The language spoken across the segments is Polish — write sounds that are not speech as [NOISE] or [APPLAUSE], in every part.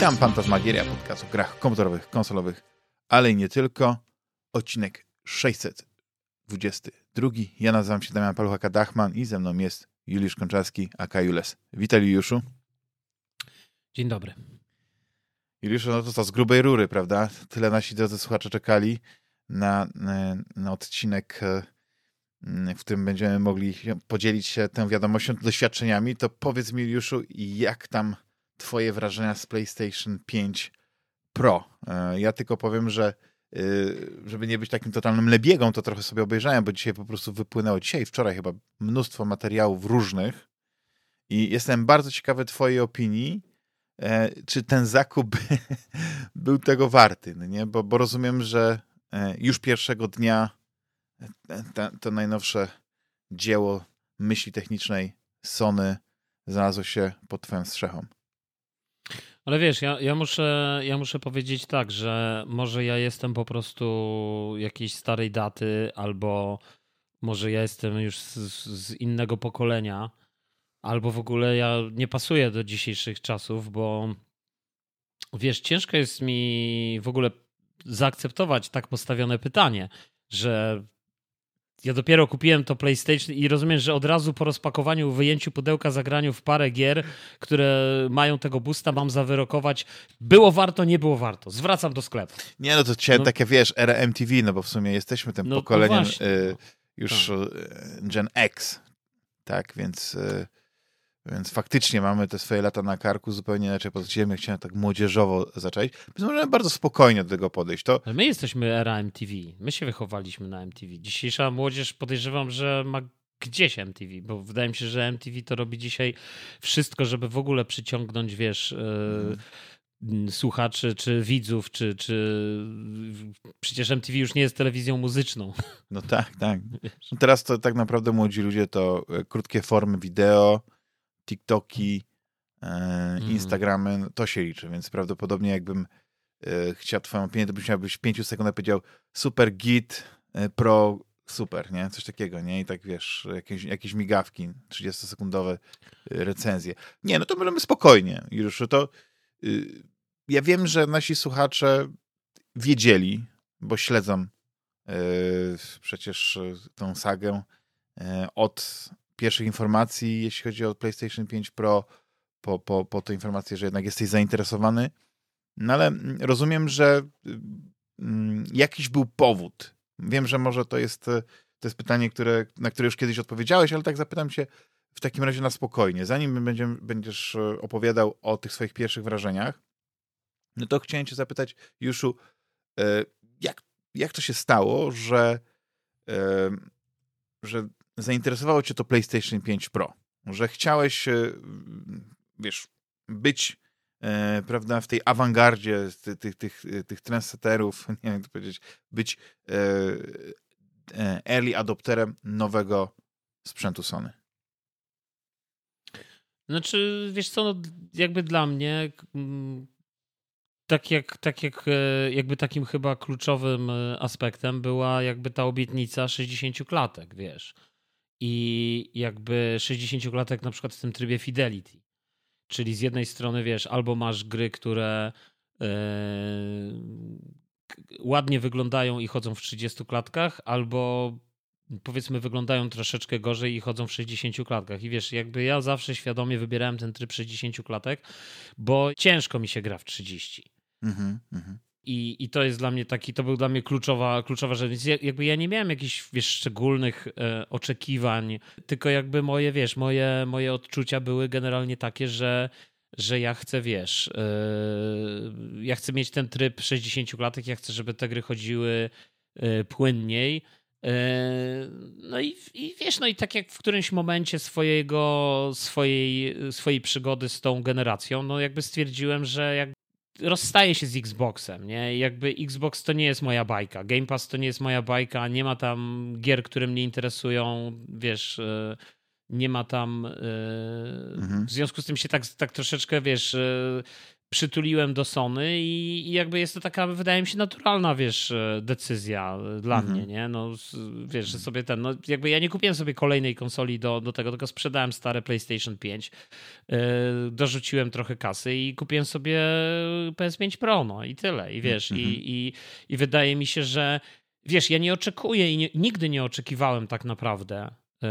Witam, Fantasmagieria, podcast o grach komputerowych, konsolowych, ale i nie tylko. Odcinek 622. Ja nazywam się Damian Paluchaka-Dachman i ze mną jest Juliusz Konczarski, aka Jules. Witaj, Juliuszu. Dzień dobry. Juliuszu, no to co, z grubej rury, prawda? Tyle nasi drodzy słuchacze czekali na, na, na odcinek, e, w którym będziemy mogli podzielić się tą wiadomością, doświadczeniami. To powiedz mi, Juliuszu, jak tam twoje wrażenia z PlayStation 5 Pro? E, ja tylko powiem, że y, żeby nie być takim totalnym lebiegą, to trochę sobie obejrzałem, bo dzisiaj po prostu wypłynęło, dzisiaj wczoraj chyba, mnóstwo materiałów różnych i jestem bardzo ciekawy twojej opinii, e, czy ten zakup [LAUGHS] był tego warty, no nie? Bo, bo rozumiem, że e, już pierwszego dnia to, to najnowsze dzieło myśli technicznej Sony znalazło się pod twoją strzechą. Ale wiesz, ja, ja, muszę, ja muszę powiedzieć tak, że może ja jestem po prostu jakiejś starej daty, albo może ja jestem już z, z innego pokolenia, albo w ogóle ja nie pasuję do dzisiejszych czasów, bo wiesz, ciężko jest mi w ogóle zaakceptować tak postawione pytanie, że ja dopiero kupiłem to PlayStation i rozumiem, że od razu po rozpakowaniu, wyjęciu pudełka, zagraniu w parę gier, które mają tego boosta, mam zawyrokować. Było warto, nie było warto. Zwracam do sklepu. Nie, no to cię no, takie, wiesz, era MTV, no bo w sumie jesteśmy tym no, pokoleniem no y, już tak. Y, Gen X. Tak, więc... Y, więc faktycznie mamy te swoje lata na karku zupełnie inaczej podchodzimy. Chciałem tak młodzieżowo zacząć. Więc możemy bardzo spokojnie do tego podejść. To... Ale my jesteśmy era MTV. My się wychowaliśmy na MTV. Dzisiejsza młodzież podejrzewam, że ma gdzieś MTV, bo wydaje mi się, że MTV to robi dzisiaj wszystko, żeby w ogóle przyciągnąć, wiesz, mm. słuchaczy, czy widzów, czy, czy przecież MTV już nie jest telewizją muzyczną. No tak, tak. [LAUGHS] No teraz to tak naprawdę młodzi ludzie to e, krótkie formy wideo, TikToki, e, mhm. Instagramy, no to się liczy, więc prawdopodobnie jakbym e, chciał twoją opinię, to byś miał być w 5 sekundach powiedział super git, e, pro, super, nie? Coś takiego, nie? I tak wiesz, jakieś, jakieś migawki, 30-sekundowe recenzje. Nie, no to możemy spokojnie, już to y, ja wiem, że nasi słuchacze wiedzieli, bo śledzą przecież tą sagę od pierwszych informacji, jeśli chodzi o PlayStation 5 Pro, po, po, po te informacje, że jednak jesteś zainteresowany. No ale mm, rozumiem, że mm, jakiś był powód. Wiem, że może to jest, to jest pytanie, które, na które już kiedyś odpowiedziałeś, ale tak zapytam cię w takim razie na spokojnie. Zanim będziemy, będziesz e, opowiadał o tych swoich pierwszych wrażeniach, no to chciałem cię zapytać, Juszu, e, jak, jak to się stało, że, e, że zainteresowało cię to PlayStation 5 Pro, że chciałeś, e, wiesz, być e, prawda, w tej awangardzie tych, tych, tych trendsetterów, [LAUGHS] nie wiem jak to powiedzieć, być e, e, early adopterem nowego sprzętu Sony. Znaczy, wiesz co, no, jakby dla mnie tak jak, tak jak e, jakby takim chyba kluczowym aspektem była jakby ta obietnica 60 klatek, wiesz i jakby 60-latek na przykład w tym trybie Fidelity. Czyli z jednej strony wiesz, albo masz gry, które yy, ładnie wyglądają i chodzą w 30 klatkach, albo powiedzmy wyglądają troszeczkę gorzej i chodzą w 60 klatkach. I wiesz, jakby ja zawsze świadomie wybierałem ten tryb 60 klatek, bo ciężko mi się gra w 30. Mhm, mhm. I, I to jest dla mnie taki, to był dla mnie kluczowa, kluczowa rzecz. Więc jakby ja nie miałem jakichś, wiesz, szczególnych e, oczekiwań, tylko jakby moje, wiesz, moje, moje odczucia były generalnie takie, że że ja chcę, wiesz, yy, ja chcę mieć ten tryb 60 klatek, ja chcę, żeby te gry chodziły yy, płynniej. Yy, no i, i, wiesz, no i tak jak w którymś momencie swojego, swojej, swojej przygody z tą generacją, no jakby stwierdziłem, że jak rozstaję się z Xboxem, nie? Jakby Xbox to nie jest moja bajka, Game Pass to nie jest moja bajka, nie ma tam gier, które mnie interesują, wiesz, e, nie ma tam... E, mhm. W związku z tym się tak, tak troszeczkę, wiesz, e, przytuliłem do Sony i, i, jakby jest to taka, wydaje mi się, naturalna, wiesz, e, decyzja dla mhm. mnie, nie? No, wiesz, że sobie ten, no jakby ja nie kupiłem sobie kolejnej konsoli do, do tego, tylko sprzedałem stare PlayStation 5, yy, dorzuciłem trochę kasy i kupiłem sobie PS5 Pro, no i tyle, i wiesz, mhm. i, i, i wydaje mi się, że wiesz, ja nie oczekuję i nie, nigdy nie oczekiwałem tak naprawdę, yy,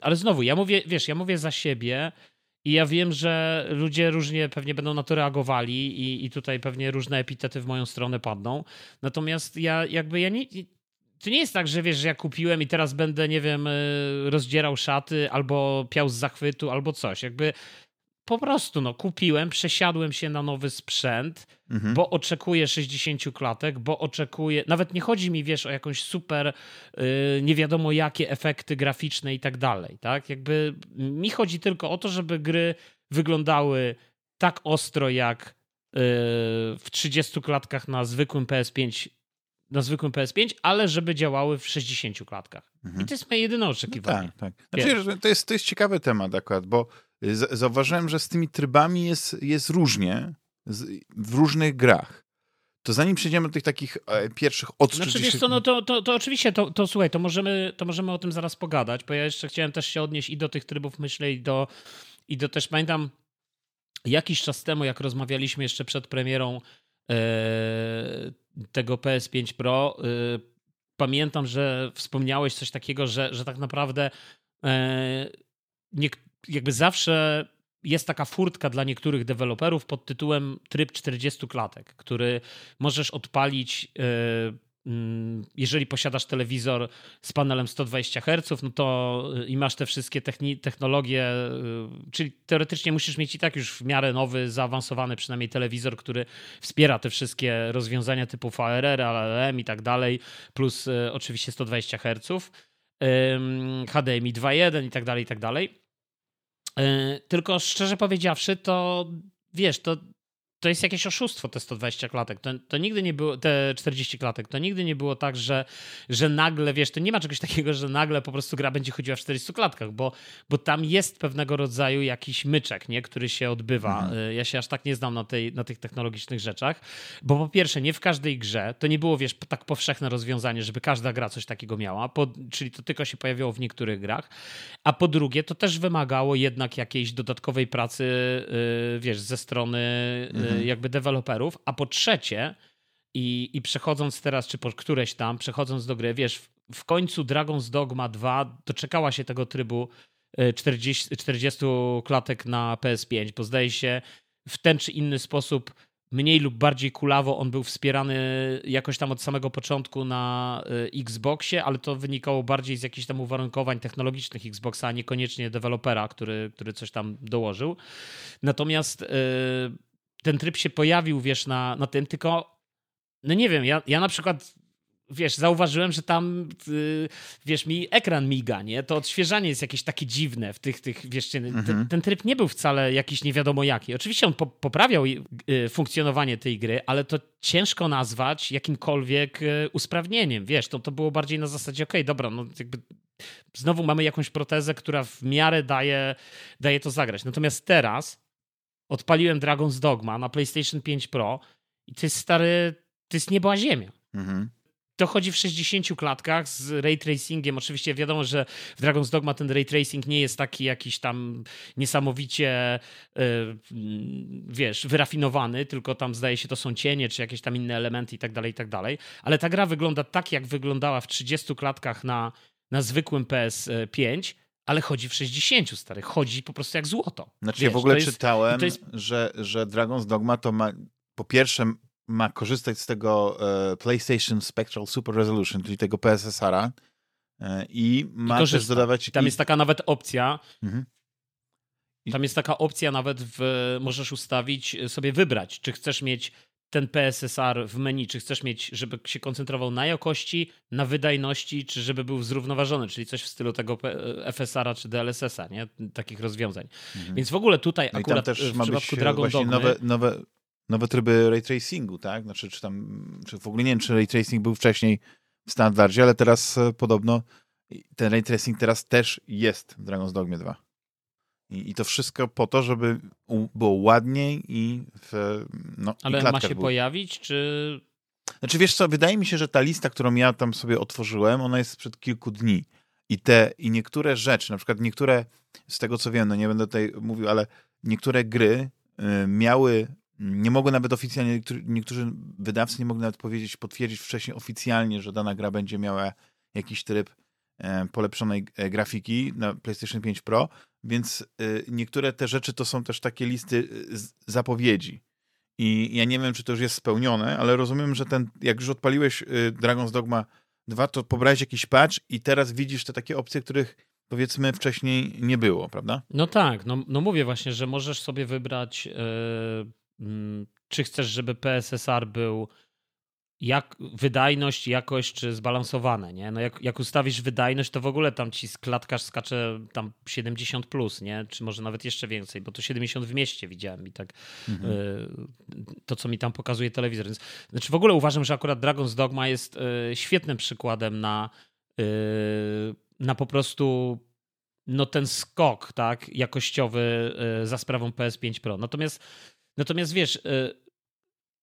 ale znowu, ja mówię, wiesz, ja mówię za siebie, i ja wiem, że ludzie różnie pewnie będą na to reagowali i, i tutaj pewnie różne epitety w moją stronę padną. Natomiast ja jakby ja nie. To nie jest tak, że wiesz, że ja kupiłem i teraz będę, nie wiem, y, rozdzierał szaty albo piał z zachwytu albo coś. Jakby po prostu no, kupiłem, przesiadłem się na nowy sprzęt, mhm. bo oczekuję 60 klatek, bo oczekuję. Nawet nie chodzi mi, wiesz, o jakąś super, yy, nie wiadomo jakie efekty graficzne i tak dalej. Tak? Jakby mi chodzi tylko o to, żeby gry wyglądały tak ostro jak yy, w 30 klatkach na zwykłym PS5 na zwykłym PS5, ale żeby działały w 60 klatkach. Mhm. I to jest moje jedyne oczekiwanie. No tak, tak. Znaczy, to, jest, to jest ciekawy temat akurat, bo zauważyłem, że z tymi trybami jest, jest różnie w różnych grach. To zanim przejdziemy do tych takich e, pierwszych odczuć... Znaczy wiesz co, no to, to, to oczywiście, to, to słuchaj, to możemy, to możemy o tym zaraz pogadać, bo ja jeszcze chciałem też się odnieść i do tych trybów, myślę, i do, i do też, pamiętam, jakiś czas temu, jak rozmawialiśmy jeszcze przed premierą e, tego PS5 Pro, e, pamiętam, że wspomniałeś coś takiego, że, że tak naprawdę e, nie, jakby zawsze jest taka furtka dla niektórych deweloperów pod tytułem tryb 40 klatek, który możesz odpalić. E, mm, jeżeli posiadasz telewizor z panelem 120 Hz, no to e, i masz te wszystkie technologie, e, czyli teoretycznie musisz mieć i tak już w miarę nowy, zaawansowany przynajmniej telewizor, który wspiera te wszystkie rozwiązania typu VRR, LLM i tak dalej, plus oczywiście 120 Hz, HDMI 2.1 i tak dalej, i tak dalej. E, tylko szczerze powiedziawszy, to wiesz, to, to jest jakieś oszustwo te 120 klatek. To, to nigdy nie było, te 40 klatek, to nigdy nie było tak, że, że nagle, wiesz, to nie ma czegoś takiego, że nagle po prostu gra będzie chodziła w 40 klatkach, bo, bo tam jest pewnego rodzaju jakiś myczek, nie, który się odbywa. Mhm. E, ja się aż tak nie znam na, tej, na tych technologicznych rzeczach, bo po pierwsze, nie w każdej grze, to nie było, wiesz, tak powszechne rozwiązanie, żeby każda gra coś takiego miała, po, czyli to tylko się pojawiało w niektórych grach, a po drugie, to też wymagało jednak jakiejś dodatkowej pracy, yy, wiesz, ze strony yy, Mhm. jakby deweloperów, a po trzecie, i, i przechodząc teraz, czy po któreś tam, przechodząc do gry, wiesz, w, w końcu Dragon's Dogma 2 doczekała się tego trybu 40, e, 40 klatek na PS5, bo zdaje się w ten czy inny sposób mniej lub bardziej kulawo on był wspierany jakoś tam od samego początku na e, Xboxie, ale to wynikało bardziej z jakichś tam uwarunkowań technologicznych Xboxa, a niekoniecznie dewelopera, który, który coś tam dołożył. Natomiast yy, ten tryb się pojawił, wiesz, na, na tym, tylko no nie wiem, ja, ja na przykład wiesz, zauważyłem, że tam, yy, wiesz, mi ekran miga, nie? To odświeżanie jest jakieś takie dziwne w tych, tych wiesz, mhm. ten, ten, tryb nie był wcale jakiś nie wiadomo jaki. Oczywiście on po, poprawiał yy, funkcjonowanie tej gry, ale to ciężko nazwać jakimkolwiek yy, usprawnieniem, wiesz, to, to było bardziej na zasadzie, okej, okay, dobra, no jakby znowu mamy jakąś protezę, która w miarę daje, daje to zagrać. Natomiast teraz odpaliłem Dragon's Dogma na PlayStation 5 Pro i to jest stary, to jest nieba ziemia. Mhm. To chodzi w 60 klatkach z ray tracingiem. Oczywiście wiadomo, że w Dragon's Dogma ten ray tracing nie jest taki jakiś tam niesamowicie, yy, wiesz, wyrafinowany, tylko tam zdaje się to są cienie, czy jakieś tam inne elementy i tak dalej, i tak dalej. Ale ta gra wygląda tak, jak wyglądała w 30 klatkach na, na zwykłym PS5 ale chodzi w 60, stary. Chodzi po prostu jak złoto. Znaczy Wiesz, ja w ogóle jest, czytałem, jest... że, że Dragon's Dogma to ma, po pierwsze ma korzystać z tego e, PlayStation Spectral Super Resolution, czyli tego PSSR-a e, i ma I też dodawać... Tam i... jest taka nawet opcja, mhm. Tam jest taka opcja nawet, w, możesz ustawić, sobie wybrać, czy chcesz mieć ten PSSR w menu, czy chcesz mieć, żeby się koncentrował na jakości, na wydajności, czy żeby był zrównoważony, czyli coś w stylu tego FSR-a czy DLSS-a, nie? Takich rozwiązań. Mhm. Więc w ogóle tutaj no akurat w przypadku Dragon Dogmy... Nowe, nowe, nowe tryby ray tracingu, tak? Znaczy, czy tam, czy w ogóle nie wiem, czy ray tracing był wcześniej w standardzie, ale teraz e, podobno ten ray tracing teraz też jest w Dragon's Dogmie 2. I, I, to wszystko po to, żeby było ładniej i w, no, Ale ma się było. pojawić, czy... Znaczy wiesz co, wydaje mi się, że ta lista, którą ja tam sobie otworzyłem, ona jest sprzed kilku dni. I te, i niektóre rzeczy, na przykład niektóre, z tego co wiem, no nie będę tutaj mówił, ale niektóre gry y, miały, nie mogły nawet oficjalnie, niektórzy wydawcy nie mogli nawet powiedzieć, potwierdzić wcześniej oficjalnie, że dana gra będzie miała jakiś tryb e, polepszonej e, grafiki na PlayStation 5 Pro, więc y, niektóre te rzeczy to są też takie listy y, zapowiedzi. I ja nie wiem, czy to już jest spełnione, ale rozumiem, że ten, jak już odpaliłeś Dragon's Dogma 2, to pobrałeś jakiś patch i teraz widzisz te takie opcje, których powiedzmy wcześniej nie było, prawda? No tak, no, no mówię właśnie, że możesz sobie wybrać, yy, czy chcesz, żeby PSSR był jak wydajność, jakość czy zbalansowane, nie? No jak, jak ustawisz wydajność, to w ogóle tam ci klatkarz skacze tam 70 plus, nie? Czy może nawet jeszcze więcej, bo to 70 w mieście widziałem i tak mhm. y, to, co mi tam pokazuje telewizor. Więc, znaczy w ogóle uważam, że akurat Dragon's Dogma jest y, świetnym przykładem na, y, na po prostu no ten skok, tak, jakościowy za sprawą PS5 Pro. Natomiast Natomiast wiesz,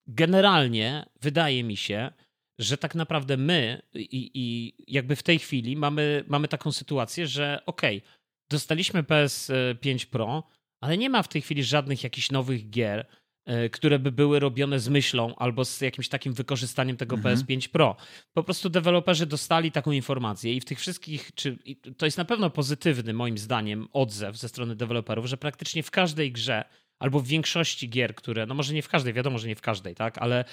generalnie wydaje mi się, że tak naprawdę my i, i jakby w tej chwili mamy, mamy taką sytuację, że okej, okay, dostaliśmy PS5 Pro, ale nie ma w tej chwili żadnych jakichś nowych gier, e, które by były robione z myślą albo z jakimś takim wykorzystaniem tego mhm. PS5 Pro. Po prostu deweloperzy dostali taką informację i w tych wszystkich, czy to jest na pewno pozytywny moim zdaniem odzew ze strony deweloperów, że praktycznie w każdej grze albo w większości gier, które, no może nie w każdej, wiadomo, że nie w każdej, tak, ale y,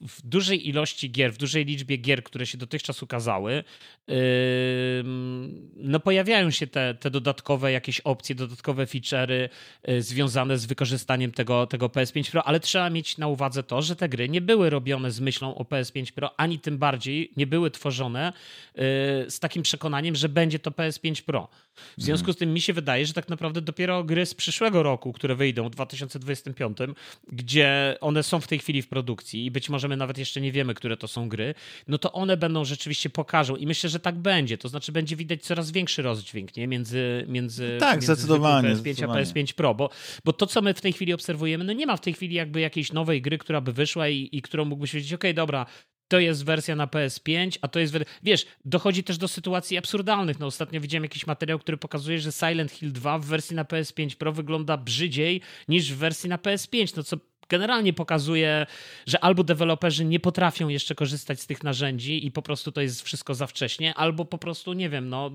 w dużej ilości gier, w dużej liczbie gier, które się dotychczas ukazały, y, no pojawiają się te, te dodatkowe jakieś opcje, dodatkowe feature'y y, związane z wykorzystaniem tego, tego PS5 Pro, ale trzeba mieć na uwadze to, że te gry nie były robione z myślą o PS5 Pro, ani tym bardziej nie były tworzone z takim przekonaniem, że będzie to PS5 Pro. W związku mhm. z tym mi się wydaje, że tak naprawdę dopiero gry z przyszłego roku, które wyjdą w 2025, gdzie one są w tej chwili w produkcji i być może my nawet jeszcze nie wiemy, które to są gry, no to one będą rzeczywiście pokażą i myślę, że tak będzie. To znaczy będzie widać coraz większy rozdźwięk nie? między, między, tak, między zdecydowanie, PS5 zdecydowanie. a PS5 Pro, bo, bo to, co my w tej chwili obserwujemy, no nie ma w tej chwili jakby jakiejś nowej gry, która by wyszła i, i którą mógłbyś powiedzieć, okej, okay, dobra, to jest wersja na PS5, a to jest. Wiesz, dochodzi też do sytuacji absurdalnych. No, ostatnio widziałem jakiś materiał, który pokazuje, że Silent Hill 2 w wersji na PS5 Pro wygląda brzydziej niż w wersji na PS5. No co generalnie pokazuje, że albo deweloperzy nie potrafią jeszcze korzystać z tych narzędzi i po prostu to jest wszystko za wcześnie, albo po prostu, nie wiem, no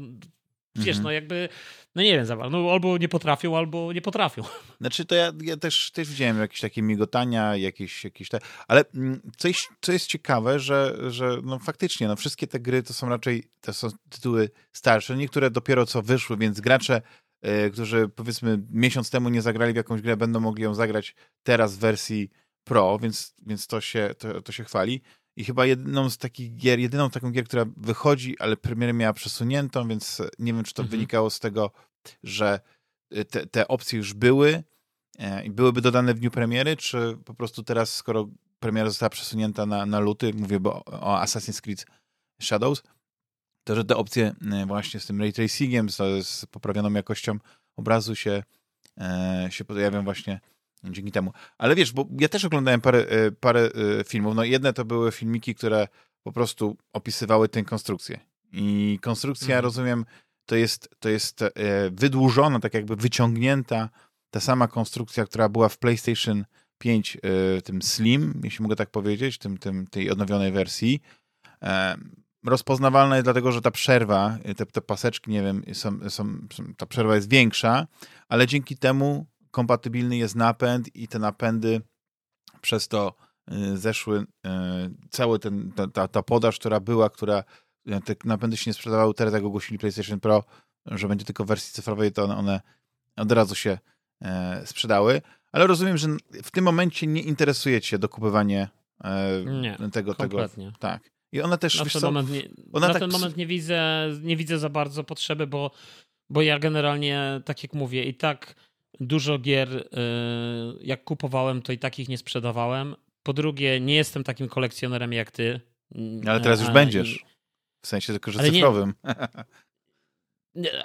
Wiesz, mhm. no jakby, no nie wiem, za no albo nie potrafią, albo nie potrafią. [LAUGHS] Znaczy to ja, ja też, też widziałem jakieś takie migotania, jakieś, jakieś te, ale mm, coś, co jest ciekawe, że, że no faktycznie, no wszystkie te gry to są raczej, to są tytuły starsze, niektóre dopiero co wyszły, więc gracze, y, którzy powiedzmy miesiąc temu nie zagrali w jakąś grę, będą mogli ją zagrać teraz w wersji Pro, więc, więc to, się, to, to się chwali. I chyba jedną z takich gier, jedyną taką gier, która wychodzi, ale premierę miała przesuniętą, więc nie wiem, czy to mhm. wynikało z tego, że y, te, te opcje już były e, i byłyby dodane w dniu premiery, czy po prostu teraz, skoro premiera została przesunięta na, na luty, mówię bo o Assassin's Creed Shadows, to, że te opcje e, właśnie z tym ray tracingiem, z, z poprawioną jakością obrazu się, e, się pojawią właśnie dzięki temu. Ale wiesz, bo ja też oglądałem parę, e, parę e, filmów. No jedne to były filmiki, które po prostu opisywały tę konstrukcję. I konstrukcja, mhm. rozumiem, to jest, to jest e, wydłużona, tak jakby wyciągnięta ta sama konstrukcja, która była w PlayStation 5, tym Slim, jeśli mogę tak powiedzieć, tym, tym, tej odnowionej wersji. Rozpoznawalna jest dlatego, że ta przerwa, te, te paseczki, nie wiem, są, są, ta przerwa jest większa, ale dzięki temu kompatybilny jest napęd i te napędy przez to y, zeszły, y, cały ten, ta, ta podaż, która była, która y, te napędy się nie sprzedawały, teraz jak ogłosili PlayStation Pro, że będzie tylko w wersji cyfrowej, to one, one od razu się e, sprzedały. Ale rozumiem, że w tym momencie nie interesuje cię dokupywanie e, nie, tego, kompletnie. tego. Tak. I one też. Na, ten, moment nie, na tak... ten moment nie widzę, nie widzę za bardzo potrzeby, bo, bo ja generalnie, tak jak mówię, i tak dużo gier, y, jak kupowałem, to i takich nie sprzedawałem. Po drugie, nie jestem takim kolekcjonerem jak ty. Ale teraz już będziesz. W sensie tylko, że cyfrowym. Nie, [LAUGHS]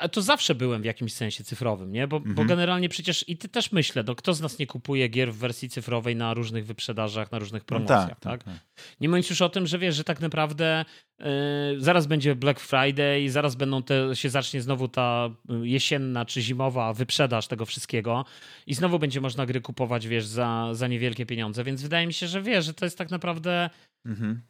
a to zawsze byłem w jakimś sensie cyfrowym, nie? Bo, Mhm. bo generalnie przecież i ty też myślę, no kto z nas nie kupuje gier w wersji cyfrowej na różnych wyprzedażach, na różnych No promocjach, tak? Nie mówiąc już o tym, że wiesz, że tak naprawdę yy, zaraz będzie Black Friday, zaraz będą te, się zacznie znowu ta y, jesienna czy zimowa wyprzedaż tego wszystkiego i znowu będzie można gry kupować, wiesz, za, za niewielkie pieniądze, więc wydaje mi się, że wiesz, że to jest tak naprawdę Mhm.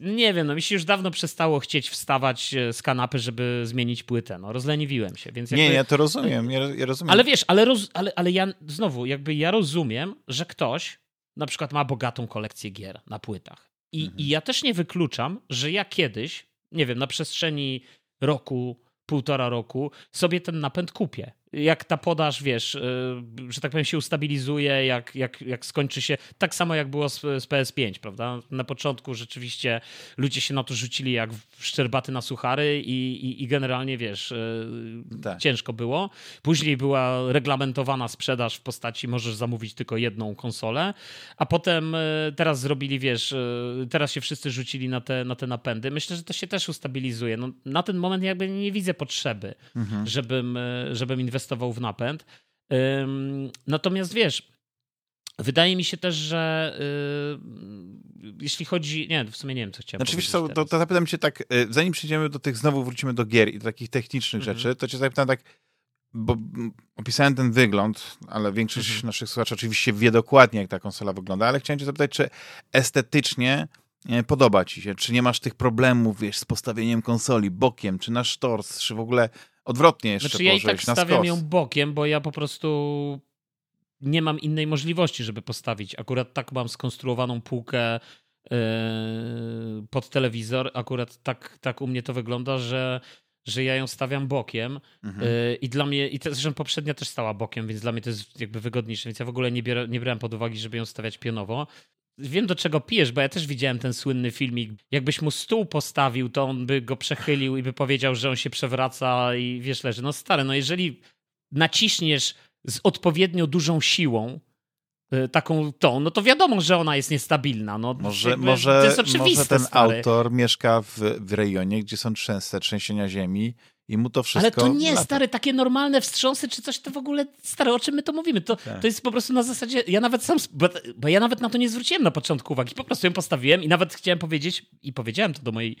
Nie wiem, no mi się już dawno przestało chcieć wstawać e, z kanapy, żeby zmienić płytę, no rozleniwiłem się, więc jakby... Nie, ja to rozumiem, ja, ja rozumiem. Ale wiesz, ale, roz, ale, ale ja znowu, jakby ja rozumiem, że ktoś na przykład ma bogatą kolekcję gier na płytach. I, Mhm. I ja też nie wykluczam, że ja kiedyś, nie wiem, na przestrzeni roku, półtora roku, sobie ten napęd kupię. Jak ta podaż, wiesz, yy, że tak powiem, się ustabilizuje, jak, jak, jak skończy się. Tak samo jak było z, z PS5, prawda? Na początku rzeczywiście ludzie się na to rzucili jak szczerbaty na suchary i, i, i generalnie, wiesz, yy, Tak. ciężko było. Później była reglamentowana sprzedaż w postaci możesz zamówić tylko jedną konsolę, a potem e, teraz zrobili, wiesz, teraz się wszyscy rzucili na te, na te napędy. Myślę, że to się też ustabilizuje. No, na ten moment jakby nie widzę potrzeby, Mhm. żebym, żebym inwestował w napęd. Natomiast wiesz, wydaje mi się też, że y, jeśli chodzi. Nie, w sumie nie wiem, co chciałem Znaczy, wiesz co, to, to zapytam cię tak, y, zanim przejdziemy do tych, znowu wrócimy do gier i do takich technicznych Mhm. rzeczy, to cię zapytam tak, bo mm, opisałem ten wygląd, ale większość Mhm. naszych słuchaczy oczywiście wie dokładnie, jak ta konsola wygląda, ale chciałem cię zapytać, czy estetycznie e, podoba ci się, czy nie masz tych problemów, wiesz, z postawieniem konsoli bokiem, czy na sztors, czy w ogóle odwrotnie jeszcze Znaczy ja i tak stawiam ją bokiem, bo ja po prostu nie mam innej możliwości, żeby postawić. Akurat tak mam skonstruowaną półkę yy, pod telewizor. Akurat tak, tak u mnie to wygląda, że, że ja ją stawiam bokiem Mhm. yy, i dla mnie, i to, zresztą poprzednia też stała bokiem, więc dla mnie to jest jakby wygodniejsze, więc ja w ogóle nie, biorę, nie brałem pod uwagę, żeby ją stawiać pionowo. Wiem, do czego pijesz, bo ja też widziałem ten słynny filmik. Jakbyś mu stół postawił, to on by go przechylił i by powiedział, że on się przewraca i wiesz, leży. No stary, no jeżeli naciśniesz z odpowiednio dużą siłą y, taką tą, no to wiadomo, że ona jest niestabilna. No, Może, jakby może, to jest oczywiste, może ten stary. autor mieszka w, w rejonie, gdzie są częste trzęsienia ziemi i mu to wszystko Ale to nie, lata. stary, takie normalne wstrząsy czy coś, to w ogóle, stary, o czym my to mówimy? To, Tak. to jest po prostu na zasadzie, ja nawet sam, bo, bo ja nawet na to nie zwróciłem na początku uwagi, po prostu ją postawiłem i nawet chciałem powiedzieć, i powiedziałem to do mojej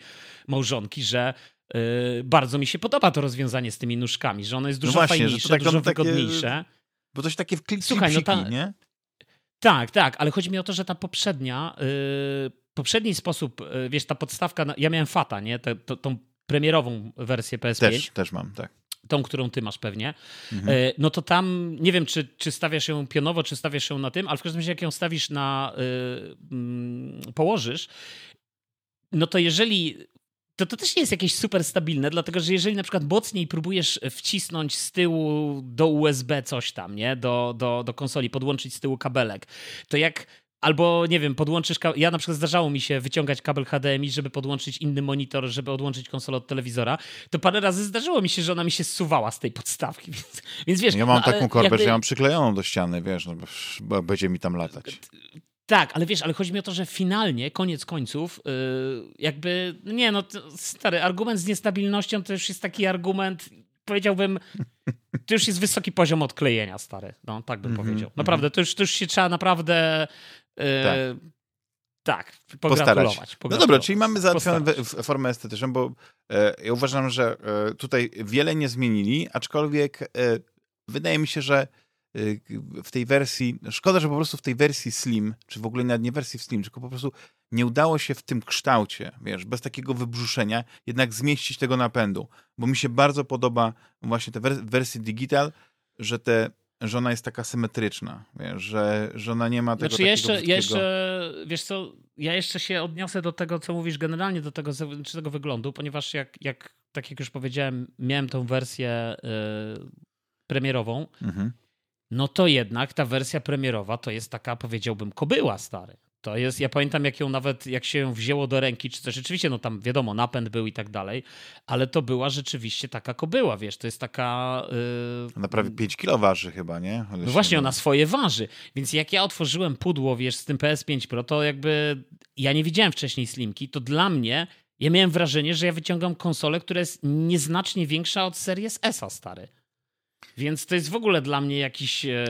małżonki, że y, bardzo mi się podoba to rozwiązanie z tymi nóżkami, że ono jest No dużo właśnie, że to fajniejsze, tak- dużo takie- wygodniejsze. Bo coś takie w Słuchaj, no ta- nie? Tak, tak, ale chodzi mi o to, że ta poprzednia, yy, poprzedni sposób, yy, wiesz, ta podstawka, ja miałem Fata, nie, tą- tą premierową wersję PS5, Też, też mam, tak. tą, którą ty masz pewnie, Mhm. yy, no to tam, nie wiem, czy, czy stawiasz ją pionowo, czy stawiasz ją na tym, ale w każdym razie jak ją stawisz na, yy, położysz, no to jeżeli to, to też nie jest jakieś super stabilne, dlatego że jeżeli na przykład mocniej próbujesz wcisnąć z tyłu do USB coś tam, nie? Do, do, do konsoli, podłączyć z tyłu kabelek, to jak Albo, nie wiem, podłączysz. Ja na przykład zdarzało mi się wyciągać kabel HDMI, żeby podłączyć inny monitor, żeby odłączyć konsolę od telewizora. To parę razy zdarzyło mi się, że ona mi się zsuwała z tej podstawki. [LAUGHS] Więc, więc wiesz. Ja mam no, taką korbę, jakby- że ja mam przyklejoną do ściany, wiesz, no, będzie mi tam latać. Tak, ale wiesz, ale chodzi mi o to, że finalnie, koniec końców, yy, jakby, nie no, stary, argument z niestabilnością to już jest taki argument, powiedziałbym, to już jest wysoki poziom odklejenia, stary, no tak bym Mhm, powiedział. mhm. Naprawdę, to już, to już się trzeba naprawdę, yy, tak, pogratulować. No dobra, czyli mamy załatwioną formę estetyczną, bo e, ja uważam, że e, tutaj wiele nie zmienili, aczkolwiek e, wydaje mi się, że e, w tej wersji, szkoda, że po prostu w tej wersji Slim, czy w ogóle nawet nie wersji Slim, tylko po prostu nie udało się w tym kształcie, wiesz, bez takiego wybrzuszenia, jednak zmieścić tego napędu, bo mi się bardzo podoba właśnie te wers- wersji digital, że te że ona jest taka symetryczna, wiesz, że, że ona nie ma tego Znaczy takiego jeszcze, brzydkiego- jeszcze, wiesz co, ja jeszcze się odniosę do tego, co mówisz generalnie, do tego, czy tego wyglądu, ponieważ jak, jak, tak jak już powiedziałem, miałem tą wersję yy, premierową, Mhm. no to jednak ta wersja premierowa to jest taka, powiedziałbym, kobyła, stary. To jest, ja pamiętam, jak ją nawet, jak się ją wzięło do ręki, czy coś, rzeczywiście, no tam wiadomo, napęd był i tak dalej, ale to była rzeczywiście taka kobyła, wiesz, to jest taka... Yy, Ona prawie 5 kilo waży chyba, nie? No właśnie, ona swoje waży. Więc jak ja otworzyłem pudło, wiesz, z tym PS5 Pro, to jakby ja nie widziałem wcześniej Slimki, to dla mnie Ja miałem wrażenie, że ja wyciągam konsolę, która jest nieznacznie większa od Series S, stary. Więc to jest w ogóle dla mnie jakiś e,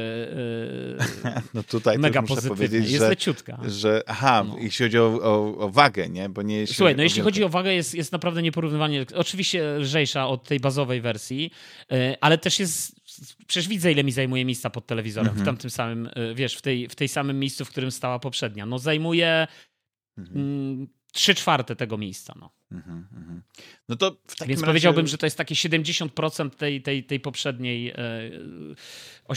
e, [LAUGHS] no tutaj mega pozytywny. Jest że, leciutka. Że, aha, no. jeśli chodzi o, o, o, wagę, nie? Bo nie Słuchaj, no jeśli chodzi o wagę, jest, jest naprawdę nieporównywalnie, oczywiście lżejsza od tej bazowej wersji, e, ale też jest przecież widzę, ile mi zajmuje miejsca pod telewizorem w mhm. tamtym samym, e, wiesz, w tej, w tej samym miejscu, w którym stała poprzednia. No zajmuje mhm. Trzy czwarte tego miejsca. No. Mhm, mhm. No to w takim Więc razie... powiedziałbym, że to jest takie 70% tej, tej, tej poprzedniej, e, o,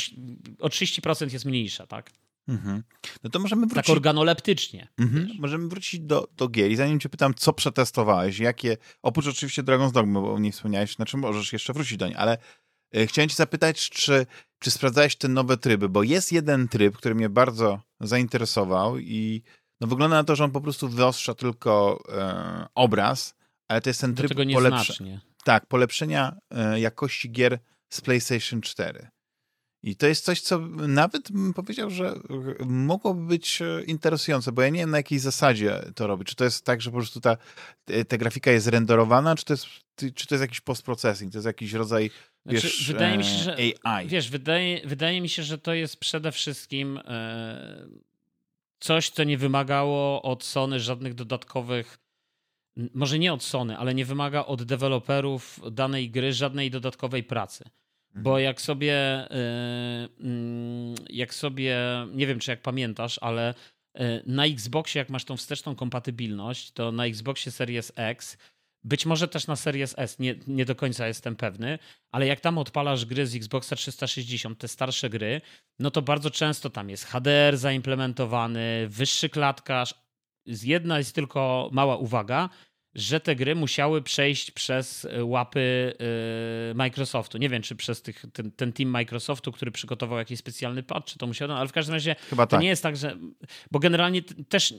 o 30% jest mniejsza, tak? Mhm. No to możemy wrócić... Tak organoleptycznie. Mhm. Możemy wrócić do, do gier i zanim cię pytam, co przetestowałeś, jakie, oprócz oczywiście Dragon's Dogma, bo nie wspomniałeś, na czym możesz jeszcze wrócić do niej, ale e, chciałem cię zapytać, czy, czy sprawdzałeś te nowe tryby, bo jest jeden tryb, który mnie bardzo zainteresował i no wygląda na to, że on po prostu wyostrza tylko e, obraz, ale to jest ten tryb polepszenia. Tak, polepszenia e, jakości gier z PlayStation 4. I to jest coś, co nawet bym powiedział, że mogłoby być e, interesujące, bo ja nie wiem na jakiej zasadzie to robi. Czy to jest tak, że po prostu ta, ta grafika jest renderowana, czy to jest, czy to jest jakiś postprocessing, to jest jakiś rodzaj znaczy, wiesz, wydaje mi się, że, AI. Wiesz, wydaje, wydaje mi się, że to jest przede wszystkim e, coś, co nie wymagało od Sony żadnych dodatkowych, może nie od Sony, ale nie wymaga od deweloperów danej gry żadnej dodatkowej pracy. Mhm. Bo jak sobie, y, mm, jak sobie, nie wiem czy jak pamiętasz, ale y, na Xboxie, jak masz tą wsteczną kompatybilność, to na Xboxie Series X być może też na Series S, nie, nie do końca jestem pewny, ale jak tam odpalasz gry z Xboxa 360, te starsze gry, no to bardzo często tam jest HDR zaimplementowany, wyższy klatkarz. Jedna jest tylko mała uwaga, że te gry musiały przejść przez łapy yy, Microsoftu. Nie wiem, czy przez tych, ten, ten, team Microsoftu, który przygotował jakiś specjalny patch, czy to musiał, ale w każdym razie Chyba to tak. nie jest tak, że. Bo generalnie też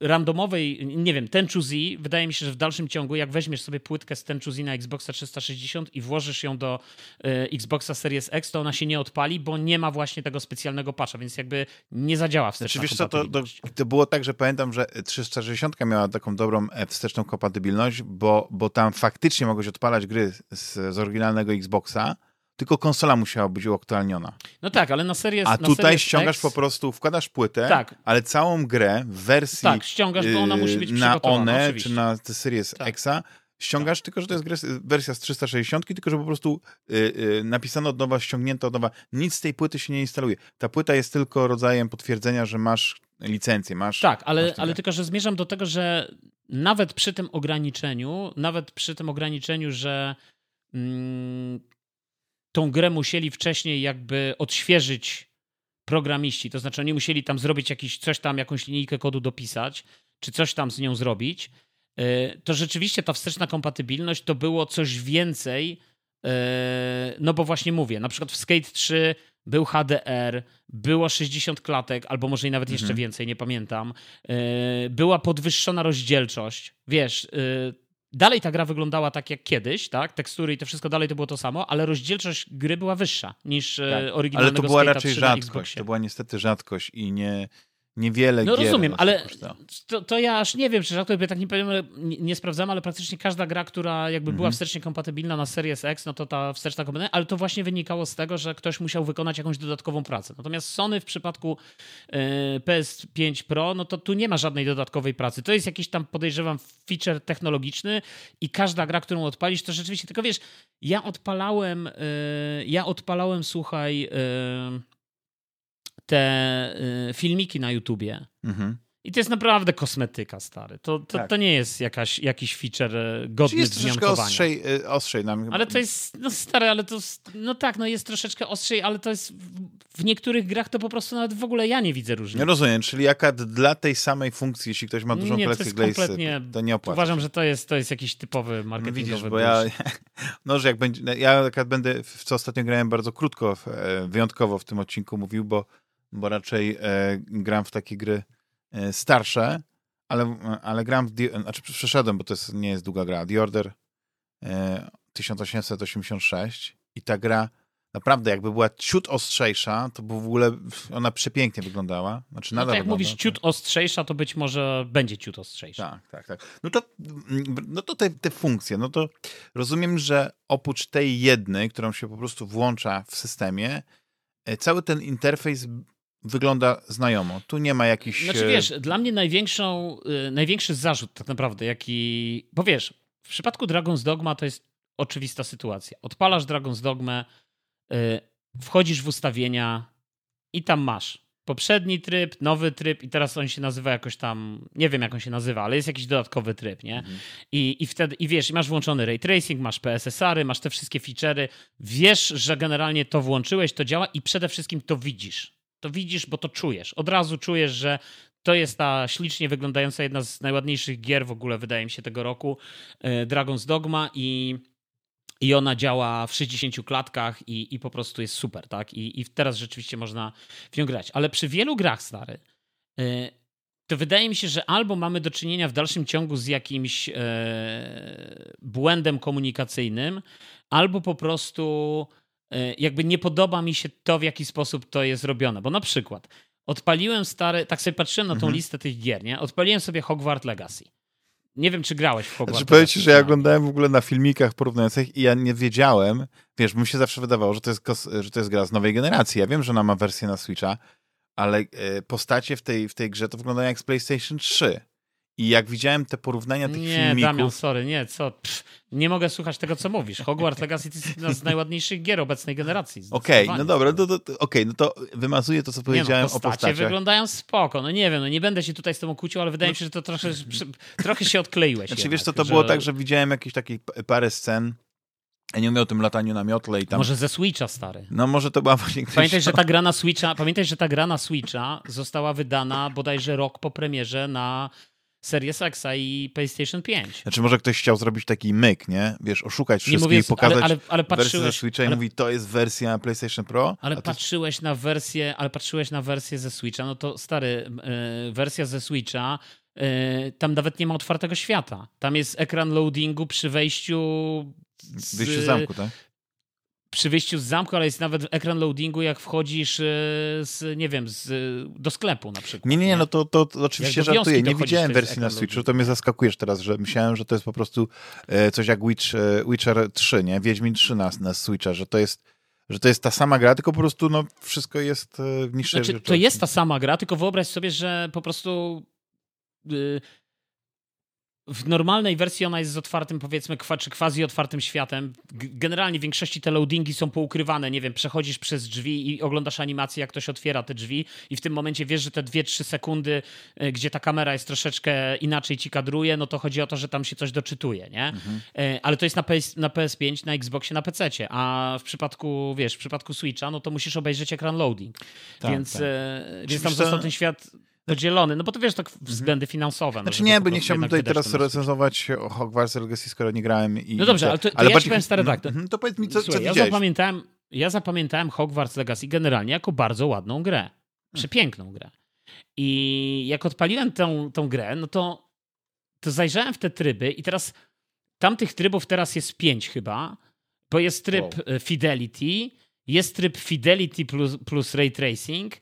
randomowej, nie wiem, ten Z, wydaje mi się, że w dalszym ciągu, jak weźmiesz sobie płytkę z ten Z na Xboxa 360 i włożysz ją do y, Xboxa Series X, to ona się nie odpali, bo nie ma właśnie tego specjalnego patcha, więc jakby nie zadziała wsteczna znaczy, wiesz co, to, to, to, było tak, że pamiętam, że 360 miała taką dobrą e, wsteczną kompatybilność, bo, bo tam faktycznie mogłeś odpalać gry z, z oryginalnego Xboxa, tylko konsola musiała być uaktualniona. No tak, ale na serię A tutaj ściągasz X... po prostu, wkładasz płytę, tak. ale całą grę w wersji Tak, ściągasz, bo ona musi być na one, oczywiście. czy na Series tak. Xa, ściągasz, tak. tylko że to jest wersja z 360, tylko że po prostu yy, yy, napisano od nowa, ściągnięto od nowa. Nic z tej płyty się nie instaluje. Ta płyta jest tylko rodzajem potwierdzenia, że masz licencję, masz... Tak, ale, masz ale tylko, że zmierzam do tego, że nawet przy tym ograniczeniu, nawet przy tym ograniczeniu, że mm, tą grę musieli wcześniej jakby odświeżyć programiści, to znaczy oni musieli tam zrobić jakiś, coś tam, jakąś linijkę kodu dopisać, czy coś tam z nią zrobić, e, to rzeczywiście ta wsteczna kompatybilność to było coś więcej, e, no bo właśnie mówię, na przykład w Skate 3 był HDR, było 60 klatek, albo może i nawet mhm. jeszcze więcej, nie pamiętam. E, była podwyższona rozdzielczość. Wiesz, Dalej ta gra wyglądała tak jak kiedyś, tak? Tekstury i to wszystko dalej to było to samo, ale rozdzielczość gry była wyższa niż e, tak. oryginalnego Ale to była raczej rzadkość. To była niestety rzadkość i nie, niewiele No rozumiem, ale to, to, ja aż nie wiem, czy rzadko tak nie powiem, nie, nie sprawdzam, ale praktycznie każda gra, która jakby była mhm. wstecznie kompatybilna na Series X, no to ta wsteczna kompatybilna, ale to właśnie wynikało z tego, że ktoś musiał wykonać jakąś dodatkową pracę. Natomiast Sony w przypadku y, e, PS5 Pro, no to tu nie ma żadnej dodatkowej pracy. To jest jakiś tam, podejrzewam, feature technologiczny i każda gra, którą odpalisz, to rzeczywiście, tylko wiesz, ja odpalałem, y, ja odpalałem, słuchaj, y, te y, filmiki na YouTubie. Mhm. I to jest naprawdę kosmetyka, stary. To, to, tak. to nie jest jakaś, jakiś feature e, godny jest wzmiankowania. ostrzej, e, ostrzej nam. Ale to jest, no stary, ale to, no tak, no jest troszeczkę ostrzej, ale to jest, w niektórych grach to po prostu nawet w ogóle ja nie widzę różnicy. Nie rozumiem, czyli jaka dla tej samej funkcji, jeśli ktoś ma dużą nie, kolekcję to nie opłaca. Uważam, że to jest, to jest jakiś typowy marketingowy no widzisz, bo ja, [LAUGHS] no, że jak będzie, ja będę, w co ostatnio grałem bardzo krótko, e, wyjątkowo w tym odcinku mówił, bo bo raczej e, gram w takie gry e, starsze, ale, ale gram w, znaczy przeszedłem, bo to jest, nie jest długa gra, The Order e, 1886 i ta gra naprawdę, jakby była ciut ostrzejsza, to w ogóle ona przepięknie wyglądała. Znaczy, no nadal to jak wygląda, mówisz ciut ostrzejsza, to być może będzie ciut ostrzejsza. Tak, tak, tak. No to, no to te, te funkcje, no to rozumiem, że oprócz tej jednej, którą się po prostu włącza w systemie, e, cały ten interfejs wygląda znajomo. Tu nie ma jakichś... Znaczy wiesz, dla mnie największą, y, największy zarzut tak naprawdę, jaki... Bo wiesz, w przypadku Dragon's Dogma to jest oczywista sytuacja. Odpalasz Dragon's Dogmę, y, wchodzisz w ustawienia i tam masz poprzedni tryb, nowy tryb i teraz on się nazywa jakoś tam, nie wiem jak on się nazywa, ale jest jakiś dodatkowy tryb, nie? Mhm. I, I wtedy, i wiesz, masz włączony ray tracing, masz PSSR-y, masz te wszystkie feature'y, wiesz, że generalnie to włączyłeś, to działa i przede wszystkim to widzisz. To widzisz, bo to czujesz. Od razu czujesz, że to jest ta ślicznie wyglądająca jedna z najładniejszych gier w ogóle, wydaje mi się, tego roku, y, Dragon's Dogma i i ona działa w 60 klatkach i, i po prostu jest super, tak? I, I teraz rzeczywiście można w nią grać. Ale przy wielu grach, stary, yy, to wydaje mi się, że albo mamy do czynienia w dalszym ciągu z jakimś yy, błędem komunikacyjnym, albo po prostu jakby nie podoba mi się to, w jaki sposób to jest robione. Bo na przykład odpaliłem stary, tak sobie patrzyłem na tą mhm. listę tych gier, nie? Odpaliłem sobie Hogwarts Legacy. Nie wiem, czy grałeś w Hogwarts. Znaczy, powiem ci, że ja oglądałem w ogóle na filmikach porównujących i ja nie wiedziałem, wiesz, mi się zawsze wydawało, że to, jest, że to jest gra z nowej generacji. Ja wiem, że ona ma wersję na Switcha, ale e, postacie w tej, w tej grze to wyglądają jak z PlayStation 3. I jak widziałem te porównania tych nie, filmików... Nie, Damian, sorry, nie, co? Pff, nie mogę słuchać tego, co mówisz. Hogwarts Legacy to jest jedna z najładniejszych gier obecnej generacji. [LAUGHS] Okej, okay, no dobra, to, to, to, okay, no to wymazuję to, co powiedziałem nie no, o postaciach. wyglądają spoko, no nie wiem, no nie będę się tutaj z tobą kłócił, ale wydaje mi się, że to trochę, trochę się odkleiłeś. [LAUGHS] Znaczy jednak, wiesz co, to że... było tak, że widziałem jakieś takie parę scen, ja nie mówię o tym lataniu na miotle i tam... Może ze Switcha, stary. No może to była właśnie... Pamiętaj, że ta gra na Switcha, pamiętaj, że ta gra na Switcha została wydana bodajże rok po premierze na Series X i PlayStation 5. Znaczy może ktoś chciał zrobić taki myk, nie? Wiesz, oszukać wszystkich i pokazać ale, ale, ale patrzyłeś, wersję ze Switcha ale, i mówi, to jest wersja PlayStation Pro. Ale patrzyłeś jest... na wersję, ale patrzyłeś na wersję ze Switcha, no to stary, yy, wersja ze Switcha yy, tam nawet nie ma otwartego świata. Tam jest ekran loadingu przy wejściu z, wyjściu z zamku, tak? Przy wyjściu z zamku, ale jest nawet ekran loadingu, jak wchodzisz e, z, nie wiem, z, do sklepu na przykład. Nie, nie, nie, no to, to, to oczywiście żartuję. Nie widziałem wersji na Switchu, to mnie zaskakujesz teraz, że myślałem, że to jest po prostu e, coś jak Witch, e, Witcher 3, nie? Wiedźmin 3 na, na Switcha, że to jest że to jest ta sama gra, tylko po prostu no, wszystko jest w niższej znaczy, To jest ta sama gra, tylko wyobraź sobie, że po prostu y, w normalnej wersji ona jest z otwartym, powiedzmy, czy quasi otwartym światem. Generalnie w większości te loadingi są poukrywane. Nie wiem, przechodzisz przez drzwi i oglądasz animację, jak ktoś otwiera te drzwi, i w tym momencie wiesz, że te 2-3 sekundy, e, gdzie ta kamera jest troszeczkę inaczej ci kadruje, no to chodzi o to, że tam się coś doczytuje, nie? Mhm. E, ale to jest na, PS, na PS5, na Xboxie, na PC, a w przypadku, wiesz, w przypadku Switcha, no to musisz obejrzeć ekran loading. Tak, więc, tak. E, więc tam został ten świat podzielony, no bo to wiesz, mhm. względy finansowe. No, znaczy nie, bo nie chciałbym tutaj teraz recenzować Hogwarts Legacy, skoro nie grałem. I, no dobrze, ale to, to ale ja bardziej... ci powiem stary tak. To, mhm, to powiedz mi, co, Słuchaj, co ja zapamiętałem, ja zapamiętałem Hogwarts Legacy generalnie jako bardzo ładną grę. Hmm. Przepiękną grę. I jak odpaliłem tą, tą grę, no to, to zajrzałem w te tryby i teraz tamtych trybów teraz jest pięć chyba, bo jest tryb wow. E, Fidelity, jest tryb Fidelity plus, plus Ray Tracing, E,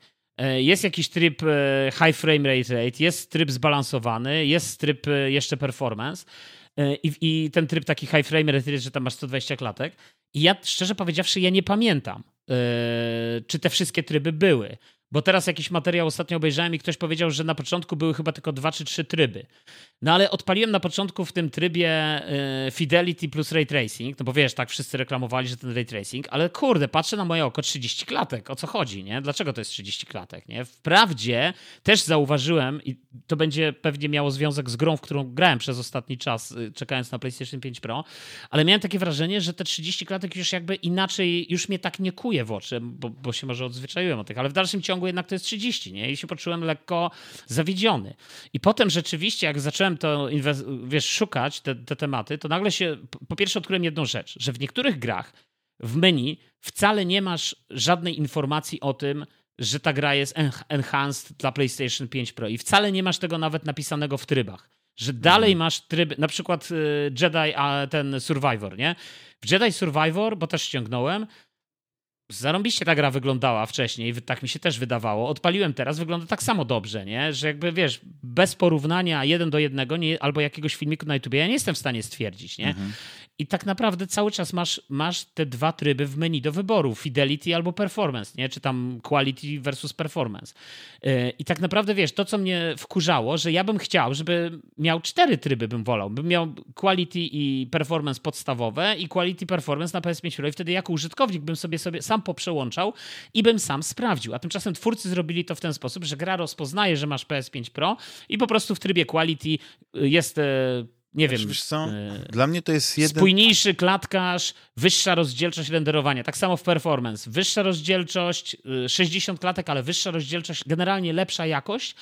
jest jakiś tryb e, high frame rate, jest tryb zbalansowany, jest tryb e, jeszcze performance i, i ten tryb taki high frame rate, że tam masz 120 klatek. I ja szczerze powiedziawszy, ja nie pamiętam, czy te wszystkie tryby były. Bo teraz jakiś materiał ostatnio obejrzałem i ktoś powiedział, że na początku były chyba tylko dwa czy trzy tryby. No ale odpaliłem na początku w tym trybie y, Fidelity plus Ray Tracing, no bo wiesz, tak wszyscy reklamowali, że ten Ray Tracing, ale kurde, patrzę na moje oko 30 klatek, o co chodzi, nie? Dlaczego to jest 30 klatek, nie? Wprawdzie też zauważyłem, i to będzie pewnie miało związek z grą, w którą grałem przez ostatni czas, y, czekając na PlayStation 5 Pro, ale miałem takie wrażenie, że te 30 klatek już jakby inaczej, już mnie tak nie kuje w oczy, bo, bo się może odzwyczaiłem o tych, ale w dalszym ciągu jednak to jest 30, nie? I się poczułem lekko zawiedziony. I potem rzeczywiście, jak zacząłem to, wiesz, szukać te, te tematy, to nagle się, po pierwsze odkryłem jedną rzecz, że w niektórych grach w menu wcale nie masz żadnej informacji o tym, że ta gra jest enhanced dla PlayStation 5 Pro i wcale nie masz tego nawet napisanego w trybach. Że dalej mhm. masz tryb, na przykład y, Jedi, a ten Survivor, nie? W Jedi Survivor, bo też ściągnąłem, zarąbiście ta gra wyglądała wcześniej, tak mi się też wydawało. Odpaliłem teraz, wygląda tak samo dobrze, nie? Że jakby, wiesz, bez porównania jeden do jednego nie, albo jakiegoś filmiku na YouTube, ja nie jestem w stanie stwierdzić, nie? Mhm. I tak naprawdę cały czas masz, masz te dwa tryby w menu do wyboru, fidelity albo performance, nie? Czy tam quality versus performance. Yy, I tak naprawdę, wiesz, to co mnie wkurzało, że ja bym chciał, żeby miał cztery tryby, bym wolał. Bym miał quality i performance podstawowe i quality performance na PS5 Pro i wtedy jako użytkownik bym sobie, sobie sam poprzełączał i bym sam sprawdził. A tymczasem twórcy zrobili to w ten sposób, że gra rozpoznaje, że masz PS5 Pro i po prostu w trybie quality jest nie wiem. Wiesz co? E, Dla mnie to jest jeden... Spójniejszy klatkarz, wyższa rozdzielczość renderowania. Tak samo w performance. Wyższa rozdzielczość, 60 y, klatek, ale wyższa rozdzielczość, generalnie lepsza jakość.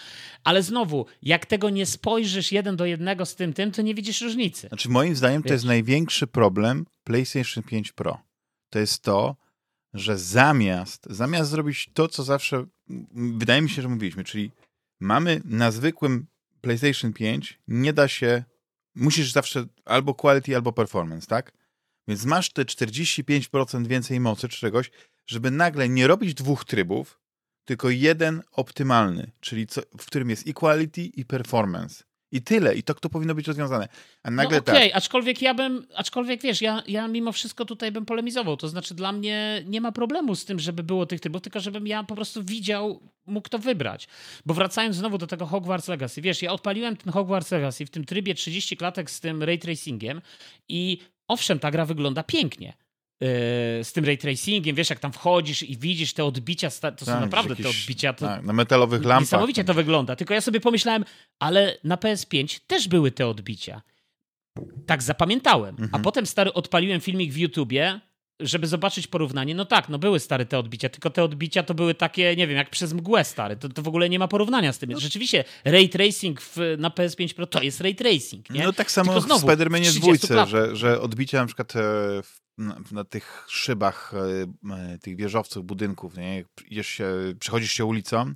Ale znowu, jak tego nie spojrzysz jeden do jednego z tym, tym, to nie widzisz różnicy. Znaczy moim zdaniem Wiesz? to jest największy problem PlayStation 5 Pro. To jest to, że zamiast, zamiast zrobić to, co zawsze, wydaje mi się, że mówiliśmy, czyli mamy na zwykłym PlayStation 5, nie da się musisz zawsze albo quality, albo performance, tak? Więc masz te 45% więcej mocy czy czegoś, żeby nagle nie robić dwóch trybów, tylko jeden optymalny, czyli co, w którym jest equality i performance. I tyle. I to, to powinno być rozwiązane. A nagle no okej, okay, tak. aczkolwiek ja bym, aczkolwiek wiesz, ja, ja mimo wszystko tutaj bym polemizował. To znaczy dla mnie nie ma problemu z tym, żeby było tych trybów, tylko żebym ja po prostu widział, mógł to wybrać. Bo wracając znowu do tego Hogwarts Legacy, wiesz, ja odpaliłem ten Hogwarts Legacy w tym trybie 30 klatek z tym ray tracingiem i owszem, ta gra wygląda pięknie Yy, z tym ray tracingiem, wiesz, jak tam wchodzisz i widzisz te odbicia, to tak, są naprawdę jakieś, te odbicia. To tak, na metalowych lampach. Niesamowicie to wygląda. Tylko ja sobie pomyślałem, ale na PS5 też były te odbicia. Tak zapamiętałem. Mhm. A potem stary odpaliłem filmik w YouTubie, żeby zobaczyć porównanie. No tak, no były stare te odbicia, tylko te odbicia to były takie, nie wiem, jak przez mgłę stary. To, to w ogóle nie ma porównania z tym. No. Rzeczywiście, ray tracing w, na PS5 Pro to jest ray tracing, nie? No tak samo tylko znowu, w Spider-Manie dwójce, że, że odbicia na przykład e, w na, na, tych szybach e, e, tych wieżowców, budynków, nie? Jak idziesz się, przechodzisz się ulicą,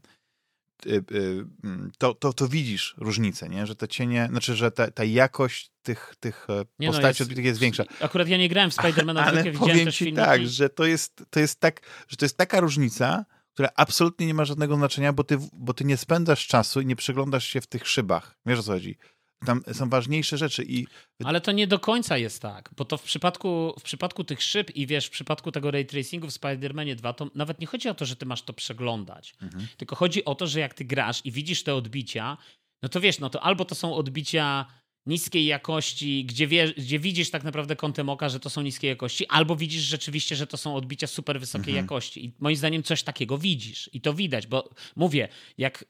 to, to, to widzisz różnicę, nie? że te cienie, znaczy, że ta, ta jakość tych, tych e, nie no, postaci no jest, odbitych jest większa. Akurat ja nie grałem w Spidermana, [LAUGHS] ale powiem ci tak, że to jest, to jest tak, że to jest taka różnica, która absolutnie nie ma żadnego znaczenia, bo ty, bo ty nie spędzasz czasu i nie przyglądasz się w tych szybach. Wiesz o co chodzi? Tam są ważniejsze rzeczy i... Ale to nie do końca jest tak, bo to w przypadku, w przypadku tych szyb i wiesz, w przypadku tego ray tracingu w Spider-Manie 2, to nawet nie chodzi o to, że ty masz to przeglądać, mhm. tylko chodzi o to, że jak ty grasz i widzisz te odbicia, no to wiesz, no to albo to są odbicia niskiej jakości, gdzie, wie, gdzie widzisz tak naprawdę kątem oka, że to są niskie jakości, albo widzisz rzeczywiście, że to są odbicia super wysokiej mhm. jakości. I moim zdaniem coś takiego widzisz i to widać, bo mówię, jak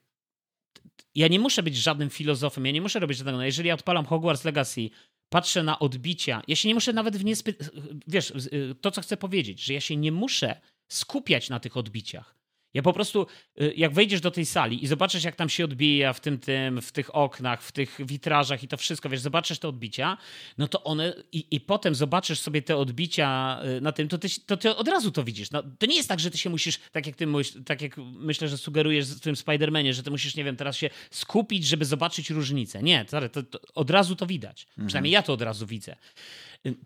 ja nie muszę być żadnym filozofem, ja nie muszę robić żadnego. No jeżeli ja odpalam Hogwarts Legacy, patrzę na odbicia, ja się nie muszę nawet w nie. Wiesz, to co chcę powiedzieć, że ja się nie muszę skupiać na tych odbiciach. Ja po prostu, y, jak wejdziesz do tej sali i zobaczysz, jak tam się odbija w tym, tym, w tych oknach, w tych witrażach i to wszystko, wiesz, zobaczysz te odbicia, no to one, i, i potem zobaczysz sobie te odbicia y, na tym, to ty, to ty od razu to widzisz. No, to nie jest tak, że ty się musisz, tak jak ty tak jak myślę, że sugerujesz w tym Spider-Manie, że ty musisz, nie wiem, teraz się skupić, żeby zobaczyć różnicę. Nie, to, to, to od razu to widać. Mhm. Przynajmniej ja to od razu widzę.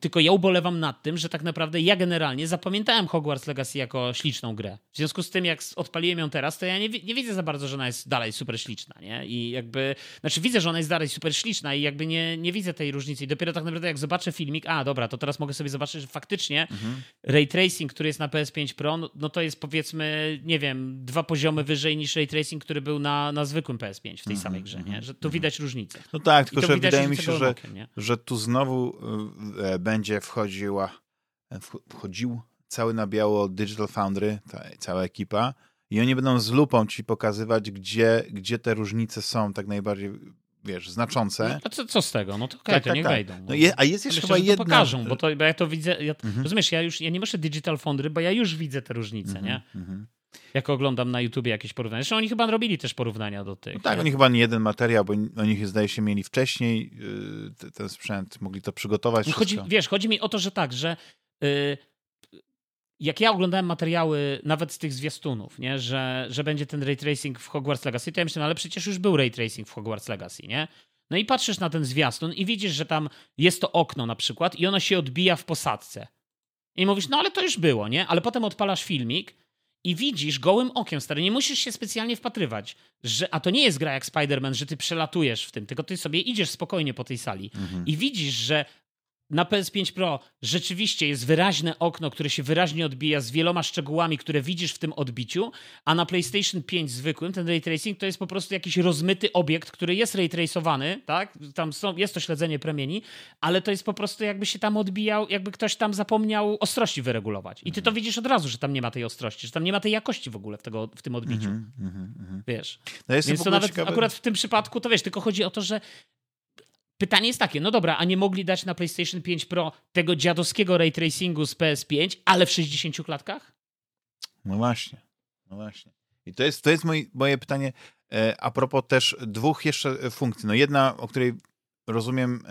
Tylko ja ubolewam nad tym, że tak naprawdę ja generalnie zapamiętałem Hogwarts Legacy jako śliczną grę. W związku z tym, jak odpaliłem ją teraz, to ja nie, nie widzę za bardzo, że ona jest dalej super śliczna, nie? I jakby, znaczy widzę, że ona jest dalej super śliczna i jakby nie, nie widzę tej różnicy. I dopiero tak naprawdę jak zobaczę filmik, a dobra, to teraz mogę sobie zobaczyć, że faktycznie mhm. ray tracing, który jest na PS5 Pro, no, no, to jest powiedzmy, nie wiem, dwa poziomy wyżej niż ray tracing, który był na, na zwykłym PS5 w tej mhm. samej grze, nie? Mhm. Że tu mhm. widać różnicę. No tak, tylko że wydaje mi się, że, że tu znowu będzie wchodziła, e, wchodził cały na biało Digital Foundry, ta, cała ekipa i oni będą z lupą ci pokazywać, gdzie, gdzie te różnice są tak najbardziej wiesz, znaczące. No, a co, co z tego? No to okej, okay, tak, to tak, niech tak. wejdą. No je, a jest jeszcze chyba jedna... pokażą, bo, to, bo ja to widzę, ja, mhm. rozumiesz, ja już, ja nie muszę Digital Foundry, bo ja już widzę te różnice, mhm, nie? Mhm jak oglądam na YouTubie jakieś porównania. Zresztą oni chyba robili też porównania do tych. No tak, oni chyba nie jeden materiał, bo oni zdaje się mieli wcześniej yy, ten sprzęt, mogli to przygotować. No chodzi, wiesz, chodzi mi o to, że tak, że yy, jak ja oglądałem materiały nawet z tych zwiastunów, nie, że, że będzie ten ray tracing w Hogwarts Legacy, to ja myślę, no ale przecież już był ray tracing w Hogwarts Legacy, nie? No i patrzysz na ten zwiastun i widzisz, że tam jest to okno na przykład i ono się odbija w posadzce. I mówisz, no ale to już było, nie? Ale potem odpalasz filmik i widzisz gołym okiem, stary, nie musisz się specjalnie wpatrywać, że, a to nie jest gra jak Spider-Man, że ty przelatujesz w tym, tylko ty sobie idziesz spokojnie po tej sali Mhm. i widzisz, że na PS5 Pro rzeczywiście jest wyraźne okno, które się wyraźnie odbija z wieloma szczegółami, które widzisz w tym odbiciu, a na PlayStation 5 zwykłym ten ray tracing to jest po prostu jakiś rozmyty obiekt, który jest ray tracowany, tak? Tam są, jest to śledzenie premieni, ale to jest po prostu jakby się tam odbijał, jakby ktoś tam zapomniał ostrości wyregulować. I ty to widzisz od razu, że tam nie ma tej ostrości, że tam nie ma tej jakości w ogóle w, tego, w tym odbiciu. Mhm, mhm, mhm. Wiesz. No Więc to nawet ciekawy- akurat w tym przypadku, to wiesz, tylko chodzi o to, że pytanie jest takie, no dobra, a nie mogli dać na PlayStation 5 Pro tego dziadowskiego ray tracingu z PS5, ale w 60 klatkach? No właśnie, no właśnie. I to jest, to jest moje, moje pytanie e, a propos też dwóch jeszcze e, funkcji. No jedna, o której rozumiem,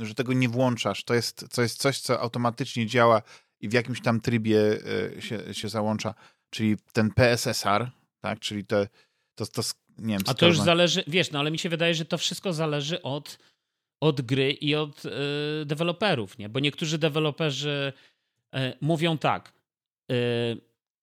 e, że tego nie włączasz, to jest, to jest coś, co automatycznie działa i w jakimś tam trybie e, się, się załącza, czyli ten PSSR, tak, czyli to, to, to s- nie wiem, A to już zależy, wiesz, no ale mi się wydaje, że to wszystko zależy od, od gry i od y, deweloperów, nie? Bo niektórzy deweloperzy y, mówią tak, y,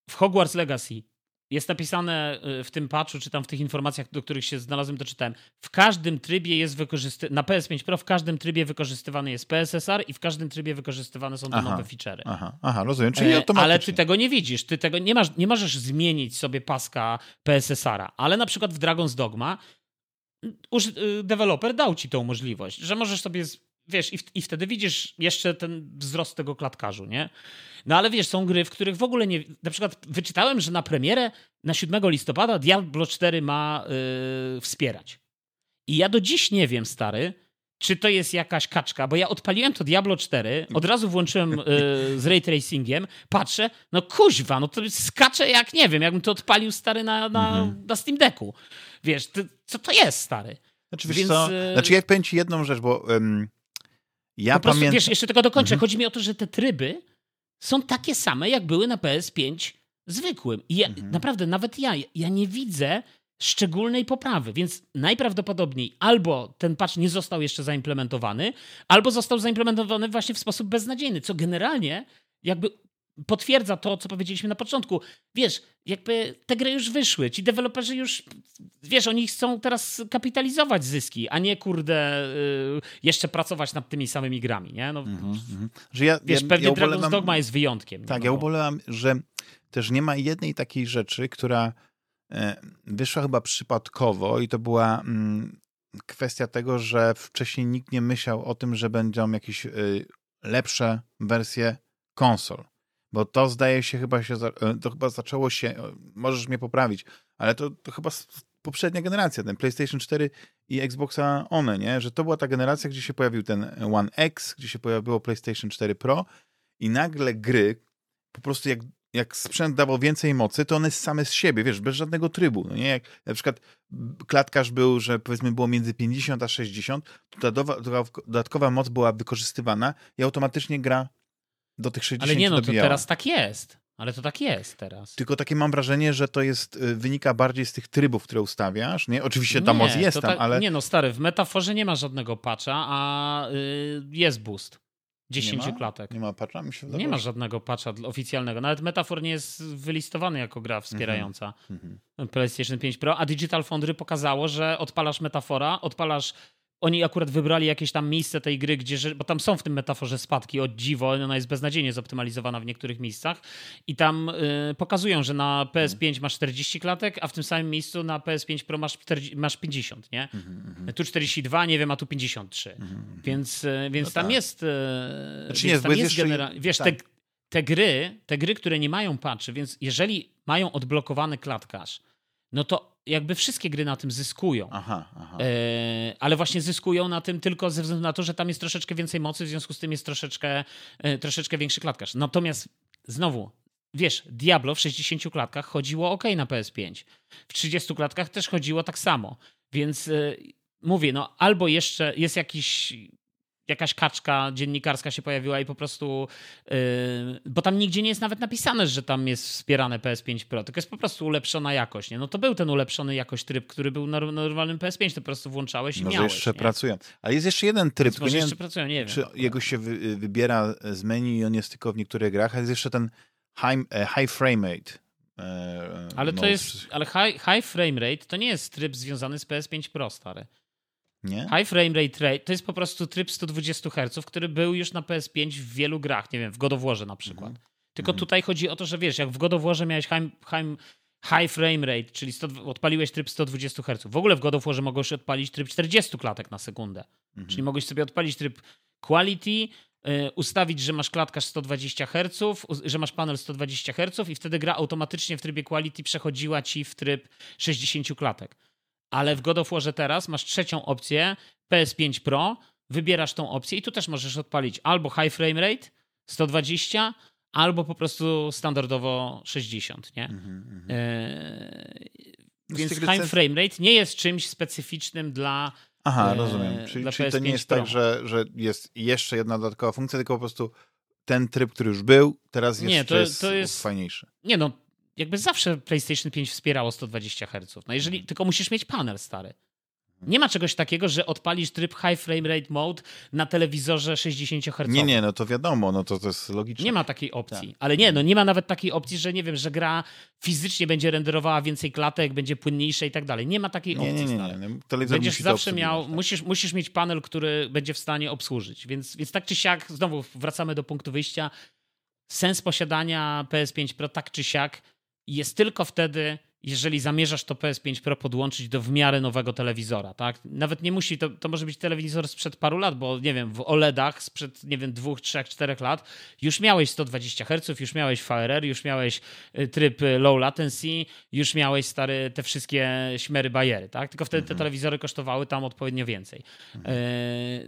w Hogwarts Legacy jest napisane w tym patchu, czy tam w tych informacjach, do których się znalazłem, to czytałem. W każdym trybie jest wykorzystywany, na PS5 Pro w każdym trybie wykorzystywany jest PSSR i w każdym trybie wykorzystywane są te Aha. nowe feature'y. Aha, aha, rozumiem, czyli automatycznie. Ale ty tego nie widzisz. Ty tego nie, masz, nie możesz zmienić sobie paska PSSR-a. Ale na przykład w Dragon's Dogma deweloper dał ci tą możliwość, że możesz sobie, wiesz, i, w, i wtedy widzisz jeszcze ten wzrost tego klatkarzu, nie? No ale wiesz, są gry, w których w ogóle nie... Na przykład wyczytałem, że na premierę na 7 listopada Diablo 4 ma y, wspierać. I ja do dziś nie wiem, stary, czy to jest jakaś kaczka, bo ja odpaliłem to Diablo 4, od razu włączyłem y, z ray tracingiem, patrzę, no kuźwa, no to skacze jak, nie wiem, jakbym to odpalił, stary, na, na, Mhm. na Steam Decku. Wiesz, to, co to jest, stary? Znaczy, wiesz Więc, co, e, znaczy ja powiem ci jedną rzecz, bo em, ja po prostu, pamiętam... wiesz, jeszcze tylko dokończę. Mhm. Chodzi mi o to, że te tryby są takie same, jak były na PS5 zwykłym. I ja, Mhm. naprawdę, nawet ja, ja nie widzę szczególnej poprawy, więc najprawdopodobniej albo ten patch nie został jeszcze zaimplementowany, albo został zaimplementowany właśnie w sposób beznadziejny, co generalnie jakby potwierdza to, co powiedzieliśmy na początku. Wiesz, jakby te gry już wyszły, ci deweloperzy już, wiesz, oni chcą teraz kapitalizować zyski, a nie, kurde, y, jeszcze pracować nad tymi samymi grami, nie? No, Mhm, mhm. Że ja, Wiesz, ja, pewnie ja Dragon's Dogma jest wyjątkiem. Tak, no ja bo- ubolewam, że też nie ma jednej takiej rzeczy, która e, wyszła chyba przypadkowo i to była mm, kwestia tego, że wcześniej nikt nie myślał o tym, że będą jakieś y, lepsze wersje konsol. Bo to zdaje się chyba się, e, to chyba zaczęło się, e, możesz mnie poprawić, ale to, to chyba poprzednia generacja, ten PlayStation 4 i Xboxa One, nie? Że to była ta generacja, gdzie się pojawił ten One X, gdzie się pojawiło PlayStation 4 Pro i nagle gry, po prostu jak, jak sprzęt dawał więcej mocy, to one same z siebie, wiesz, bez żadnego trybu, no nie? Jak na przykład klatkarz był, że powiedzmy było między 50 a 60, to dodatkowa moc była wykorzystywana i automatycznie gra do tych 60 Ale nie, no to dobijała. teraz tak jest. Ale to tak jest teraz. Tylko takie mam wrażenie, że to jest, y, wynika bardziej z tych trybów, które ustawiasz, nie? Oczywiście ta moc jest to tam, tak- ale... Nie no, stary, w metaforze nie ma żadnego patcha, a y, jest boost. 10 Nie ma? klatek. Nie ma patcha, mi się Nie ma żadnego patcha oficjalnego. Nawet metafor nie jest wylistowany jako gra wspierająca Mhm. PlayStation 5 Pro, a Digital Foundry pokazało, że odpalasz metafora, odpalasz. Oni akurat wybrali jakieś tam miejsce tej gry, gdzie, bo tam są w tym metaforze spadki od dziwo, ona jest beznadziejnie zoptymalizowana w niektórych miejscach i tam y, pokazują, że na PS5 masz 40 klatek, a w tym samym miejscu na PS5 Pro masz, 40, masz 50, nie? Mhm, mhm, Tu 42, nie wiem, a tu 53. mhm. Więc, e, więc No tam tak. jest. e, Znaczy więc nie, tam jest genera- Wiesz, tak. te, te gry, te gry, które nie mają patchy, więc jeżeli mają odblokowany klatkarz, no to jakby wszystkie gry na tym zyskują. Aha, aha. E, ale właśnie zyskują na tym tylko ze względu na to, że tam jest troszeczkę więcej mocy, w związku z tym jest troszeczkę, e, troszeczkę większy klatkarz. Natomiast znowu, wiesz, Diablo w 60 klatkach chodziło ok na PS5. W 30 klatkach też chodziło tak samo. Więc e, mówię, no albo jeszcze jest jakiś jakaś kaczka dziennikarska się pojawiła i po prostu, yy, bo tam nigdzie nie jest nawet napisane, że tam jest wspierane PS5 Pro, tylko jest po prostu ulepszona jakość, nie? No to był ten ulepszony jakoś tryb, który był na normalnym PS5, to po prostu włączałeś i Może miałeś. jeszcze nie? pracują. Ale jest jeszcze jeden tryb, Może jeszcze wiem, pracują, nie wiem. czy jego się wy, wybiera z menu i on jest tylko w niektórych grach, ale jest jeszcze ten high, e, high frame rate. e, Ale to mode. jest, ale high, high frame rate to nie jest tryb związany z PS5 Pro, stary. Nie? High frame rate, rate to jest po prostu tryb 120 Hz, który był już na PS5 w wielu grach, nie wiem, w God na przykład. Mhm. Tylko Mhm. tutaj chodzi o to, że wiesz, jak w God miałeś high, high, high frame rate, czyli 100, odpaliłeś tryb 120 Hz. W ogóle w God of Warze mogłeś odpalić tryb 40 klatek na sekundę. Mhm. Czyli mogłeś sobie odpalić tryb quality, y, ustawić, że masz klatkarz 120 Hz, że masz panel 120 Hz i wtedy gra automatycznie w trybie quality przechodziła ci w tryb 60 klatek. Ale w God of Warze teraz masz trzecią opcję, PS5 Pro, wybierasz tą opcję i tu też możesz odpalić albo high frame rate 120, albo po prostu standardowo 60, nie? Z więc licencji- frame rate nie jest czymś specyficznym dla Aha, e, rozumiem. Czyli, czyli to nie PS5 jest Pro. tak, że, że jest jeszcze jedna dodatkowa funkcja, tylko po prostu ten tryb, który już był, teraz jest, Nie, to- jest, to jest- fajniejszy. Nie no, jakby zawsze PlayStation 5 wspierało 120 Hz. No jeżeli, tylko musisz mieć panel stary. Nie ma czegoś takiego, że odpalisz tryb high frame rate mode na telewizorze 60 Hz. Nie, nie, no to wiadomo, no to, to jest logiczne. Nie ma takiej opcji. Tak. Ale nie, no nie ma nawet takiej opcji, że nie wiem, że gra fizycznie będzie renderowała więcej klatek, będzie płynniejsza i tak dalej. Nie ma takiej nie, opcji. nie, nie, stary. nie. Telewizor Będziesz zawsze miał, tak. musisz, musisz mieć panel, który będzie w stanie obsłużyć. Więc, więc tak czy siak, znowu wracamy do punktu wyjścia. Sens posiadania PS5 Pro tak czy siak jest tylko wtedy, jeżeli zamierzasz to PS5 Pro podłączyć do w miarę nowego telewizora, tak? Nawet nie musi, to, to może być telewizor sprzed paru lat, bo nie wiem, w OLEDach sprzed, nie wiem, dwóch, trzech, czterech lat już miałeś 120 Hz, już miałeś VRR, już miałeś y, tryb y, low latency, już miałeś stary te wszystkie śmery bajery, tak? Tylko wtedy te Mhm. telewizory kosztowały tam odpowiednio więcej. E,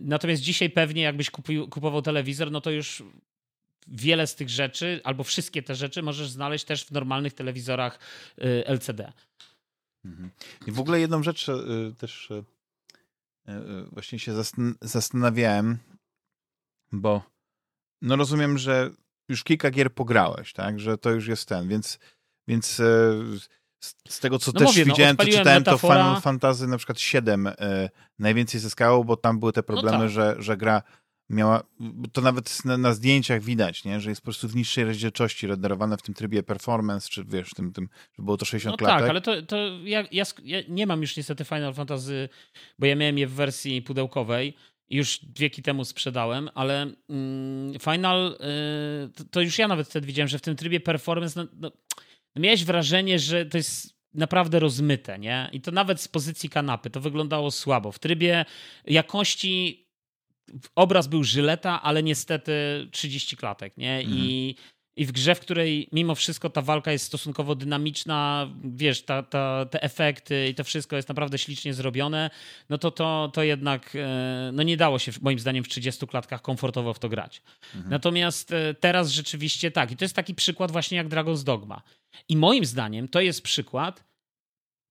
natomiast dzisiaj pewnie jakbyś kupił, kupował telewizor, no to już wiele z tych rzeczy, albo wszystkie te rzeczy możesz znaleźć też w normalnych telewizorach y, LCD. Mhm. I w ogóle jedną rzecz e, też e, właśnie się zastan- zastanawiałem, bo no rozumiem, że już kilka gier pograłeś, tak? Że to już jest ten, więc, więc z, tego, co No też mówię, no, widziałem, to odpaliłem czytałem, Metafora- to Final Fantasy na przykład 7 e, najwięcej zyskało, bo tam były te problemy, tak. że, że gra miała, to nawet na, na zdjęciach widać, nie? że jest po prostu w niższej rozdzielczości renderowane w tym trybie performance, czy wiesz, tym, tym żeby było to 60 No klatek. tak, ale to, to ja, ja, ja nie mam już niestety Final Fantasy, bo ja miałem je w wersji pudełkowej i już wieki temu sprzedałem, ale mm, Final, y, to, to już ja nawet wtedy widziałem, że w tym trybie performance no, no, no miałeś wrażenie, że to jest naprawdę rozmyte, nie? I to nawet z pozycji kanapy to wyglądało słabo. W trybie jakości obraz był żyleta, ale niestety 30 klatek, nie? I, I w grze, w której mimo wszystko ta walka jest stosunkowo dynamiczna, wiesz, ta, ta, te efekty i to wszystko jest naprawdę ślicznie zrobione, no to to, to jednak e, no nie dało się moim zdaniem w 30 klatkach komfortowo w to grać. Mhm. Natomiast e, teraz rzeczywiście tak. I to jest taki przykład właśnie jak Dragon's Dogma. I moim zdaniem to jest przykład,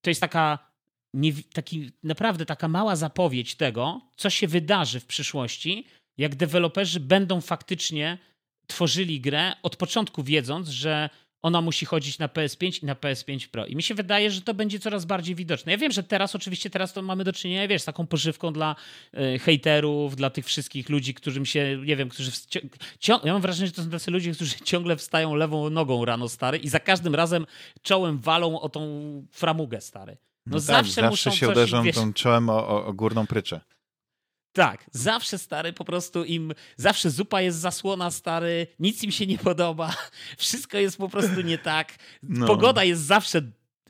to jest taka nie, taki, naprawdę taka mała zapowiedź tego, co się wydarzy w przyszłości, jak deweloperzy będą faktycznie tworzyli grę od początku wiedząc, że ona musi chodzić na PS5 i na PS5 Pro. I mi się wydaje, że to będzie coraz bardziej widoczne. Ja wiem, że teraz oczywiście teraz to mamy do czynienia, wiesz, z taką pożywką dla y, hejterów, dla tych wszystkich ludzi, którym się, nie wiem, którzy... ja mam wrażenie, że to są tacy ludzie, którzy [LAUGHS] ciągle wstają lewą nogą rano, stary, i za każdym razem czołem walą o tą framugę, stary. No, tak, zawsze, muszą się coś, uderzą wiesz, tą czołem o, o, o górną pryczę. tak, zawsze stary, po prostu im, zawsze zupa jest zasłona stary, nic im się nie podoba, [LAUGHS] wszystko jest po prostu nie tak, No. pogoda jest zawsze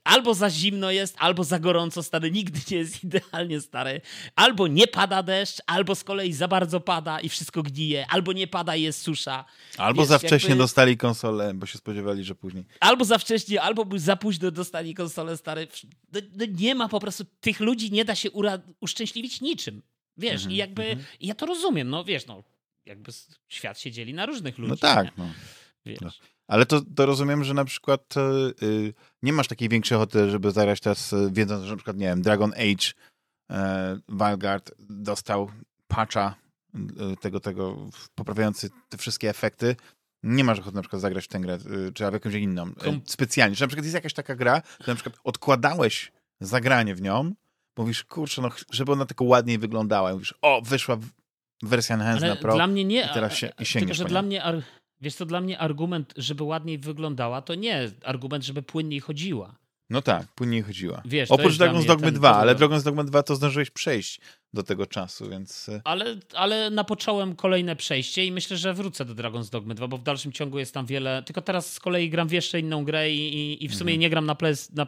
albo za zimno jest, albo za gorąco stary, nigdy nie jest idealnie stary, albo nie pada deszcz, albo z kolei za bardzo pada i wszystko gnije, albo nie pada i jest susza, Albo Wiesz, za wcześnie jakby- dostali konsolę, bo się spodziewali, że później. albo za wcześnie, albo za późno dostali konsolę stary, no, no nie ma po prostu, tych ludzi nie da się ura- uszczęśliwić niczym, wiesz, Mhm, i jakby, mhm. ja to rozumiem, no wiesz, no, jakby świat się dzieli na różnych ludzi. No tak, nie? no. Wiesz. Ale to, to rozumiem, że na przykład y, y, nie masz takiej większej ochoty, żeby zagrać teraz, y, wiedząc, że na przykład, nie wiem, Dragon Age, e, Vanguard dostał patcha tego, tego poprawiający te wszystkie efekty, nie masz ochoty na przykład zagrać w tę grę, czy w jakąś inną, specjalnie. Czy na przykład jest jakaś taka gra, że na przykład odkładałeś zagranie w nią, mówisz, kurczę, no, żeby ona tylko ładniej wyglądała. I mówisz, o, wyszła wersja Enhanced na Pro. dla mnie nie. i teraz się- i Tylko, sięgniesz że po dla mnie. Ar, wiesz, to dla mnie argument, żeby ładniej wyglądała, to nie argument, żeby płynniej chodziła. No tak, płynniej chodziła. Wiesz, Oprócz Dragon's mnie Dogmy ten 2, ale. Dragon's Dogma 2 to zdążyłeś przejść do tego czasu, więc... y, Ale, ale napocząłem kolejne przejście i myślę, że wrócę do Dragon's Dogmy 2, bo w dalszym ciągu jest tam wiele. Tylko teraz z kolei gram w jeszcze inną grę i, i, i w sumie Mhm. nie gram na PS. Na,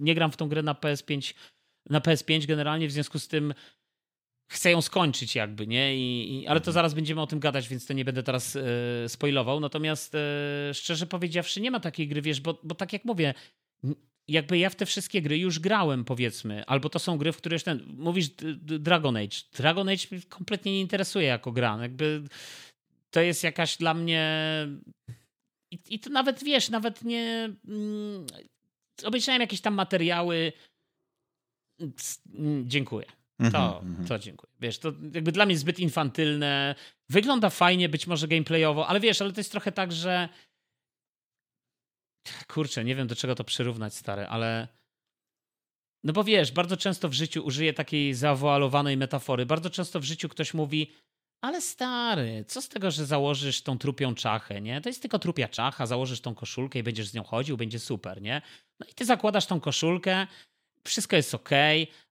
nie gram w tą grę na PS5, na PS5 generalnie, w związku z tym chcę ją skończyć jakby, nie? I, i, ale to Mhm. zaraz będziemy o tym gadać, więc to nie będę teraz e, spoilował. Natomiast e, szczerze powiedziawszy, nie ma takiej gry, wiesz, bo, bo tak jak mówię, jakby ja w te wszystkie gry już grałem, powiedzmy, albo to są gry, w które już ten, mówisz Dragon Age. Dragon Age mnie kompletnie nie interesuje jako gra. Jakby to jest jakaś dla mnie i, i to nawet, wiesz, nawet nie mm, obejrzałem jakieś tam materiały mm, Dziękuję. Mhm, To, mhm. to dziękuję. Wiesz, to jakby dla mnie zbyt infantylne. Wygląda fajnie, być może gameplayowo, ale wiesz, ale to jest trochę tak, że. Kurczę, nie wiem do czego to przyrównać, stary, ale. No bo wiesz, bardzo często w życiu użyję takiej zawoalowanej metafory. Bardzo często w życiu ktoś mówi, ale stary, co z tego, że założysz tą trupią czachę, nie? To jest tylko trupia czacha, założysz tą koszulkę i będziesz z nią chodził, będzie super, nie? No i ty zakładasz tą koszulkę, wszystko jest ok,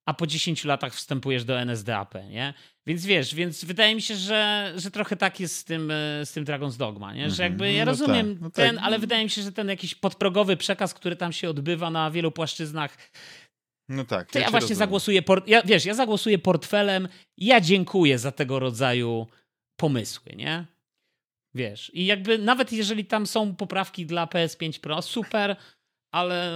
a po 10 latach wstępujesz do NSDAP, nie? Więc wiesz, więc wydaje mi się, że, że trochę tak jest z tym, e, z tym Dragon's Dogma, nie? Że Mhm. jakby ja No rozumiem tak, no tak. ten, ale wydaje mi się, że ten jakiś podprogowy przekaz, który tam się odbywa na wielu płaszczyznach, No tak. to ja, cię właśnie rozumiem. zagłosuję, por- ja, wiesz, ja zagłosuję portfelem, ja dziękuję za tego rodzaju pomysły, nie? Wiesz, i jakby nawet jeżeli tam są poprawki dla PS5 Pro, super, ale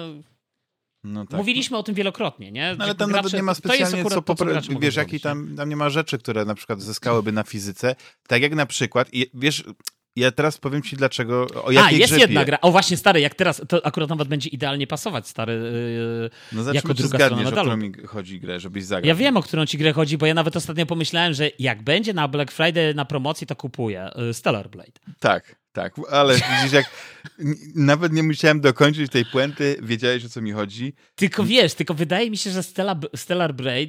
No tak. mówiliśmy o tym wielokrotnie, nie? No, ale tam nawet nie ma specjalnie co popra- gracze Wiesz, jaki tam, tam nie ma rzeczy, które na przykład zyskałyby na fizyce. Tak jak na przykład, i wiesz, ja teraz powiem ci dlaczego, o A, jakiej jest grze jedna gra. O, właśnie, stary, jak teraz, to akurat nawet będzie idealnie pasować, stary. Yy, No zacznijmy, jako druga strona zgadniesz, o medalu. którą mi chodzi grę, żebyś zagrał. Ja wiem, o którą ci grę chodzi, bo ja nawet ostatnio pomyślałem, że jak będzie na Black Friday na promocji, to kupuję yy, Stellar Blade. Tak, tak, ale [LAUGHS] widzisz, jak nawet nie musiałem dokończyć tej puenty, wiedziałeś, o co mi chodzi. Tylko wiesz, tylko wydaje mi się, że Stella, Stellar Blade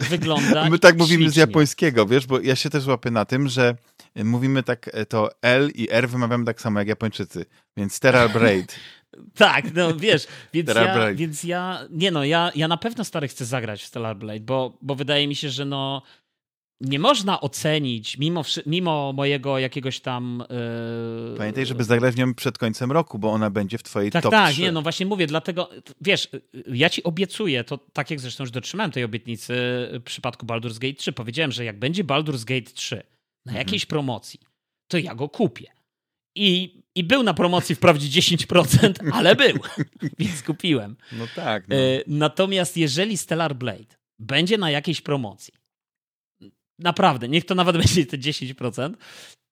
yy, wygląda [LAUGHS] My tak mówimy z ślicznie. japońskiego, wiesz, bo ja się też łapię na tym, że mówimy tak, e, to L i R wymawiamy tak samo jak Japończycy, więc Stellar Braid. [LAUGHS] Tak, no wiesz, więc ja, więc ja, nie no, ja, ja na pewno stary chcę zagrać w Stellar Blade, bo, bo wydaje mi się, że no nie można ocenić, mimo, mimo mojego jakiegoś tam... Yy, Pamiętaj, żeby zagrać w nią przed końcem roku, bo ona będzie w twojej Tak, top tak, 3. nie, no właśnie mówię, dlatego, wiesz, ja ci obiecuję, to tak jak zresztą już dotrzymałem tej obietnicy w przypadku Baldur's Gate 3, powiedziałem, że jak będzie Baldur's Gate 3 na Mhm. jakiejś promocji, to ja go kupię. I, I był na promocji wprawdzie 10%, [LAUGHS] ale był, więc kupiłem. No tak, no. E, Natomiast jeżeli Stellar Blade będzie na jakiejś promocji, naprawdę, niech to nawet [LAUGHS] będzie te 10%,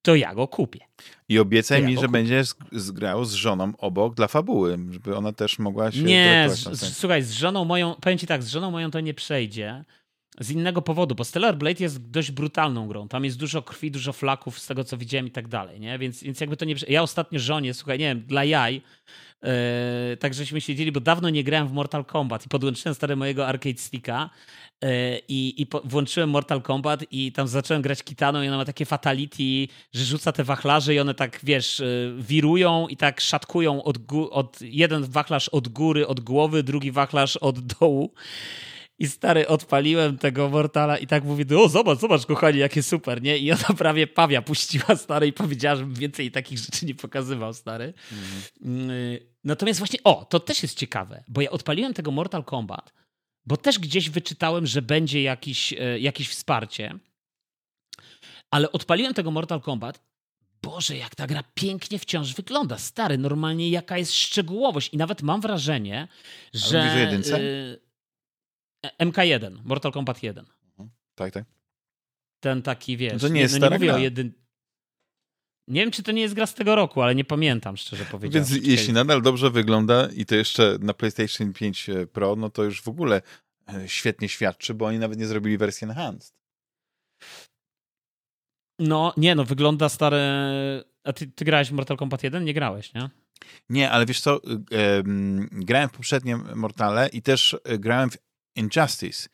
to ja go kupię. I obiecaj ja mi, że kupię. będziesz zgrał z żoną obok dla fabuły, żeby ona też mogła się... Nie, z, słuchaj, z żoną moją, powiem ci tak, z żoną moją to nie przejdzie. Z innego powodu, bo Stellar Blade jest dość brutalną grą. Tam jest dużo krwi, dużo flaków z tego, co widziałem i tak dalej, nie? Więc, więc jakby to nie... Ja ostatnio żonie, słuchaj, nie wiem, dla jaj, yy, tak żeśmy siedzieli, bo dawno nie grałem w Mortal Kombat i podłączyłem stary mojego arcade sticka yy, i, i po, włączyłem Mortal Kombat i tam zacząłem grać kitaną i ona ma takie fatality, że rzuca te wachlarze i one tak, wiesz, yy, wirują i tak szatkują od, od jeden wachlarz od góry, od głowy, drugi wachlarz od dołu. I stary, odpaliłem tego Mortala i tak mówię, o zobacz, zobacz kochani, jakie super, nie? I ona prawie pawia puściła, stary, i powiedziała, żebym więcej takich rzeczy nie pokazywał, stary. Mhm. Mm, Natomiast właśnie, o, to też jest ciekawe, bo ja odpaliłem tego Mortal Kombat, bo też gdzieś wyczytałem, że będzie jakiś, e, jakieś wsparcie, ale odpaliłem tego Mortal Kombat Boże, jak ta gra pięknie wciąż wygląda. Stary, normalnie jaka jest szczegółowość. I nawet mam wrażenie, że... mówisz o jedynce? y, MK1, Mortal Kombat 1. Tak, tak. Ten taki, wiesz... No to nie jest no, nie mówię gra. o jedyn... Nie wiem, czy to nie jest gra z tego roku, ale nie pamiętam, szczerze powiedziawszy. Więc Czekaj. jeśli nadal dobrze wygląda i to jeszcze na PlayStation 5 Pro, no to już w ogóle e, świetnie świadczy, bo oni nawet nie zrobili wersji enhanced. No, nie, no, wygląda stare... A ty, ty grałeś w Mortal Kombat 1? Nie grałeś, nie? Nie, ale wiesz co, y, em, grałem w poprzednie Mortale i też y, grałem w Injustice.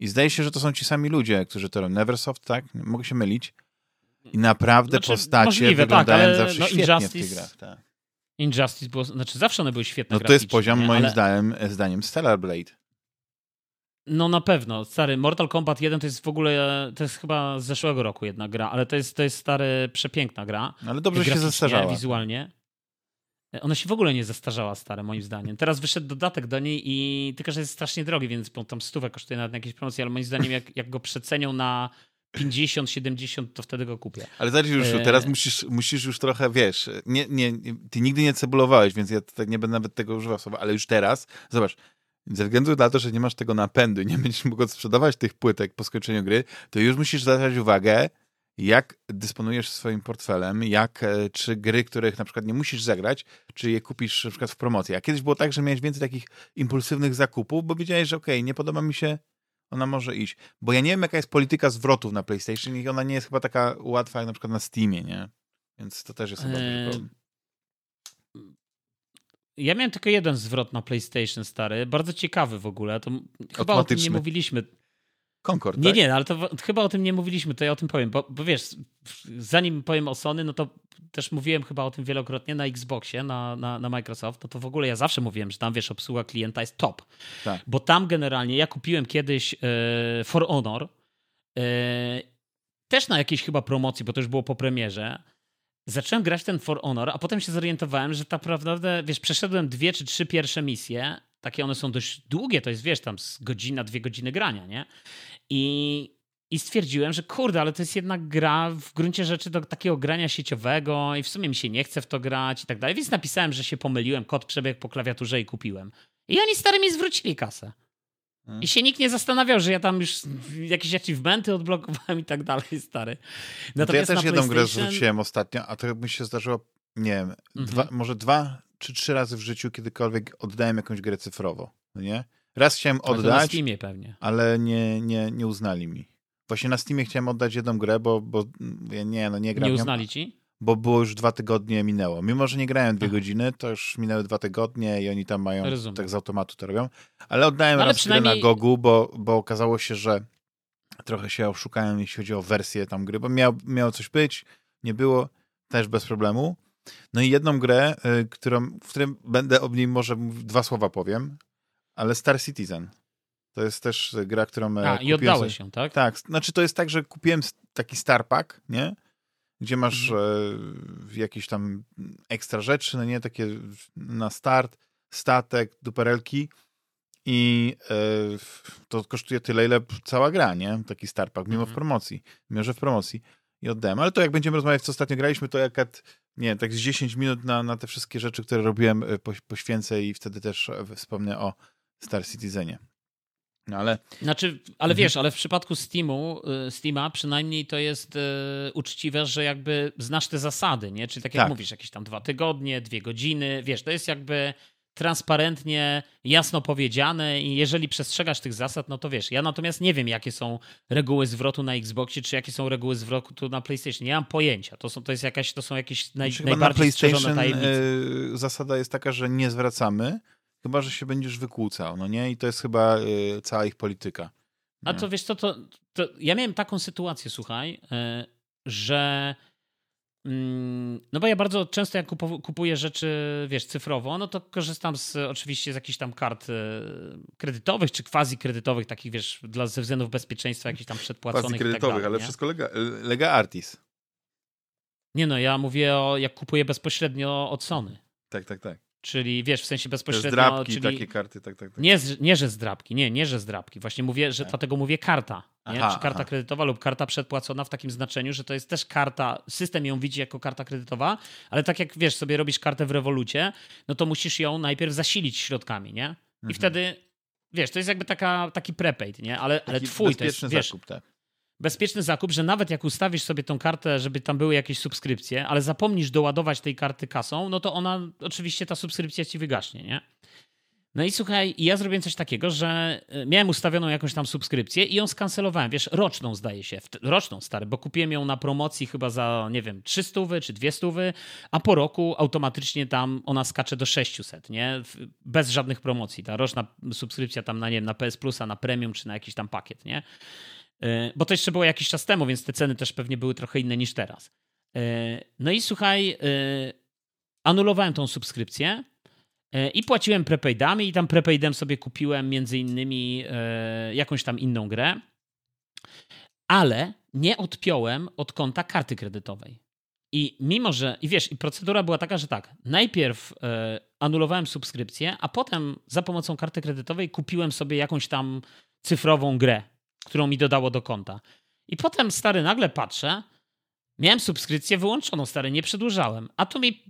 I zdaje się, że to są ci sami ludzie, którzy to robią. Neversoft, tak? Mogę się mylić. I naprawdę Znaczy, postacie możliwe, tak, wyglądają ale zawsze no, świetnie w Injustice- tych grach. Tak. Injustice było... Znaczy, zawsze one były świetne No to jest poziom, nie? moim Ale- zdaniem, zdaniem Stellar Blade. No na pewno, stary, Mortal Kombat 1 to jest w ogóle, to jest chyba z zeszłego roku jedna gra, ale to jest, to jest stary, przepiękna gra. No, Ale dobrze się zestarzała. Wizualnie. Ona się w ogóle nie zestarzała, stare, moim zdaniem. Teraz wyszedł dodatek do niej i tylko, że jest strasznie drogi, więc tam stówę kosztuje nawet na jakieś promocje, ale moim zdaniem jak, jak go przecenią na 50, 70, to wtedy go kupię. Ale zaraz już, E- teraz musisz, musisz już trochę, wiesz, nie, nie, ty nigdy nie cebulowałeś, więc ja tutaj nie będę nawet tego używał słowa, ale już teraz, zobacz, ze względu na to, że nie masz tego napędu, nie będziesz mógł sprzedawać tych płytek po skończeniu gry, to już musisz zwracać uwagę, jak dysponujesz swoim portfelem, jak, e, czy gry, których na przykład nie musisz zagrać, czy je kupisz na przykład w promocji. A kiedyś było tak, że miałeś więcej takich impulsywnych zakupów, bo wiedziałeś, że okej, nie podoba mi się, ona może iść. Bo ja nie wiem, jaka jest polityka zwrotów na PlayStation i ona nie jest chyba taka łatwa jak na przykład na Steamie, nie? Więc to też jest chyba Eee, problem. Ja miałem tylko jeden zwrot na PlayStation stary, bardzo ciekawy w ogóle. To chyba o tym nie mówiliśmy. Concord, Nie, tak? nie, ale to chyba o tym nie mówiliśmy, to ja o tym powiem, bo, bo wiesz, zanim powiem o Sony, no to też mówiłem chyba o tym wielokrotnie na Xboxie, na, na, na Microsoft, no to w ogóle ja zawsze mówiłem, że tam, wiesz, obsługa klienta jest top. Tak. Bo tam generalnie, ja kupiłem kiedyś e, For Honor, e, też na jakiejś chyba promocji, bo to już było po premierze, zacząłem grać ten For Honor, a potem się zorientowałem, że tak naprawdę, wiesz, przeszedłem dwie czy trzy pierwsze misje, takie one są dość długie, to jest, wiesz, tam z godzina, dwie godziny grania, nie? I, I stwierdziłem, że kurde, ale to jest jednak gra w gruncie rzeczy do takiego grania sieciowego i w sumie mi się nie chce w to grać i tak dalej, więc napisałem, że się pomyliłem, kod przebiegł po klawiaturze i kupiłem. I oni stary mi zwrócili kasę. Hmm. I się nikt nie zastanawiał, że ja tam już jakieś achievementy odblokowałem i tak dalej, stary. To ja Natomiast też jedną grę PlayStation- zwróciłem ostatnio, a to mi się zdarzyło, nie wiem, Mhm. dwa, może dwa czy trzy razy w życiu kiedykolwiek oddałem jakąś grę cyfrowo, no nie? Raz chciałem to na oddać, Steamie pewnie. ale nie, nie, nie uznali mi. Właśnie na Steamie chciałem oddać jedną grę, bo, bo ja nie, no nie gram Nie uznali ci? bo było już dwa tygodnie minęło. Mimo, że nie grałem dwie Aha. godziny, to już minęły dwa tygodnie i oni tam mają, Rozumiem. tak z automatu to robią. Ale oddałem No ale raz przynajmniej- na Gogu, bo, bo okazało się, że trochę się oszukałem, jeśli chodzi o wersję tam gry, bo miał, miało coś być, nie było, też bez problemu. No i jedną grę, y, którą, w którym będę o niej może dwa słowa powiem, ale Star Citizen. To jest też gra, którą e, A, i oddałeś ją, tak? tak, znaczy to jest tak, że kupiłem taki Star Pack, nie? Gdzie masz Mhm. e, jakieś tam ekstra rzeczy, no nie? Takie na start, statek, duperelki i e, to kosztuje tyle, ile cała gra, nie? Taki Star Pack, mimo Mhm. w promocji. Mimo, że w promocji. I oddałem. Ale to jak będziemy rozmawiać, co ostatnio graliśmy, to jak at, nie tak z 10 minut na, na te wszystkie rzeczy, które robiłem, e, poś- poświęcę i wtedy też e, wspomnę o Star Citizenie. No ale Znaczy, ale Mhm. wiesz, ale w przypadku Steamu, y, Steama przynajmniej to jest y, uczciwe, że jakby znasz te zasady, nie? Czyli tak jak Tak. mówisz, jakieś tam dwa tygodnie, dwie godziny, wiesz, to jest jakby transparentnie, jasno powiedziane i jeżeli przestrzegasz tych zasad, no to wiesz, ja natomiast nie wiem, jakie są reguły zwrotu na Xboxie, czy jakie są reguły zwrotu na PlayStation. Nie mam pojęcia. To są, to jest jakaś, to są jakieś naj, Znaczy, na najbardziej strzeżone PlayStation tajemnice. y, zasada jest taka, że nie zwracamy, chyba że się będziesz wykłócał, no nie? I to jest chyba y, cała ich polityka. A nie? to wiesz co, to, to ja miałem taką sytuację, słuchaj, e, że mm, no bo ja bardzo często jak kupu- kupuję rzeczy, wiesz, cyfrowo, no to korzystam z oczywiście z jakichś tam kart e, kredytowych czy quasi kredytowych, takich wiesz, dla ze względów bezpieczeństwa jakichś tam przedpłaconych Quasi i tak kredytowych, dalej, ale nie? wszystko lega, lega artis. Nie no, ja mówię o, jak kupuję bezpośrednio od Sony. Tak, tak, tak. Czyli wiesz, w sensie bezpośrednio. zdrabki, czyli... takie karty, tak, tak, tak. Nie, nie, że zdrabki, nie, nie, że zdrabki. Właśnie mówię, że Tak. dlatego mówię karta. Nie? Aha, Czy karta aha. kredytowa lub karta przedpłacona w takim znaczeniu, że to jest też karta, system ją widzi jako karta kredytowa, ale tak jak wiesz, sobie robisz kartę w rewolucie, no to musisz ją najpierw zasilić środkami, nie? I Mhm. wtedy, wiesz, to jest jakby taka, taki prepaid, nie? Ale, ale twój to jest, bezpieczny wiesz, zakup, tak. Bezpieczny zakup, że nawet jak ustawisz sobie tą kartę, żeby tam były jakieś subskrypcje, ale zapomnisz doładować tej karty kasą, no to ona, oczywiście ta subskrypcja ci wygaśnie, nie? No i słuchaj, ja zrobiłem coś takiego, że e, miałem ustawioną jakąś tam subskrypcję i ją skancelowałem, wiesz, roczną zdaje się, roczną stary, bo kupiłem ją na promocji chyba za, nie wiem, 300 czy 200, a po roku automatycznie tam ona skacze do 600, nie? Bez żadnych promocji. Ta roczna subskrypcja tam na, nie wiem, na PS Plusa, na premium czy na jakiś tam pakiet, nie? E, bo to jeszcze było jakiś czas temu, więc te ceny też pewnie były trochę inne niż teraz. E, no i słuchaj, anulowałem tą subskrypcję E, I płaciłem prepaidami i tam prepaidem sobie kupiłem między innymi e, jakąś tam inną grę, ale nie odpiąłem od konta karty kredytowej. I mimo, że, i wiesz, i procedura była taka, że tak, najpierw e, anulowałem subskrypcję, a potem za pomocą karty kredytowej kupiłem sobie jakąś tam cyfrową grę, którą mi dodało do konta. I potem, stary, nagle patrzę, Miałem subskrypcję wyłączoną, stary, nie przedłużałem. A tu mi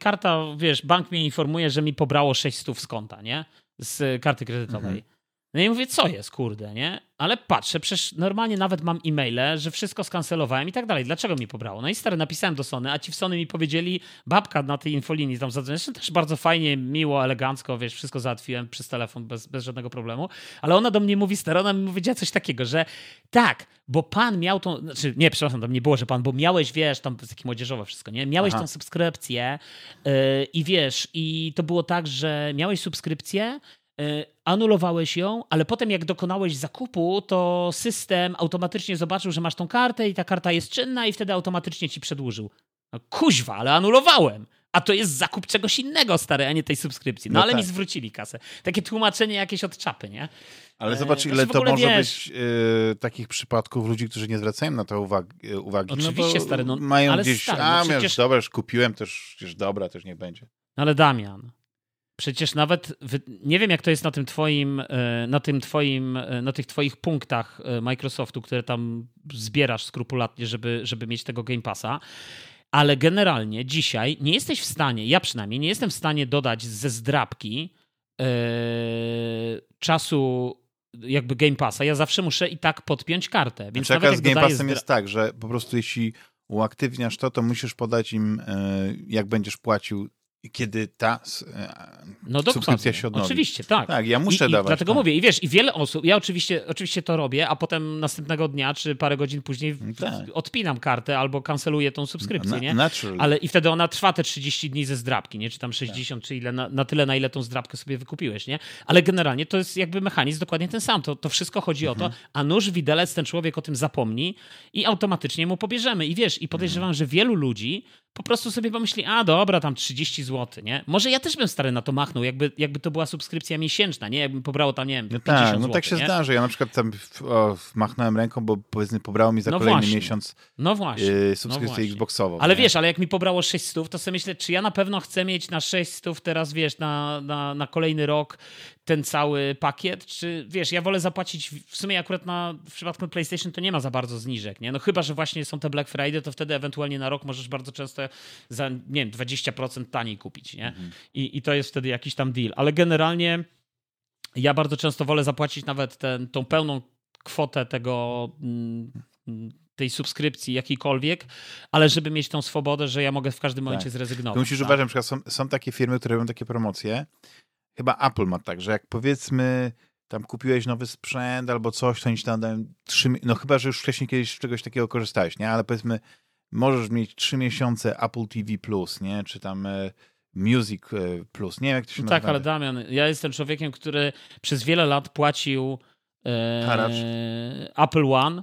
karta, wiesz, bank mnie informuje, że mi pobrało 600 z konta, nie? Z karty kredytowej. Mhm. No i mówię, co jest, kurde, nie? Ale patrzę, przecież normalnie nawet mam e-maile, że wszystko skancelowałem i tak dalej. Dlaczego mi pobrało? No i stary, napisałem do Sony, a ci w Sony mi powiedzieli, babka na tej infolinii tam zadzwoniła, też bardzo fajnie, miło, elegancko, wiesz, wszystko załatwiłem przez telefon bez, bez żadnego problemu, ale ona do mnie mówi, stara, ona mi powiedziała coś takiego, że tak, bo pan miał tą, znaczy nie, przepraszam, tam nie było, że pan, bo miałeś, wiesz, tam jest takie młodzieżowe wszystko, nie? Miałeś Aha. tą subskrypcję yy, i wiesz, i to było tak, że miałeś subskrypcję, anulowałeś ją, ale potem jak dokonałeś zakupu, to system automatycznie zobaczył, że masz tą kartę i ta karta jest czynna i wtedy automatycznie ci przedłużył. No, kuźwa, ale anulowałem. A to jest zakup czegoś innego, stary, a nie tej subskrypcji. No, no ale tak. mi zwrócili kasę. Takie tłumaczenie jakieś od czapy, nie? Ale e, zobacz, ile to może wiesz, być yy, takich przypadków ludzi, którzy nie zwracają na to uwagi. uwagi. Oczywiście, no stary. No, mają ale gdzieś, stary, no a, przecież... dobra, już kupiłem, też już dobra, też nie będzie. Ale Damian, Przecież nawet nie wiem, jak to jest na tym twoim, e, na tym twoim, e, na tych twoich punktach e, Microsoftu, które tam zbierasz skrupulatnie, żeby, żeby mieć tego Game Passa. Ale generalnie dzisiaj nie jesteś w stanie, ja przynajmniej nie jestem w stanie dodać ze zdrabki yy, czasu jakby Game Passa. Ja zawsze muszę i tak podpiąć kartę. Więc Czeka z Game Passem jest tak, że po prostu jeśli uaktywniasz to, to musisz podać im, jak będziesz płacił kiedy ta e, no subskrypcja się odnowi. Oczywiście, tak. Tak, ja muszę I, dawać. I dlatego tak. mówię, i wiesz, i wiele osób, ja oczywiście, oczywiście to robię, a potem następnego dnia, czy parę godzin później tak. odpinam kartę albo kanceluję tą subskrypcję, nie? Naturally. Ale i wtedy ona trwa te 30 dni ze zdrabki, nie? Czy tam 60, tak. czy ile, na, na, tyle, na ile tą zdrabkę sobie wykupiłeś, nie? Ale generalnie to jest jakby mechanizm dokładnie ten sam. To, to wszystko chodzi mhm. o to, mhm. a nóż widelec ten człowiek o tym zapomni i automatycznie mu pobierzemy. I wiesz, i podejrzewam, mhm. że wielu ludzi po prostu sobie pomyśli, a dobra, tam 30 zł, nie? Może ja też bym stary na to machnął, jakby, jakby to była subskrypcja miesięczna, nie? Jakbym pobrało tam, nie wiem, no 50 tak, no tak się nie? zdarzy. Ja na przykład tam o, machnąłem ręką, bo powiedzmy pobrało mi za no kolejny właśnie. miesiąc no właśnie. Yy, subskrypcję no Xboxową. Ale nie? wiesz, ale jak mi pobrało 600, to sobie myślę, czy ja na pewno chcę mieć na 600 teraz, wiesz, na, na, na kolejny rok ten cały pakiet, czy wiesz, ja wolę zapłacić, w sumie akurat na, w przypadku PlayStation to nie ma za bardzo zniżek, nie? No chyba, że właśnie są te Black Friday, to wtedy ewentualnie na rok możesz bardzo często za, nie wiem, 20% taniej kupić, nie? Mhm. I, I to jest wtedy jakiś tam deal, ale generalnie ja bardzo często wolę zapłacić nawet ten, tą pełną kwotę tego mm, tej subskrypcji jakiejkolwiek, ale żeby mieć tą swobodę, że ja mogę w każdym momencie tak. zrezygnować. Tu musisz tak? uważać, na przykład są, są takie firmy, które robią takie promocje, chyba Apple ma tak, że jak powiedzmy tam kupiłeś nowy sprzęt albo coś, to oni ci tam dają trzy, no chyba, że już wcześniej kiedyś z czegoś takiego korzystałeś, nie? Ale powiedzmy, możesz mieć trzy miesiące Apple TV Plus, nie? Czy tam e, Music e, Plus, nie wiem jak to się no nazywa. Tak, ale Damian, ja jestem człowiekiem, który przez wiele lat płacił e, Apple One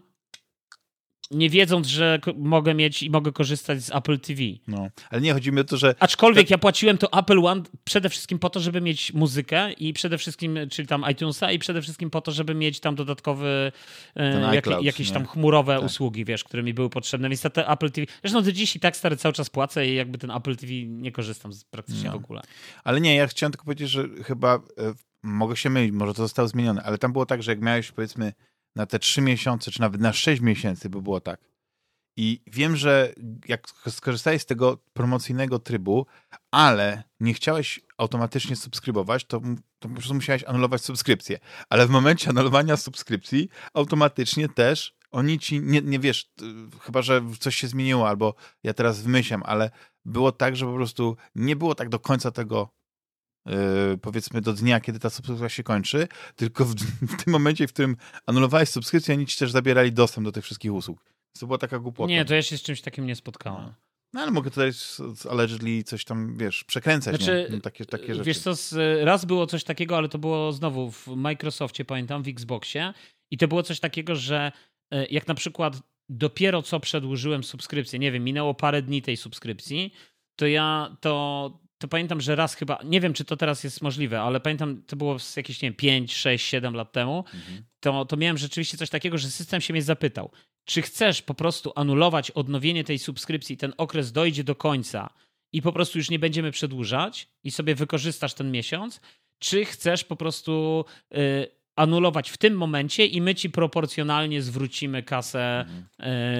nie wiedząc, że mogę mieć i mogę korzystać z Apple TV. No, ale nie chodzi mi o to, że... Aczkolwiek ja płaciłem to Apple One przede wszystkim po to, żeby mieć muzykę i przede wszystkim, czyli tam iTunesa i przede wszystkim po to, żeby mieć tam dodatkowy e, jak, jakieś nie? tam chmurowe tak. usługi, wiesz, które mi były potrzebne. Więc te Apple TV... Zresztą do dziś i tak stary cały czas płacę i jakby ten Apple TV nie korzystam z, praktycznie no. w ogóle. Ale nie, ja chciałem tylko powiedzieć, że chyba... E, mogę się mylić, może to zostało zmienione, ale tam było tak, że jak miałeś powiedzmy na te trzy miesiące, czy nawet na sześć miesięcy by było tak. I wiem, że jak skorzystałeś z tego promocyjnego trybu, ale nie chciałeś automatycznie subskrybować, to, to po prostu musiałeś anulować subskrypcję. Ale w momencie anulowania subskrypcji automatycznie też oni ci, nie, nie wiesz, chyba, że coś się zmieniło, albo ja teraz wymyślam, ale było tak, że po prostu nie było tak do końca tego powiedzmy do dnia, kiedy ta subskrypcja się kończy, tylko w, w, tym momencie, w którym anulowałeś subskrypcję, oni ci też zabierali dostęp do tych wszystkich usług. To była taka głupota. Nie, to ja się z czymś takim nie spotkałem. No. No ale mogę tutaj allegedly coś tam, wiesz, przekręcać, znaczy, nie? No, takie, takie rzeczy. Wiesz co, raz było coś takiego, ale to było znowu w Microsoftie, pamiętam, w Xboxie i to było coś takiego, że e, jak na przykład dopiero co przedłużyłem subskrypcję, nie wiem, minęło parę dni tej subskrypcji, to ja to, to pamiętam, że raz chyba, nie wiem czy to teraz jest możliwe, ale pamiętam, to było jakieś, nie wiem, 5, 6, 7 lat temu, mhm. to, to miałem rzeczywiście coś takiego, że system się mnie zapytał, czy chcesz po prostu anulować odnowienie tej subskrypcji, ten okres dojdzie do końca i po prostu już nie będziemy przedłużać i sobie wykorzystasz ten miesiąc, czy chcesz po prostu y, anulować w tym momencie i my ci proporcjonalnie zwrócimy kasę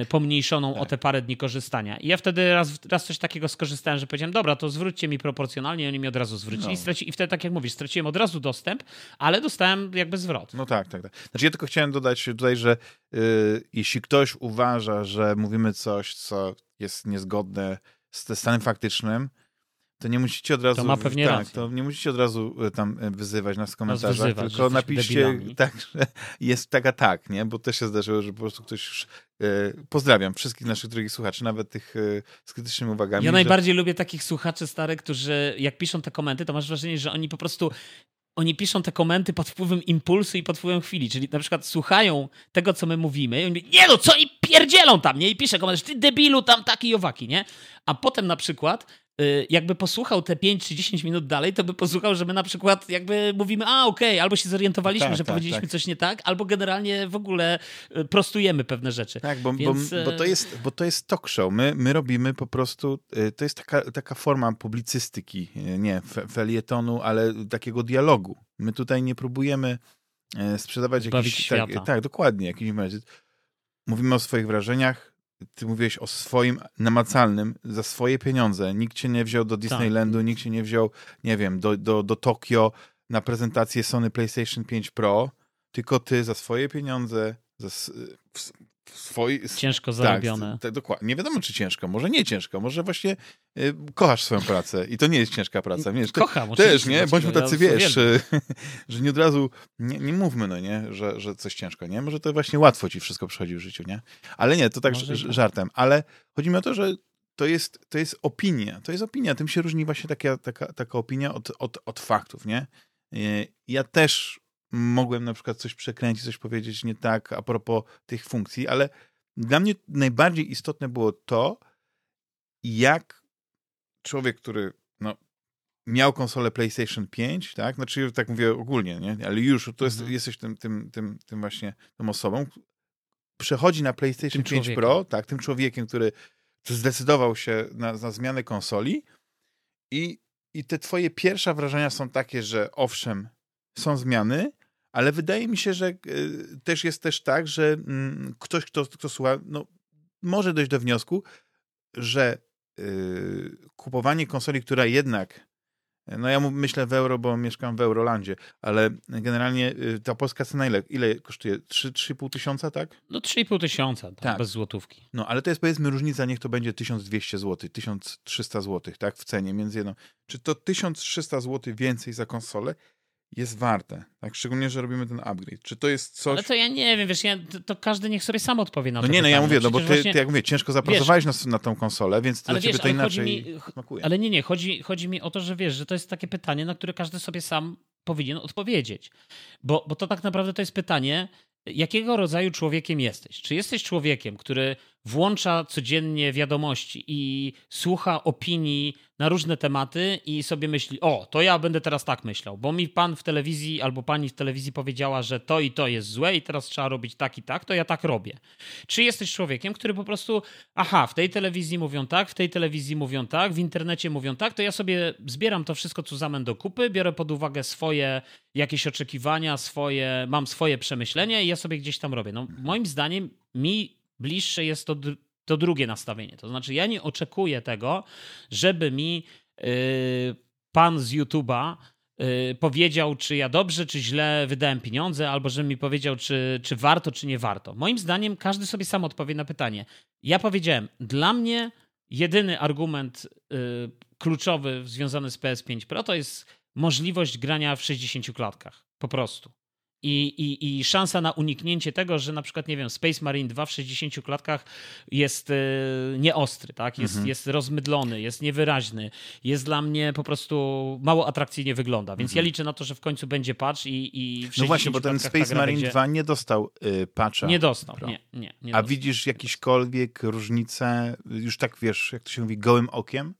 y, pomniejszoną tak. o te parę dni korzystania. I ja wtedy raz, raz coś takiego skorzystałem, że powiedziałem, dobra, to zwróćcie mi proporcjonalnie oni mi od razu zwrócili. No. I, I wtedy, tak jak mówisz, straciłem od razu dostęp, ale dostałem jakby zwrot. No tak, tak, tak. Znaczy ja tylko chciałem dodać tutaj, że y, jeśli ktoś uważa, że mówimy coś, co jest niezgodne z stanem faktycznym, to nie musicie od razu. To ma pewnie tak, rację. To nie musicie od razu e, tam e, wyzywać nas w komentarzach, nas wyzywać, tylko napiszcie tak, że jest tak a tak, nie? Bo też się zdarzyło, że po prostu ktoś już. E, pozdrawiam wszystkich naszych drogich słuchaczy, nawet tych z krytycznymi uwagami. Ja że... najbardziej lubię takich słuchaczy starych, którzy jak piszą te komenty, to masz wrażenie, że oni po prostu oni piszą te komenty pod wpływem impulsu i pod wpływem chwili, czyli na przykład słuchają tego, co my mówimy i oni mówią, nie no, co oni pierdzielą tam, nie? I pisze komentarz, ty debilu, tam taki i owaki, nie? A potem na przykład jakby posłuchał te 5 czy 10 minut dalej, to by posłuchał, że my na przykład jakby mówimy, a okej, okay, albo się zorientowaliśmy, tak, że tak, powiedzieliśmy tak. coś nie tak, albo generalnie w ogóle y, prostujemy pewne rzeczy. Tak, bo, Więc... bo, bo, to, jest, bo to jest talk show. My, my robimy po prostu, y, to jest taka, taka forma publicystyki, nie felietonu, ale takiego dialogu. My tutaj nie próbujemy sprzedawać jakichś... Tak, tak, dokładnie. Jakiś, mówimy o swoich wrażeniach, ty mówiłeś o swoim namacalnym, za swoje pieniądze. Nikt cię nie wziął do Disneylandu, tak. nikt cię nie wziął, nie wiem, do, do, do Tokio na prezentację Sony PlayStation 5 Pro, tylko ty za swoje pieniądze, za, Swoi, ciężko tak, zarobione. Tak, tak, dokładnie. Nie wiadomo, czy ciężko. Może nie ciężko. Może właśnie y, kochasz swoją pracę i to nie jest ciężka praca. Wiesz, Kocham, Też, nie? Bądźmy tacy, ja wiesz, [LAUGHS] że nie od razu, nie, nie mówmy, no nie, że, że coś ciężko, nie? Może to właśnie łatwo ci wszystko przychodzi w życiu, nie? Ale nie, to tak tak. żartem. Ale chodzi mi o to, że to jest, to jest opinia. To jest opinia. Tym się różni właśnie taka, taka, taka opinia od, od, od faktów, nie? Y, ja też mogłem na przykład coś przekręcić, coś powiedzieć nie tak a propos tych funkcji, ale dla mnie najbardziej istotne było to, jak człowiek, który no, miał konsolę PlayStation 5, tak? Znaczy, tak mówię ogólnie, nie? Ale już to jest, mhm. jesteś tym, tym, tym, tym właśnie tą osobą, przechodzi na PlayStation tym 5 człowiekiem. Pro, tak, tym człowiekiem, który zdecydował się na, na zmianę konsoli i, i te twoje pierwsze wrażenia są takie, że owszem, są zmiany, ale wydaje mi się, że e, też jest też tak, że mm, ktoś, kto, kto słucha, no, może dojść do wniosku, że e, kupowanie konsoli, która jednak no ja myślę w euro, bo mieszkam w Eurolandzie, ale generalnie e, ta polska cena ile, ile kosztuje? 3-3,5 tysiąca, tak? No 3,5 tysiąca, tak, tak, bez złotówki. No ale to jest powiedzmy różnica, niech to będzie 1200 zł, 1300 zł, tak, w cenie między jedną. Czy to 1300 zł więcej za konsolę jest warte. Tak, szczególnie, że robimy ten upgrade. Czy to jest coś... Ale to ja nie wiem, wiesz, ja, to, to każdy niech sobie sam odpowie na no to nie, no ja mówię, no bo ty, właśnie... ty, jak mówię, ciężko zapracowałeś wiesz, na, na tą konsolę, więc dla ciebie to inaczej mi, smakuje. Ale nie, nie, chodzi, chodzi mi o to, że wiesz, że to jest takie pytanie, na które każdy sobie sam powinien odpowiedzieć. Bo, bo to tak naprawdę to jest pytanie, jakiego rodzaju człowiekiem jesteś? Czy jesteś człowiekiem, który włącza codziennie wiadomości i słucha opinii na różne tematy i sobie myśli, o, to ja będę teraz tak myślał, bo mi pan w telewizji albo pani w telewizji powiedziała, że to i to jest złe i teraz trzeba robić tak i tak, to ja tak robię. Czy jesteś człowiekiem, który po prostu, aha, w tej telewizji mówią tak, w tej telewizji mówią tak, w internecie mówią tak, to ja sobie zbieram to wszystko, co zamę do kupy, biorę pod uwagę swoje jakieś oczekiwania, swoje, mam swoje przemyślenia i ja sobie gdzieś tam robię. No, moim zdaniem mi bliższe jest to, to drugie nastawienie. To znaczy, ja nie oczekuję tego, żeby mi yy, pan z YouTube'a yy, powiedział, czy ja dobrze, czy źle wydałem pieniądze, albo żeby mi powiedział, czy, czy warto, czy nie warto. Moim zdaniem każdy sobie sam odpowie na pytanie. Ja powiedziałem, dla mnie jedyny argument yy, kluczowy związany z PS5 Pro to jest możliwość grania w 60 klatkach. Po prostu. I, i, I szansa na uniknięcie tego, że na przykład, nie wiem, Space Marine 2 w 60 klatkach jest e, nieostry, tak? Jest, mhm. jest rozmydlony, jest niewyraźny, jest dla mnie po prostu mało atrakcyjnie wygląda. Więc mhm. ja liczę na to, że w końcu będzie patch i, i w No właśnie, bo ten Space Marine będzie... 2 nie dostał y, patcha. Nie dostał, nie, nie, nie A dostał. widzisz jakiekolwiek różnicę, już tak wiesz, jak to się mówi, gołym okiem?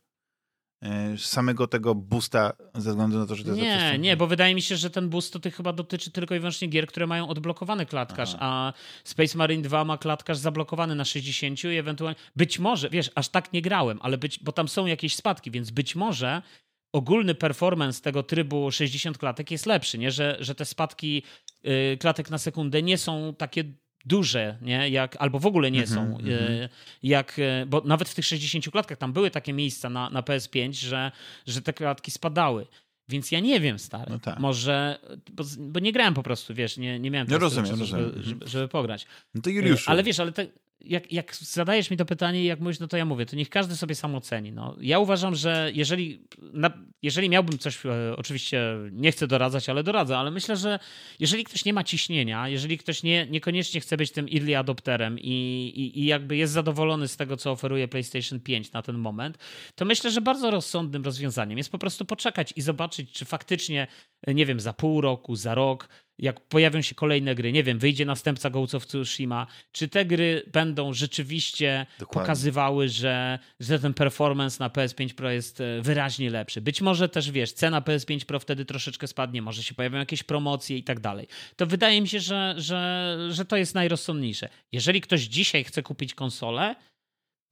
E, samego tego boosta ze względu na to, że to jest Nie, nie, bo wydaje mi się, że ten boost to tych chyba dotyczy tylko i wyłącznie gier, które mają odblokowany klatkarz, Aha. a Space Marine 2 ma klatkarz zablokowany na 60 i ewentualnie być może, wiesz, aż tak nie grałem, ale być, bo tam są jakieś spadki, więc być może ogólny performance tego trybu 60 klatek jest lepszy, nie? Że, że te spadki yy, klatek na sekundę nie są takie duże, nie? Jak, albo w ogóle nie są. Mm -hmm. Jak, e, bo nawet w tych 60 klatkach tam były takie miejsca na, na PS5, że, że te klatki spadały. Więc ja nie wiem, stary. No tak. Może, bo, bo, nie grałem po prostu, wiesz, nie, nie miałem no rozumiem, czasu, żeby, żeby, żeby, pograć. No to Juliuszu. Ale wiesz, ale te, jak, jak zadajesz mi to pytanie jak mówisz, no to ja mówię, to niech każdy sobie sam oceni. No, ja uważam, że jeżeli, na, jeżeli miałbym coś, e, oczywiście nie chcę doradzać, ale doradzę, ale myślę, że jeżeli ktoś nie ma ciśnienia, jeżeli ktoś nie, niekoniecznie chce być tym early adopterem i, i, i jakby jest zadowolony z tego, co oferuje PlayStation 5 na ten moment, to myślę, że bardzo rozsądnym rozwiązaniem jest po prostu poczekać i zobaczyć, czy faktycznie, nie wiem, za pół roku, za rok jak pojawią się kolejne gry, nie wiem, wyjdzie następca Ghost of Tsushima, czy te gry będą rzeczywiście Dokładnie. pokazywały, że, że ten performance na PS5 Pro jest e, wyraźnie lepszy. Być może też, wiesz, cena PS5 Pro wtedy troszeczkę spadnie, może się pojawią jakieś promocje i tak dalej. To wydaje mi się, że, że, że to jest najrozsądniejsze. Jeżeli ktoś dzisiaj chce kupić konsolę,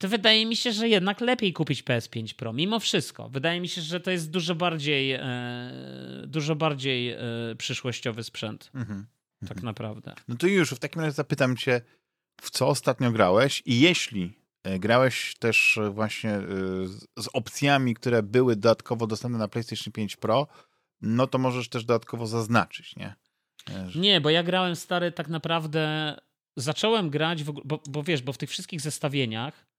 to wydaje mi się, że jednak lepiej kupić PS5 Pro, mimo wszystko. Wydaje mi się, że to jest dużo bardziej, e, dużo bardziej e, przyszłościowy sprzęt. Mhm. Tak mhm. naprawdę. No to już w takim razie zapytam cię, w co ostatnio grałeś i jeśli e, grałeś też właśnie e, z opcjami, które były dodatkowo dostępne na PlayStation 5 Pro, no to możesz też dodatkowo zaznaczyć, nie? E, że... Nie, bo ja grałem stary tak naprawdę zacząłem grać, w, bo, bo wiesz, bo w tych wszystkich zestawieniach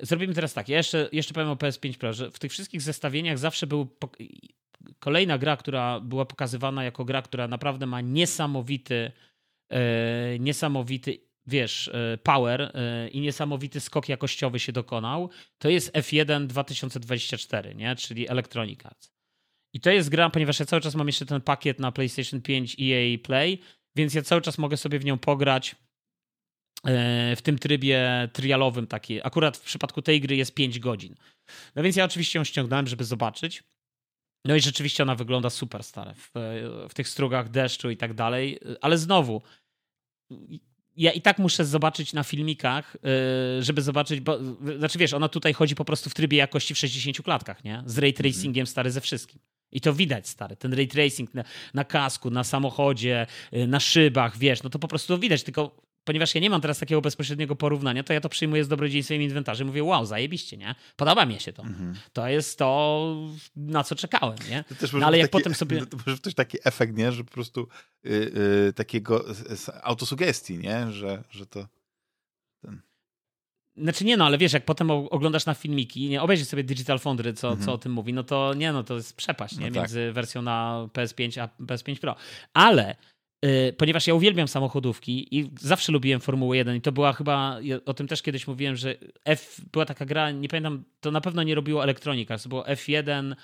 zrobimy teraz tak. Ja jeszcze, jeszcze powiem o PS5 Pro, że w tych wszystkich zestawieniach zawsze był kolejna gra, która była pokazywana jako gra, która naprawdę ma niesamowity, e, niesamowity wiesz, e, power i niesamowity skok jakościowy się dokonał, to jest F1 2024, nie? czyli Electronic Arts. I to jest gra, ponieważ ja cały czas mam jeszcze ten pakiet na PlayStation 5 EA Play, więc ja cały czas mogę sobie w nią pograć E, w tym trybie trialowym taki. Akurat w przypadku tej gry jest 5 godzin. No więc ja oczywiście ją ściągnąłem, żeby zobaczyć. No i rzeczywiście ona wygląda super stare w, w tych strugach deszczu i tak dalej, ale znowu ja i tak muszę zobaczyć na filmikach, e, żeby zobaczyć, bo znaczy wiesz, ona tutaj chodzi po prostu w trybie jakości w 60 klatkach, nie? Z ray mhm. tracingiem stary ze wszystkim. I to widać, stary. Ten ray tracing na, na kasku, na samochodzie, e, na szybach, wiesz, no to po prostu widać, tylko ponieważ ja nie mam teraz takiego bezpośredniego porównania, to ja to przyjmuję z dobrodziejstwem inwentarzy. Mówię, wow, zajebiście, nie? Podoba mi się to. Mhm. To jest to, na co czekałem, nie? no, ale jak taki, potem sobie... [LAUGHS] To może też taki efekt, nie? Że po prostu yy, yy, takiego autosugestii, nie? Że, że to... Ten... Znaczy nie no, ale wiesz, jak potem oglądasz na filmiki, nie obejrzyj sobie Digital Foundry, co, mhm. co o tym mówi, no to nie no, to jest przepaść, nie? No tak. Między wersją na PS5 a PS5 Pro. Ale ponieważ ja uwielbiam samochodówki i zawsze lubiłem Formułę 1 i to była chyba, o tym też kiedyś mówiłem, że F była taka gra, nie pamiętam, to na pewno nie robiło elektronika, to było F1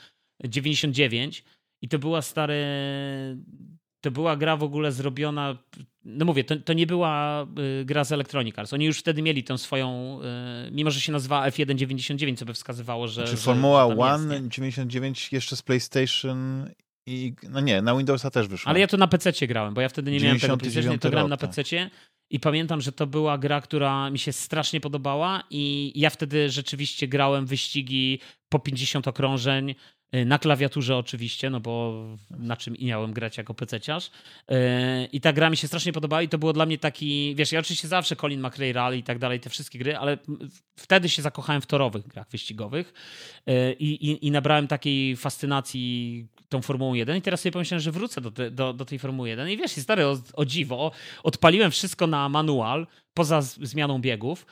99 i to była stare, to była gra w ogóle zrobiona, no mówię, to, to nie była y, gra z Electronic Arts. Oni już wtedy mieli tą swoją, y, mimo że się nazywała F1 99, co by wskazywało, że... Czy znaczy Formuła 1 99 jeszcze z PlayStation i, no nie, na Windowsa też wyszło. Ale ja to na PC grałem, bo ja wtedy nie miałem tego PlayStation, to grałem na PC. I pamiętam, że to była gra, która mi się strasznie podobała, i ja wtedy rzeczywiście grałem wyścigi po 50 okrążeń Y, na klawiaturze oczywiście, no bo na czym miałem grać jako pececiarz. Y, I ta gra mi się strasznie podobała i to było dla mnie taki, wiesz, ja oczywiście zawsze Colin McRae Rally i tak dalej, te wszystkie gry, ale wtedy się zakochałem w torowych grach wyścigowych y, i, i, i nabrałem takiej fascynacji tą Formułą 1 i teraz sobie pomyślałem, że wrócę do, te, do, do tej Formuły 1 i wiesz, stary, o, o dziwo, odpaliłem wszystko na manual, poza zmianą biegów,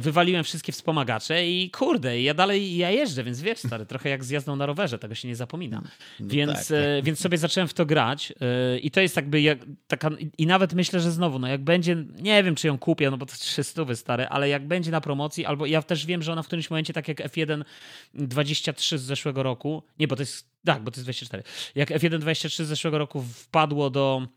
wywaliłem wszystkie wspomagacze i kurde, ja dalej ja jeżdżę, więc wiesz, stary, trochę jak z jazdą na rowerze, tego się nie zapomina. No więc, tak, tak. więc sobie zacząłem w to grać i to jest jakby jak, taka, i nawet myślę, że znowu, no jak będzie, nie wiem, czy ją kupię, no bo to jest 300 stary, ale jak będzie na promocji, albo ja też wiem, że ona w którymś momencie, tak jak F1 23 z zeszłego roku, nie, bo to jest, tak, bo to jest 24, jak F1 23 z zeszłego roku wpadło do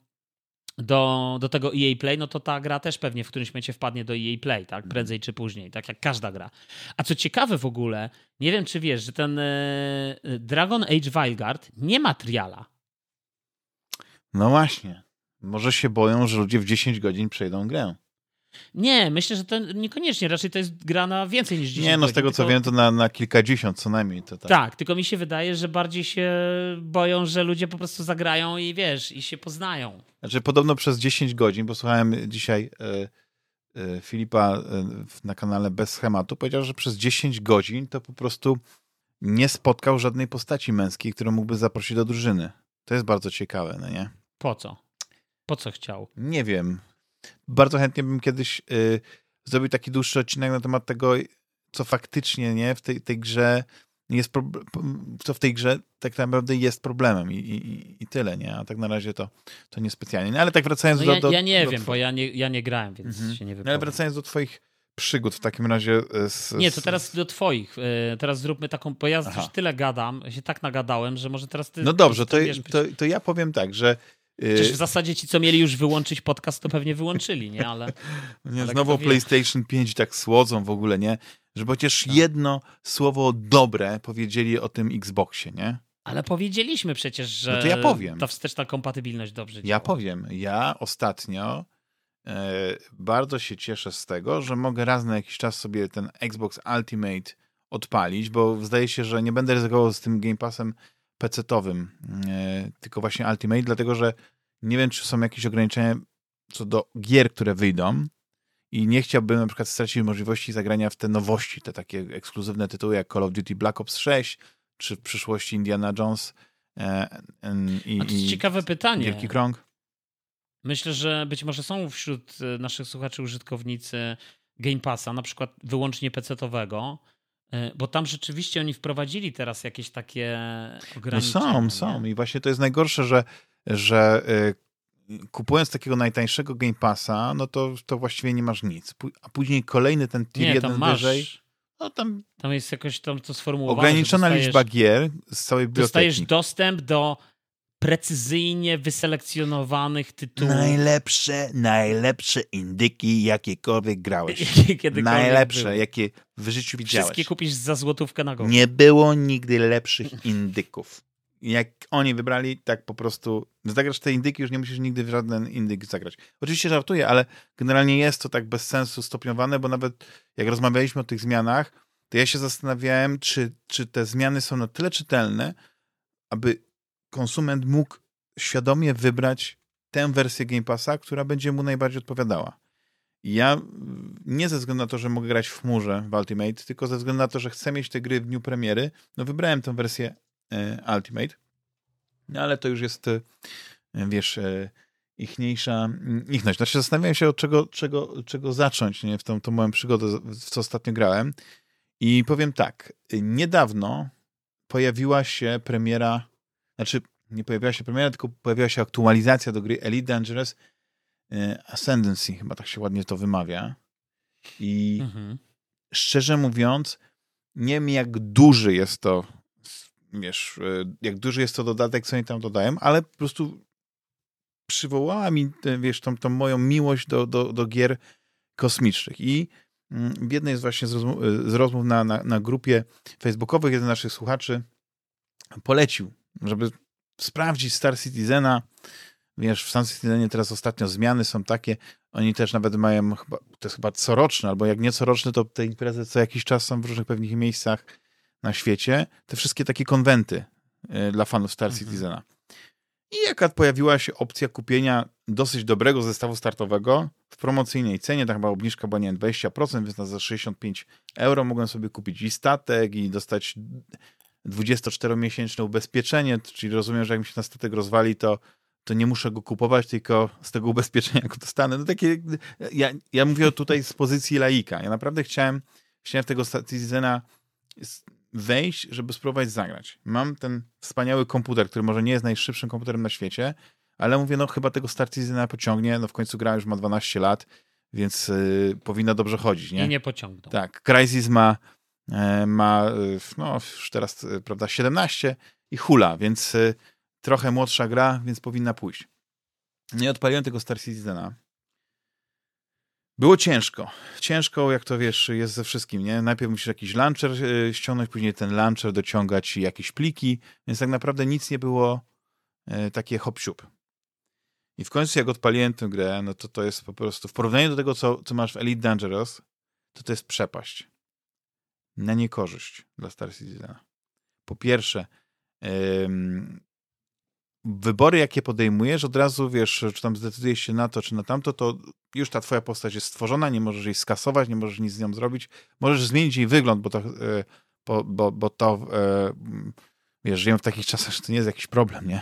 do, do tego EA Play, no to ta gra też pewnie w którymś momencie wpadnie do EA Play, tak? Mhm. Prędzej czy później, tak jak każda gra. A co ciekawe w ogóle, nie wiem czy wiesz, że ten e, Dragon Age Wildguard nie ma triala. No właśnie. Może się boją, że ludzie w 10 godzin przejdą grę. Nie, myślę, że to niekoniecznie. Raczej to jest gra na więcej niż 10 Nie, no z tego tylko... co wiem, to na, na kilkadziesiąt co najmniej. To tak. tak, tylko mi się wydaje, że bardziej się boją, że ludzie po prostu zagrają i wiesz, i się poznają. Znaczy podobno przez 10 godzin, bo słuchałem dzisiaj y, y, Filipa y, na kanale Bez Schematu, powiedział, że przez 10 godzin to po prostu nie spotkał żadnej postaci męskiej, którą mógłby zaprosić do drużyny. To jest bardzo ciekawe, no nie? Po co? Po co chciał? Nie wiem bardzo chętnie bym kiedyś y, zrobił taki dłuższy odcinek na temat tego, co faktycznie nie w tej, tej grze jest co w tej grze tak naprawdę jest problemem i, i, i tyle, nie? A tak na razie to, to niespecjalnie. No ale tak wracając no do, ja, do... Ja nie do wiem, bo ja nie, ja nie grałem, więc mhm. się nie wypowiem. No ale wracając do twoich przygód w takim razie z, Nie, to teraz do twoich. Y, teraz zróbmy taką, bo ja już tyle gadam, się tak nagadałem, że może teraz ty... No dobrze, to, to, to ja powiem tak, że Przecież w zasadzie ci, co mieli już wyłączyć podcast, to pewnie wyłączyli, nie? Ale, [LAUGHS] nie, ale znowu PlayStation 5 tak słodzą w ogóle, nie? Że chociaż tak. jedno słowo dobre powiedzieli o tym Xboxie, nie? Ale powiedzieliśmy przecież, że no to ja powiem. ta wsteczna kompatybilność dobrze działa. Ja powiem. Ja ostatnio e, bardzo się cieszę z tego, że mogę raz na jakiś czas sobie ten Xbox Ultimate odpalić, bo zdaje się, że nie będę ryzykował z tym Game Passem PC-owym, e, tylko właśnie Ultimate, dlatego że nie wiem, czy są jakieś ograniczenia co do gier, które wyjdą i nie chciałbym na przykład stracić możliwości zagrania w te nowości, te takie ekskluzywne tytuły jak Call of Duty Black Ops 6, czy w przyszłości Indiana Jones e, i, A to jest ciekawe pytanie. Wielki Krąg. Myślę, że być może są wśród e, naszych słuchaczy użytkownicy Game Passa, na przykład wyłącznie PC-owego, bo tam rzeczywiście oni wprowadzili teraz jakieś takie ograniczenia. No są, są. I właśnie to jest najgorsze, że, że y, kupując takiego najtańszego Game Passa, no to, to właściwie nie masz nic. A później kolejny ten tier nie, jeden masz... wyżej. No tam, tam jest jakoś tam to sformułowane. Ograniczona liczba gier z całej biblioteki. Dostajesz dostęp do precyzyjnie wyselekcjonowanych tytułów. Najlepsze, najlepsze indyki, jakiekolwiek grałeś. [LAUGHS] najlepsze, jakie w życiu widziałeś. Wszystkie kupisz za złotówkę na głowę. Nie było nigdy lepszych [LAUGHS] indyków. Jak oni wybrali, tak po prostu zagrasz te indyki, już nie musisz nigdy w żaden indyk zagrać. Oczywiście żartuję, ale generalnie jest to tak bez sensu stopniowane, bo nawet jak rozmawialiśmy o tych zmianach, to ja się zastanawiałem, czy, czy te zmiany są na tyle czytelne, aby konsument mógł świadomie wybrać tę wersję Game Passa, która będzie mu najbardziej odpowiadała. Ja nie ze względu na to, że mogę grać w chmurze w Ultimate, tylko ze względu na to, że chcę mieć te gry w dniu premiery, no wybrałem tę wersję e, Ultimate. No ale to już jest, e, wiesz, e, ichniejsza ichność. Znaczy zastanawiałem się, od czego, czego, czego zacząć nie? w tą, tą moją przygodę, w co ostatnio grałem. I powiem tak, niedawno pojawiła się premiera znaczy nie pojawiła się premiera, tylko pojawiła się aktualizacja do gry Elite Dangerous e, Ascendancy, chyba tak się ładnie to wymawia. I mhm. szczerze mówiąc, nie wiem jak duży jest to, wiesz, e, jak duży jest to dodatek, co oni tam dodają, ale po prostu przywołała mi, wiesz, tą, tą moją miłość do, do, do gier kosmicznych. I mm, w jednej z właśnie z rozmów, z rozmów na, na, na grupie facebookowych jeden z naszych słuchaczy polecił żeby sprawdzić Star Citizena. Wiesz, w Star Citizenie teraz ostatnio zmiany są takie, oni też nawet mają, chyba, to jest chyba coroczne, albo jak nie coroczne, to te imprezy co jakiś czas są w różnych pewnych miejscach na świecie. Te wszystkie takie konwenty y, dla fanów Star mhm. Citizena. I jaka pojawiła się opcja kupienia dosyć dobrego zestawu startowego w promocyjnej cenie, ta chyba obniżka była, nie wiem, 20%, więc na za 65 euro mogłem sobie kupić i statek, i dostać 24-miesięczne ubezpieczenie, czyli rozumiem, że jak mi się na statek rozwali, to, to nie muszę go kupować, tylko z tego ubezpieczenia go dostanę. No takie, ja, ja mówię tutaj z pozycji laika. Ja naprawdę chciałem, chciałem w tego Citizena wejść, żeby spróbować zagrać. Mam ten wspaniały komputer, który może nie jest najszybszym komputerem na świecie, ale mówię, no chyba tego Star Citizena pociągnie, no w końcu gra już ma 12 lat, więc yy, powinno dobrze chodzić, nie? I nie pociągnął. Tak, Crysis ma, ma y, no już teraz, y, prawda, 17 i hula, więc trochę młodsza gra, więc powinna pójść. Nie odpaliłem tego Star Citizena. Było ciężko. Ciężko, jak to wiesz, jest ze wszystkim, nie? Najpierw musisz jakiś launcher ściągnąć, później ten launcher dociągać jakieś pliki, więc tak naprawdę nic nie było takie hop -siup. I w końcu jak odpaliłem tę grę, no to to jest po prostu, w porównaniu do tego, co, co masz w Elite Dangerous, to to jest przepaść. Na niekorzyść dla Star Citizena. Po pierwsze, wybory, jakie podejmujesz, od razu wiesz, czy tam zdecydujesz się na to, czy na tamto, to już ta twoja postać jest stworzona, nie możesz jej skasować, nie możesz nic z nią zrobić. Możesz zmienić jej wygląd, bo to, yy, bo, bo, bo to yy, wiesz, żyjemy w takich [LAUGHS] czasach, że to nie jest jakiś problem, nie?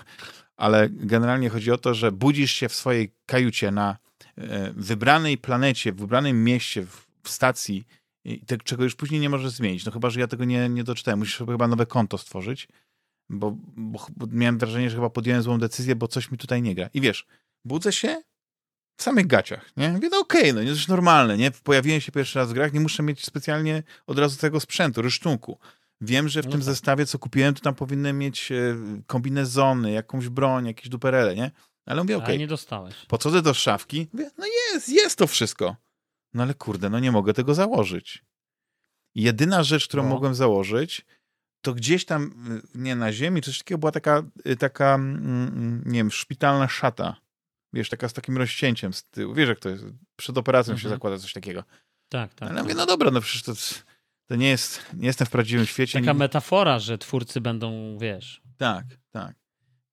ale generalnie chodzi o to, że budzisz się w swojej kajucie na e, wybranej planecie, w wybranym mieście, w stacji, te, czego już później nie możesz zmienić. No chyba, że ja tego nie, nie doczytałem. Musisz chyba nowe konto stworzyć, bo, bo, miałem wrażenie, że chyba podjąłem złą decyzję, bo coś mi tutaj nie gra. I wiesz, budzę się w samych gaciach, nie? Mówię, no okej, okay, no to jest normalne, nie? Pojawiłem się pierwszy raz w grach, nie muszę mieć specjalnie od razu tego sprzętu, rysztunku. Wiem, że w no tym tak. zestawie, co kupiłem, to tam powinny mieć e, kombinezony, jakąś broń, jakieś duperele, nie? Ale mówię, okej. Okay, nie dostałeś. Podchodzę do szafki, mówię, no jest, jest to wszystko. No ale kurde, no nie mogę tego założyć. Jedyna rzecz, którą no. mogłem założyć, to gdzieś tam, y, nie na ziemi, coś takiego była taka, y, taka mm, mm, nie wiem, szpitalna szata. Wiesz, taka z takim rozcięciem z tyłu. Wiesz, jak to jest? Przed operacją mhm. się zakłada coś takiego. Tak, tak. Ale tak. mówię, no dobra, no przecież to to nie jest, nie jestem w prawdziwym świecie. Taka nie... metafora, że twórcy będą, wiesz. Tak, tak.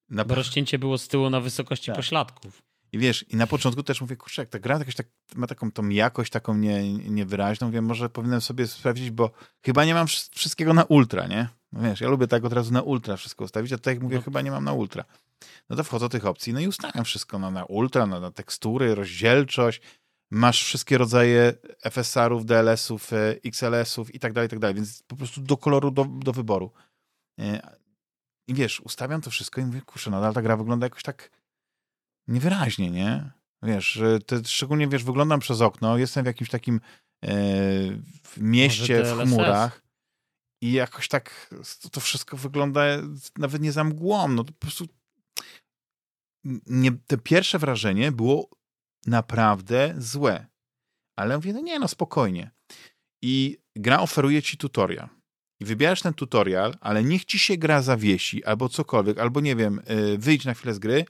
Na... Bo rozcięcie było z tyłu na wysokości tak. pośladków. I wiesz, i na początku też mówię, kurczę, jak ta gra tak, ma taką tą jakość taką nie, niewyraźną, wiem, może powinienem sobie sprawdzić, bo chyba nie mam wszystkiego na ultra, nie? No wiesz, ja lubię tak od razu na ultra wszystko ustawić, a tutaj jak mówię, no. chyba nie mam na ultra. No to wchodzę do tych opcji, no i ustawiam wszystko na, na ultra, na, na tekstury, rozdzielczość, masz wszystkie rodzaje FSR-ów, DLS-ów, e, XLS-ów i tak dalej, i tak dalej, więc po prostu do koloru, do, do wyboru. E, I wiesz, ustawiam to wszystko i mówię, kurczę, nadal ta gra wygląda jakoś tak niewyraźnie, nie? Wiesz, to szczególnie, wiesz, wyglądam przez okno, jestem w jakimś takim e, w mieście, w chmurach i jakoś tak to, wszystko wygląda nawet nie za mgłą, no to po prostu nie, to pierwsze wrażenie było naprawdę złe. Ale mówię, no nie, no spokojnie. I gra oferuje ci tutorial. I wybierasz ten tutorial, ale niech ci się gra zawiesi, albo cokolwiek, albo nie wiem, y, wyjdź na chwilę z gry,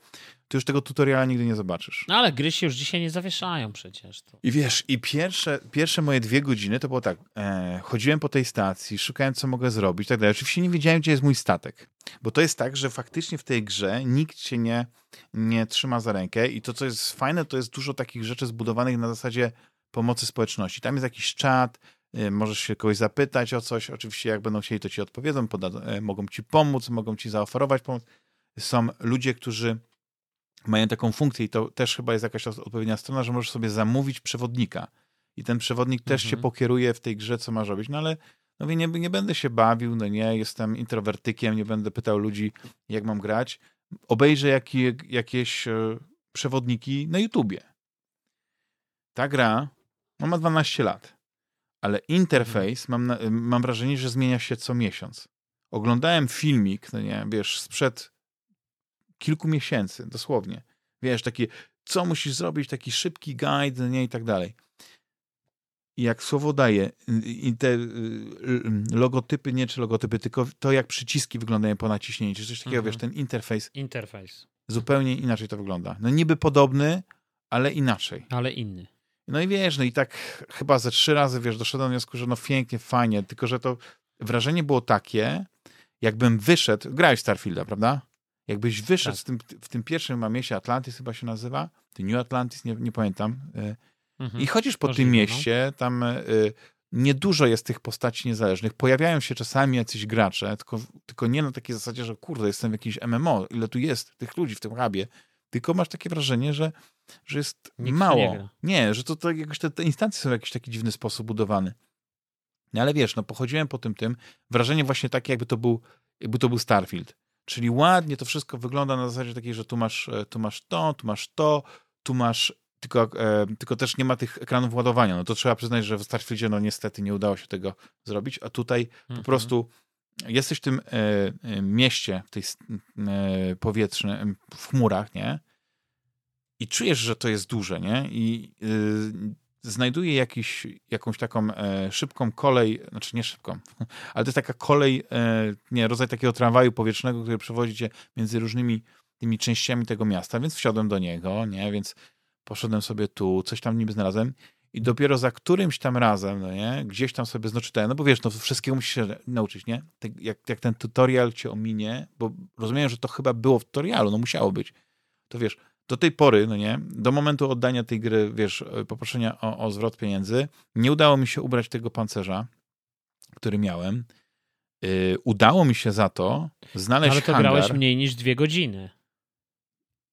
to już tego tutoriala nigdy nie zobaczysz. No ale gry się już dzisiaj nie zawieszają przecież. To. I wiesz, i pierwsze, pierwsze moje dwie godziny to było tak, e, chodziłem po tej stacji, szukałem co mogę zrobić, tak dalej. Oczywiście nie wiedziałem, gdzie jest mój statek. Bo to jest tak, że faktycznie w tej grze nikt cię nie, nie trzyma za rękę i to, co jest fajne, to jest dużo takich rzeczy zbudowanych na zasadzie pomocy społeczności. Tam jest jakiś czat, e, możesz się kogoś zapytać o coś, oczywiście jak będą chcieli, to ci odpowiedzą, e, mogą ci pomóc, mogą ci zaoferować pomoc. Są ludzie, którzy mają taką funkcję i to też chyba jest jakaś odpowiednia strona, że możesz sobie zamówić przewodnika i ten przewodnik też mhm. się pokieruje w tej grze, co masz robić, no ale no nie, nie będę się bawił, no nie, jestem introwertykiem, nie będę pytał ludzi, jak mam grać. Obejrzę jaki, jakieś e, przewodniki na YouTubie. Ta gra no, ma 12 lat, ale interfejs mam, mam wrażenie, że zmienia się co miesiąc. Oglądałem filmik, no nie, wiesz, sprzed kilku miesięcy, dosłownie. Wiesz, takie, co musisz zrobić, taki szybki guide, nie, i tak dalej. I jak słowo daje, i te y, y, logotypy, nie czy logotypy, tylko to, jak przyciski wyglądają po naciśnięciu, coś takiego, mhm. wiesz, ten interfejs. Interfejs. Zupełnie inaczej to wygląda. No niby podobny, ale inaczej. Ale inny. No i wiesz, no i tak chyba ze trzy razy, wiesz, doszedłem do wniosku, że no pięknie, fajnie, tylko że to wrażenie było takie, jakbym wyszedł, grałeś Starfielda, prawda? Jakbyś wyszedł tak. tym, w tym pierwszym mamiesie Atlantis chyba się nazywa, ty New Atlantis, nie, nie pamiętam. Y, mhm. I chodzisz po Możliwe, tym no. mieście, tam y, niedużo jest tych postaci niezależnych. Pojawiają się czasami jacyś gracze, tylko, tylko nie na takiej zasadzie, że kurde, jestem w jakimś MMO, ile tu jest tych ludzi w tym hubie. tylko masz takie wrażenie, że, że jest Nikt mało. nie, nie, że to, to jakoś te, te instancje są w jakiś taki dziwny sposób budowane. No ale wiesz, no pochodziłem po tym tym, wrażenie właśnie takie, jakby to był, jakby to był Starfield. Czyli ładnie to wszystko wygląda na zasadzie takiej, że tu masz, e, tu masz to, tu masz to, tu masz tylko, e, tylko też nie ma tych ekranów ładowania. No to trzeba przyznać, że w Starfieldzie no niestety nie udało się tego zrobić, a tutaj mhm. po prostu jesteś w tym e, e, mieście, w tej e, powietrznym, w chmurach, nie? I czujesz, że to jest duże, nie? I y, znajduje jakiś, jakąś taką e, szybką kolej, znaczy nie szybką, [LAUGHS] ale to jest taka kolej, e, nie, rodzaj takiego tramwaju powietrznego, który przewodzi cię między różnymi tymi częściami tego miasta, więc wsiadłem do niego, nie, więc poszedłem sobie tu, coś tam niby znalazłem i dopiero za którymś tam razem, no nie, gdzieś tam sobie znoczytałem, no bo wiesz, no wszystkiego musisz się nauczyć, nie, tak jak, jak ten tutorial cię ominie, bo rozumiem, że to chyba było w tutorialu, no musiało być, to wiesz, do tej pory, no nie, do momentu oddania tej gry, wiesz, poproszenia o, o zwrot pieniędzy, nie udało mi się ubrać tego pancerza, który miałem. Yy, udało mi się za to znaleźć Ale to hangar. grałeś mniej niż dwie godziny.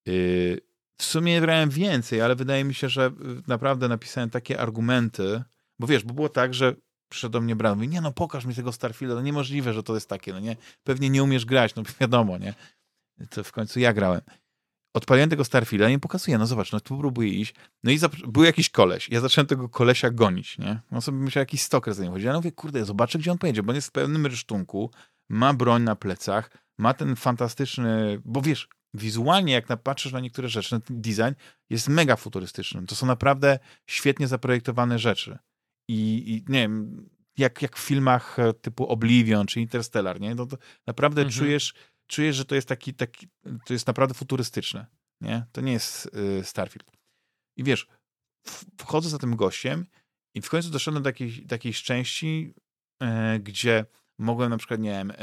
Yy, w sumie grałem więcej, ale wydaje mi się, że naprawdę napisałem takie argumenty, bo wiesz, bo było tak, że przyszedł do mnie brat, mówi, nie no pokaż mi tego Starfielda, no niemożliwe, że to jest takie, no nie, pewnie nie umiesz grać, no wiadomo, nie, to w końcu ja grałem odpaliłem tego Starfielda i mi pokazuje, no zobacz, no tu próbuję iść. No i był jakiś koleś. Ja zacząłem tego kolesia gonić, nie? On sobie myślał, jakiś stoker za nim chodzi. Ja mówię, kurde, zobaczę, gdzie on pojedzie, bo on jest w pełnym rysztunku, ma broń na plecach, ma ten fantastyczny, bo wiesz, wizualnie jak patrzysz na niektóre rzeczy, no ten design jest mega futurystyczny. To są naprawdę świetnie zaprojektowane rzeczy. I, i nie wiem, jak, jak w filmach e, typu Oblivion czy Interstellar, nie? No to naprawdę mhm. czujesz czujesz, że to jest taki, taki to jest naprawdę futurystyczne, nie? To nie jest y, Starfield. I wiesz, wchodzę za tym gościem i w końcu doszedłem do jakiejś, takiej części, y, gdzie mogłem na przykład, nie wiem, y,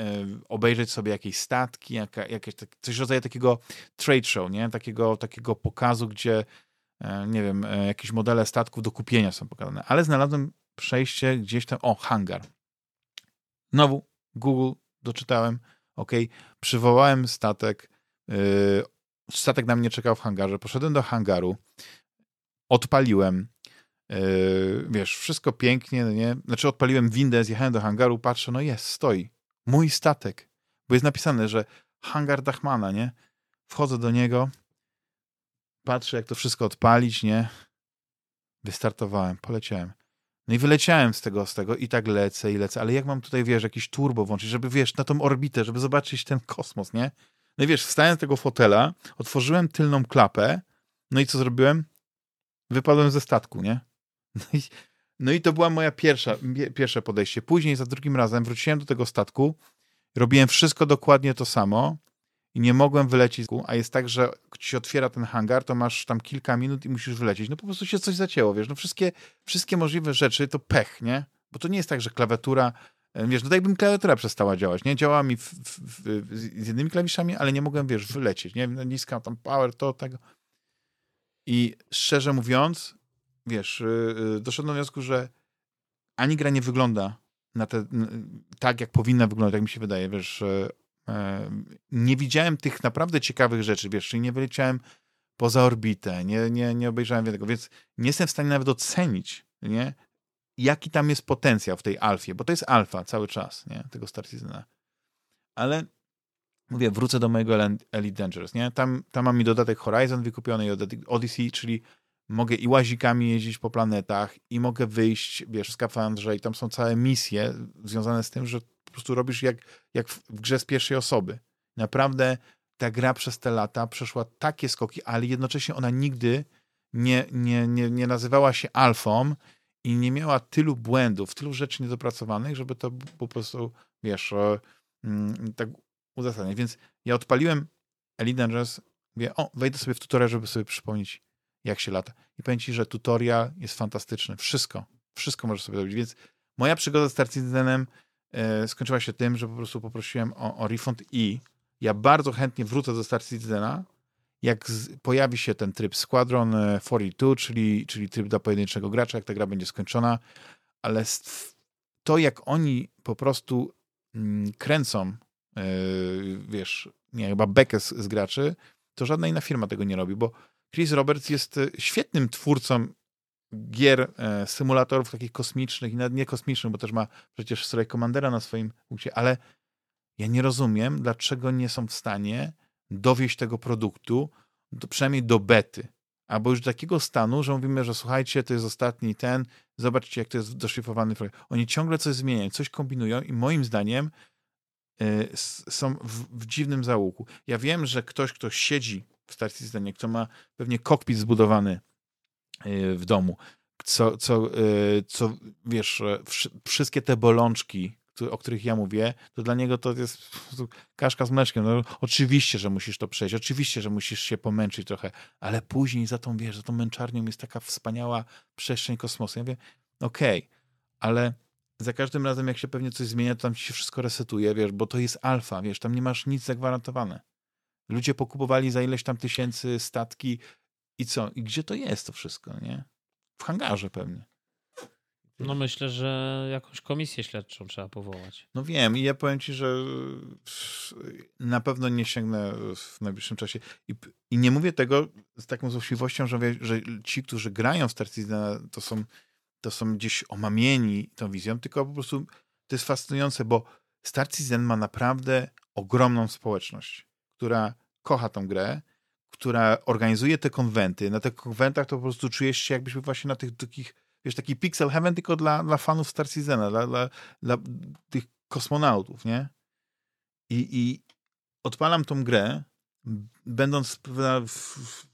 obejrzeć sobie jakieś statki, jaka, jakieś, tak, coś rodzaju takiego trade show, nie? Takiego, takiego pokazu, gdzie e, nie wiem, jakieś modele statków do kupienia są pokazane. Ale znalazłem przejście gdzieś tam, o, hangar. Znowu Google doczytałem, ok, przywołałem statek, yy, statek na mnie czekał w hangarze, poszedłem do hangaru, odpaliłem, yy, wiesz, wszystko pięknie, no nie? Znaczy odpaliłem windę, zjechałem do hangaru, patrzę, no jest, stoi, mój statek, bo jest napisane, że hangar Dachmana, nie? Wchodzę do niego, patrzę, jak to wszystko odpalić, nie? Wystartowałem, poleciałem. No i wyleciałem z tego, z tego i tak lecę i lecę, ale jak mam tutaj, wiesz, jakiś turbo włączyć, żeby, wiesz, na tą orbitę, żeby zobaczyć ten kosmos, nie? No i wiesz, wstałem z tego fotela, otworzyłem tylną klapę, no i co zrobiłem? Wypadłem ze statku, nie? No i, no i to była moja pierwsza, pierwsze podejście. Później za drugim razem wróciłem do tego statku, robiłem wszystko dokładnie to samo, i nie mogłem wylecieć, a jest tak, że ci się otwiera ten hangar, to masz tam kilka minut i musisz wylecieć. No po prostu się coś zacięło, wiesz, no wszystkie, wszystkie możliwe rzeczy to pech, nie? Bo to nie jest tak, że klawiatura, e, wiesz, no tak bym klawiatura przestała działać, nie? Działała mi w, w, w, z jednymi klawiszami, ale nie mogłem, wiesz, wylecieć, nie? Niska tam power, to, tego. I szczerze mówiąc, wiesz, yy, doszedłem do wniosku, że ani gra nie wygląda na te, tak, jak powinna wyglądać, jak mi się wydaje, wiesz, nie widziałem tych naprawdę ciekawych rzeczy, wiesz, czyli nie wyleciałem poza orbitę, nie, nie, nie obejrzałem tego, więc nie jestem w stanie nawet ocenić, nie, jaki tam jest potencjał w tej alfie, bo to jest alfa cały czas, nie, tego Star Citizena. Ale mówię, wrócę do mojego Elite Dangerous, nie, tam, tam mam mi dodatek Horizon wykupiony i Odyssey, czyli mogę i łazikami jeździć po planetach i mogę wyjść, wiesz, w skafandrze i tam są całe misje związane z tym, że prostu robisz jak, jak w grze z pierwszej osoby. Naprawdę ta gra przez te lata przeszła takie skoki, ale jednocześnie ona nigdy nie, nie, nie, nie nazywała się alfą i nie miała tylu błędów, tylu rzeczy niedopracowanych, żeby to po prostu, wiesz, mm, tak uzasadniać. Więc ja odpaliłem Elite Dangerous, mówię, o, wejdę sobie w tutorial, żeby sobie przypomnieć, jak się lata. I powiem ci, że tutorial jest fantastyczny. Wszystko, wszystko możesz sobie robić. Więc moja przygoda z E, skończyła się tym, że po prostu poprosiłem o, o refund i ja bardzo chętnie wrócę do Star Citizena, jak z, pojawi się ten tryb Squadron 42, e, czyli, czyli tryb dla pojedynczego gracza, jak ta gra będzie skończona, ale to jak oni po prostu mm, kręcą, yy, wiesz, nie, chyba bekę z, z, graczy, to żadna inna firma tego nie robi, bo Chris Roberts jest e, świetnym twórcą gier, e, symulatorów takich kosmicznych i nawet nie kosmicznych, bo też ma przecież Strike Commandera na swoim punkcie, ale ja nie rozumiem, dlaczego nie są w stanie dowieść tego produktu, do, przynajmniej do bety, albo już do takiego stanu, że mówimy, że słuchajcie, to jest ostatni ten, zobaczcie, jak to jest doszlifowany projekt. Oni ciągle coś zmieniają, coś kombinują i moim zdaniem y, są w, w, dziwnym załuku. Ja wiem, że ktoś, kto siedzi w Star Citizenie, kto ma pewnie kokpit zbudowany w domu, co, co, y, co wiesz, wszystkie te bolączki, o których ja mówię, to dla niego to jest kaszka z mleczkiem. No, oczywiście, że musisz to przejść, oczywiście, że musisz się pomęczyć trochę, ale później za tą, wiesz, za tą męczarnią jest taka wspaniała przestrzeń kosmosu. Ja mówię, okej, okay, ale za każdym razem, jak się pewnie coś zmienia, to tam ci się wszystko resetuje, wiesz, bo to jest alfa, wiesz, tam nie masz nic zagwarantowane. Ludzie pokupowali za ileś tam tysięcy statki i co? I gdzie to jest to wszystko, nie? W hangarze pewnie. No myślę, że jakąś komisję śledczą trzeba powołać. No wiem i ja powiem ci, że na pewno nie sięgnę w najbliższym czasie. I, i nie mówię tego z taką złośliwością, że, że ci, którzy grają w Star Citizen, to są, to są gdzieś omamieni tą wizją, tylko po prostu to jest fascynujące, bo Star Citizen ma naprawdę ogromną społeczność, która kocha tą grę, która organizuje te konwenty. Na tych konwentach to po prostu czujesz się jakbyś był właśnie na tych takich wiesz, taki pixel heaven tylko dla, dla fanów Star Citizena, dla, dla, dla tych kosmonautów, nie? I, I odpalam tą grę, będąc,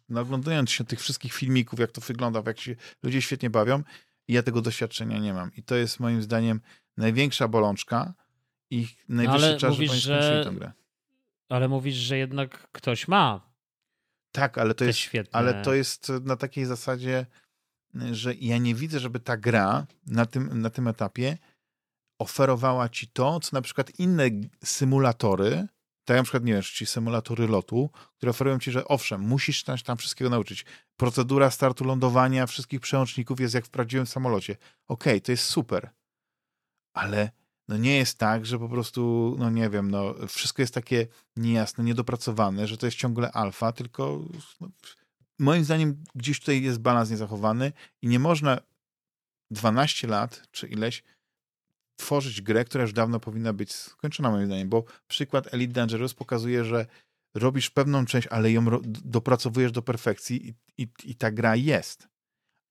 no, oglądając się tych wszystkich filmików, jak to wygląda, jak się ludzie świetnie bawią i ja tego doświadczenia nie mam. I to jest moim zdaniem największa bolączka i najwyższy ale czas, mówisz, żeby że... tę grę. Ale mówisz, że jednak ktoś ma. Tak, ale to jest, świetne... ale to jest na takiej zasadzie, że ja nie widzę, żeby ta gra na tym, na tym etapie oferowała ci to, co na przykład inne symulatory, tak na przykład, nie wiem, ci symulatory lotu, które oferują ci, że owszem, musisz tam, tam wszystkiego nauczyć. Procedura startu, lądowania, wszystkich przełączników jest jak w prawdziwym samolocie. Okej, okay, to jest super, ale no nie jest tak, że po prostu, no nie wiem, no wszystko jest takie niejasne, niedopracowane, że to jest ciągle alfa, tylko no, moim zdaniem gdzieś tutaj jest balans niezachowany i nie można 12 lat czy ileś tworzyć grę, która już dawno powinna być skończona moim zdaniem, bo przykład Elite Dangerous pokazuje, że robisz pewną część, ale ją dopracowujesz do perfekcji i, i, i ta gra jest.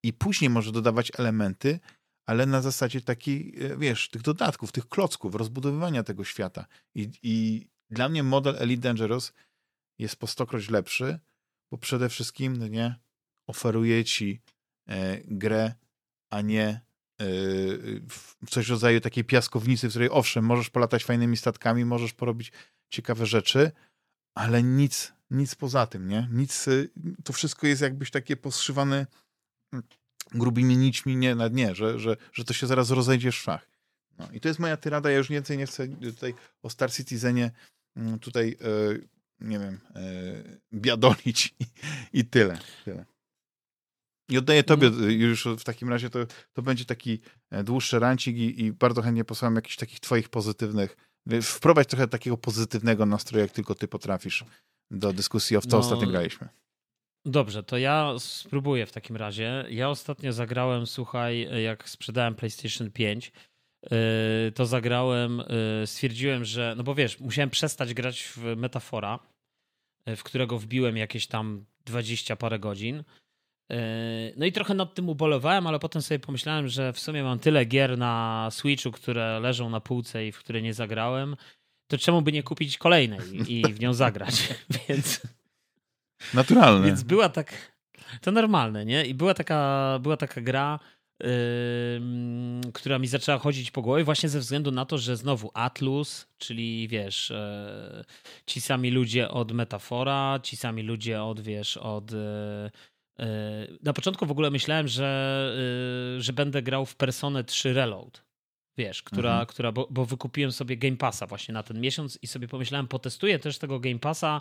I później może dodawać elementy, ale na zasadzie takiej, e, wiesz, tych dodatków, tych klocków, rozbudowywania tego świata. I, i dla mnie model Elite Dangerous jest po stokroć lepszy, bo przede wszystkim, no nie, oferuje ci e, grę, a nie e, coś w rodzaju takiej piaskownicy, w której owszem, możesz polatać fajnymi statkami, możesz porobić ciekawe rzeczy, ale nic, nic poza tym, nie? Nic, e, to wszystko jest jakbyś takie poszywane mm, grubymi nićmi, nie, na dnie, że, że, że to się zaraz rozejdzie w szwach. No, I to jest moja tyrada, ja już więcej nie chcę tutaj o Star Citizenie mm, tutaj nie wiem, e, biadolić i, i tyle, tyle. I oddaję tobie no. już w takim razie, to, to będzie taki e, dłuższy rancik i, i bardzo chętnie posłucham jakichś takich twoich pozytywnych, wprowadź trochę takiego pozytywnego nastroju, jak tylko ty potrafisz do dyskusji o w co no, ostatnio graliśmy. Dobrze, to ja spróbuję w takim razie. Ja ostatnio zagrałem, słuchaj, jak sprzedałem PlayStation 5, y, to zagrałem, y, stwierdziłem, że, no bo wiesz, musiałem przestać grać w Metafora, w którego wbiłem jakieś tam 20 parę godzin. No i trochę nad tym ubolewałem, ale potem sobie pomyślałem, że w sumie mam tyle gier na Switchu, które leżą na półce i w które nie zagrałem, to czemu by nie kupić kolejnej i w nią zagrać? [LAUGHS] Więc. Naturalne. Więc była tak. To normalne, nie? I była taka, była taka gra, która mi zaczęła chodzić po głowie właśnie ze względu na to, że znowu Atlus, czyli wiesz, e, ci sami ludzie od Metafora, ci sami ludzie od, wiesz, od... E, na początku w ogóle myślałem, że, że będę grał w Personę 3 Reload. Wiesz, która, mhm. która bo, bo wykupiłem sobie Game Passa właśnie na ten miesiąc i sobie pomyślałem, potestuję też tego Game Passa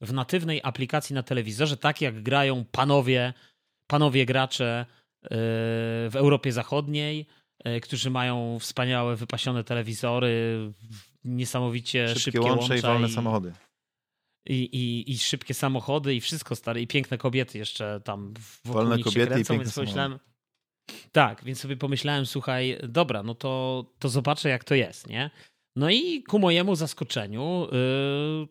w natywnej aplikacji na telewizorze, tak jak grają panowie, panowie gracze w Europie Zachodniej, e, którzy mają wspaniałe, wypasione telewizory, niesamowicie szybkie, szybkie łącza i wolne i... samochody. i, i, i szybkie samochody i wszystko stare i piękne kobiety jeszcze tam wokół Wolne nich kobiety kręcą, i piękne więc pomyślałem, tak, więc sobie pomyślałem, słuchaj, dobra, no to, to zobaczę jak to jest, nie? No i ku mojemu zaskoczeniu yy,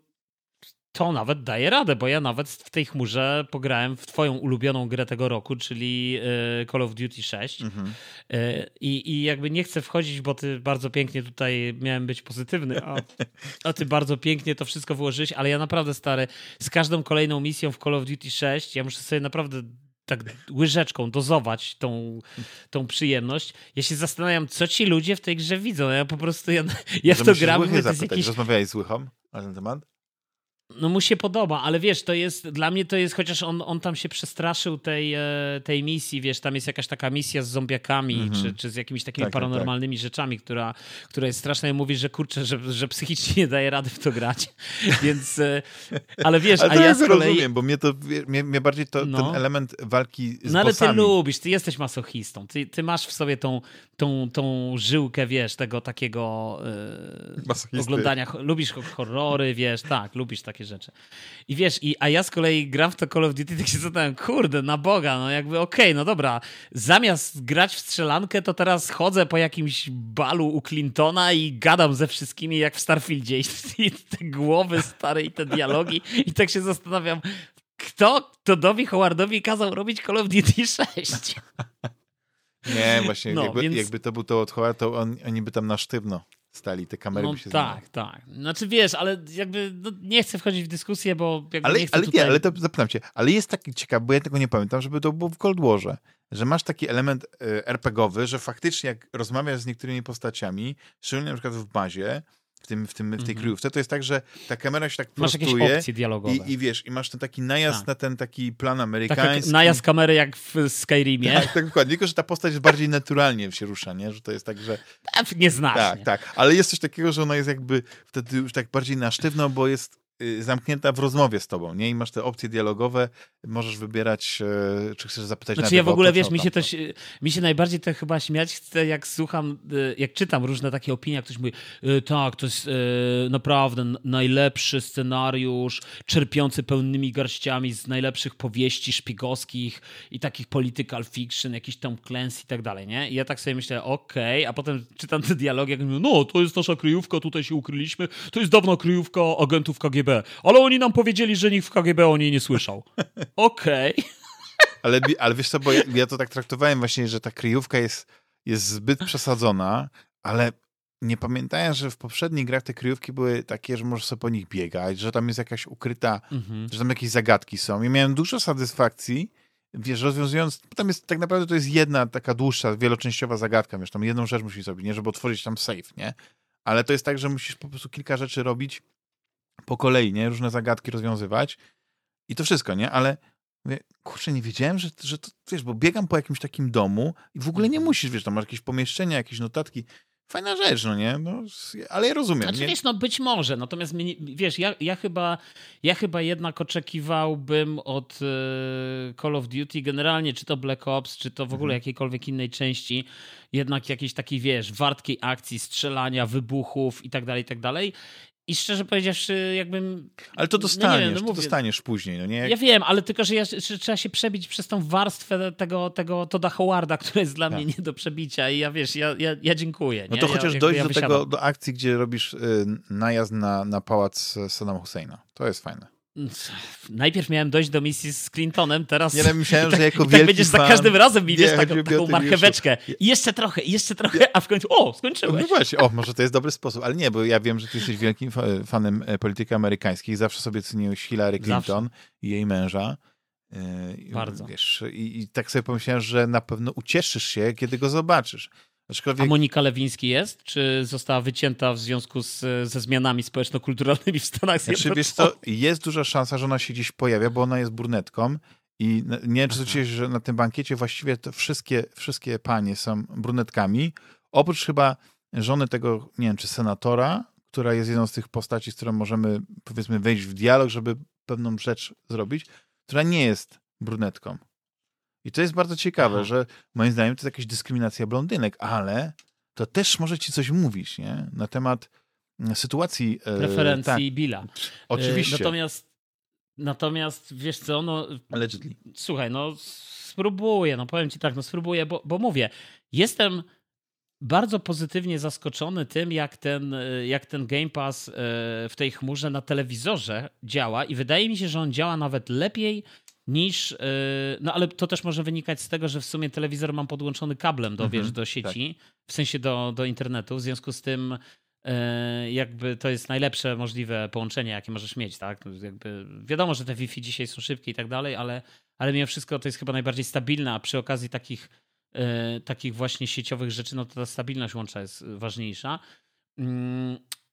to nawet daje radę, bo ja nawet w tej chmurze pograłem w twoją ulubioną grę tego roku, czyli yy, Call of Duty 6. Mhm. Yy, I, I jakby nie chcę wchodzić, bo ty bardzo pięknie tutaj miałem być pozytywny, a, a ty bardzo pięknie to wszystko wyłożyłeś, ale ja naprawdę stary, z każdą kolejną misją w Call of Duty 6 ja muszę sobie naprawdę tak łyżeczką dozować tą, tą przyjemność. Ja się zastanawiam, co ci ludzie w tej grze widzą. Ja po prostu, ja, ja w to gram, mówię, to jest jakiś... Rozmawiałeś z Łychą na ten temat? No mu się podoba, ale wiesz, to jest, dla mnie to jest, chociaż on, on tam się przestraszył tej, e, tej misji, wiesz, tam jest jakaś taka misja z zombiakami, Mhm. czy, czy z jakimiś takimi Tak, tak, tak. paranormalnymi rzeczami, która, która jest straszna i mówi, że kurczę, że, że psychicznie nie daje rady w to grać, [LAUGHS] więc, e, ale wiesz, Ale a ja z kolei... rozumiem, bo mnie to, mnie, mnie bardziej to, No. ten element walki z No ale ty bossami. lubisz, ty jesteś masochistą, ty, ty masz w sobie tą, tą, tą żyłkę, wiesz, tego takiego e, oglądania, lubisz ho- horrory, wiesz, tak, lubisz takie rzeczy. I wiesz, i, a ja z kolei gram w to Call of Duty, tak się zastanawiam, kurde, na Boga, no jakby okej, no dobra, zamiast grać w strzelankę, to teraz chodzę po jakimś balu u Clintona i gadam ze wszystkimi jak w Starfieldzie i, i te głowy stare i te dialogi i tak się zastanawiam, kto Todowi Howardowi kazał robić Call of Duty [LAUGHS] 6? Nie, właśnie, No, jakby, więc- jakby to był to od Hoa, to on, oni by tam na sztywno stali, te kamery No by się zmieniły. tak, tak. Znaczy wiesz, ale jakby no, nie chcę wchodzić w dyskusję, bo jakby Ale, nie chcę ale tutaj... nie, ale to zapytam cię, ale jest taki ciekawy, bo ja tego nie pamiętam, żeby to było w Cold Warze, że masz taki element e, RPGowy, że faktycznie jak rozmawiasz z niektórymi postaciami, szczególnie na przykład w bazie, w, tym, w, tym, w tej Mhm. kryjówce, to jest tak, że ta kamera się tak Masz jakieś prostuje opcje dialogowe. i, i wiesz, i masz ten taki najazd Tak. na ten taki plan tak amerykański. jak najazd kamery jak w Skyrimie. Tak, tak dokładnie, tylko że ta postać bardziej naturalnie się rusza, nie? Że to jest tak, że Tak. Nieznacznie. tak, tak. Ale jest coś takiego, że ona jest jakby wtedy już tak bardziej na sztywno, bo jest zamknięta w rozmowie z tobą, nie? I masz te opcje dialogowe, możesz wybierać, e, czy chcesz zapytać Znaczy na ja w ogóle, wiesz, mi się, to, się- mi się najbardziej to chyba śmiać chce, jak słucham, y, jak czytam różne takie opinie, jak ktoś mówi, y, tak, to jest y, naprawdę najlepszy scenariusz, czerpiący pełnymi garściami z najlepszych powieści szpiegowskich i takich political fiction, jakiś Tom Clancy i tak dalej, nie? I ja tak sobie myślę, okej, a potem czytam te dialogi, jak mówią, no, to jest nasza kryjówka, tutaj się ukryliśmy, to jest dawna kryjówka agentów KGB, ale oni nam powiedzieli, że nikt w KGB o niej nie słyszał. [LAUGHS] Okej. Ale, ale wiesz co, bo ja, ja to tak traktowałem właśnie, że ta kryjówka jest, jest zbyt przesadzona, ale nie pamiętałem, że w poprzednich grach te kryjówki były takie, że możesz sobie po nich biegać, że tam jest jakaś ukryta, Mhm. że tam jakieś zagadki są. I miałem dużo satysfakcji, wiesz, rozwiązując, tam jest tak naprawdę to jest jedna taka dłuższa, wieloczęściowa zagadka, wiesz, tam jedną rzecz musisz zrobić, nie, żeby otworzyć tam safe, nie? Ale to jest tak, że musisz po prostu kilka rzeczy robić po kolei, nie? Różne zagadki rozwiązywać i to wszystko, nie? Ale mówię, kurczę, nie wiedziałem, że, że to, wiesz, bo biegam po jakimś takim domu i w ogóle nie musisz, wiesz, tam masz jakieś pomieszczenia, jakieś notatki, fajna rzecz, no nie? No, ale ja rozumiem, Znaczy, nie? wiesz, no być może, natomiast wiesz, ja, ja, chyba, ja chyba jednak oczekiwałbym od e, Call of Duty generalnie, czy to Black Ops, czy to w ogóle Mhm. jakiejkolwiek innej części, jednak jakiejś takiej, wiesz, wartkiej akcji, strzelania, wybuchów i tak dalej, i tak dalej. I szczerze powiedziawszy, jakbym... Ale to no nie dostaniesz, wiem, no to dostaniesz później, no nie? Jak, Ja wiem, ale tylko, że, ja, że trzeba się przebić przez tą warstwę tego, tego Toda Howarda, która jest dla Tak. mnie nie do przebicia i ja, wiesz, ja, ja, ja dziękuję. no nie? to ja, chociaż jakby dojść ja do wysiadam. tego, do akcji, gdzie robisz y, najazd na, na pałac Saddama Husseina. To jest fajne. Najpierw miałem dojść do misji z Clintonem, teraz. Nie, no, myślałem, [LAUGHS] tak, że jako tak wielki będziesz za fan- każdym razem Nie, taką, taką marcheweczkę. I jeszcze trochę, i jeszcze trochę, a w końcu o, No skończyłeś. właśnie, o, może to jest dobry sposób, ale nie, bo ja wiem, że ty jesteś wielkim fa- fanem e, polityki amerykańskiej, zawsze sobie ceniłeś Hillary Clinton i jej męża. E, Bardzo. Wiesz, i, I tak sobie pomyślałem, że na pewno ucieszysz się, kiedy go zobaczysz. A Aczkolwiek Monika Lewiński jest? Czy została wycięta w związku z, ze zmianami społeczno-kulturalnymi w Stanach Znaczy, Zjednoczonych? wiesz co, jest duża szansa, że ona się gdzieś pojawia, bo ona jest brunetką i nie wiem, czy zwróciłeś, że na tym bankiecie właściwie to wszystkie, wszystkie panie są brunetkami, oprócz chyba żony tego, nie wiem, czy senatora, która jest jedną z tych postaci, z którą możemy, powiedzmy, wejść w dialog, żeby pewną rzecz zrobić, która nie jest brunetką. I to jest bardzo ciekawe, Aha. że moim zdaniem to jest jakaś dyskryminacja blondynek, ale to też może ci coś mówić, nie? Na temat sytuacji. E, Preferencji tak, Billa. Oczywiście. Natomiast, natomiast wiesz co, no. Allegedly. Słuchaj, no spróbuję, no powiem ci tak, no spróbuję, bo, bo mówię, jestem bardzo pozytywnie zaskoczony tym, jak ten, jak ten Game Pass w tej chmurze na telewizorze działa i wydaje mi się, że on działa nawet lepiej niż, no ale to też może wynikać z tego, że w sumie telewizor mam podłączony kablem do, mhm, wiesz, do sieci, tak. w sensie do, do internetu, w związku z tym E, jakby to jest najlepsze możliwe połączenie, jakie możesz mieć, tak? Jakby wiadomo, że te Wi-Fi dzisiaj są szybkie i tak dalej, ale, ale mimo wszystko to jest chyba najbardziej stabilne, a przy okazji takich, e, takich właśnie sieciowych rzeczy, no to ta stabilność łącza jest ważniejsza.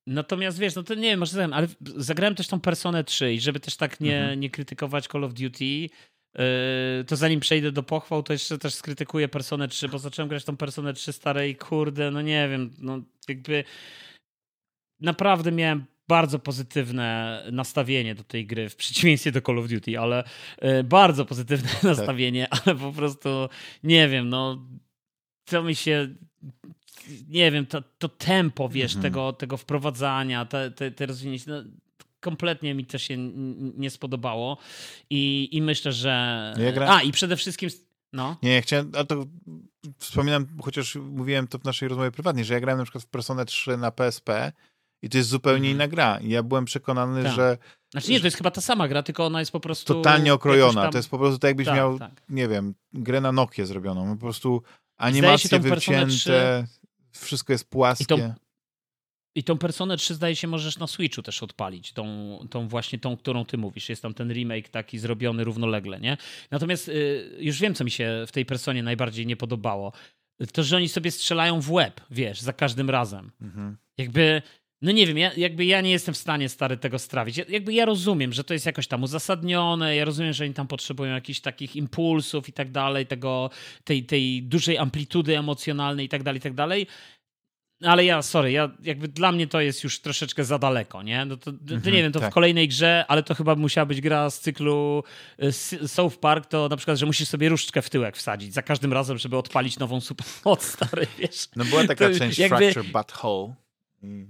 Natomiast wiesz, no to nie wiem, może zagrałem, ale zagrałem też tą Personę 3 i żeby też tak nie, mhm. nie krytykować Call of Duty, e, to zanim przejdę do pochwał, to jeszcze też skrytykuję Personę 3, bo zacząłem grać tą Personę 3 starej, kurde, no nie wiem, no jakby naprawdę miałem bardzo pozytywne nastawienie do tej gry, w przeciwieństwie do Call of Duty, ale y, bardzo pozytywne [LAUGHS] tak. nastawienie, ale po prostu nie wiem, no to mi się nie wiem, to, to tempo, wiesz, mhm. tego, tego wprowadzania, te, te, te rozwinięcie, no, kompletnie mi to się nie spodobało i, i myślę, że... Ja gra... A, i przede wszystkim... No. Nie, ja chciałem, a to wspominam, chociaż mówiłem to w naszej rozmowie prywatnie, że ja grałem na przykład w Personę 3 na PSP i to jest zupełnie mhm. inna gra. I ja byłem przekonany, tak. że. Znaczy nie, to jest chyba ta sama gra, tylko ona jest po prostu. Totalnie okrojona. Tam... To jest po prostu tak, jakbyś tak, miał, tak. nie wiem, grę na Nokię zrobioną. Po prostu animacje wycięte, wszystko jest płaskie. I tą, I tą Personę 3 zdaje się możesz na Switchu też odpalić, tą, tą właśnie tą, którą ty mówisz. Jest tam ten remake taki zrobiony równolegle, nie? Natomiast y, już wiem, co mi się w tej Personie najbardziej nie podobało. To, że oni sobie strzelają w łeb, wiesz, za każdym razem. Mhm. Jakby no nie wiem, ja, jakby ja nie jestem w stanie stary tego strawić. Ja, jakby ja rozumiem, że to jest jakoś tam uzasadnione, ja rozumiem, że oni tam potrzebują jakichś takich impulsów i tak dalej, tego, tej, tej dużej amplitudy emocjonalnej i tak dalej, i tak dalej. Ale ja, sorry, ja, jakby dla mnie to jest już troszeczkę za daleko, nie? No to, to, to nie wiem, to tak. w kolejnej grze, ale to chyba musiała być gra z cyklu y, South Park, to na przykład, że musisz sobie różdżkę w tyłek wsadzić za każdym razem, żeby odpalić nową supermoc, stary, wiesz? No była taka to część jakby... Fracture Butthole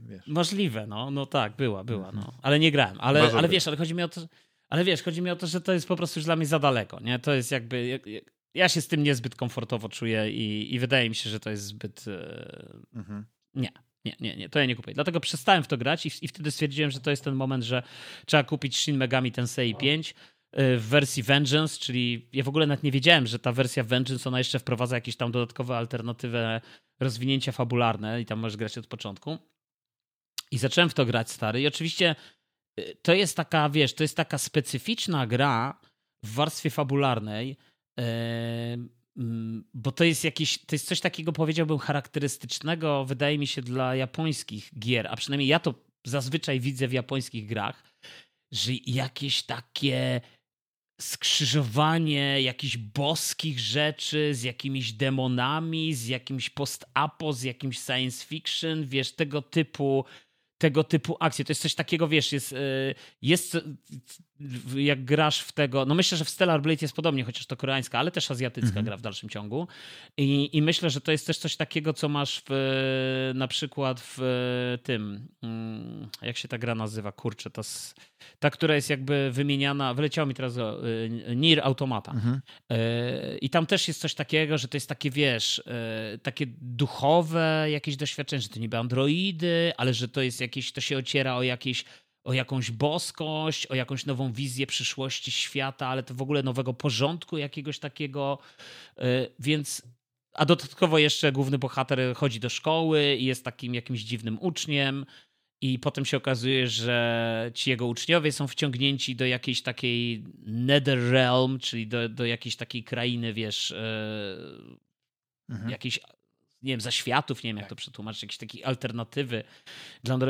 wiesz. Możliwe, no, no tak, była, była, no. Mhm. Ale nie grałem. Ale, ale wiesz, ale chodzi mi o to, ale wiesz, chodzi mi o to, że to jest po prostu już dla mnie za daleko, nie? To jest jakby, ja się z tym niezbyt komfortowo czuję i, i wydaje mi się, że to jest zbyt, e, mhm. nie. Nie, nie, nie, to ja nie kupię. Dlatego przestałem w to grać i, i wtedy stwierdziłem, że to jest ten moment, że trzeba kupić Shin Megami Tensei 5 e, w wersji Vengeance, czyli ja w ogóle nawet nie wiedziałem, że ta wersja Vengeance, ona jeszcze wprowadza jakieś tam dodatkowe alternatywy rozwinięcia fabularne i tam możesz grać od początku. I zacząłem w to grać stary. I oczywiście y, to jest taka, wiesz, to jest taka specyficzna gra w warstwie fabularnej, bo to jest jakiś, to jest coś takiego, powiedziałbym, charakterystycznego, wydaje mi się, dla japońskich gier, a przynajmniej ja to zazwyczaj widzę w japońskich grach, że jakieś takie skrzyżowanie jakichś boskich rzeczy z jakimiś demonami, z jakimś post-apo, z jakimś science fiction, wiesz, tego typu tego typu akcje. To jest coś takiego, wiesz, jest, e, jest jak grasz w tego, no myślę, że w Stellar Blade jest podobnie, chociaż to koreańska, ale też azjatycka mhm. gra w dalszym ciągu. I, I myślę, że to jest też coś takiego, co masz w, na przykład w tym, mm, jak się ta gra nazywa, kurczę, to ta, która jest jakby wymieniana, wyleciało mi teraz y, Nier Automata. Mhm. E, I tam też jest coś takiego, że to jest takie, wiesz, e, takie duchowe jakieś doświadczenie, że to niby androidy, ale że to jest jakieś, to się ociera o jakieś o jakąś boskość, o jakąś nową wizję przyszłości świata, ale to w ogóle nowego porządku jakiegoś takiego. E, więc a dodatkowo jeszcze główny bohater chodzi do szkoły i jest takim jakimś dziwnym uczniem. I potem się okazuje, że ci jego uczniowie są wciągnięci do jakiejś takiej Netherrealm, czyli do, do jakiejś takiej krainy, wiesz, yy, mhm. jakiejś nie wiem, zaświatów, nie wiem jak tak. to przetłumaczyć, jakieś takie alternatywy.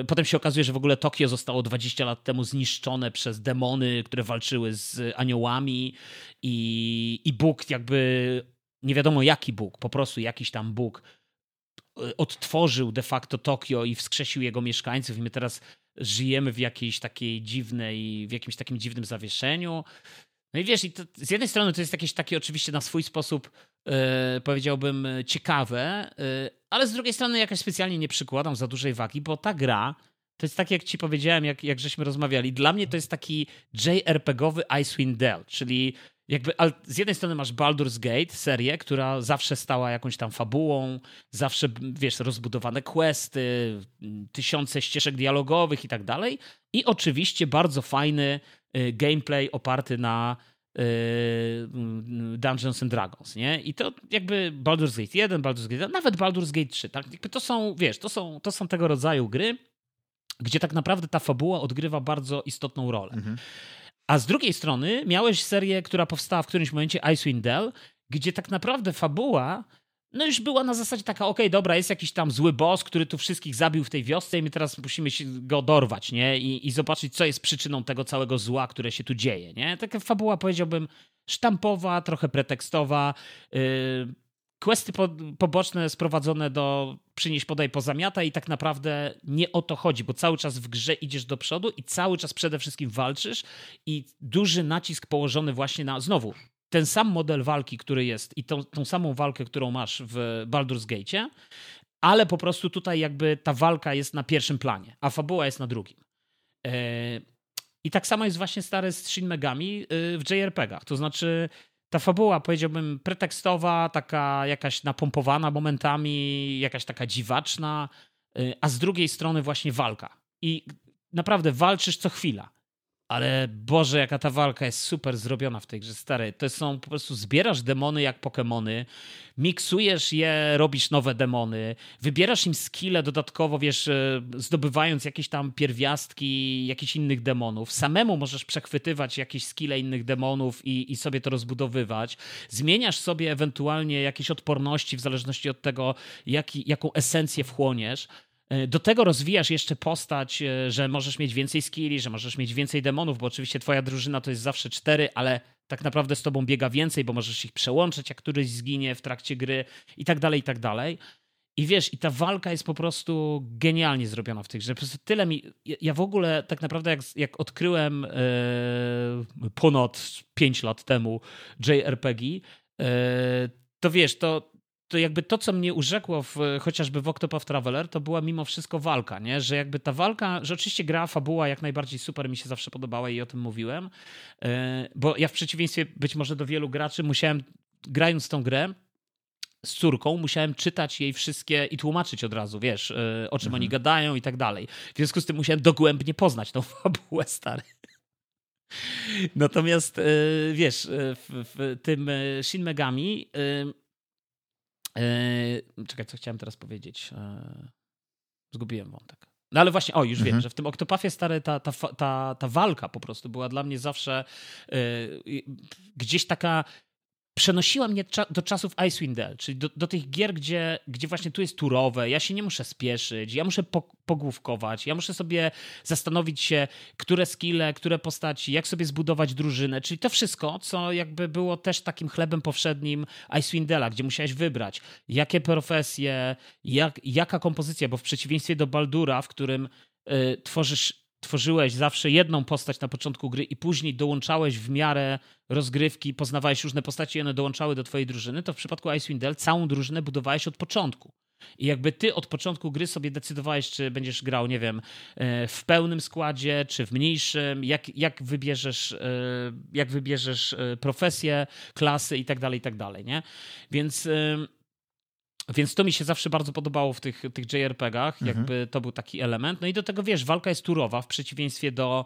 Potem się okazuje, że w ogóle Tokio zostało 20 lat temu zniszczone przez demony, które walczyły z aniołami i, i Bóg jakby, nie wiadomo jaki Bóg, po prostu jakiś tam Bóg e, odtworzył de facto Tokio i wskrzesił jego mieszkańców i my teraz żyjemy w jakiejś takiej dziwnej, w jakimś takim dziwnym zawieszeniu. No i wiesz, i to, z jednej strony to jest jakieś takie oczywiście na swój sposób, e, powiedziałbym, ciekawe, e, ale z drugiej strony jakoś specjalnie nie przykładam za dużej wagi, bo ta gra to jest tak, jak ci powiedziałem, jak, jak żeśmy rozmawiali. Dla mnie to jest taki JRPG-owy Icewind Dale, czyli jakby z jednej strony masz Baldur's Gate, serię, która zawsze stała jakąś tam fabułą, zawsze, wiesz, rozbudowane questy, tysiące ścieżek dialogowych i tak dalej. I oczywiście bardzo fajny y, gameplay oparty na y, Dungeons and Dragons, nie? I to jakby Baldur's Gate 1, Baldur's Gate 2, nawet Baldur's Gate 3, tak? Jakby to są, wiesz, to są, to są tego rodzaju gry, gdzie tak naprawdę ta fabuła odgrywa bardzo istotną rolę. Mhm. A z drugiej strony miałeś serię, która powstała w którymś momencie Icewind Dale, gdzie tak naprawdę fabuła no już była na zasadzie taka, okej, okay, dobra, jest jakiś tam zły boss, który tu wszystkich zabił w tej wiosce i my teraz musimy się go dorwać, nie? I, i zobaczyć, co jest przyczyną tego całego zła, które się tu dzieje, nie? Taka fabuła, powiedziałbym, sztampowa, trochę pretekstowa. Yy, questy po, poboczne sprowadzone do przynieś, podaj, pozamiata i tak naprawdę nie o to chodzi, bo cały czas w grze idziesz do przodu i cały czas przede wszystkim walczysz i duży nacisk położony właśnie na, znowu, ten sam model walki, który jest i tą, tą samą walkę, którą masz w Baldur's Gate, ale po prostu tutaj jakby ta walka jest na pierwszym planie, a fabuła jest na drugim. E, I tak samo jest właśnie stare z Shin Megami y, w JRPG-ach. To znaczy, ta fabuła, powiedziałbym, pretekstowa, taka jakaś napompowana momentami, jakaś taka dziwaczna, y, a z drugiej strony właśnie walka. I naprawdę walczysz co chwila. Ale Boże, jaka ta walka jest super zrobiona w tej grze starej. To są po prostu zbierasz demony jak Pokémony, miksujesz je, robisz nowe demony, wybierasz im skille dodatkowo, wiesz, e, zdobywając jakieś tam pierwiastki jakichś innych demonów. Samemu możesz przechwytywać jakieś skille innych demonów i, i sobie to rozbudowywać. Zmieniasz sobie ewentualnie jakieś odporności w zależności od tego, jaki, jaką esencję wchłoniesz. E, do tego rozwijasz jeszcze postać, e, że możesz mieć więcej skilli, że możesz mieć więcej demonów, bo oczywiście twoja drużyna to jest zawsze cztery, ale tak naprawdę z tobą biega więcej, bo możesz ich przełączyć, jak któryś zginie w trakcie gry i tak dalej, i tak dalej. I wiesz, i ta walka jest po prostu genialnie zrobiona w tych grze. Po prostu tyle mi. Ja w ogóle tak naprawdę, jak, jak odkryłem e, ponad 5 lat temu JRPG, e, to wiesz, to, to jakby to, co mnie urzekło w, chociażby w Octopath Traveler, to była mimo wszystko walka, nie? Że jakby ta walka, że oczywiście gra, fabuła jak najbardziej super mi się zawsze podobała i o tym mówiłem, e, bo ja w przeciwieństwie być może do wielu graczy musiałem, grając tą grę, z córką musiałem czytać jej wszystkie i tłumaczyć od razu, wiesz, e, o czym mhm. oni gadają i tak dalej. W związku z tym musiałem dogłębnie poznać tą [LAUGHS] fabułę, stary. Natomiast, e, wiesz, w, w tym Shin Megami czekaj, co chciałem teraz powiedzieć. Yy, zgubiłem wątek. No ale właśnie, o, już mhm. wiem, że w tym Oktopafie stare ta, ta, ta, ta walka po prostu była dla mnie zawsze yy, gdzieś taka przenosiła mnie do czasów Icewind Dale, czyli do, do, tych gier, gdzie, gdzie właśnie tu jest turowe, ja się nie muszę spieszyć, ja muszę po, pogłówkować, ja muszę sobie zastanowić się, które skille, które postaci, jak sobie zbudować drużynę, czyli to wszystko, co jakby było też takim chlebem powszednim Icewind Dale'a, gdzie musiałeś wybrać, jakie profesje, jak, jaka kompozycja, bo w przeciwieństwie do Baldura, w którym y, tworzysz tworzyłeś zawsze jedną postać na początku gry i później dołączałeś w miarę rozgrywki, poznawałeś różne postacie i one dołączały do twojej drużyny, to w przypadku Icewind Dale całą drużynę budowałeś od początku. I jakby ty od początku gry sobie decydowałeś, czy będziesz grał, nie wiem, e, w pełnym składzie, czy w mniejszym, jak, jak wybierzesz, e, jak wybierzesz e, profesję, klasy i tak dalej, i tak dalej, nie? Więc więc to mi się zawsze bardzo podobało w tych, tych JRPG-ach, mhm. jakby to był taki element. No i do tego wiesz, walka jest turowa w przeciwieństwie do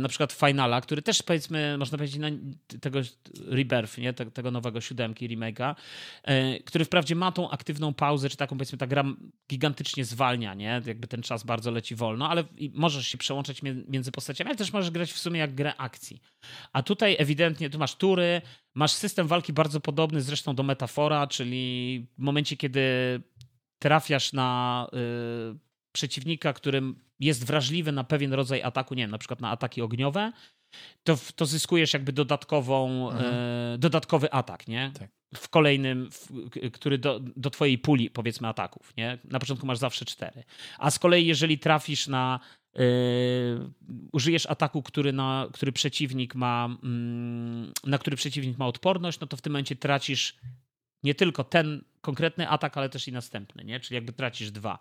na przykład Finala, który też powiedzmy, można powiedzieć, no, tego Rebirth, nie? tego nowego siódemki, remake'a, e, który wprawdzie ma tą aktywną pauzę, czy taką powiedzmy, ta gra gigantycznie zwalnia, nie? Jakby ten czas bardzo leci wolno, ale możesz się przełączać między postaciami, ale też możesz grać w sumie jak grę akcji. A tutaj ewidentnie, tu masz tury, masz system walki bardzo podobny zresztą do Metafora, czyli w momencie, kiedy trafiasz na y, przeciwnika, którym jest wrażliwy na pewien rodzaj ataku, nie wiem, na przykład na ataki ogniowe, to, to zyskujesz jakby dodatkową, mhm. e, dodatkowy atak, nie? Tak. W kolejnym, w, który do, do twojej puli, powiedzmy, ataków, nie? Na początku masz zawsze cztery. A z kolei, jeżeli trafisz na e, użyjesz ataku, który, na, który przeciwnik ma, mm, na który przeciwnik ma odporność, no to w tym momencie tracisz nie tylko ten konkretny atak, ale też i następny, nie? Czyli jakby tracisz dwa.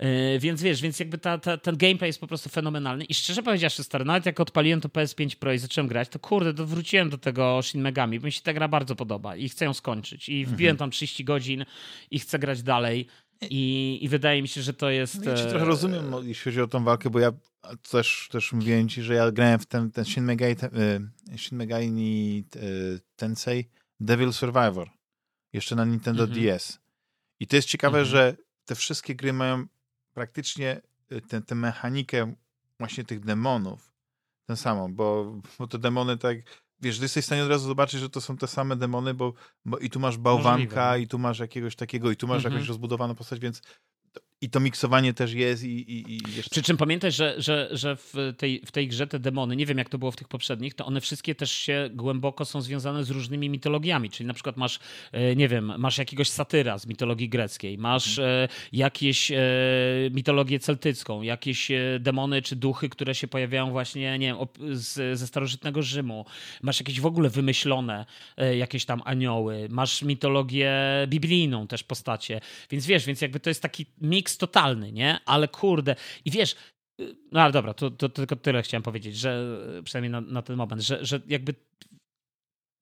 Yy, więc wiesz, więc jakby ta, ta, ten gameplay jest po prostu fenomenalny i szczerze powiedziawszy, stary, nawet jak odpaliłem to PS5 Pro i zacząłem grać, to kurde, to wróciłem do tego Shin Megami, bo mi się ta gra bardzo podoba i chcę ją skończyć i wbiłem mhm. tam 30 godzin i chcę grać dalej. I, I wydaje mi się, że to jest. No ja cię trochę e, rozumiem, no, jeśli chodzi o tą walkę, bo ja też, też mówiłem ci, że ja grałem w ten, ten Shin Megami, ten, Shin Megami Tensei Devil Survivor. Jeszcze na Nintendo mhm. DS. I to jest ciekawe, mhm. że te wszystkie gry mają praktycznie tę mechanikę właśnie tych demonów. Tę samą, bo, bo te demony tak wiesz, jesteś w stanie od razu zobaczyć, że to są te same demony, bo, bo i tu masz bałwanka, Możliwe. i tu masz jakiegoś takiego, i tu masz mhm. jakąś rozbudowaną postać, więc i to miksowanie też jest i, i, i jeszcze... Przy czym pamiętaj, że, że, że w, tej, w tej grze te demony, nie wiem jak to było w tych poprzednich, to one wszystkie też się głęboko są związane z różnymi mitologiami, czyli na przykład masz, e, nie wiem, masz jakiegoś satyra z mitologii greckiej, masz mhm. E, jakieś e, mitologię celtycką, jakieś demony czy duchy, które się pojawiają właśnie, nie wiem, z, ze starożytnego Rzymu, masz jakieś w ogóle wymyślone jakieś tam anioły, masz mitologię biblijną też postacie, więc wiesz, więc jakby to jest taki miks totalny, nie? Ale kurde. I wiesz, no ale dobra, to, to, to tylko tyle chciałem powiedzieć, że przynajmniej na, na, ten moment, że, że jakby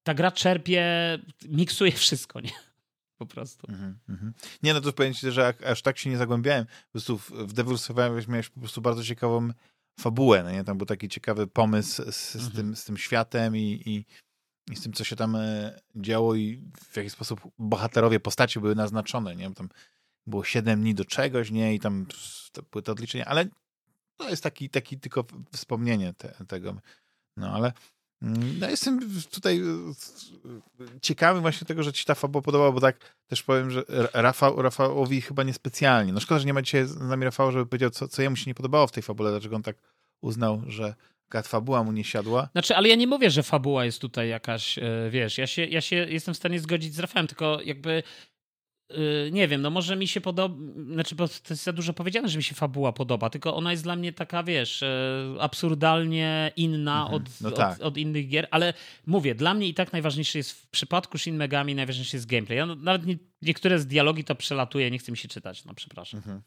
ta gra czerpie, miksuje wszystko, nie? Po prostu. Mm -hmm. Nie, no to powiem ci, że aż tak się nie zagłębiałem. Po prostu w, w Devil's Survivor miałeś po prostu bardzo ciekawą fabułę, no nie? Tam był taki ciekawy pomysł z, z, mm -hmm. tym, z tym światem i, i, i, z tym, co się tam e, działo i w jaki sposób bohaterowie, postaci były naznaczone, nie? Tam było 7 dni do czegoś, nie? I tam to były te odliczenia, ale to jest taki, taki tylko wspomnienie te, tego. No ale mm, no, jestem tutaj e, ciekawy właśnie tego, że ci ta fabuła podobała, bo tak też powiem, że Rafał, Rafałowi chyba niespecjalnie. No szkoda, że nie ma dzisiaj z nami Rafała, żeby powiedział, co, co jemu się nie podobało w tej fabule, dlaczego on tak uznał, że taka fabuła mu nie siadła. Znaczy, ale ja nie mówię, że fabuła jest tutaj jakaś, e, wiesz, ja się, ja się jestem w stanie zgodzić z Rafałem, tylko jakby nie wiem, no może mi się podoba, znaczy, bo to jest za dużo powiedziane, że mi się fabuła podoba, tylko ona jest dla mnie taka, wiesz, e, absurdalnie inna mhm. od, no tak. od, od, innych gier, ale mówię, dla mnie i tak najważniejszy jest w przypadku Shin Megami najważniejszy jest gameplay. Ja nawet nie, niektóre z dialogi to przelatuję, nie chcę mi się czytać, no przepraszam. Mhm.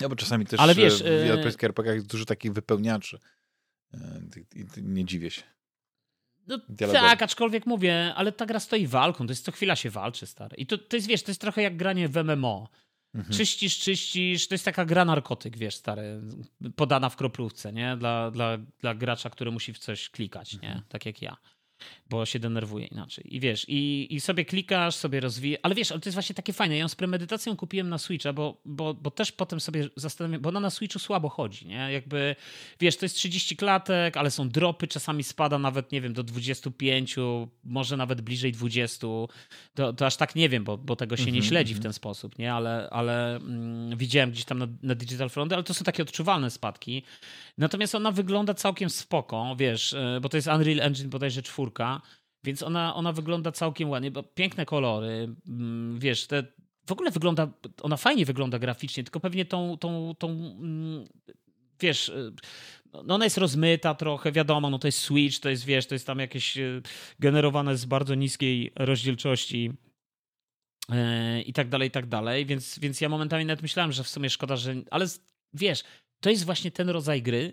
Ja, bo czasami też ale wiesz, w japońskich RPGach jest dużo takich wypełniaczy. E, nie dziwię się. No, tak, aczkolwiek mówię, ale ta gra stoi walką, to jest co chwila się walczy, stary. I to, to jest, wiesz, to jest trochę jak granie w MMO. Mhm. Czyścisz, czyścisz, to jest taka gra narkotyk, wiesz, stary, podana w kroplówce, nie? Dla, dla, dla gracza, który musi w coś klikać, nie? Mhm. Tak jak ja bo się denerwuje inaczej. I wiesz, i, i sobie klikasz, sobie rozwijasz, ale wiesz, ale to jest właśnie takie fajne. Ja ją z premedytacją kupiłem na Switcha, bo, bo, bo też potem sobie zastanawiam, bo ona na Switchu słabo chodzi, nie? Jakby, wiesz, to jest 30 klatek, ale są dropy, czasami spada nawet, nie wiem, do 25, może nawet bliżej 20. To, to aż tak nie wiem, bo, bo tego się nie mhm, śledzi w mhm. ten sposób, nie? Ale, ale mm, widziałem gdzieś tam na, na Digital Front, ale to są takie odczuwalne spadki. Natomiast ona wygląda całkiem spoko, wiesz, e, bo to jest Unreal Engine bodajże czwórka, więc ona, ona wygląda całkiem ładnie, bo piękne kolory, mm, wiesz, te, w ogóle wygląda, ona fajnie wygląda graficznie, tylko pewnie tą, tą, tą mm, wiesz, e, no ona jest rozmyta trochę, wiadomo, no to jest Switch, to jest, wiesz, to jest tam jakieś e, generowane z bardzo niskiej rozdzielczości i tak dalej, i tak dalej, więc, więc ja momentami nawet myślałem, że w sumie szkoda, że, ale wiesz, to jest właśnie ten rodzaj gry,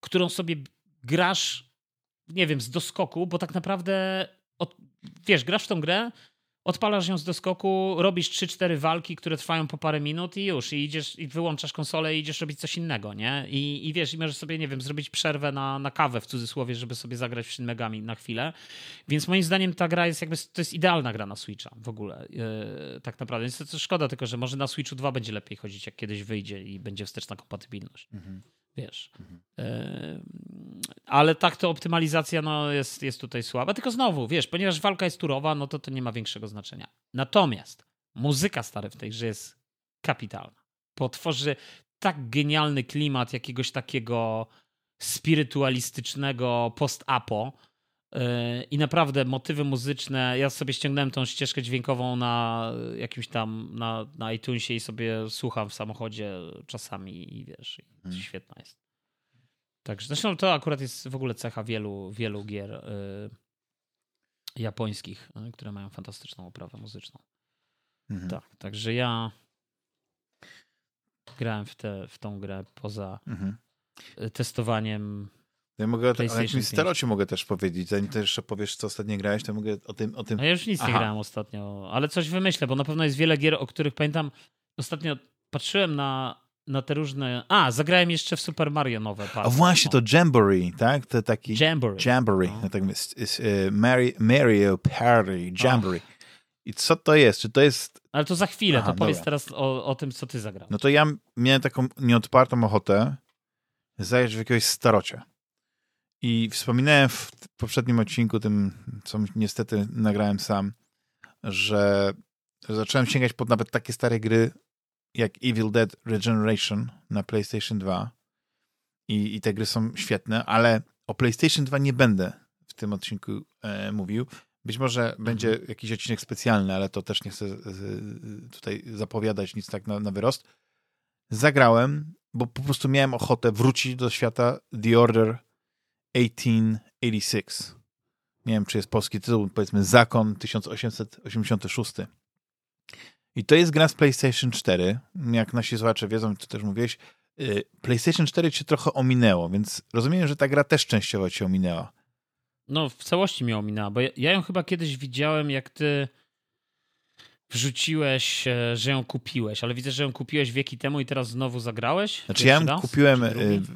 którą sobie grasz, nie wiem, z doskoku, bo tak naprawdę, od, wiesz, grasz w tą grę, odpalasz ją z doskoku, robisz 3-4 walki, które trwają po parę minut i już, i idziesz i wyłączasz konsolę i idziesz robić coś innego, nie? I, i wiesz, i możesz sobie, nie wiem, zrobić przerwę na, na kawę w cudzysłowie, żeby sobie zagrać w Shin Megami na chwilę. Więc moim zdaniem ta gra jest jakby, to jest idealna gra na Switcha w ogóle, yy, tak naprawdę. Więc to, to szkoda tylko, że może na Switchu 2 będzie lepiej chodzić, jak kiedyś wyjdzie i będzie wsteczna kompatybilność. Mhm wiesz. Mhm. ale tak to optymalizacja no, jest, jest tutaj słaba. Tylko znowu, wiesz, ponieważ walka jest turowa, no to to nie ma większego znaczenia. Natomiast muzyka stary w tej grze jest kapitalna. Potworzy tak genialny klimat jakiegoś takiego spirytualistycznego post-apo, i naprawdę motywy muzyczne, ja sobie ściągnąłem tą ścieżkę dźwiękową na jakimś tam, na, na iTunesie i sobie słucham w samochodzie czasami i wiesz, hmm. świetna jest. Także zresztą to akurat jest w ogóle cecha wielu, wielu gier y, japońskich, y, które mają fantastyczną oprawę muzyczną. Mhm. Tak, także ja grałem w, te, w tą grę poza mhm. testowaniem ja mogę o jakimś starocie mogę też powiedzieć. Zanim też jeszcze powiesz, co ostatnio grałeś, to mogę o tym... O tym... No ja już nic Aha. nie grałem ostatnio, ale coś wymyślę, bo na pewno jest wiele gier, o których pamiętam. Ostatnio patrzyłem na, na te różne... A, zagrałem jeszcze w Super Mario nowe. A właśnie, to Jamboree, tak? To taki... Jamboree. Jamboree. No. Tak jest, jest, e, Mario, Mario Party, Jamboree. Oh. I co to jest? Czy to jest... Ale to za chwilę, Aha, to powiedz dobra. teraz o, o tym, co ty zagrałeś. No to ja miałem taką nieodpartą ochotę zajrzeć w jakiegoś starocie. I wspominałem w poprzednim odcinku, tym, co niestety nagrałem sam, że zacząłem sięgać pod nawet takie stare gry jak Evil Dead Regeneration na PlayStation 2. I, i te gry są świetne, ale o PlayStation 2 nie będę w tym odcinku e, mówił. Być może będzie mhm. jakiś odcinek specjalny, ale to też nie chcę tutaj zapowiadać nic tak na, na wyrost. Zagrałem, bo po prostu miałem ochotę wrócić do świata The Order 1886. Nie wiem, czy jest polski tytuł, powiedzmy Zakon 1886. I to jest gra z PlayStation 4. Jak nasi słuchacze wiedzą, to też mówiłeś, y, PlayStation 4 cię trochę ominęło, więc rozumiem, że ta gra też częściowo cię ominęła. No, w całości mnie ominęła, bo ja, ja ją chyba kiedyś widziałem, jak ty wrzuciłeś, e, że ją kupiłeś, ale widzę, że ją kupiłeś wieki temu i teraz znowu zagrałeś? Znaczy ja ją kupiłem w,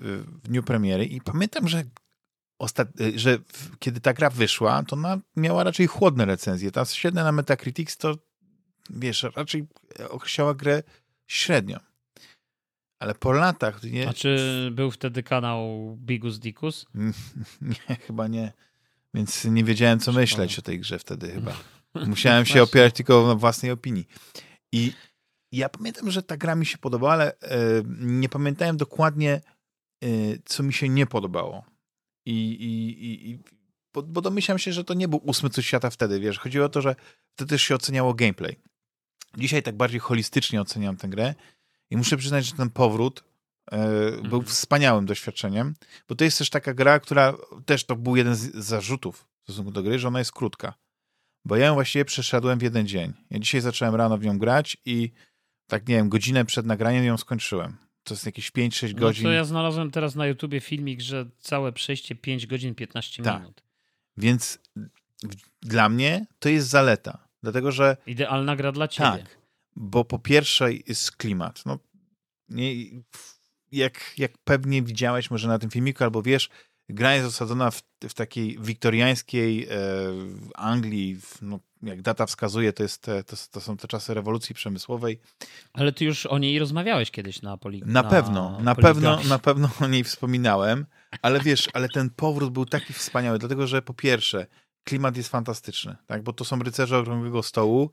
w dniu premiery i pamiętam, że ostat... Y, że w, kiedy ta gra wyszła, to ona miała raczej chłodne recenzje. Ta średnia na Metacritics to, wiesz, raczej określała grę średnio. Ale po latach... Nie... A czy był wtedy kanał Bigus Dicus? [LAUGHS] nie, chyba nie. Więc nie wiedziałem, co myśleć o tej grze wtedy chyba. [LAUGHS] Musiałem się opierać tylko na własnej opinii. I ja pamiętam, że ta gra mi się podobała, ale e, nie pamiętałem dokładnie, e, co mi się nie podobało. I, i, i bo, bo domyślam się, że to nie był ósmy cud świata wtedy, wiesz. Chodziło o to, że wtedy też się oceniało gameplay. Dzisiaj tak bardziej holistycznie oceniam tę grę i muszę przyznać, że ten powrót e, mhm. był wspaniałym doświadczeniem, bo to jest też taka gra, która też to był jeden z zarzutów w stosunku do gry, że ona jest krótka. Bo ja ją właściwie przeszedłem w jeden dzień. Ja dzisiaj zacząłem rano w nią grać i tak, nie wiem, godzinę przed nagraniem ją skończyłem. To jest jakieś 5-6 godzin. No to ja znalazłem teraz na YouTubie filmik, że całe przejście 5 godzin 15 tak. minut. Więc dla mnie to jest zaleta. Dlatego, że. Idealna gra dla ciebie. Tak. Bo po pierwsze jest klimat. No, nie, jak, jak pewnie widziałeś może na tym filmiku, albo wiesz, gra jest osadzona w, w takiej wiktoriańskiej e, Anglii, w, no, jak data wskazuje, to, jest te, to, to, są te czasy rewolucji przemysłowej. Ale ty już o niej rozmawiałeś kiedyś na poli. Na, na pewno, na pewno, na pewno o niej wspominałem, ale wiesz, ale ten powrót był taki wspaniały, dlatego że po pierwsze, klimat jest fantastyczny, tak? bo to są rycerze okrągłego stołu,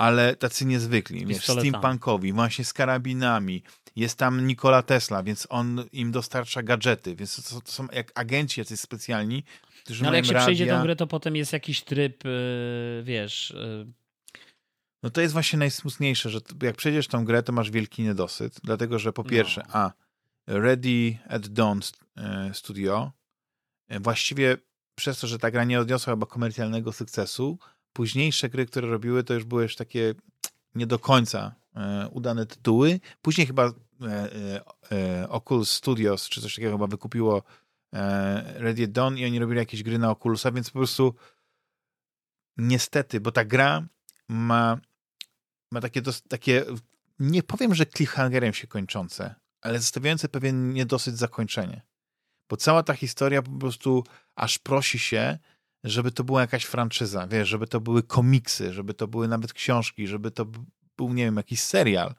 ale tacy niezwykli, wiesz, steampunkowi, właśnie z karabinami. Jest tam Nikola Tesla, więc on im dostarcza gadżety, więc to, to są jak agenci jacyś specjalni, którzy no, ale jak się radia... przejdzie tę grę, to potem jest jakiś tryb, yy, wiesz... Yy... No to jest właśnie najsmutniejsze, że jak przejdziesz tą grę, to masz wielki niedosyt, dlatego że po pierwsze, no. a Ready at Dawn e, Studio e, właściwie przez to, że ta gra nie odniosła chyba komercjalnego sukcesu, późniejsze gry, które robiły, to już były już takie nie do końca e, udane tytuły. Później chyba e, e, Oculus Studios czy coś takiego chyba wykupiło Ready Dawn i oni robili jakieś gry na Oculusa, więc po prostu niestety, bo ta gra ma, ma takie, takie nie powiem, że cliffhangerem się kończące, ale zostawiające pewien niedosyt zakończenie. Bo cała ta historia po prostu aż prosi się, żeby to była jakaś franczyza, wiesz, żeby to były komiksy, żeby to były nawet książki, żeby to był, nie wiem, jakiś serial.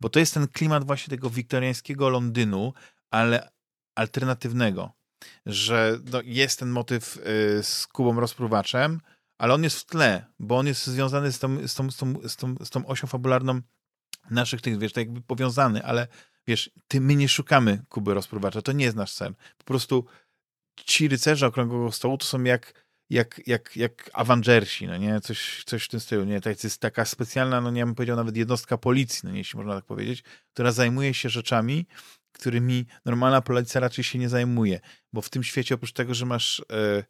Bo to jest ten klimat właśnie tego wiktoriańskiego Londynu, ale alternatywnego. Że no, jest ten motyw y, z Kubą Rozpruwaczem, ale on jest w tle, bo on jest związany z tą, z tą, z tą, z tą, z tą osią fabularną naszych tych, wiesz, tak jakby powiązany, ale wiesz, ty, my nie szukamy Kuby Rozpruwacza, to nie jest nasz cel. Po prostu ci rycerze okrągłego stołu to są jak jak, jak, jak Avengersi, no nie? Coś, coś w tym stylu, nie? To jest taka specjalna, no nie bym powiedział nawet jednostka policji, no nie, jeśli można tak powiedzieć, która zajmuje się rzeczami, którymi normalna policja raczej się nie zajmuje, bo w tym świecie oprócz tego, że masz e,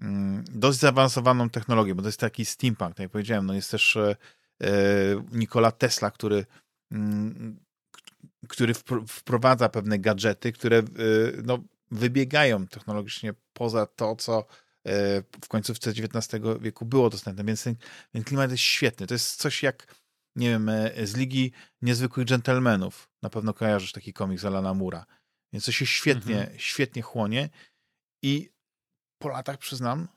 mm, dość zaawansowaną technologię, bo to jest taki steampunk, tak jak powiedziałem, no jest też e, Nikola Tesla, który, mm, który wprowadza pewne gadżety, które no, wybiegają technologicznie poza to, co w końcówce XIX wieku było dostępne, więc ten, ten klimat jest świetny. To jest coś jak, nie wiem, z Ligi Niezwykłych Dżentelmenów. Na pewno kojarzysz taki komik z Alana Mura. Więc to się świetnie, mhm. świetnie chłonie i po latach przyznam,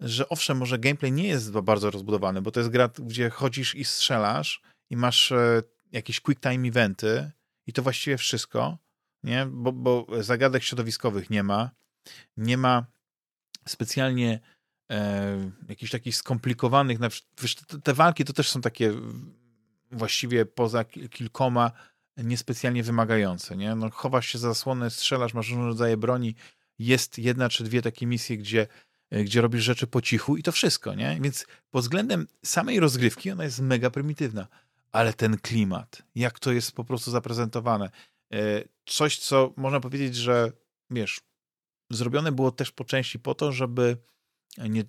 że owszem, może gameplay nie jest bardzo rozbudowany, bo to jest gra, gdzie chodzisz i strzelasz i masz e, jakieś quick time eventy i to właściwie wszystko, nie? Bo, bo zagadek środowiskowych nie ma, nie ma specjalnie e, jakichś takich skomplikowanych, na, wiesz, te, te walki to też są takie właściwie poza kilkoma niespecjalnie wymagające, nie? No, chowasz się za zasłonę, strzelasz, masz różne rodzaje broni, jest jedna czy dwie takie misje, gdzie, e, gdzie robisz rzeczy po cichu i to wszystko, nie? Więc pod względem samej rozgrywki ona jest mega prymitywna, ale ten klimat, jak to jest po prostu zaprezentowane, e, coś, co można powiedzieć, że wiesz, zrobione było też po części po to, żeby nie, e,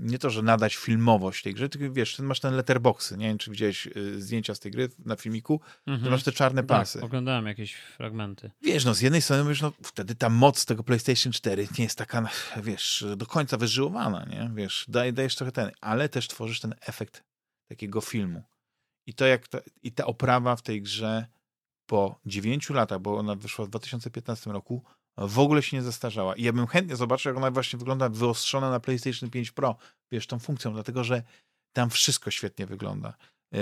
nie to, że nadać filmowość tej gry, tylko wiesz, masz ten letterboxy, nie wiem, czy widziałeś e, zdjęcia z tej gry na filmiku, mhm. masz te czarne tak, pasy. oglądałem jakieś fragmenty. Wiesz, no z jednej strony mówisz, no wtedy ta moc tego PlayStation 4 nie jest taka, wiesz, do końca wyżyłowana, nie? Wiesz, daj, dajesz trochę ten, ale też tworzysz ten efekt takiego filmu. I to jak ta, i ta oprawa w tej grze po 9 latach, bo ona wyszła w 2015 roku, w ogóle się nie zestarzała. I ja bym chętnie zobaczył, jak ona właśnie wygląda wyostrzona na PlayStation 5 Pro, wiesz, tą funkcją, dlatego że tam wszystko świetnie wygląda. E,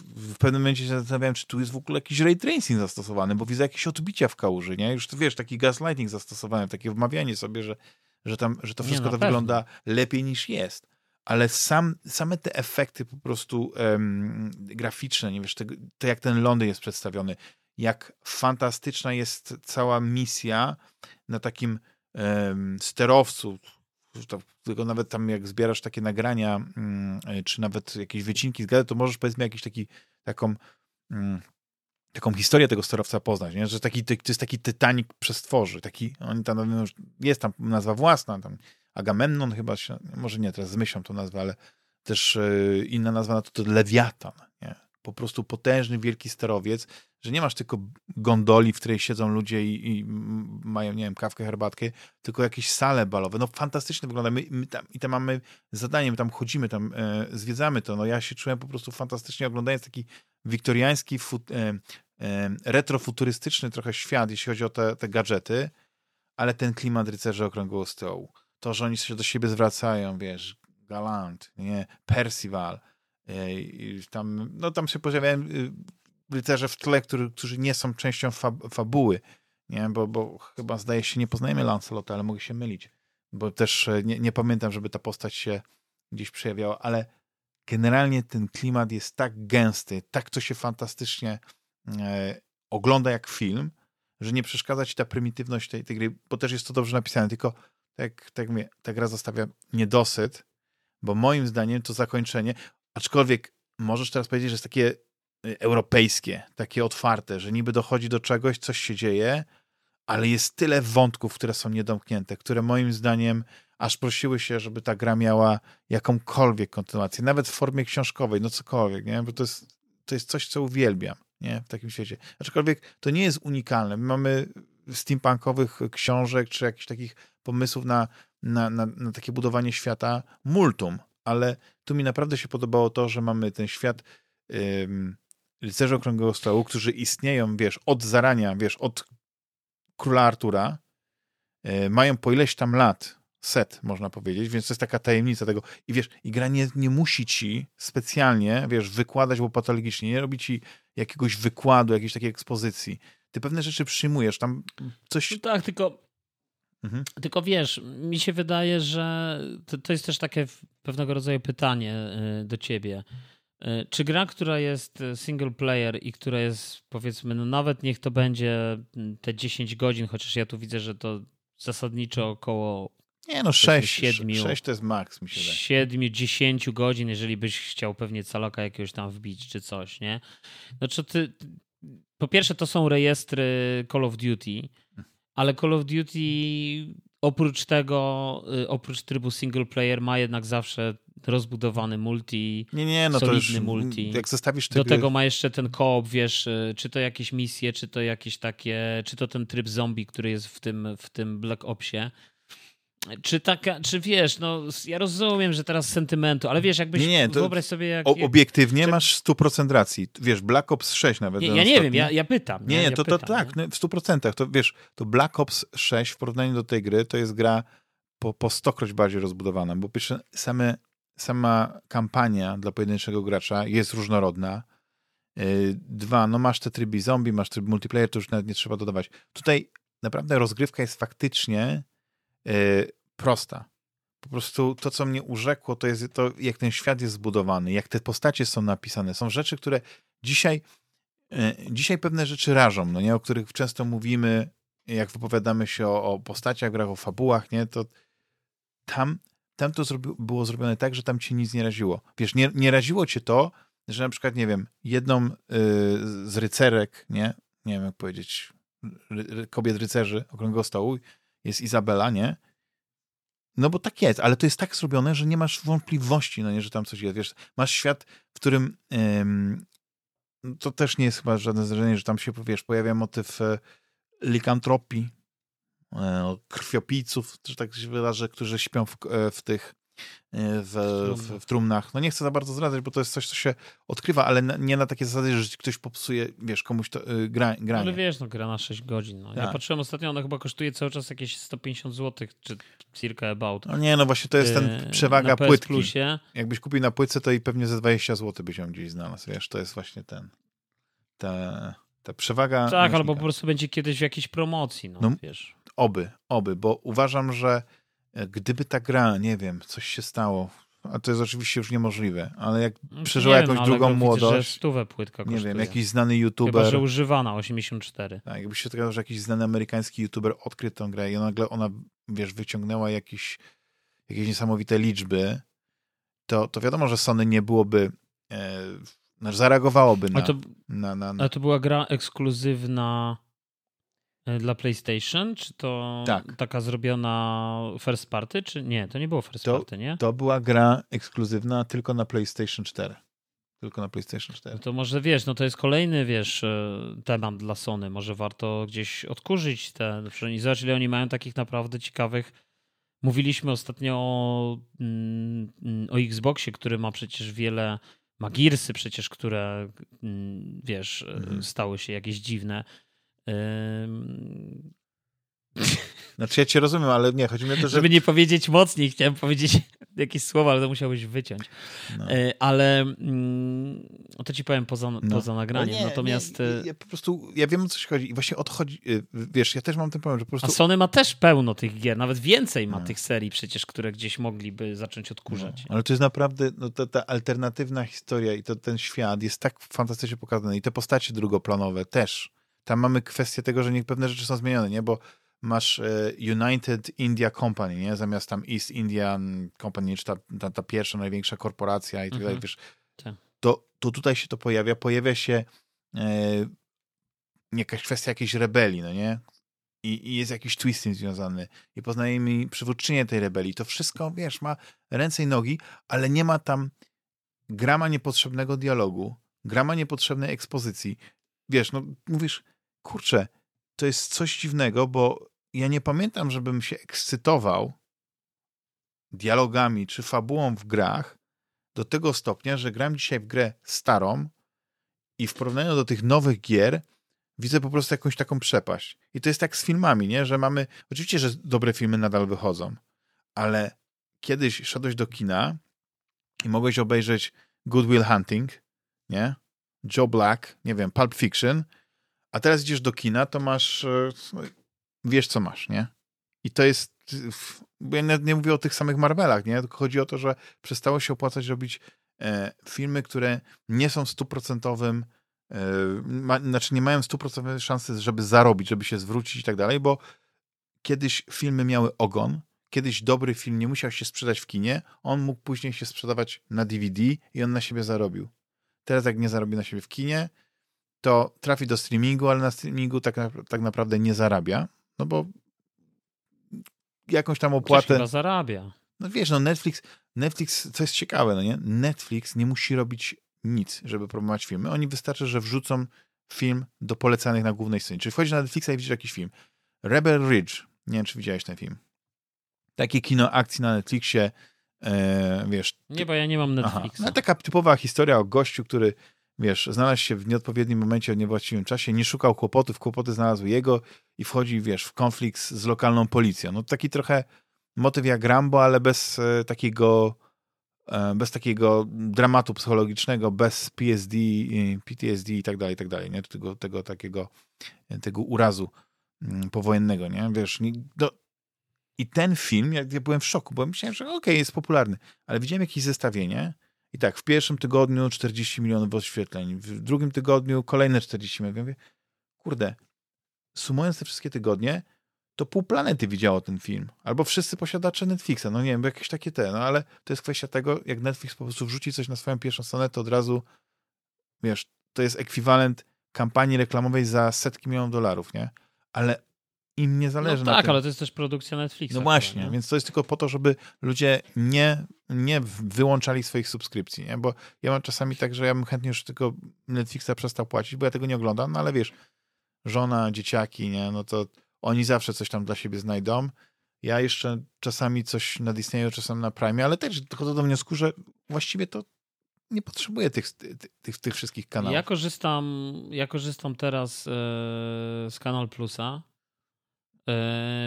w pewnym momencie się zastanawiałem, czy tu jest w ogóle jakiś ray tracing zastosowany, bo widzę jakieś odbicia w kałuży, nie? Już wiesz, taki gaslighting zastosowany, takie wmawianie sobie, że, że, tam, że to wszystko nie, no to wygląda lepiej niż jest. Ale sam, same te efekty po prostu graficzne, nie wiesz, te, to jak ten Londyn jest przedstawiony, jak fantastyczna jest cała misja na takim sterowcu, tylko nawet tam jak zbierasz takie nagrania, um, czy nawet jakieś wycinki z gady, to możesz powiedzmy jakiś taki, taką um, taką historię tego sterowca poznać, nie? że taki, to jest taki Titanic przestworzy, taki, oni tam, jest tam nazwa własna, tam Agamemnon chyba się, może nie, teraz zmyślam tą nazwę, ale też e, inna nazwa na to to Lewiatan, nie? Po prostu potężny, wielki sterowiec, że nie masz tylko gondoli, w której siedzą ludzie i, i mają, nie wiem, kawkę, herbatkę, tylko jakieś sale balowe. No fantastycznie wygląda. My, my tam, I tam mamy zadanie, my tam chodzimy, tam e, zwiedzamy to. No ja się czułem po prostu fantastycznie oglądając taki wiktoriański, fut, e, e, retrofuturystyczny trochę świat, jeśli chodzi o te, te gadżety, ale ten klimat rycerzy okrągłego stołu, to, że oni się do siebie zwracają, wiesz, Galant, nie, Percival, tam, no tam się pojawiają y, rycerze w tle, który, którzy nie są częścią fab, fabuły, nie? Bo, bo chyba zdaje się, nie poznajemy Lancelota, ale mogę się mylić, bo też e, nie, nie pamiętam, żeby ta postać się gdzieś przejawiała, ale generalnie ten klimat jest tak gęsty, tak to się fantastycznie e, ogląda jak film, że nie przeszkadza ci ta prymitywność tej, tej gry, bo też jest to dobrze napisane, tylko tak, tak mnie ta gra zostawia niedosyt, bo moim zdaniem to zakończenie, aczkolwiek możesz teraz powiedzieć, że jest takie y, europejskie, takie otwarte, że niby dochodzi do czegoś, coś się dzieje, ale jest tyle wątków, które są niedomknięte, które moim zdaniem aż prosiły się, żeby ta gra miała jakąkolwiek kontynuację, nawet w formie książkowej, no cokolwiek, nie? Bo to jest, to jest coś, co uwielbiam, nie? W takim świecie. Aczkolwiek to nie jest unikalne. My mamy steampunkowych książek, czy jakichś takich pomysłów na, na, na, na takie budowanie świata multum, ale tu mi naprawdę się podobało to, że mamy ten świat ym, rycerzy okrągłego stołu, którzy istnieją, wiesz, od zarania, wiesz, od króla Artura, y, mają po ileś tam lat, set, można powiedzieć, więc to jest taka tajemnica tego. I wiesz, i gra nie, nie musi ci specjalnie, wiesz, wykładać patologicznie, nie robi ci jakiegoś wykładu, jakiejś takiej ekspozycji. Ty pewne rzeczy przyjmujesz, tam coś... No tak, tylko Mhm. Tylko wiesz, mi się wydaje, że to, to, jest też takie pewnego rodzaju pytanie y, do ciebie. Y, czy gra, która jest single player i która jest powiedzmy, no nawet niech to będzie mm, te 10 godzin, chociaż ja tu widzę, że to zasadniczo około nie no, 6, 7, 6 to jest maks, mi się wydaje. 7, 10 godzin, jeżeli byś chciał pewnie caloka jakiegoś tam wbić czy coś, nie? No czy ty, po pierwsze to są rejestry Call of Duty, ale Call of Duty oprócz tego, y, oprócz trybu single player ma jednak zawsze rozbudowany multi, Nie, nie, no to solidny już multi. jak zestawisz te Do tego ma jeszcze ten koop, wiesz, y, czy to jakieś misje, czy to jakieś takie, czy to ten tryb zombie, który jest w tym, w tym Black Opsie. Czy taka, czy wiesz, no ja rozumiem, że teraz sentymentu, ale wiesz, jakbyś Nie, nie, to wyobraź sobie jak... obiektywnie czy- masz 100% racji. Wiesz, Black Ops 6 nawet. nie, ja nie wiem, ja, ja pytam. Nie, nie, ja to, to pytam, tak, nie? no, w 100%. To wiesz, to Black Ops 6 w porównaniu do tej gry to jest gra po, po stokroć bardziej rozbudowana, bo pierwsze, same, sama kampania dla pojedynczego gracza jest różnorodna. Yy, Dwa, no masz te tryby zombie, masz tryb multiplayer, to już nawet nie trzeba dodawać. Tutaj naprawdę rozgrywka jest faktycznie yy, prosta. Po prostu to, co mnie urzekło, to jest to, jak ten świat jest zbudowany, jak te postacie są napisane. Są rzeczy, które dzisiaj, e, dzisiaj pewne rzeczy rażą, no nie? o których często mówimy, jak wypowiadamy się o, o postaciach, grach, o fabułach, nie? to tam, tam to zrobi, było zrobione tak, że tam cię nic nie raziło. Wiesz, nie, nie raziło cię to, że na przykład, nie wiem, jedną y, z rycerek, nie? Nie wiem jak powiedzieć, ry, kobiet rycerzy okrągłego stołu jest Izabela, nie? No bo tak jest, ale to jest tak zrobione, że nie masz wątpliwości, no nie, że tam coś jest. Wiesz, masz świat, w którym ym, to też nie jest chyba żadne zdarzenie, że tam się, wiesz, pojawia motyw e, likantropii, e, krwiopijców, że tak się wydarzy, którzy śpią w, e, w tych w, w, w trumnach. No nie chcę za bardzo zdradzać, bo to jest coś, co się odkrywa, ale na, nie na takie zasady, że ktoś popsuje, wiesz, komuś to y, gra, granie. Ale wiesz, no gra na 6 godzin. No. Ja Tak. patrzyłem ostatnio, ona chyba kosztuje cały czas jakieś 150 zł, czy circa about. No nie, no właśnie to jest ten Yy, przewaga na płytki. Plusie. Jakbyś kupił na płytce, to i pewnie ze 20 zł byś ją gdzieś znalazł, wiesz, to jest właśnie ten, ta, ta przewaga. Tak, albo po prostu będzie kiedyś w jakiejś promocji, no, No. wiesz. Oby, oby, bo uważam, że e, gdyby ta gra, nie wiem, coś się stało, a to jest oczywiście już niemożliwe, ale jak No, przeżyła nie jakąś wiem, ale drugą widzę, młodość, Że stówę płytka nie kosztuje. wiem, jakiś znany Chyba, youtuber, że używana 84. tak, jakbyś się tego, że jakiś znany amerykański youtuber odkrył tę grę i nagle ona, wiesz, wyciągnęła jakiś, jakieś niesamowite liczby, to, to wiadomo, że Sony nie byłoby, e, znaczy zareagowałoby na, Ale to, na, na, na ale to była gra ekskluzywna dla PlayStation? Czy to Tak. taka zrobiona first party? Czy nie? To nie było first To- party, nie? To była gra ekskluzywna tylko na PlayStation 4. Tylko na PlayStation 4. No to może wiesz, no to jest kolejny, wiesz, e, temat dla Sony. Może warto gdzieś odkurzyć te. I zobacz, ile oni mają takich naprawdę ciekawych. Mówiliśmy ostatnio o, mm, o Xboxie, który ma przecież wiele. Ma Gearsy przecież, które mm, wiesz, e, Mhm. stały się jakieś dziwne. Znaczy ja cię rozumiem, ale nie, chodzi mi o to, że... Żeby nie powiedzieć mocniej, chciałem powiedzieć [LAUGHS] jakieś słowa, ale to musiałbyś wyciąć. No. E, Ale mm, to ci powiem poza, No. poza nagraniem. No nie, Natomiast. Nie, e, ja po prostu, ja wiem o co chodzi i właśnie o to chodzi, y, wiesz, ja też mam ten problem, że po A prostu... Sony ma też pełno tych gier, nawet więcej ma No. tych serii przecież, które gdzieś mogliby zacząć odkurzać. No, ale to jest naprawdę, no, ta, ta alternatywna historia i to, ten świat jest tak fantastycznie pokazany i te postacie drugoplanowe też. Tam mamy kwestię tego, że nie, pewne rzeczy są zmienione, nie? Bo masz e, United India Company, nie? Zamiast tam East Indian Company, czy ta, ta, ta pierwsza, największa korporacja i tak Mhm. dalej, wiesz. Tak. To, to tutaj się to pojawia. Pojawia się e, jakaś kwestia jakiejś rebelii, no nie? I, I jest jakiś twist związany. I poznajemy przywódczynię tej rebelii. To wszystko, wiesz, ma ręce i nogi, ale nie ma tam grama niepotrzebnego dialogu, grama niepotrzebnej ekspozycji. Wiesz, no mówisz, kurczę, to jest coś dziwnego, bo ja nie pamiętam, żebym się ekscytował dialogami czy fabułą w grach do tego stopnia, że gram dzisiaj w grę starą i w porównaniu do tych nowych gier widzę po prostu jakąś taką przepaść. I to jest tak z filmami, nie? Że mamy, oczywiście, że dobre filmy nadal wychodzą, ale kiedyś szedłeś do kina i mogłeś obejrzeć Good Will Hunting, nie? Joe Black, nie wiem, Pulp Fiction, a teraz idziesz do kina, to masz, e, wiesz co masz, nie? I to jest, ja nie mówię o tych samych Marvelach, nie? Tylko chodzi o to, że przestało się opłacać robić e, filmy, które nie są stuprocentowym, e, ma, znaczy nie mają stuprocentowej szansy, żeby zarobić, żeby się zwrócić i tak dalej, bo kiedyś filmy miały ogon, kiedyś dobry film nie musiał się sprzedać w kinie, on mógł później się sprzedawać na DVD i on na siebie zarobił. Teraz jak nie zarobi na siebie w kinie, to trafi do streamingu, ale na streamingu tak, tak naprawdę nie zarabia, no bo jakąś tam opłatę... chyba zarabia. no wiesz, no Netflix, Netflix, co jest ciekawe, no nie? Netflix nie musi robić nic, żeby promować filmy. Oni wystarczy, że wrzucą film do polecanych na głównej stronie. Czyli wchodzisz na Netflixa i widzisz jakiś film. Rebel Ridge. Nie wiem, czy widziałeś ten film. Takie kino akcji na Netflixie, e, wiesz. Nie, bo ja nie mam Netflixa. No, taka typowa historia o gościu, który, wiesz, znalazł się w nieodpowiednim momencie, w niewłaściwym czasie, nie szukał kłopotów, kłopoty znalazły jego i wchodzi, wiesz, w konflikt z lokalną policją. No taki trochę motyw jak Rambo, ale bez e, takiego e, bez takiego dramatu psychologicznego, bez PSD, PTSD i tak dalej, i tak dalej, nie? Tego, tego takiego, tego urazu mm, powojennego, nie? Wiesz, nie, do... i ten film, ja, ja byłem w szoku, bo myślałem, że okej, okay, jest popularny, ale widziałem jakieś zestawienie i tak, w pierwszym tygodniu 40 milionów oświetleń, w drugim tygodniu kolejne 40 milionów. Ja mówię, kurde, sumując te wszystkie tygodnie, to pół planety widziało ten film. Albo wszyscy posiadacze Netflixa. No nie wiem, jakieś takie te, no ale to jest kwestia tego, jak Netflix po prostu wrzuci coś na swoją pierwszą stronę, to od razu, wiesz, to jest ekwiwalent kampanii reklamowej za setki milionów dolarów, nie? Ale im nie zależy no na tak, tym. ale to jest też produkcja Netflixa. No właśnie, chyba, więc to jest tylko po to, żeby ludzie nie, nie wyłączali swoich subskrypcji, nie? Bo ja mam czasami tak, że ja bym chętnie już tylko Netflixa przestał płacić, bo ja tego nie oglądam, no ale wiesz, żona, dzieciaki, nie? No to oni zawsze coś tam dla siebie znajdą. Ja jeszcze czasami coś na Disneyu, czasem na Prime, ale też dochodzę do wniosku, że właściwie to nie potrzebuję tych, tych, tych wszystkich kanałów. Ja korzystam, ja korzystam teraz e, z Kanal Plusa,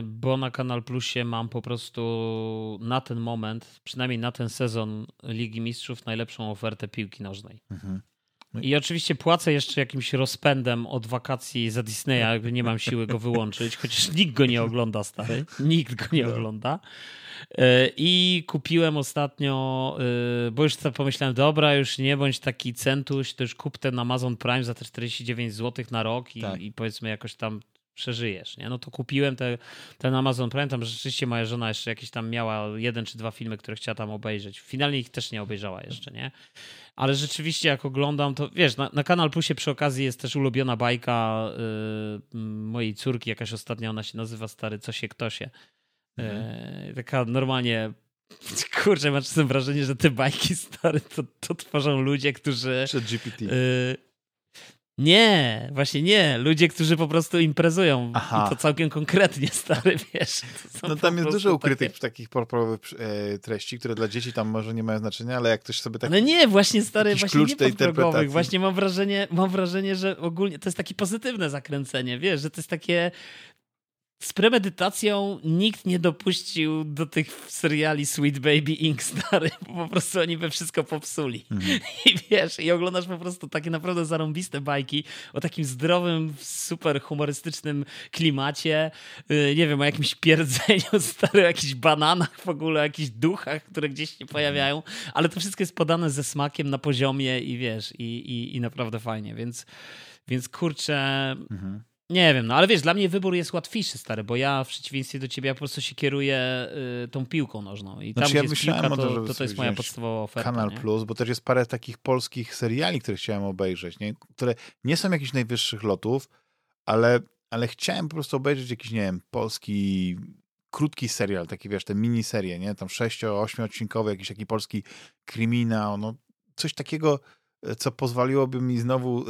bo na Kanal Plusie mam po prostu na ten moment, przynajmniej na ten sezon Ligi Mistrzów, najlepszą ofertę piłki nożnej. Mhm. I oczywiście płacę jeszcze jakimś rozpędem od wakacji za Disneya, jakby nie mam siły go wyłączyć, chociaż nikt go nie ogląda, stary. Nikt go nie no. ogląda. E, I kupiłem ostatnio, e, bo już sobie pomyślałem, dobra, już nie bądź taki centuś, to już kup ten Amazon Prime za te 49 zł na rok i, tak. i powiedzmy jakoś tam przeżyjesz, nie? No to kupiłem te, ten Amazon Prime, tam rzeczywiście moja żona jeszcze jakieś tam miała jeden czy dwa filmy, które chciała tam obejrzeć. Finalnie ich też nie obejrzała jeszcze, nie? Ale rzeczywiście jak oglądam, to wiesz, na, na Kanal Plusie przy okazji jest też ulubiona bajka yy, mojej córki, jakaś ostatnia, ona się nazywa Stary Co się kto się. Yy, taka normalnie [LAUGHS] Kurczę, masz czasem wrażenie, że te bajki stare to, to tworzą ludzie, którzy. Przed GPT. Yy, nie, właśnie nie. Ludzie, którzy po prostu imprezują. Aha. I to całkiem konkretnie, stary, wiesz. No tam jest dużo ukrytych takie... takich podstawowych e, treści, które dla dzieci tam może nie mają znaczenia, ale jak ktoś sobie tak... No nie, właśnie stary, właśnie klucz nie podprogowych. Właśnie mam wrażenie, mam wrażenie, że ogólnie to jest takie pozytywne zakręcenie, wiesz, że to jest takie z premedytacją nikt nie dopuścił do tych seriali Sweet Baby Ink stary, bo po prostu oni we wszystko popsuli. Mhm. [LAUGHS] I wiesz, i oglądasz po prostu takie naprawdę zarąbiste bajki o takim zdrowym, super humorystycznym klimacie, yy, nie wiem, o jakimś pierdzeniu [LAUGHS] stary, o jakichś bananach w ogóle, o jakichś duchach, które gdzieś się pojawiają, ale to wszystko jest podane ze smakiem na poziomie i wiesz, i, i, i naprawdę fajnie, więc, więc kurczę... Mhm nie wiem, no ale wiesz, dla mnie wybór jest łatwiejszy, stary, bo ja w przeciwieństwie do ciebie ja po prostu się kieruję y, tą piłką nożną. I znaczy, tam, ja gdzie jest piłka, to, to, to jest moja podstawowa oferta. Kanal nie? Plus, bo też jest parę takich polskich seriali, które chciałem obejrzeć, nie? które nie są jakichś najwyższych lotów, ale, ale chciałem po prostu obejrzeć jakiś, nie wiem, polski krótki serial, taki wiesz, te miniserie, nie? Tam sześcio, ośmiodcinkowy, jakiś taki polski kryminał, no coś takiego, co pozwoliłoby mi znowu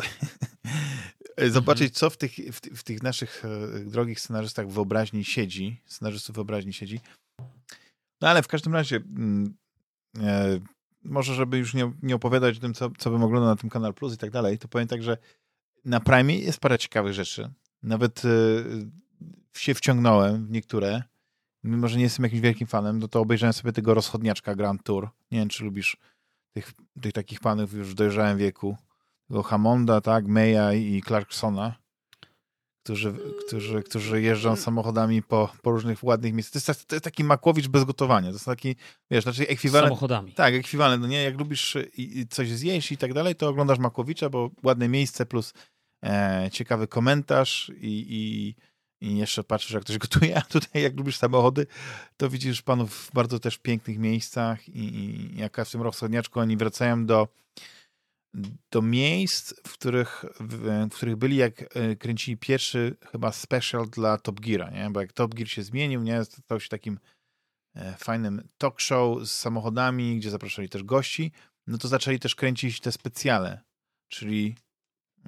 [LAUGHS] zobaczyć, mhm. co w tych, w, w, tych naszych e, drogich scenarzystach wyobraźni siedzi, scenarzystów wyobraźni siedzi. No ale w każdym razie, mm, e, może żeby już nie, nie opowiadać o tym, co, co bym oglądał na tym Kanal Plus i tak dalej, to powiem tak, że na Prime jest parę ciekawych rzeczy. Nawet e, się wciągnąłem w niektóre. Mimo, że nie jestem jakimś wielkim fanem, no to obejrzałem sobie tego rozchodniaczka Grand Tour. Nie wiem, czy lubisz tych, tych takich panów już w dojrzałym wieku tego Hammonda, tak, Maya i Clarksona, którzy, którzy, którzy jeżdżą samochodami po, po różnych ładnych miejscach. To jest, to jest taki Makłowicz bez gotowania. To jest taki, wiesz, znaczy ekwiwalent. Samochodami. Tak, ekwiwalent. No nie, jak lubisz coś zjeść i tak dalej, to oglądasz Makłowicza, bo ładne miejsce plus e, ciekawy komentarz i, i, i jeszcze patrzysz, jak ktoś gotuje, a tutaj jak lubisz samochody, to widzisz panów w bardzo też pięknych miejscach i, i jak w tym rozchodniaczku oni wracają do do miejsc, w których, w, w, których byli, jak e, kręcili pierwszy chyba special dla Top Geara, nie? Bo jak Top Gear się zmienił, nie? Stał się takim e, fajnym talk show z samochodami, gdzie zapraszali też gości, no to zaczęli też kręcić te specjale, czyli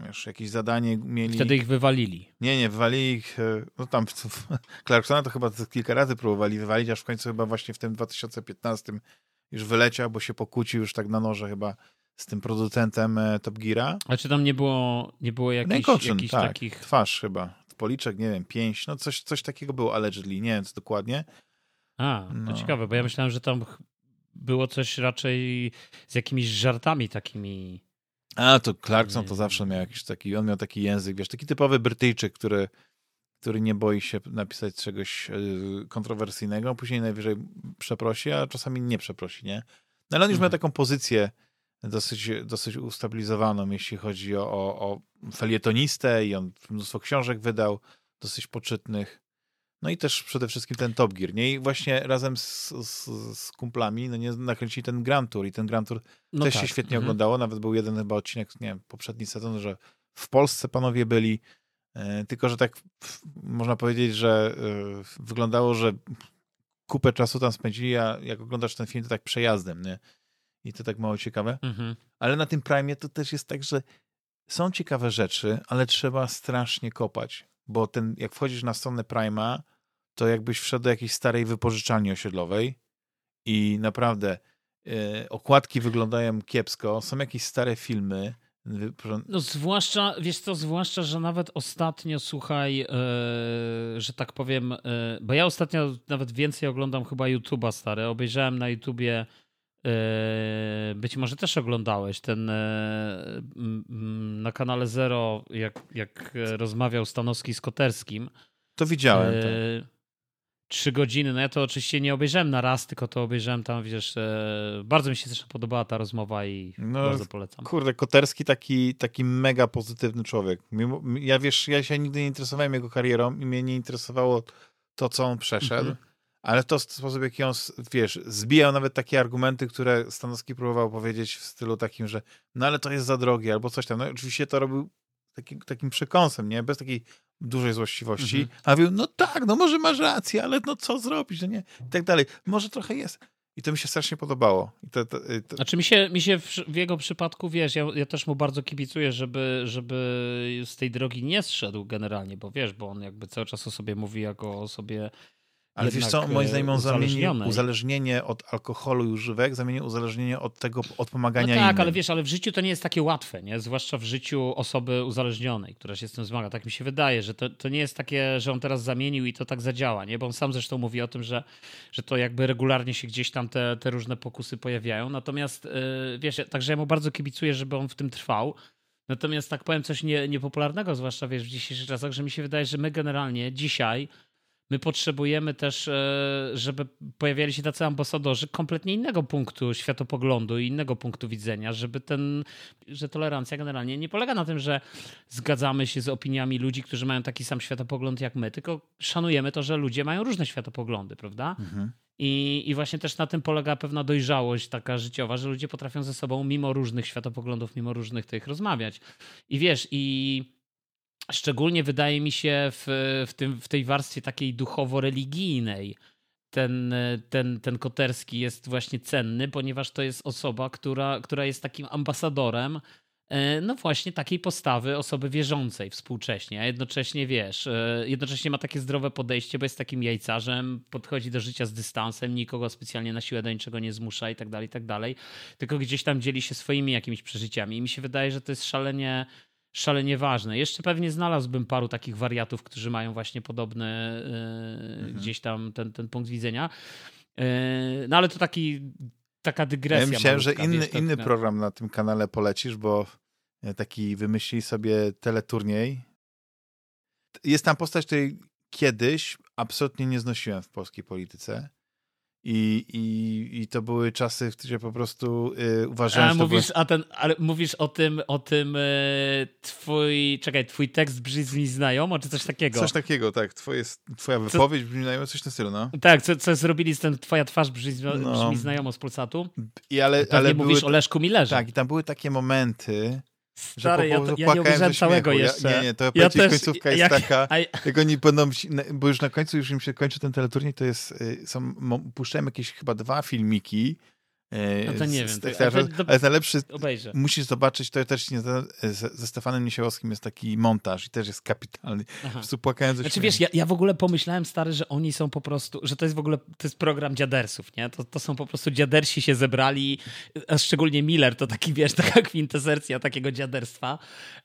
już jakieś zadanie mieli. Wtedy ich wywalili. Nie, nie, wywalili ich, e, no tam Clarksona to chyba kilka razy próbowali wywalić, aż w końcu chyba właśnie w tym 2015 już wyleciał, bo się pokłócił już tak na noże chyba z tym producentem e, Top Geara. A czy tam nie było, nie było jakichś, jakichś tak, takich... twarz chyba, policzek, nie wiem, pięść, no coś, coś takiego było allegedly, nie wiem co dokładnie. A, to no. ciekawe, bo ja myślałem, że tam było coś raczej z jakimiś żartami takimi. A, to Clarkson to zawsze miał jakiś taki, on miał taki język, wiesz, taki typowy Brytyjczyk, który, który nie boi się napisać czegoś e, kontrowersyjnego, później najwyżej przeprosi, a czasami nie przeprosi, nie? No ale on już mhm. miał taką pozycję dosyć, dosyć ustabilizowaną, jeśli chodzi o, o, o felietonistę i on mnóstwo książek wydał, dosyć poczytnych. No i też przede wszystkim ten Top Gear, nie? I właśnie razem z, z, z kumplami no nie, nakręcili ten Grand Tour i ten Grand Tour no też tak. się świetnie mhm. oglądało. Nawet był jeden chyba odcinek, nie wiem, poprzedni sezon, że w Polsce panowie byli, e, tylko że tak można powiedzieć, że e, wyglądało, że kupę czasu tam spędzili, a jak oglądasz ten film, to tak przejazdem, nie? I to tak mało ciekawe. Mhm. Ale na tym Prime to też jest tak, że są ciekawe rzeczy, ale trzeba strasznie kopać, bo ten, jak wchodzisz na stronę Prime'a, to jakbyś wszedł do jakiejś starej wypożyczalni osiedlowej i naprawdę e, okładki wyglądają kiepsko, są jakieś stare filmy. No zwłaszcza, wiesz co, zwłaszcza, że nawet ostatnio, słuchaj, e, że tak powiem, e, bo ja ostatnio nawet więcej oglądam chyba YouTube'a stare, obejrzałem na YouTubie być może też oglądałeś ten na kanale Zero, jak, jak rozmawiał Stanowski z Koterskim. To widziałem. Tak trzy godziny. No ja to oczywiście nie obejrzałem na raz, tylko to obejrzałem tam, wiesz, e, bardzo mi się zresztą podobała ta rozmowa i no, bardzo polecam. Kurde, Koterski taki, taki mega pozytywny człowiek. Ja wiesz, ja się nigdy nie interesowałem jego karierą i mnie nie interesowało to, co on przeszedł, -hmm. ale to sposób, jaki on, wiesz, zbijał nawet takie argumenty, które Stanowski próbował powiedzieć w stylu takim, że no ale to jest za drogie, albo coś tam. No oczywiście to robił taki, takim przekąsem, nie? Bez takiej dużej złośliwości. Mhm. A mówił, no tak, no może masz rację, ale no co zrobić, no nie? I tak dalej. Może trochę jest. I to mi się strasznie podobało. I to, to, to... Znaczy mi się, mi się w, w, jego przypadku, wiesz, ja, ja też mu bardzo kibicuję, żeby, żeby z tej drogi nie zszedł generalnie, bo wiesz, bo on jakby cały czas o sobie mówi jako o sobie ale wiesz co, moim zdaniem on zamienił uzależnienie od alkoholu i używek, zamienił uzależnienie od tego, od pomagania no tak, innym. ale wiesz, ale w życiu to nie jest takie łatwe, nie? Zwłaszcza w życiu osoby uzależnionej, która się z tym zmaga. Tak mi się wydaje, że to, to nie jest takie, że on teraz zamienił i to tak zadziała, nie? Bo on sam zresztą mówi o tym, że, że to jakby regularnie się gdzieś tam te, te różne pokusy pojawiają. Natomiast yy, wiesz, także ja mu bardzo kibicuję, żeby on w tym trwał. Natomiast tak powiem coś nie, niepopularnego, zwłaszcza wiesz, w dzisiejszych czasach, że mi się wydaje, że my generalnie dzisiaj my potrzebujemy też, e, żeby pojawiali się tacy ambasadorzy kompletnie innego punktu światopoglądu i innego punktu widzenia, żeby ten, że tolerancja generalnie nie polega na tym, że zgadzamy się z opiniami ludzi, którzy mają taki sam światopogląd jak my, tylko szanujemy to, że ludzie mają różne światopoglądy, prawda? Mhm. I, I właśnie też na tym polega pewna dojrzałość taka życiowa, że ludzie potrafią ze sobą mimo różnych światopoglądów, mimo różnych tych rozmawiać. I wiesz, i Szczególnie wydaje mi się w, w, tym, w tej warstwie takiej duchowo-religijnej ten, ten, ten Koterski jest właśnie cenny, ponieważ to jest osoba, która, która jest takim ambasadorem e, no właśnie takiej postawy osoby wierzącej współcześnie, a jednocześnie wiesz, e, jednocześnie ma takie zdrowe podejście, bo jest takim jajcarzem, podchodzi do życia z dystansem, nikogo specjalnie na siłę do niczego nie zmusza i tak dalej, i tak dalej, tylko gdzieś tam dzieli się swoimi jakimiś przeżyciami. I mi się wydaje, że to jest szalenie szalenie ważne. Jeszcze pewnie znalazłbym paru takich wariatów, którzy mają właśnie podobny yy, mhm. gdzieś tam ten, ten punkt widzenia. Yy, no ale to taki, taka dygresja. Ja myślałem, że inny, wiesz, inny program na tym kanale polecisz, bo e, taki wymyślili sobie teleturniej. Jest tam postać, której kiedyś absolutnie nie znosiłem w polskiej polityce. I, i, I to były czasy, w których po prostu y, uważałem, a, że mówisz, były... a ten, ale mówisz o tym, o tym y, twój, czekaj, twój tekst brzmi znajomo, czy coś takiego? Coś takiego, tak. Twoje, twoja wypowiedź co... brzmi znajomo, coś na stylu, no. Tak, co, co zrobili z ten, twoja twarz brzmi, no. brzmi znajomo z Pulsatu. I ale, ale były, mówisz o Leszku Millerze. Tak, i tam były takie momenty, Stary, ja, to, ja nie obejrzałem całego jeszcze. Ja, nie, nie, to ja też, końcówka jest jak, taka, a... jak oni będą, bo już na końcu, już im się kończy ten teleturniej, to jest, y, są, puszczałem jakieś chyba dwa filmiki, no to nie z, wiem. To, ale, ale najlepszy, obejrzę. musisz zobaczyć, to też nie, ze, Stefanem Niesiełowskim jest taki montaż i też jest kapitalny. Aha. Po prostu płakałem ze Znaczy wiesz, ja, ja w ogóle pomyślałem, stary, że oni są po prostu, że to jest w ogóle, to jest program dziadersów, nie? To, to są po prostu dziadersi się zebrali, a szczególnie Miller to taki, wiesz, taka kwintesencja takiego dziaderstwa,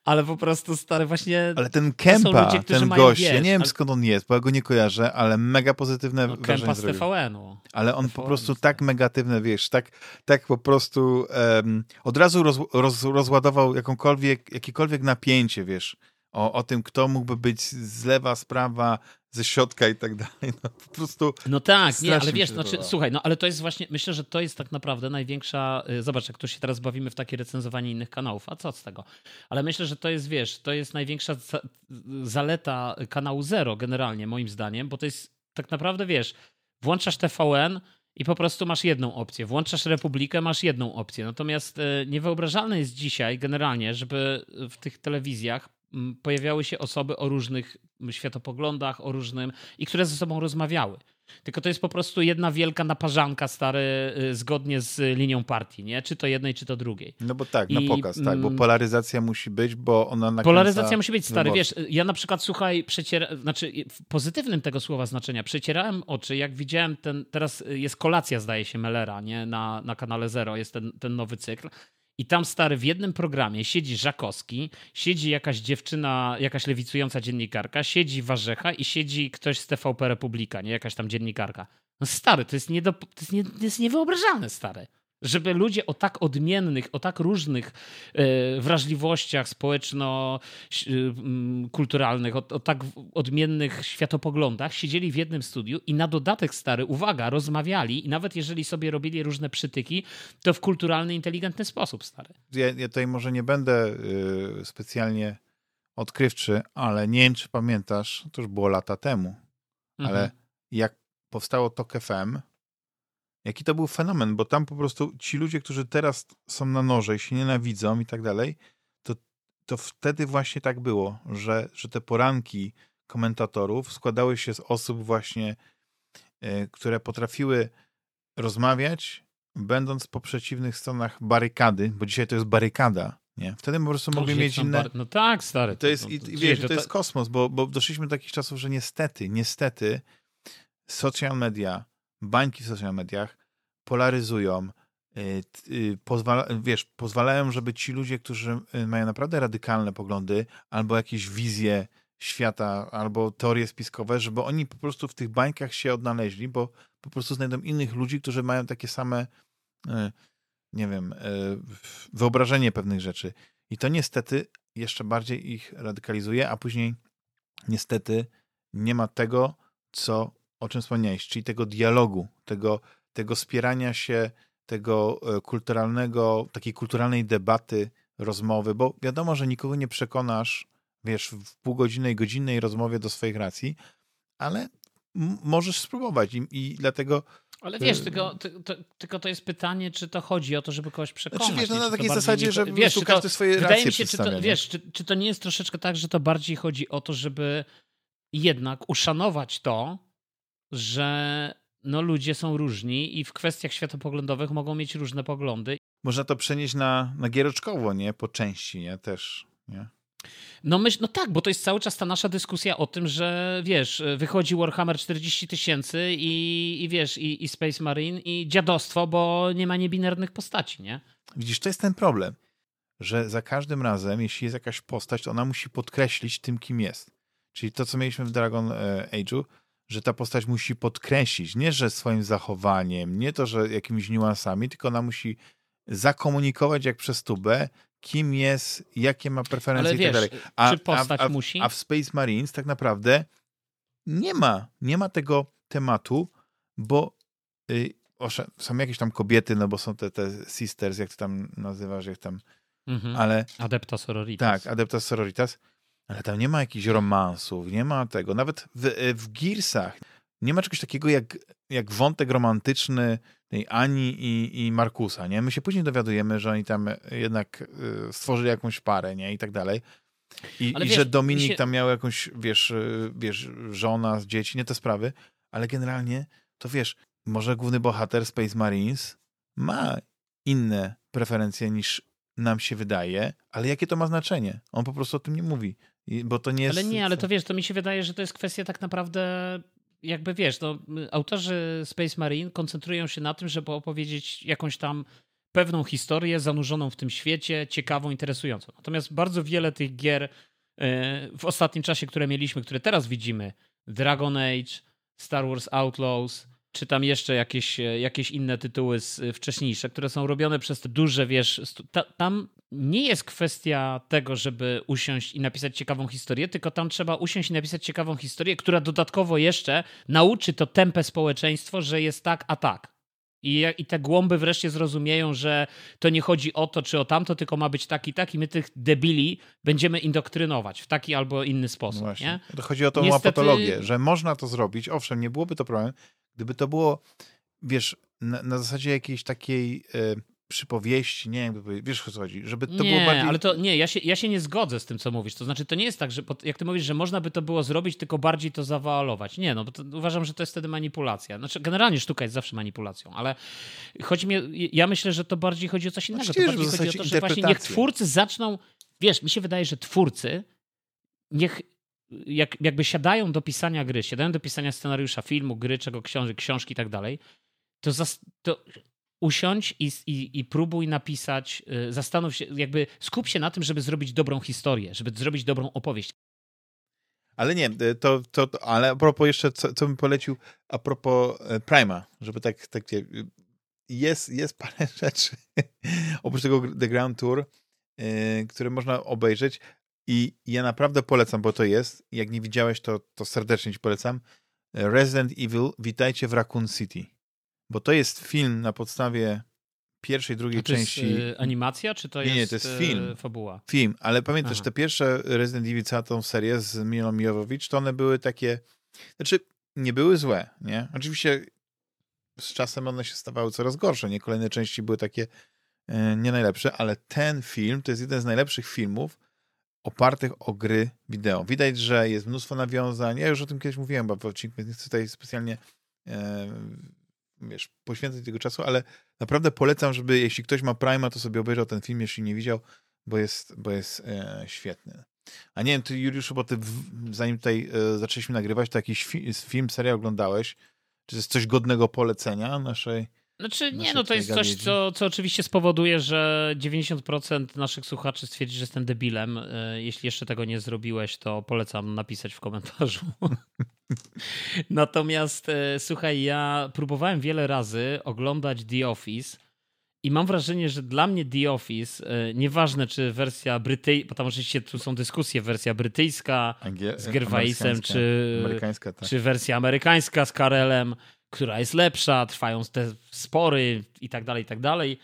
ale po prostu, stary, właśnie... Ale ten Kempa, ludzie, ten gość, wiesz, ja nie wiem ale... skąd on jest, bo ja go nie kojarzę, ale mega pozytywne no, wrażenie Kempa z TVN-u. Ale on TVN po prostu tak negatywne, wiesz, tak tak po prostu um, od razu roz, roz, rozładował jakąkolwiek, jakiekolwiek napięcie, wiesz, o, o tym, kto mógłby być z lewa, z prawa, ze środka i tak dalej. No, po prostu. No tak, nie, ale wiesz, znaczy, słuchaj, no ale to jest właśnie, myślę, że to jest tak naprawdę największa. Y, zobacz, jak tu się teraz bawimy w takie recenzowanie innych kanałów, a co z tego? Ale myślę, że to jest, wiesz, to jest największa zaleta kanału Zero generalnie, moim zdaniem, bo to jest tak naprawdę, wiesz, włączasz TVN i po prostu masz jedną opcję. Włączasz Republikę, masz jedną opcję. Natomiast e, niewyobrażalne jest dzisiaj generalnie, żeby w tych telewizjach pojawiały się osoby o różnych światopoglądach, o różnym i które ze sobą rozmawiały. Tylko to jest po prostu jedna wielka naparzanka, stary, y, zgodnie z linią partii, nie? Czy to jednej, czy to drugiej. No bo tak, na pokaz, tak, bo polaryzacja musi być, bo ona nakręca... Polaryzacja musi być, stary, wiesz, ja na przykład, słuchaj, przeciera... znaczy w pozytywnym tego słowa znaczenia, przecierałem oczy, jak widziałem ten, teraz jest kolacja, zdaje się, Mellera, nie? Na, na kanale Zero jest ten, ten nowy cykl i tam stary w jednym programie siedzi Żakowski, siedzi jakaś dziewczyna, jakaś lewicująca dziennikarka, siedzi Warzecha i siedzi ktoś z TVP Republika, nie jakaś tam dziennikarka. No stary, to jest, nie do, to jest, nie, to jest niewyobrażalne, stary żeby ludzie o tak odmiennych, o tak różnych e, wrażliwościach społeczno-kulturalnych, o, o, tak odmiennych światopoglądach siedzieli w jednym studiu i na dodatek stary, uwaga, rozmawiali i nawet jeżeli sobie robili różne przytyki, to w kulturalny, inteligentny sposób, stary. Ja, ja tutaj może nie będę y, specjalnie odkrywczy, ale nie wiem, czy pamiętasz, to już było lata temu, mhm. ale jak powstało TOK FM, Jaki to był fenomen, bo tam po prostu ci ludzie, którzy teraz są na noże i się nienawidzą i tak dalej, to, to wtedy właśnie tak było, że, że te poranki komentatorów składały się z osób właśnie, e, które potrafiły rozmawiać, będąc po przeciwnych stronach barykady, bo dzisiaj to jest barykada, nie? Wtedy po prostu mogli mieć inne... Bar... No tak, stary. To jest, no, i, wiesz, to, to jest kosmos, bo, bo doszliśmy do takich czasów, że niestety, niestety social media bańki w social mediach polaryzują, y, y, pozwala, wiesz, pozwalają, żeby ci ludzie, którzy y, mają naprawdę radykalne poglądy albo jakieś wizje świata, albo teorie spiskowe, żeby oni po prostu w tych bańkach się odnaleźli, bo po prostu znajdą innych ludzi, którzy mają takie same, nie wiem, wyobrażenie pewnych rzeczy. I to niestety jeszcze bardziej ich radykalizuje, a później niestety nie ma tego, co o czym wspomniałeś, czyli tego dialogu, tego, tego spierania się, tego e, kulturalnego, takiej kulturalnej debaty, rozmowy, bo wiadomo, że nikogo nie przekonasz, wiesz, w półgodzinnej, godzinnej rozmowie do swoich racji, ale możesz spróbować i, i dlatego ale wiesz, tylko, to, tylko to jest pytanie, czy to chodzi o to, żeby kogoś przekonać. Znaczy, wiesz, no, na takiej zasadzie, nie... że wiesz, czy każdy swoje wydaje racje mi się, czy to, wiesz, czy, czy to nie jest troszeczkę tak, że to bardziej chodzi o to, żeby jednak uszanować to, że no, ludzie są różni i w kwestiach światopoglądowych mogą mieć różne poglądy. Można to przenieść na, na giereczkowo, nie? Po części, nie? Też, nie? No, myśl, no tak, bo to jest cały czas ta nasza dyskusja o tym, że wiesz, wychodzi Warhammer 40 tysięcy i, i wiesz, i, i Space Marine i dziadostwo, bo nie ma niebinarnych postaci, nie? Widzisz, to jest ten problem, że za każdym razem, jeśli jest jakaś postać, to ona musi podkreślić tym, kim jest. Czyli to, co mieliśmy w Dragon e, Age'u, że ta postać musi podkreślić, nie że swoim zachowaniem, nie to, że jakimiś niuansami, tylko ona musi zakomunikować jak przez tubę, kim jest, jakie ma preferencje i tak dalej. A, czy postać a, a, musi? A w Space Marines tak naprawdę nie ma, nie ma tego tematu, bo y, są jakieś tam kobiety, no bo są te, te sisters, jak ty tam nazywasz, jak tam, mhm. ale... Adepta sororitas. Tak, adepta sororitas, ale tam nie ma jakichś romansów, nie ma tego. Nawet w, w Gearsach nie ma czegoś takiego jak, jak wątek romantyczny tej Ani i, i Markusa, nie? My się później dowiadujemy, że oni tam jednak y, stworzyli jakąś parę, nie? I tak dalej. I, i wiesz, że Dominik się... tam miał jakąś, wiesz, y, wiesz, żona, dzieci, nie te sprawy, ale generalnie to wiesz, może główny bohater Space Marines ma inne preferencje niż nam się wydaje, ale jakie to ma znaczenie? On po prostu o tym nie mówi, bo to nie jest... Ale nie, ale to wiesz, to mi się wydaje, że to jest kwestia tak naprawdę jakby wiesz, no, autorzy Space Marine koncentrują się na tym, żeby opowiedzieć jakąś tam pewną historię zanurzoną w tym świecie, ciekawą, interesującą. Natomiast bardzo wiele tych gier e, w ostatnim czasie, które mieliśmy, które teraz widzimy, Dragon Age, Star Wars Outlaws, czy tam jeszcze jakieś, e, jakieś inne tytuły wcześniejsze, które są robione przez te duże, wiesz, ta, tam nie jest kwestia tego, żeby usiąść i napisać ciekawą historię, tylko tam trzeba usiąść i napisać ciekawą historię, która dodatkowo jeszcze nauczy to tempę społeczeństwo, że jest tak, a tak. I, I te głąby wreszcie zrozumieją, że to nie chodzi o to czy o tamto, tylko ma być tak i tak, i my tych debili będziemy indoktrynować w taki albo inny sposób. No nie? To chodzi o tą Niestety... apatologię, że można to zrobić. Owszem, nie byłoby to problem, gdyby to było, wiesz, na, na zasadzie jakiejś takiej. Yy przypowieści, nie wiem, wiesz o co chodzi, żeby to nie, było bardziej... ale to nie, ja się, ja się nie zgodzę z tym, co mówisz. To znaczy, to nie jest tak, że jak ty mówisz, że można by to było zrobić, tylko bardziej to zawaalować. Nie, no bo uważam, że to jest wtedy manipulacja. Znaczy, generalnie sztuka jest zawsze manipulacją, ale chodzi mi, ja myślę, że to bardziej chodzi o coś innego. to bardziej chodzi o to, że właśnie niech twórcy zaczną, wiesz, mi się wydaje, że twórcy niech jak, jakby siadają do pisania gry, siadają do pisania scenariusza, filmu, gry, czego książki, książki i tak dalej, to, zas, to usiądź i, i, i, próbuj napisać, y, zastanów się, jakby skup się na tym, żeby zrobić dobrą historię, żeby zrobić dobrą opowieść. Ale nie, y, to, to, ale a propos jeszcze, co, co bym polecił, a propos e, Prima, żeby tak, tak jest, jest parę [LAUGHS] rzeczy, oprócz tego The Ground Tour, które można obejrzeć i ja naprawdę polecam, bo to jest, jak nie widziałeś, to, to serdecznie ci polecam, Resident Evil, witajcie w Raccoon City bo to jest film na podstawie pierwszej, drugiej to części. Jest, y, animacja, czy to nie, jest, nie, to jest film. Y, fabuła? Film, ale pamiętasz, Aha. te pierwsze Resident Evil, całą tą serię z Milą Jovovich, to one były takie, znaczy nie były złe, nie? Oczywiście z czasem one się stawały coraz gorsze, nie? Kolejne części były takie e, nie najlepsze, ale ten film to jest jeden z najlepszych filmów opartych o gry wideo. Widać, że jest mnóstwo nawiązań. Ja już o tym kiedyś mówiłem, bo w odcinku, więc nie chcę tutaj specjalnie e, wiesz, poświęcać tego czasu, ale naprawdę polecam, żeby jeśli ktoś ma Prima, to sobie obejrzał ten film, jeśli nie widział, bo jest, bo jest e, świetny. A nie wiem, ty Juliuszu, bo ty w, zanim tutaj e, zaczęliśmy nagrywać, to jakiś fi, film, serial oglądałeś? Czy jest coś godnego polecenia naszej znaczy, nie, no to jest coś, co, co oczywiście spowoduje, że 90% naszych słuchaczy stwierdzi, że jestem debilem. E, jeśli jeszcze tego nie zrobiłeś, to polecam napisać w komentarzu. [LAUGHS] Natomiast e, słuchaj, ja próbowałem wiele razy oglądać The Office i mam wrażenie, że dla mnie The Office, e, nieważne czy wersja brytyjska, bo tam oczywiście tu są dyskusje, wersja brytyjska Angiel z Gervaisem, czy, tak. czy wersja amerykańska z Karelem, która jest lepsza, trwają te spory i tak dalej, i tak dalej.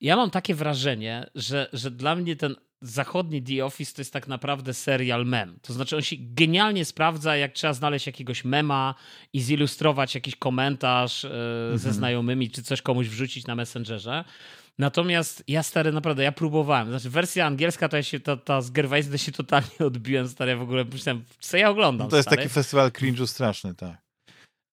Ja mam takie wrażenie, że, że dla mnie ten zachodni The Office to jest tak naprawdę serial mem. To znaczy on się genialnie sprawdza, jak trzeba znaleźć jakiegoś mema i zilustrować jakiś komentarz mhm. ze znajomymi, czy coś komuś wrzucić na Messengerze. Natomiast ja stary, naprawdę, ja próbowałem. Znaczy, wersja angielska, to ja się, ta, ta z Gervais to się totalnie [LAUGHS] odbiłem, stary, ja w ogóle myślałem, co ja oglądam, no To jest stary. taki festiwal cringe'u straszny, tak.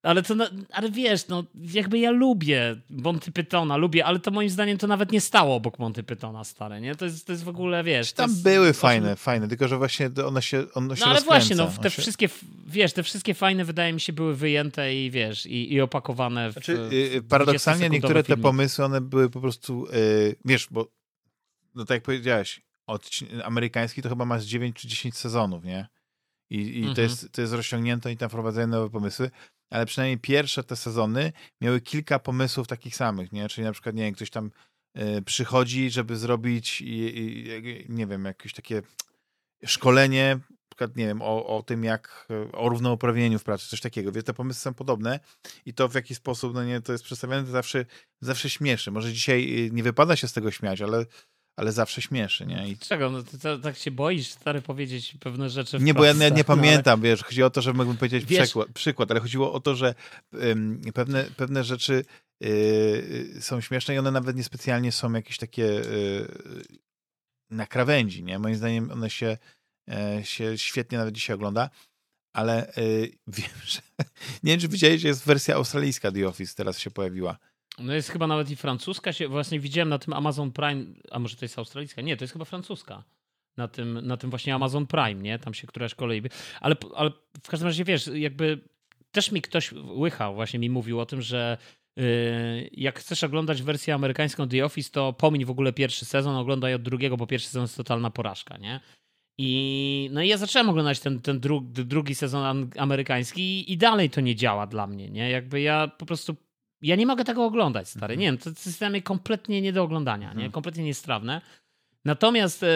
Ale to, ale wiesz, no jakby ja lubię Monty Pythona, lubię, ale to moim zdaniem to nawet nie stało obok Monty Pythona stare, nie? To jest, to jest w ogóle, wiesz... Tam jest, były fajne, fajne, tylko że właśnie one się, one się No ale właśnie, no te się... wszystkie, wiesz, te wszystkie fajne wydaje mi się były wyjęte i wiesz, i, i opakowane w, znaczy, w Paradoksalnie niektóre te pomysły, one były po prostu, yy, wiesz, bo no tak jak powiedziałeś, amerykański to chyba masz 9 czy 10 sezonów, nie? I, i mhm. to, jest, to jest rozciągnięte i tam wprowadzają nowe pomysły ale przynajmniej pierwsze te sezony miały kilka pomysłów takich samych, nie? Czyli na przykład, nie wiem, ktoś tam y, przychodzi, żeby zrobić, nie wiem, jakieś takie szkolenie, przykład, nie wiem, o, o tym, jak, o równouprawnieniu w pracy, coś takiego. Więc te pomysły są podobne i to w jaki sposób, no nie, to jest przedstawione, to zawsze, zawsze śmieszy. Może dzisiaj y, nie wypada się z tego śmiać, ale ale zawsze śmieszy, nie? I... Czego? No, ty, tak się boisz, stary, powiedzieć pewne rzeczy Nie, bo ja nie, nie pamiętam, no, ale... wiesz, chodzi o to, że mógłbym powiedzieć wiesz... przykład, przykład, ale chodziło o to, że um, pewne, pewne rzeczy yy, są śmieszne i one nawet niespecjalnie są jakieś takie yy, na krawędzi, nie? Moim zdaniem one się, yy, się świetnie nawet dzisiaj ogląda, ale [LAUGHS] wiem, że nie wiem, czy widziałeś, że jest wersja australijska The Office, teraz się pojawiła. No jest chyba nawet i francuska, właśnie widziałem na tym Amazon Prime, a może to jest australijska? Nie, to jest chyba francuska. Na tym, na tym właśnie Amazon Prime, nie? Tam się któraś kolei... Ale, ale w każdym razie, wiesz, jakby też mi ktoś łychał, właśnie mi mówił o tym, że yy, jak chcesz oglądać wersję amerykańską The Office, to pomiń w ogóle pierwszy sezon, oglądaj od drugiego, bo pierwszy sezon jest totalna porażka, nie? I, no i ja zacząłem oglądać ten, ten dru, drugi sezon amerykański i dalej to nie działa dla mnie, nie? Jakby ja po prostu ja nie mogę tego oglądać, stary. Mhm. Nie wiem, to systemy kompletnie nie do oglądania, nie? Mhm. Kompletnie niestrawne. Natomiast, e,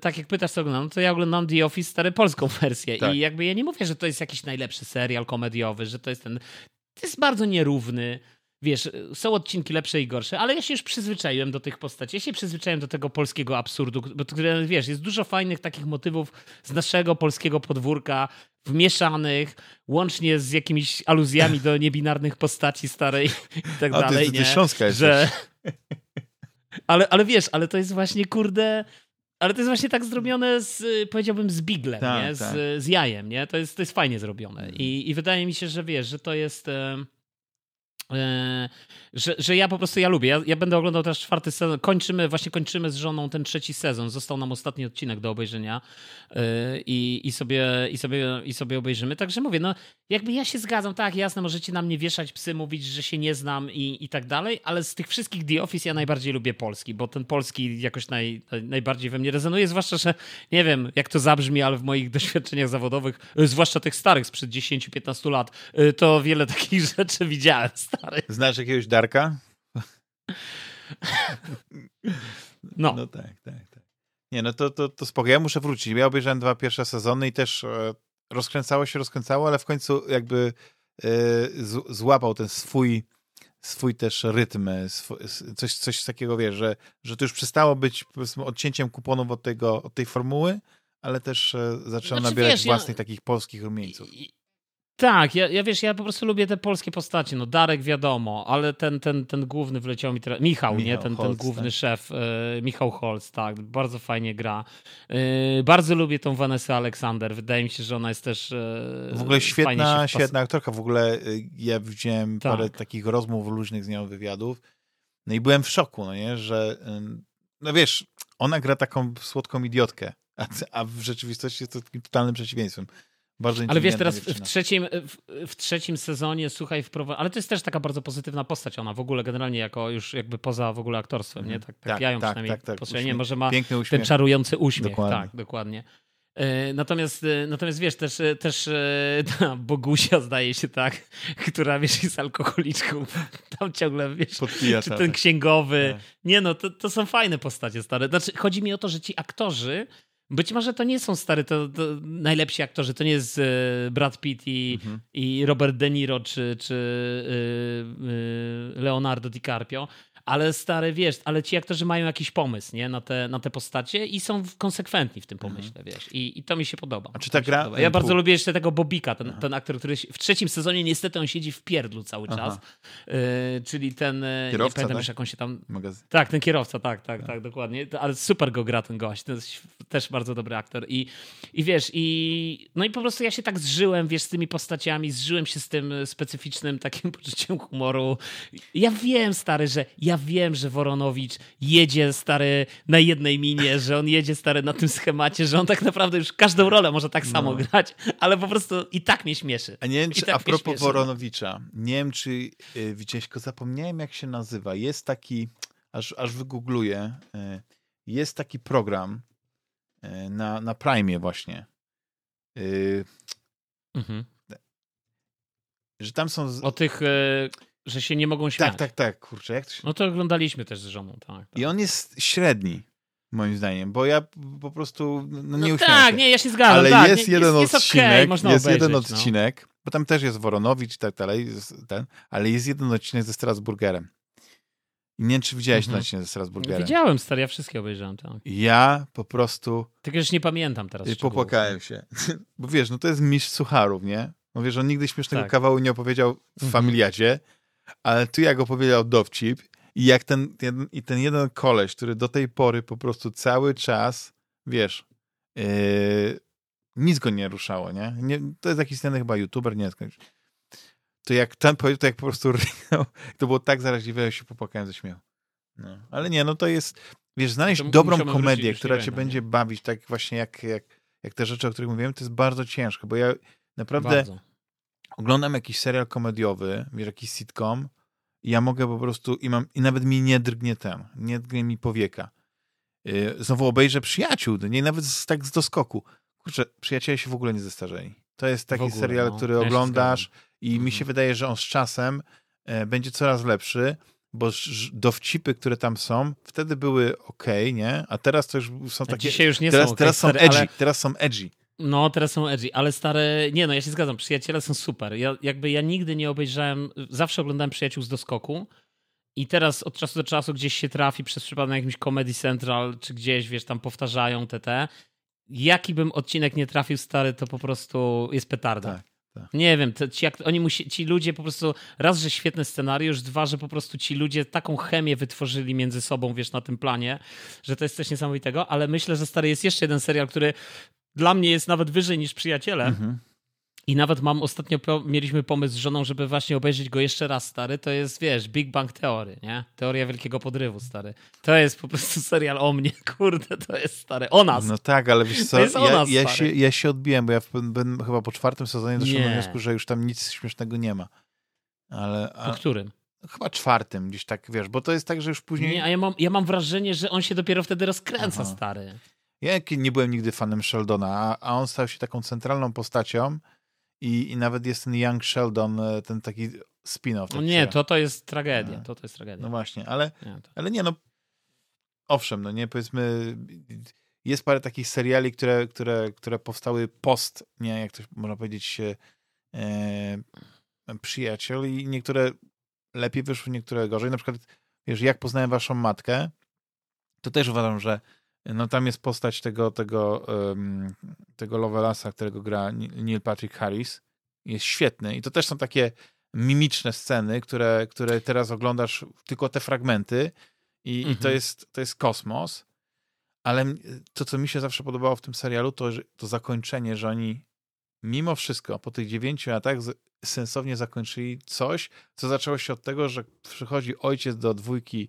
tak jak pytasz, co oglądam, to ja oglądam The Office, stary, polską [LAUGHS] wersję. Tak. I jakby ja nie mówię, że to jest jakiś najlepszy serial komediowy, że to jest ten... To jest bardzo nierówny wiesz, są odcinki lepsze i gorsze, ale ja się już przyzwyczaiłem do tych postaci. Ja się przyzwyczaiłem do tego polskiego absurdu, bo wiesz, jest dużo fajnych takich motywów z naszego polskiego podwórka, wmieszanych, łącznie z jakimiś aluzjami do niebinarnych postaci starej i tak A, dalej. Ty, ty, ty nie? że... [LAUGHS] ale, ale wiesz, ale to jest właśnie, kurde... Ale to jest właśnie tak zrobione z, powiedziałbym, z biglem, tak, nie? Z, tak. z jajem, nie? To jest, to jest fajnie zrobione. I, I wydaje mi się, że wiesz, że to jest... E, że, że ja po prostu ja lubię. Ja, ja, będę oglądał teraz czwarty sezon. Kończymy, właśnie kończymy z żoną ten trzeci sezon. Został nam ostatni odcinek do obejrzenia yy, i, sobie, i, sobie, i sobie obejrzymy. Także mówię, no jakby ja się zgadzam, tak, jasne, możecie na mnie wieszać psy, mówić, że się nie znam i, i tak dalej, ale z tych wszystkich The Office ja najbardziej lubię polski, bo ten polski jakoś naj, najbardziej we mnie rezonuje, zwłaszcza, że nie wiem, jak to zabrzmi, ale w moich [LAUGHS] doświadczeniach zawodowych, yy, zwłaszcza tych starych sprzed 10-15 lat, yy, to wiele takich [LAUGHS] rzeczy widziałem, stary. Znasz jakiegoś Darka? No. No tak, tak, tak. Nie, no to, to, to spoko. Ja muszę wrócić. Ja obejrzałem dwa pierwsze sezony i też e, rozkręcało się, rozkręcało, ale w końcu jakby e, z, złapał ten swój swój też rytm, swój, coś, coś takiego, wiesz, że, że to już przestało być odcięciem kuponów od, tego, od tej formuły, ale też e, zaczęło znaczy, nabierać wiesz, własnych ja... takich polskich rumieńców. Tak, ja, ja wiesz, ja po prostu lubię te polskie postacie. No Darek wiadomo, ale ten, ten, ten główny wleciał mi teraz. Michał, Michał, nie? Ten, Holz, ten główny tak. szef, e, Michał Holz, tak, bardzo fajnie gra. E, bardzo lubię tą Vanessa Aleksander. Wydaje mi się, że ona jest też. E, w ogóle świetna, świetna aktorka. W ogóle ja widziałem tak. parę takich rozmów luźnych z nią wywiadów. No i byłem w szoku, no nie, że no wiesz, ona gra taką słodką idiotkę, a, a w rzeczywistości jest to takim totalnym przeciwieństwem. Bardzo ale wiesz, teraz w trzecim, w, w, trzecim sezonie, słuchaj, wprowadza. Ale to jest też taka bardzo pozytywna postać ona w ogóle, generalnie jako już jakby poza w ogóle aktorstwem, nie? Tak, tak, tak ja ją tak, przynajmniej tak, tak, nie, może ma ten czarujący uśmiech. Dokładnie. Tak, dokładnie. E, natomiast, e, natomiast wiesz, też, e, też [LAUGHS] ta Bogusia zdaje się tak, [LAUGHS] która wiesz, jest alkoholiczką, [LAUGHS] tam ciągle wiesz, Podpija, czy ten księgowy. Tak. Nie no, to, to są fajne postacie stare. Znaczy, chodzi mi o to, że ci aktorzy być może to nie są stary, to, to najlepsi aktorzy, to nie jest e, Brad Pitt i, mhm. i Robert De Niro czy, czy e, e, Leonardo DiCaprio, ale stare, wiesz, ale ci aktorzy mają jakiś pomysł, nie, na te, na te postacie i są konsekwentni w tym mhm. pomyśle, wiesz, I, i to mi się podoba. A czy ta gra... Ja bardzo lubię jeszcze tego Bobika, ten, ten aktor, który w trzecim sezonie niestety on siedzi w pierdlu cały czas, y, czyli ten, e, kierowca, nie pamiętam tak? już jak on się tam... Magazyn. Tak, ten kierowca, tak, tak, tak, tak, dokładnie, ale super go gra ten gość, to jest też bardzo dobry aktor i, i wiesz, i no i po prostu ja się tak zżyłem, wiesz, z tymi postaciami, zżyłem się z tym specyficznym takim [LAUGHS] poczuciem humoru. Ja wiem, stary, że ja wiem, że Woronowicz jedzie stary na jednej minie, że on jedzie stary na tym schemacie, że on tak naprawdę już każdą rolę może tak samo no. grać, ale po prostu i tak mnie śmieszy. A nie wiem, czy tak a propos Woronowicza, nie wiem, czy yy, widziałeś go, zapomniałem jak się nazywa. Jest taki, aż, aż wygoogluję, yy, jest taki program yy, na, na Prime właśnie. Yy, mhm. Że tam są... Z... O tych y, że się nie mogą śmiać. Tak, tak, tak, kurczę. Jak to się... No to oglądaliśmy też z żoną, tak, tak. I on jest średni, moim zdaniem, bo ja po prostu no, no nie no Tak, nie, ja się zgadzam. Ale tak, jest, jeden jest, odcinek, jest, okay, jest jeden no. odcinek, no. bo tam też jest Woronowicz i tak dalej, ten, ale jest jeden odcinek ze Strasburgerem. I nie wiem, czy widziałeś Mhm. mhm. ze Strasburgerem. Widziałem, stary, ja wszystkie obejrzałem, tak. Ja po prostu Tylko już nie pamiętam teraz popłakałem się. [LAUGHS] Bo wiesz, no to jest mistrz sucharów, nie? No wiesz, on nigdy śmiesznego Tak. kawału nie opowiedział w Mhm. Ale tu jak opowiedział dowcip i jak ten, jeden, i ten jeden koleś, który do tej pory po prostu cały czas, wiesz, yy, nic go nie ruszało, nie? nie to jest jakiś ten chyba youtuber, nie wiem. To jak ten powiedział, to jak po prostu [LAUGHS] ryknął, to było tak zaraźliwe, że się popłakałem ze śmiechu. No. Ale nie, no to jest, wiesz, znaleźć To dobrą komedię, która cię będzie bawić tak właśnie jak, jak, jak te rzeczy, o których mówiłem, to jest bardzo ciężko, bo ja naprawdę Bardzo. Oglądam jakiś serial komediowy, wiesz, jakiś sitcom i ja mogę po prostu, i mam, i nawet mi nie drgnie ten, nie drgnie mi powieka. Yy, znowu obejrzę Przyjaciół, nie nawet z, tak z doskoku. Kurczę, Przyjaciele się w ogóle nie zestarzeli. To jest taki ogóle, serial, no. który Ja oglądasz i mi Mhm. się wydaje, że on z czasem e, będzie coraz lepszy, bo dowcipy, które tam są, wtedy były ok, nie? A teraz to już są takie... Dzisiaj już nie teraz, są. teraz są edgy, ale- teraz są edgy. No, teraz są edgy, ale stare. Nie, no ja się zgadzam, przyjaciele są super. Ja, jakby ja nigdy nie obejrzałem, zawsze oglądałem przyjaciół z doskoku. I teraz od czasu do czasu gdzieś się trafi przez przypadek na jakimś Comedy Central, czy gdzieś, wiesz, tam powtarzają te te. Jaki bym odcinek nie trafił stary, to po prostu jest petarda. Tak, tak. Nie wiem, ci, jak, oni musi, ci ludzie po prostu, raz, że świetny scenariusz, dwa, że po prostu ci ludzie taką chemię wytworzyli między sobą, wiesz, na tym planie, że to jest coś niesamowitego, ale myślę, że stary jest jeszcze jeden serial, który dla mnie jest nawet wyżej niż Przyjaciele Mhm. i nawet mam, ostatnio po, mieliśmy pomysł z żoną, żeby właśnie obejrzeć go jeszcze raz, stary, to jest, wiesz, Big Bang Theory, nie? Teoria Wielkiego Podrywu, stary. To jest po prostu [LAUGHS] serial o mnie, kurde, to jest, stary, o nas. No tak, ale wiesz co, ja, nas, ja, się, ja się odbiłem, bo ja bym chyba po czwartym sezonie doszedłem do wniosku, że już tam nic śmiesznego nie ma. Ale Po a, którym? chyba czwartym gdzieś tak, wiesz, bo to jest tak, że już później... Nie, a ja mam, ja mam wrażenie, że on się dopiero wtedy rozkręca, Aha. stary. Ja nie byłem nigdy fanem Sheldona, a, a on stał się taką centralną postacią i, i nawet jest ten Young Sheldon, e, ten taki spin-off. No nie, to to jest tragedia, Nie. to to jest tragedia. No właśnie, ale, Nie, to... ale nie, no owszem, no nie, powiedzmy jest parę takich seriali, które, które, które powstały post, nie, jak to można powiedzieć, e, przyjaciel i niektóre lepiej wyszły, niektóre gorzej. Na przykład, wiesz, jak poznałem waszą matkę, to też uważam, że no tam jest postać tego, tego, um, tego Lovelasa, którego gra Neil Patrick Harris. Jest świetny i to też są takie mimiczne sceny, które, które teraz oglądasz tylko te fragmenty i, i to, Mhm. jest, to jest kosmos. Ale to, co mi się zawsze podobało w tym serialu, to to zakończenie, że oni mimo wszystko po tych dziewięciu latach sensownie zakończyli coś, co zaczęło się od tego, że przychodzi ojciec do dwójki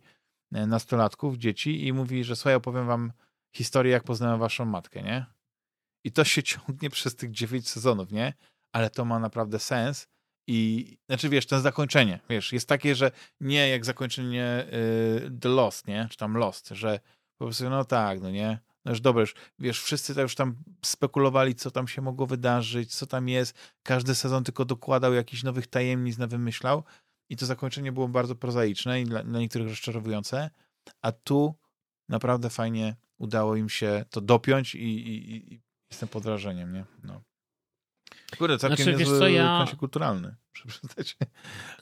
nastolatków, dzieci i mówi, że słuchaj, opowiem wam historię, jak poznałem waszą matkę, nie? I to się [LAUGHS] ciągnie przez tych dziewięć sezonów, nie? Ale to ma naprawdę sens i, znaczy wiesz, to zakończenie, wiesz, jest takie, że nie jak zakończenie y, The Lost, nie? Czy tam Lost, że po prostu, no tak, no nie? No już dobra, już, wiesz, wszyscy tam już tam spekulowali, co tam się mogło wydarzyć, co tam jest. Każdy sezon tylko dokładał jakichś nowych tajemnic, na wymyślał i to zakończenie było bardzo prozaiczne i dla, dla niektórych rozczarowujące, a tu naprawdę fajnie udało im się to dopiąć i, i, i- jestem pod wrażeniem, nie? No. Kurde, całkiem Znaczy, niezły co, ja- kulturalny. [LAUGHS]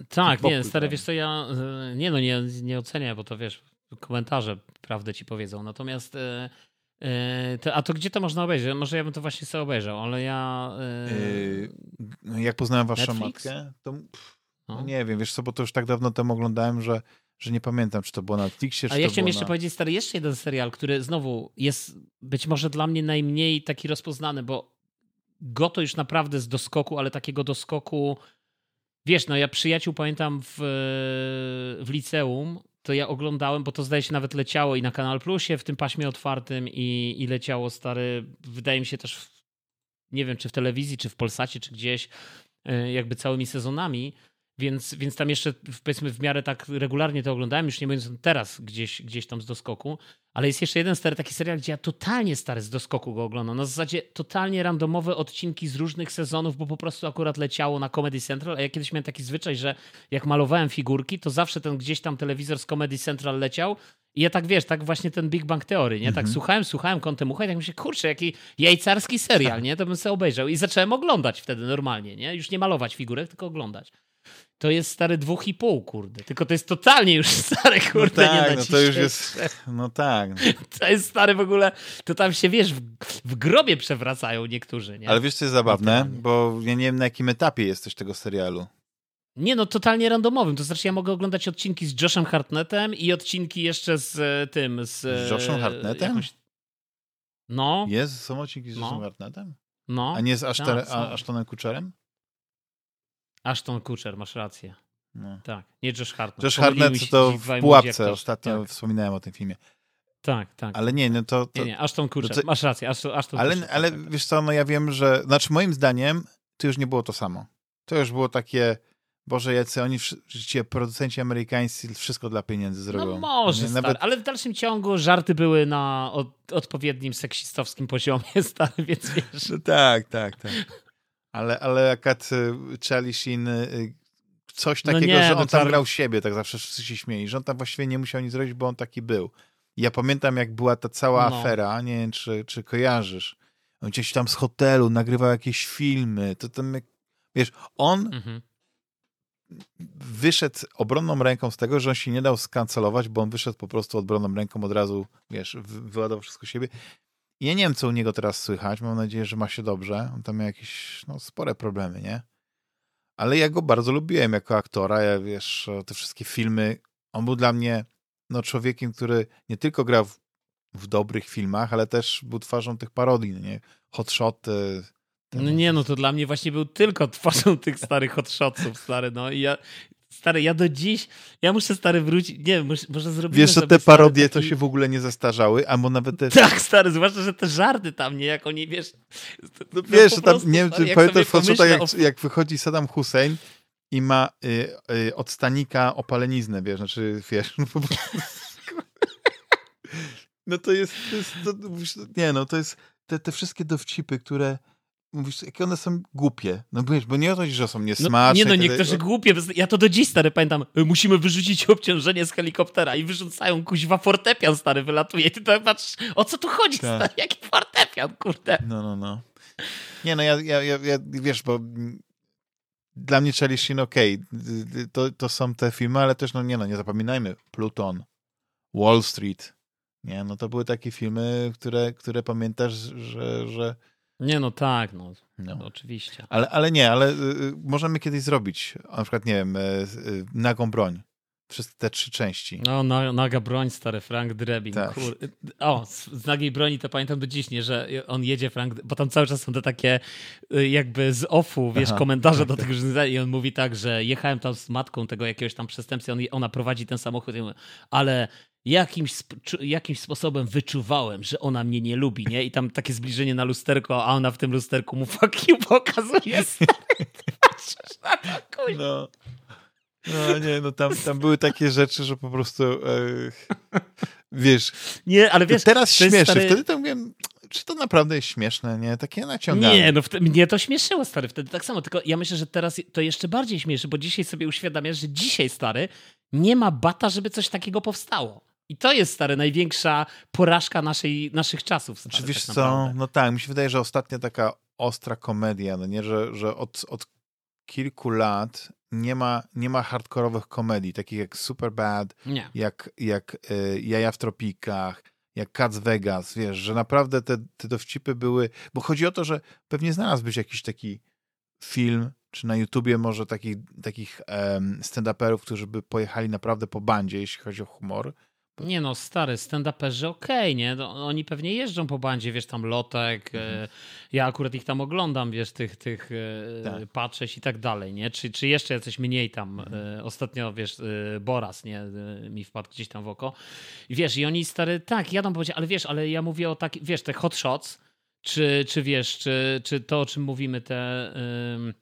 Tak, nie, stary, tam. wiesz co, ja nie no, nie, nie ocenię, bo to wiesz, komentarze prawdę ci powiedzą, natomiast e, e, to, a to gdzie to można obejrzeć? Może ja bym to właśnie sobie obejrzał, ale ja... e, Yy, no, jak poznałem waszą Netflix? matkę, to pff, no no. nie wiem, wiesz co, bo to już tak dawno temu oglądałem, że, że nie pamiętam, czy to było na Netflixie, czy A ja chciałem jeszcze na... powiedzieć, stary, jeszcze jeden serial, który znowu jest być może dla mnie najmniej taki rozpoznany, bo go to już naprawdę z doskoku, ale takiego doskoku, wiesz, no ja przyjaciół pamiętam w, w liceum, to ja oglądałem, bo to zdaje się nawet leciało i na Kanal Plusie w tym paśmie otwartym i, i leciało, stary, wydaje mi się też, w, nie wiem, czy w telewizji, czy w Polsacie, czy gdzieś, e, jakby całymi sezonami. Więc, więc tam jeszcze powiedzmy w miarę tak regularnie to oglądałem, już nie mówiąc teraz gdzieś, gdzieś tam z doskoku, ale jest jeszcze jeden stary taki serial, gdzie ja totalnie stary z doskoku go oglądam. Na zasadzie totalnie randomowe odcinki z różnych sezonów, bo po prostu akurat leciało na Comedy Central, a ja kiedyś miałem taki zwyczaj, że jak malowałem figurki, to zawsze ten gdzieś tam telewizor z Comedy Central leciał i ja tak wiesz, tak właśnie ten Big Bang Theory, nie? Tak Mhm. słuchałem, słuchałem kątem ucha i tak myślę, kurczę, jaki jajcarski serial, nie? To bym sobie obejrzał i zacząłem oglądać wtedy normalnie, nie? Już nie malować figurek, tylko oglądać. To jest stary dwóch i pół, kurde. Tylko to jest totalnie już [LAUGHS] stary, kurde, no tak, nie no to już jest, no tak. [LAUGHS] To jest stary w ogóle, to tam się, wiesz, w, w grobie przewracają niektórzy, nie? Ale wiesz, co jest zabawne? Bo ja nie wiem, na jakim etapie jesteś tego serialu. Nie, no totalnie randomowym. To znaczy ja mogę oglądać odcinki z Joshem Hartnettem i odcinki jeszcze z e, tym, z... Z Joshem Hartnettem? Jakąś... No. Jest? Są odcinki z Joshem no. Hartnettem? No. A nie z tak, Ashtonem Kutcherem? Ashton Kutcher, masz rację. No. Tak, nie Josh Hartnett. Josh Hartnett to w Pułapce, ostatnio tak. wspominałem o tym filmie. Tak, tak. Ale nie, no to... to... Nie, nie, Ashton Kutcher, to... masz rację, Ashton, Ashton Ale, Kutcher, ale tak, tak. wiesz co, no ja wiem, że... Znaczy moim zdaniem to już nie było to samo. To już było takie... Boże, jacy oni, ci producenci amerykańscy, wszystko dla pieniędzy zrobią. No może, nie, Nawet... ale w dalszym ciągu żarty były na od, odpowiednim seksistowskim poziomie, [LAUGHS] stary, więc wiesz. No tak, tak, tak. Ale, ale akad Charlie Sheen y, coś no takiego, no nie, że on no tam grał siebie, tak zawsze wszyscy się śmieli, że on tam właściwie nie musiał nic zrobić, bo on taki był. Ja pamiętam, jak była ta cała no. afera, nie wiem, czy, czy kojarzysz. On gdzieś tam z hotelu nagrywał jakieś filmy, to tam, wiesz, on mhm. wyszedł obronną ręką z tego, że on się nie dał skancelować, bo on wyszedł po prostu obronną ręką od razu, wiesz, wyładował wszystko siebie. Ja nie wiem, co u niego teraz słychać, mam nadzieję, że ma się dobrze. On tam miał jakieś, no, spore problemy, nie? ale ja go bardzo lubiłem jako aktora. Ja wiesz, te wszystkie filmy. On był dla mnie no, człowiekiem, który nie tylko grał w, w dobrych filmach, ale też był twarzą tych parodii, no nie? Hotshoty. No nie, no to dla mnie właśnie był tylko twarzą tych starych hotshotów, stary, no i ja, Stary, ja do dziś, ja muszę stary wrócić, nie może, może zrobić. Wiesz, że te parodie taki... to się w ogóle nie zastarzały, albo nawet te... Tak, stary, zwłaszcza, że te żarty tam, nie, jak oni, wiesz... No, wiesz, tam, prostu, nie wiem, czy pamiętasz, tak jak, jak wychodzi Saddam Hussein i ma y, y, od stanika opaleniznę, wiesz, znaczy, wiesz, no po prostu... [LAUGHS] No to jest, to jest to, nie no, to jest te, te wszystkie dowcipy, które mówisz, jakie one są głupie. No wiesz, bo nie o to, że są niesmaczne. No, nie no, niektórzy kiedy... głupie. Ja to do dziś, stary, pamiętam, y, musimy wyrzucić obciążenie z helikoptera i wyrzucają kuźwa fortepian, stary, wylatuje. I ty tak patrzysz, o co tu chodzi, tak. stary, jaki fortepian, kurde. No, no, no. Nie no, ja, ja, ja, ja wiesz, bo dla mnie Charlie Sheen okej, okay. to, to są te filmy, ale też, no nie no, nie zapominajmy, Pluton, Wall Street, nie, no to były takie filmy, które, które pamiętasz, że, że nie, no tak, no, no. oczywiście. Ale, ale nie, ale y, y, możemy kiedyś zrobić, na przykład, nie wiem, y, y, nagą broń. Wszystkie te trzy części. No, na, naga broń, stary Frank Drebin. Tak. Kur... O, z, z nagiej broni to pamiętam do dziś, nie, że on jedzie Frank, bo tam cały czas są te takie y, jakby z offu, wiesz, Aha, komentarze tak, do tego, że i on mówi tak, że jechałem tam z matką tego jakiegoś tam przestępcy, on, ona prowadzi ten samochód, ale jakimś, jakimś sposobem wyczuwałem, że ona mnie nie lubi, nie? I tam takie zbliżenie na lusterko, a ona w tym lusterku mu [LAUGHS] fuck you pokazuje. Patrzysz na to, No. No nie, no tam, tam były takie rzeczy, że po prostu e, wiesz. Nie, ale wiesz. Teraz śmieszy, stary... wtedy to mówiłem, czy to naprawdę jest śmieszne, nie? Takie naciągane. Nie, no mnie to śmieszyło, stary, wtedy tak samo, tylko ja myślę, że teraz to jeszcze bardziej śmieszy, bo dzisiaj sobie uświadamiasz, że dzisiaj, stary, nie ma bata, żeby coś takiego powstało. I to jest, stary, największa porażka naszej, naszych czasów. Stary, Czy wiesz tak co, no tak, mi się wydaje, że ostatnia taka ostra komedia, no nie, że, że od, od kilku lat nie ma, nie ma hardkorowych komedii, takich jak Superbad, nie. jak, jak y, Jaja w tropikach, jak Cats Vegas, wiesz, że naprawdę te, te dowcipy były, bo chodzi o to, że pewnie znalazłbyś jakiś taki film, czy na YouTubie może takich, takich um, stand-uperów, którzy by pojechali naprawdę po bandzie, jeśli chodzi o humor, nie no, stary, stand-uperzy okej, okay, nie? No, oni pewnie jeżdżą po bandzie, wiesz, tam Lotek, e, mhm. ja akurat ich tam oglądam, wiesz, tych, tych e, tak. patrzeć i tak dalej, nie? Czy, czy jeszcze jacyś mniej tam, mhm. E, ostatnio, wiesz, Boras, nie? Mi wpadł gdzieś tam w oko. I wiesz, i oni, stary, tak, jadą po ale wiesz, ale ja mówię o takich, wiesz, te hot shots, czy, czy wiesz, czy, czy to, o czym mówimy, te... Yy,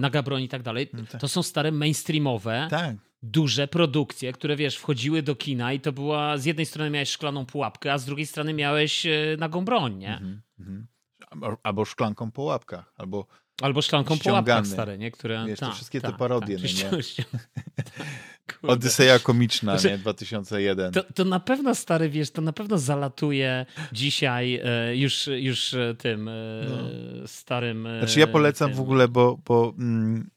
Naga broń i tak dalej, no tak. to są stare mainstreamowe, tak duże produkcje, które wiesz, wchodziły do kina i to była, z jednej strony miałeś szklaną pułapkę, a z drugiej strony miałeś e, nagą broń, nie? Mm -hmm. Albo szklanką po łapkach, albo Albo szklanką po łapkach stare, nie? Które, wiesz, ta, wszystkie ta, te parodie, ta, no, nie? [LAUGHS] Odyseja komiczna, znaczy, nie? 2001. To, to na pewno, stary, wiesz, to na pewno zalatuje dzisiaj e, już, już tym e, no. starym... Znaczy ja polecam tym. w ogóle, bo, bo mm,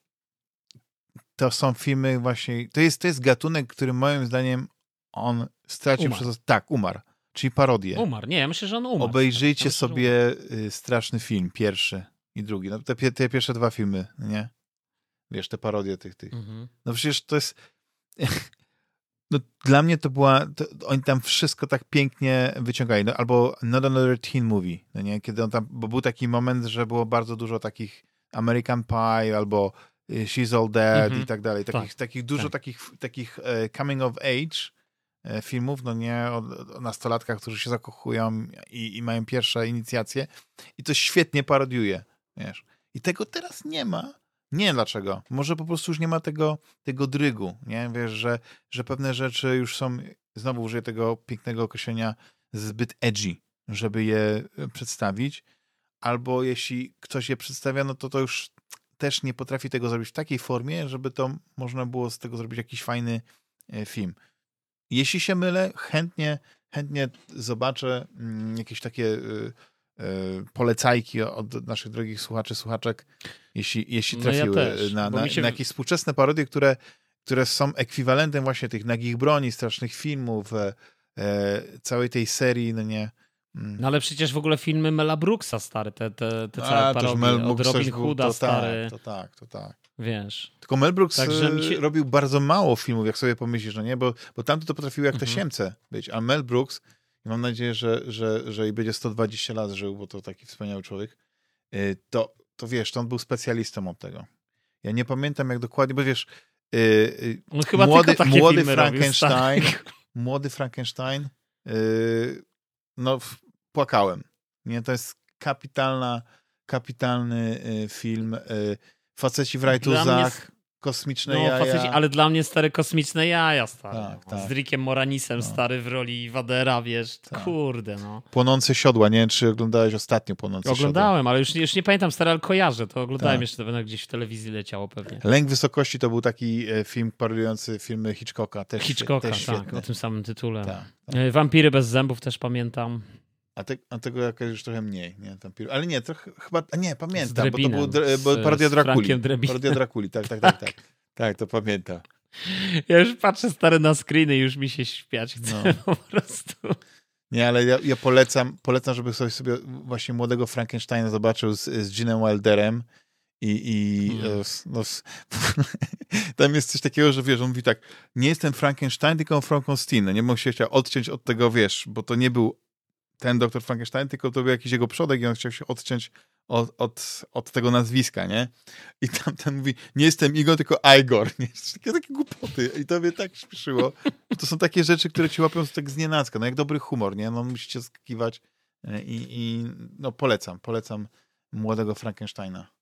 to są filmy właśnie, to jest, to jest gatunek, który moim zdaniem on stracił Umarł. przez... Tak, umarł. Czyli parodie. Umarł. Nie, ja myślę, że on umarł. Obejrzyjcie myślę, sobie y, straszny film, pierwszy i drugi. No te, te pierwsze dwa filmy, nie? Wiesz, te parodie tych, tych. Mhm. No przecież to jest... [LAUGHS] No, dla mnie to była... To, oni tam wszystko tak pięknie wyciągali. No, albo Not Another Teen Movie, no nie? Kiedy on tam... Bo był taki moment, że było bardzo dużo takich American Pie albo She's All Dead Mhm. i tak dalej. Takich, Tak, takich dużo tak. takich, takich e, coming of age e, filmów, no nie, o, o nastolatkach, którzy się zakochują i, i mają pierwsze inicjacje i to świetnie parodiuje, wiesz. I tego teraz nie ma. Nie dlaczego. Może po prostu już nie ma tego, tego drygu, nie? Wiesz, że, że pewne rzeczy już są, znowu użyję tego pięknego określenia, zbyt edgy, żeby je e, przedstawić. Albo jeśli ktoś je przedstawia, no to to już też nie potrafi tego zrobić w takiej formie, żeby to można było z tego zrobić jakiś fajny e, film. Jeśli się mylę, chętnie, chętnie zobaczę mm, jakieś takie y, y, polecajki od naszych drogich słuchaczy, słuchaczek, jeśli, jeśli No ja trafiły też, na, na, się- na jakieś współczesne parodie, które, które są ekwiwalentem właśnie tych nagich broni, strasznych filmów, e, e, całej tej serii, no nie. No ale przecież w ogóle filmy Mela Brooksa, stary, te, te, te całe A, parodie, Mel od Brooks Robin też był- Hooda, to stary, Tak, to tak, to tak. wiesz. Tylko Mel Brooks Także e, się- robił bardzo mało filmów, jak sobie pomyślisz, no nie? Bo, bo tamto to potrafiły jak te Mhm. siemce być, a Mel Brooks, mam nadzieję, że, że, że i będzie 120 lat żył, bo to taki wspaniały człowiek, y, to, to wiesz, to on był specjalistą od tego. Ja nie pamiętam jak dokładnie, bo wiesz, y, y, On chyba młody, młody robił, Frankenstein, stary. młody Frankenstein, y, no płakałem. Nie, to jest kapitalna, kapitalny y, film. y, Faceci w rajtuzach, kosmiczne No, jaja. faceci, ale dla mnie stare kosmiczne jaja, stary. Tak, no. tak. Z Rickiem Moranisem, No. stary w roli Wadera, wiesz, Tak. kurde, no. Płonące siodła. Nie wiem, czy oglądałeś ostatnio Płonące siodła. Oglądałem, ale już, już nie pamiętam, stary, ale kojarzę, to oglądałem Tak. jeszcze, to gdzieś w telewizji leciało pewnie. Lęk wysokości to był taki e, film parodiujący filmy Hitchcocka. Też, Hitchcocka, też tak, świetny. o tym samym tytule. Tak, tak. E, Wampiry bez zębów też pamiętam. A, te, a tego jakoś już trochę mniej. Nie, tam, ale nie, trochę chyba, a nie, pamiętam, bo to był bo parodia Drakuli. Parodia Drakuli, tak, tak, tak, [LAUGHS] tak. Tak, to pamiętam. Ja już patrzę stary na screeny i już mi się śpiać chce No. [LAUGHS] po prostu. Nie, ale ja, ja polecam, polecam, żeby sobie, sobie właśnie młodego Frankensteina zobaczył z, z Ginem Wilderem i, i Hmm. e, no, [LAUGHS] tam jest coś takiego, że wiesz, on mówi tak, nie jestem Frankenstein, tylko Frankenstein. Nie mógł się chciał odciąć od tego, wiesz, bo to nie był ten doktor Frankenstein, tylko to był jakiś jego przodek i on chciał się odciąć od, od, od tego nazwiska, nie? I tamten mówi, nie jestem Igor, tylko Igor, nie? Takie, takie głupoty. I to mnie tak śpieszyło. To są takie rzeczy, które ci łapią tak z nienacka, no jak dobry humor, nie? No musicie skakiwać e, i, i no polecam, polecam młodego Frankensteina.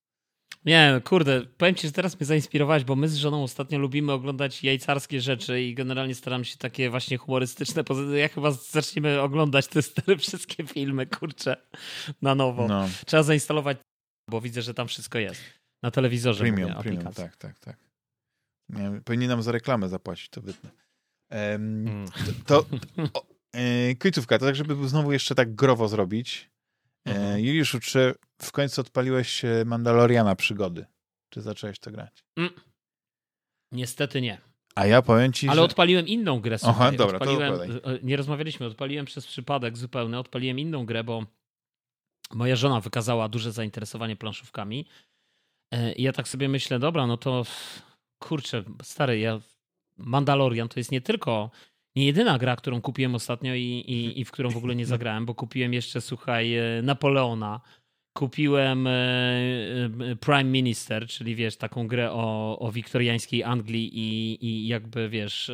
Nie, kurde, powiem ci, że teraz mnie zainspirowałeś, bo my z żoną ostatnio lubimy oglądać jajcarskie rzeczy i generalnie staram się takie właśnie humorystyczne. Ja chyba zaczniemy oglądać te stare [LAUGHS] wszystkie filmy, kurczę, na nowo. No, Trzeba zainstalować, bo widzę, że tam wszystko jest. Na telewizorze premium, mówię, premium, tak, tak, tak. Nie, powinni nam za reklamę zapłacić, to wytnę. Mm. to o, e, końcówka, to tak, żeby znowu jeszcze tak growo zrobić. E, Mhm. Juliuszu, czy w końcu odpaliłeś e, Mandaloriana przygody? Czy zacząłeś to grać? Niestety nie. A ja powiem ci, Ale że... odpaliłem inną grę. Aha, Słuchaj. dobra, to odpaliłem, opowiadaj. e, Nie rozmawialiśmy, odpaliłem przez przypadek zupełny. Odpaliłem inną grę, bo moja żona wykazała duże zainteresowanie planszówkami. E, I ja tak sobie myślę, dobra, no to kurczę, stary, ja Mandalorian to jest nie tylko nie jedyna gra, którą kupiłem ostatnio i, i, i w którą w ogóle nie zagrałem, bo kupiłem jeszcze, słuchaj, e, Napoleona. Kupiłem e, e, Prime Minister, czyli wiesz, taką grę o, o wiktoriańskiej Anglii i, i jakby wiesz,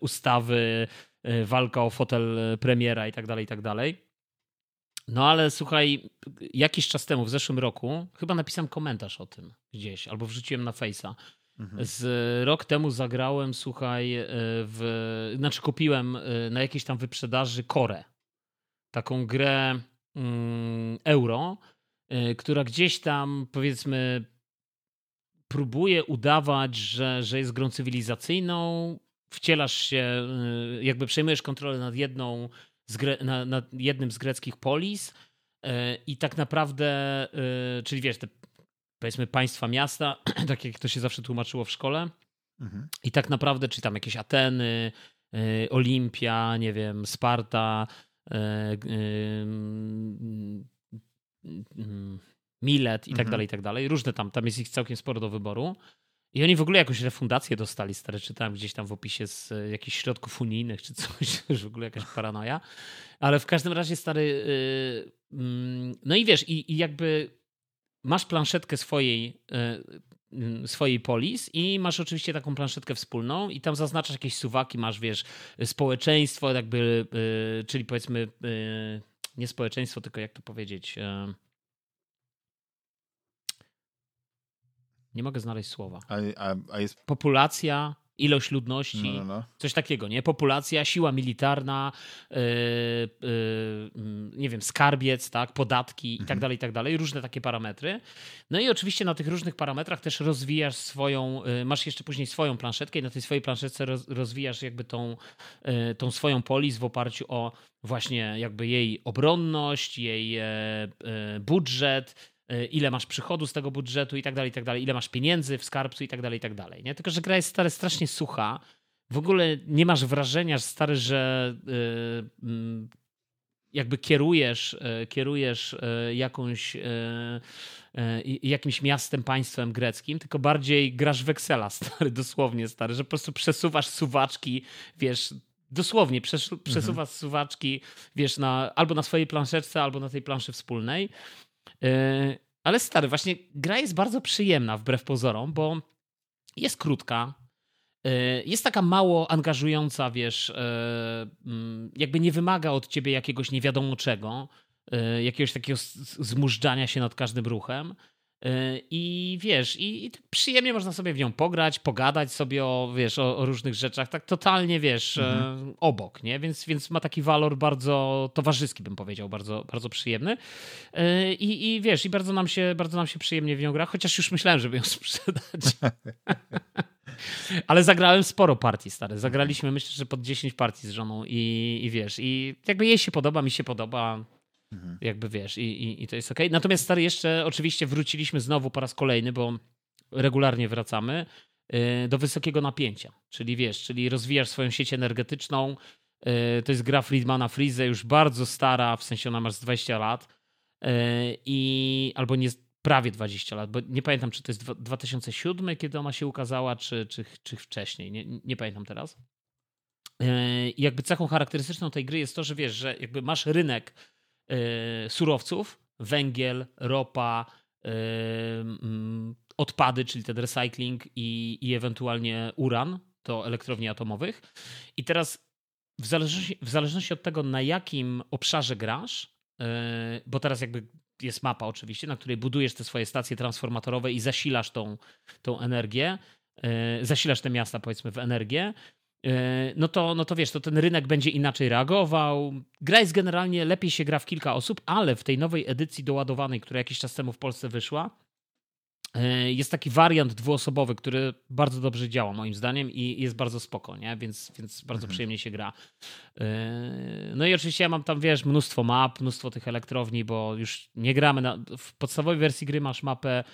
ustawy, walka o fotel premiera i tak dalej, i tak dalej. No ale słuchaj, jakiś czas temu, w zeszłym roku, chyba napisałem komentarz o tym gdzieś, albo wrzuciłem na Face'a. Mhm. Z rok temu zagrałem, słuchaj, e, w, znaczy kupiłem e, na jakiejś tam wyprzedaży Korę. Taką grę mm, euro, e, która gdzieś tam powiedzmy próbuje udawać, że, że jest grą cywilizacyjną. Wcielasz się, jakby przejmujesz kontrolę nad jedną z gre, na, nad jednym z greckich polis i tak naprawdę, czyli wiesz, te powiedzmy państwa miasta, [CLEARS THROAT] tak jak to się zawsze tłumaczyło w szkole. Mhm. I tak naprawdę, czy tam jakieś Ateny, y, Olimpia, nie wiem, Sparta, y, y, Milet i tak mhm. dalej, i tak dalej. Różne tam, tam jest ich całkiem sporo do wyboru. I oni w ogóle jakąś refundację dostali, stary, czytałem gdzieś tam w opisie z jakichś środków unijnych czy [LAUGHS] coś, w ogóle jakaś paranoja. Ale w każdym razie, stary, no i wiesz, i, i, jakby masz planszetkę swojej, yy, swojej polis i masz oczywiście taką planszetkę wspólną i tam zaznaczasz jakieś suwaki, masz, wiesz, społeczeństwo, jakby, y, czyli powiedzmy, y, nie społeczeństwo, tylko jak to powiedzieć Nie mogę znaleźć słowa. A, a, a jest... Populacja, ilość ludności, no, no, no. coś takiego, nie? Populacja, siła militarna, yy, yy, nie wiem, skarbiec, tak, podatki i tak mhm. dalej, i tak dalej, różne takie parametry. No i oczywiście na tych różnych parametrach też rozwijasz swoją, yy, masz jeszcze później swoją planszetkę i na tej swojej planszetce roz, rozwijasz jakby tą, tą swoją polis w oparciu o właśnie jakby jej obronność, jej budżet, ile masz przychodu z tego budżetu i tak dalej, i tak dalej, ile masz pieniędzy w skarbcu i tak dalej, i tak dalej. Nie? Tylko, że gra jest stary, strasznie sucha. W ogóle nie masz wrażenia, stary, że yy, yy, jakby kierujesz, yy, kierujesz jakąś, jakimś miastem, państwem greckim, tylko bardziej grasz w Excela, [LAUGHS] stary, dosłownie, stary, że po prostu przesuwasz suwaczki, wiesz, dosłownie przesuwasz mhm. suwaczki, wiesz, na, albo na swojej planszeczce, albo na tej planszy wspólnej. E, ale stary, właśnie gra jest bardzo przyjemna wbrew pozorom, bo jest krótka, e, jest taka mało angażująca, wiesz, e, mm, jakby nie wymaga od ciebie jakiegoś nie wiadomo czego, jakiegoś takiego zmużdżania się nad każdym ruchem. I wiesz, i, i przyjemnie można sobie w nią pograć, pogadać sobie o, wiesz, o, o różnych rzeczach, tak totalnie, wiesz, mhm. obok, nie? Więc, więc ma taki walor bardzo towarzyski, bym powiedział, bardzo, bardzo przyjemny. I, I wiesz, i bardzo nam, się, bardzo nam się przyjemnie w nią gra, chociaż już myślałem, żeby ją [LAUGHS] sprzedać. Ale zagrałem sporo partii, stary. Zagraliśmy, myślę, że pod 10 partii z żoną i, i wiesz, i jakby jej się podoba, mi się podoba. Mhm. Jakby wiesz, i, i, i to jest ok. Natomiast stary, jeszcze oczywiście wróciliśmy znowu po raz kolejny, bo regularnie wracamy y, do wysokiego napięcia. Czyli wiesz, czyli rozwijasz swoją sieć energetyczną. Y, to jest gra Friedmana Freeze, już bardzo stara, w sensie ona ma z 20 lat. Y, I albo nie prawie 20 lat, bo nie pamiętam, czy to jest 2007, kiedy ona się ukazała, czy, czy, czy wcześniej. Nie, nie pamiętam teraz. I jakby cechą charakterystyczną tej gry jest to, że wiesz, że jakby masz rynek surowców, węgiel, ropa, e, mm, odpady, czyli ten recycling i, i ewentualnie uran do elektrowni atomowych. I teraz w zależności, w zależności od tego, na jakim obszarze grasz, e, bo teraz jakby jest mapa oczywiście, na której budujesz te swoje stacje transformatorowe i zasilasz tą, tą energię, zasilasz te miasta powiedzmy w energię, no to, no to wiesz, to ten rynek będzie inaczej reagował. Gra jest generalnie, lepiej się gra w kilka osób, ale w tej nowej edycji doładowanej, która jakiś czas temu w Polsce wyszła, e, jest taki wariant dwuosobowy, który bardzo dobrze działa moim zdaniem i jest bardzo spoko, nie? Więc, więc bardzo mhm. przyjemnie się gra. E, no i oczywiście ja mam tam, wiesz, mnóstwo map, mnóstwo tych elektrowni, bo już nie gramy na... W podstawowej wersji gry masz mapę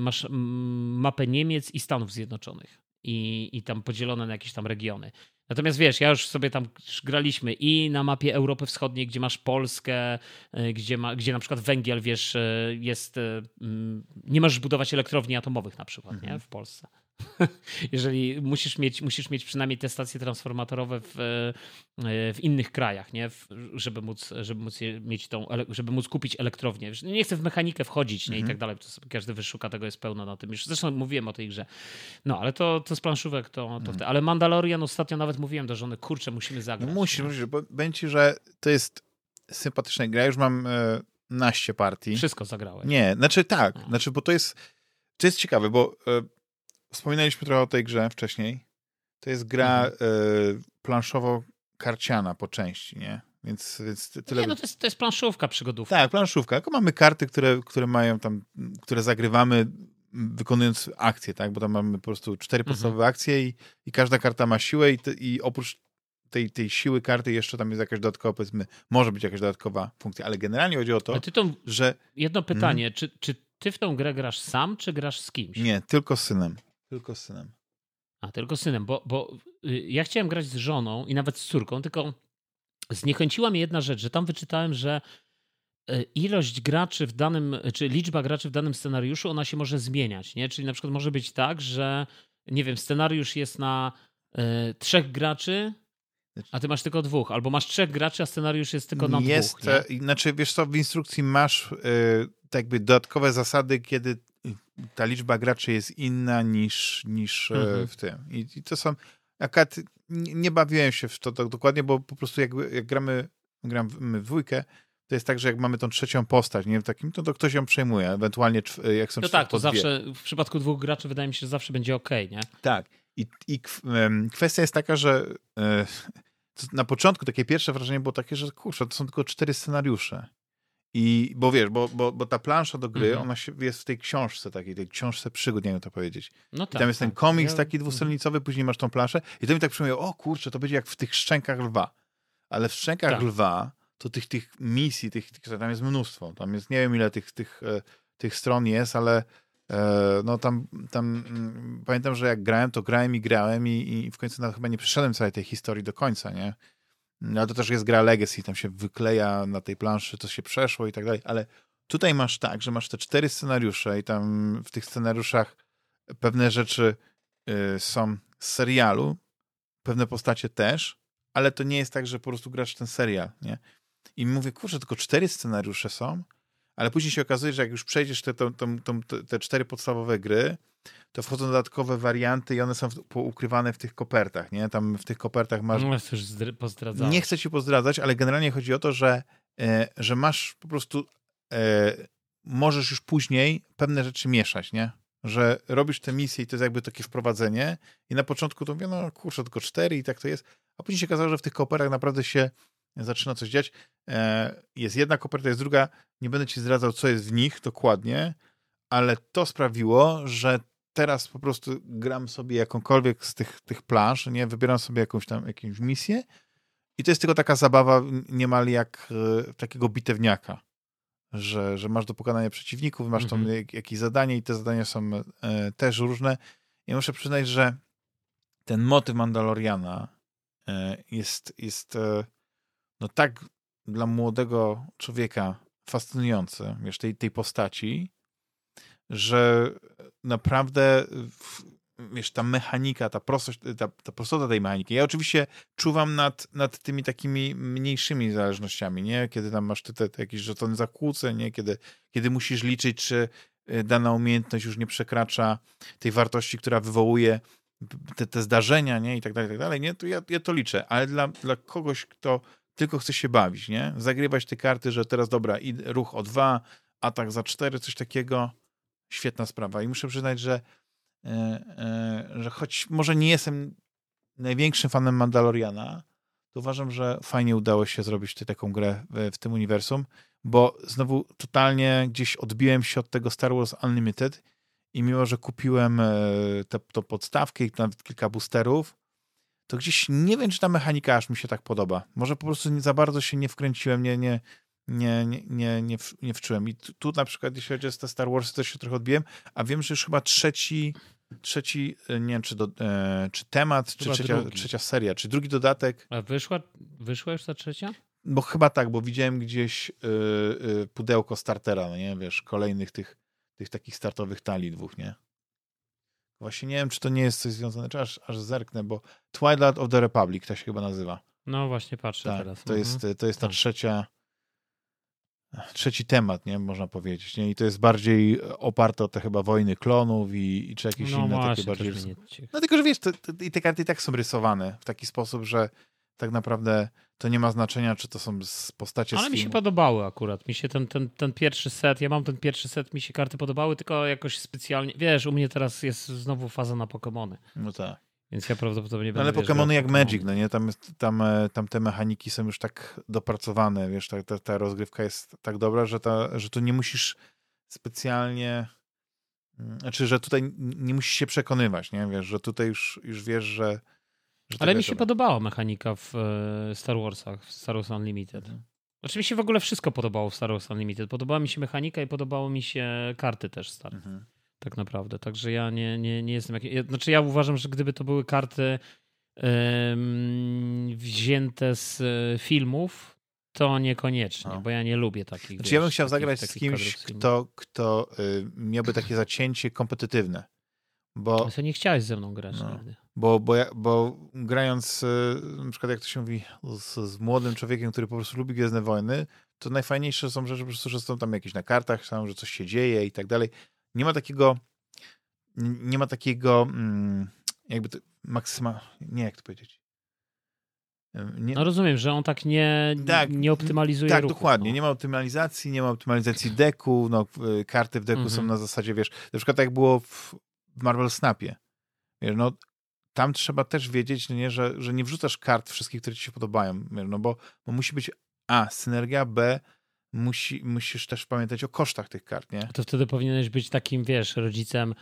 masz mapę Niemiec i Stanów Zjednoczonych i, i tam podzielone na jakieś tam regiony. Natomiast wiesz, ja już sobie tam graliśmy i na mapie Europy Wschodniej, gdzie masz Polskę, e, gdzie, ma, gdzie na przykład węgiel, wiesz, e, jest. E, mm, nie możesz budować elektrowni atomowych na przykład, mhm. nie? W Polsce. [LAUGHS] Jeżeli musisz mieć, musisz mieć przynajmniej te stacje transformatorowe w, w innych krajach, nie? żeby, móc, żeby móc mieć tą, żeby móc kupić elektrownię. Nie chcę w mechanikę wchodzić nie? i mhm. tak dalej, to każdy wyszuka, tego jest pełno na tym. Już zresztą mówiłem o tej grze. No, ale to, to z planszówek to, to mhm. Ale Mandalorian ostatnio nawet mówiłem do żony, kurczę, musimy zagrać. No musisz, musisz, bo będzie, że to jest sympatyczna gra. Już mam e, naście partii. Wszystko zagrałem. Nie, znaczy tak, no. znaczy, bo to jest, to jest ciekawe, bo e, Wspominaliśmy trochę o tej grze wcześniej. To jest gra mhm. y, planszowo-karciana po części, nie? Więc, więc tyle... Nie, no to jest, to jest planszówka, przygodówka. Tak, planszówka. Tylko mamy karty, które, które mają tam, które zagrywamy wykonując akcje, tak? Bo tam mamy po prostu cztery mhm. podstawowe akcje i, i każda karta ma siłę i, te, i oprócz tej, tej siły karty jeszcze tam jest jakaś dodatkowa, powiedzmy, może być jakaś dodatkowa funkcja, ale generalnie chodzi o to, tą, że... Jedno pytanie, hmm? czy, czy ty w tą grę grasz sam, czy grasz z kimś? Nie, tylko z synem. Tylko z synem. A, tylko synem, bo, bo y, ja chciałem grać z żoną i nawet z córką, tylko zniechęciła mnie jedna rzecz, że tam wyczytałem, że y, ilość graczy w danym, czy liczba graczy w danym scenariuszu, ona się może zmieniać, nie? Czyli na przykład może być tak, że nie wiem, scenariusz jest na y, trzech graczy, a ty masz tylko dwóch, albo masz trzech graczy, a scenariusz jest tylko na jest, dwóch. Nie? Znaczy, wiesz co, w instrukcji masz y, tak jakby dodatkowe zasady, kiedy ta liczba graczy jest inna niż, niż e, mhm. w tym. I, I, to są. Akurat nie, bawiłem się w to tak dokładnie, bo po prostu jak, jak gramy, gramy w dwójkę, to jest tak, że jak mamy tą trzecią postać, nie takim, to, to ktoś ją przejmuje, ewentualnie jak są No tak, to zawsze w przypadku dwóch graczy wydaje mi się, że zawsze będzie ok, nie? Tak. I, i kwestia jest taka, że e, na początku takie pierwsze wrażenie było takie, że kurczę, to są tylko cztery scenariusze. I, bo wiesz, bo, bo, bo ta plansza do gry, mhm. ona się, jest w tej książce takiej, tej książce przygód, nie wiem to powiedzieć. No tak, I tam jest tak. ten komiks taki dwustronicowy, później masz tą planszę i to mi tak przypomniało, o kurczę, to będzie jak w tych Szczękach Lwa. Ale w Szczękach tak. Lwa to tych, tych misji, tych, tych, tam jest mnóstwo. Tam jest, nie wiem ile tych, tych, e, tych stron jest, ale e, no tam, tam mm, pamiętam, że jak grałem, to grałem i grałem i, i w końcu no, chyba nie przeszedłem całej tej historii do końca, nie? No to też jest gra Legacy, tam się wykleja na tej planszy, co się przeszło i tak dalej, ale tutaj masz tak, że masz te cztery scenariusze i tam w tych scenariuszach pewne rzeczy y, są z serialu, pewne postacie też, ale to nie jest tak, że po prostu grasz ten serial, nie? I mówię, kurczę, tylko cztery scenariusze są, ale później się okazuje, że jak już przejdziesz te, te, te, te cztery podstawowe gry, to wchodzą dodatkowe warianty i one są ukrywane w tych kopertach, nie? Tam w tych kopertach masz... No, już Nie chcę ci pozdradzać, ale generalnie chodzi o to, że, e, że masz po prostu... E, możesz już później pewne rzeczy mieszać, nie? Że robisz te misje i to jest jakby takie wprowadzenie i na początku to mówię, no kurczę, tylko cztery i tak to jest, a później się okazało, że w tych kopertach naprawdę się zaczyna coś dziać. E, jest jedna koperta, jest druga. Nie będę ci zdradzał, co jest w nich dokładnie, ale to sprawiło, że teraz po prostu gram sobie jakąkolwiek z tych, tych planż, nie? Wybieram sobie jakąś tam jakąś misję i to jest tylko taka zabawa niemal jak e, takiego bitewniaka, że, że masz do pokonania przeciwników, masz tam mhm. jakieś zadanie i te zadania są e, też różne. Ja muszę przyznać, że ten motyw Mandaloriana e, jest, jest no tak dla młodego człowieka fascynujący, wiesz, tej, tej postaci, że naprawdę wiesz, ta mechanika, ta prostość, ta, ta prostota tej mechaniki. Ja oczywiście czuwam nad, nad tymi takimi mniejszymi zależnościami, nie? Kiedy tam masz te, te, te jakieś żetony zakłóceń, nie? Kiedy, kiedy musisz liczyć, czy y, dana umiejętność już nie przekracza tej wartości, która wywołuje te, te zdarzenia, nie? I tak dalej, i tak dalej, nie? To ja, ja to liczę, ale dla, dla kogoś, kto tylko chce się bawić, nie? Zagrywać te karty, że teraz dobra, ruch o dwa, atak za cztery, coś takiego, świetna sprawa. I muszę przyznać, że, e, e, że choć może nie jestem największym fanem Mandaloriana, to uważam, że fajnie udało się zrobić taką grę w, w tym uniwersum, bo znowu totalnie gdzieś odbiłem się od tego Star Wars Unlimited i mimo, że kupiłem e, tę podstawkę i nawet kilka boosterów, to gdzieś nie wiem, czy ta mechanika aż mi się tak podoba. Może po prostu nie, za bardzo się nie wkręciłem, nie, nie, nie, nie, nie, nie, w, nie wczułem. I tu, tu, na przykład, jeśli chodzi o te Star Wars, to się trochę odbiłem, a wiem, że już chyba trzeci, trzeci e, nie wiem, czy, do, e, czy temat, czy trzecia, trzecia seria, czy drugi dodatek. A wyszła, wyszła już ta trzecia? Bo chyba tak, bo widziałem gdzieś y, y, pudełko startera, no nie, wiesz, kolejnych tych, tych takich startowych talii dwóch, nie? Właśnie nie wiem, czy to nie jest coś związane, czy aż, aż zerknę, bo Twilight of the Republic to się chyba nazywa. No właśnie, patrzę tak, teraz. To, mhm. jest, to jest ta tak. trzecia trzeci temat, nie można powiedzieć. Nie? I to jest bardziej oparte o te chyba wojny klonów i, i czy jakieś no inne właśnie, takie bardziej. No tylko, że wiesz, to, to, i te karty i tak są rysowane w taki sposób, że tak naprawdę to nie ma znaczenia, czy to są postacie Ale z mi się podobały akurat. Mi się ten, ten, ten pierwszy set, ja mam ten pierwszy set, mi się karty podobały, tylko jakoś specjalnie, wiesz, u mnie teraz jest znowu faza na Pokémony. No tak. Więc ja prawdopodobnie no, Ale Pokémony jak Magic, no nie? Tam, tam, e, tam te mechaniki są już tak dopracowane, wiesz, ta, ta, ta rozgrywka jest tak dobra, że, ta, że tu nie musisz specjalnie mm, znaczy, że tutaj nie musisz się przekonywać, nie? Wiesz, że tutaj już, już wiesz, że ale mi się podobała mechanika w e, Star Warsach, w Star Wars Unlimited. Mhm. Znaczy mi się w ogóle wszystko podobało w Star Wars Unlimited. Podobała mi się mechanika i podobało mi się karty też stare. Mhm. tak naprawdę. Także ja nie, nie, nie jestem jakiś... Znaczy ja uważam, że gdyby to były karty um, wzięte z e, filmów, to niekoniecznie, no. bo ja nie lubię takich. Znaczy wiesz, ja bym chciał takich, zagrać takich z kimś, kto, kto y, miałby takie zacięcie kompetytywne. Bo, to nie chciałeś ze mną grać no, nigdy. Bo, bo, ja, bo grając, y, na przykład jak to się mówi, z, z, młodym człowiekiem, który po prostu lubi Gwiezdne Wojny, to najfajniejsze są rzeczy po prostu, że są tam jakieś na kartach, są, że coś się dzieje i tak dalej. Nie ma takiego, nie ma takiego mm, jakby to maksyma, nie jak to powiedzieć. Nie, no rozumiem, że on tak nie, tak, nie optymalizuje Tak, ruchu, dokładnie. No. Nie ma optymalizacji, nie ma optymalizacji deku, no, y, karty w deku mhm. są na zasadzie, wiesz, na przykład tak jak było w Marvel Snapie. Wiesz, no, tam trzeba też wiedzieć, nie, że, że nie wrzucasz kart wszystkich, które ci się podobają, no bo, bo musi być A, synergia, B, musi, musisz też pamiętać o kosztach tych kart, nie? To wtedy powinieneś być takim, wiesz, rodzicem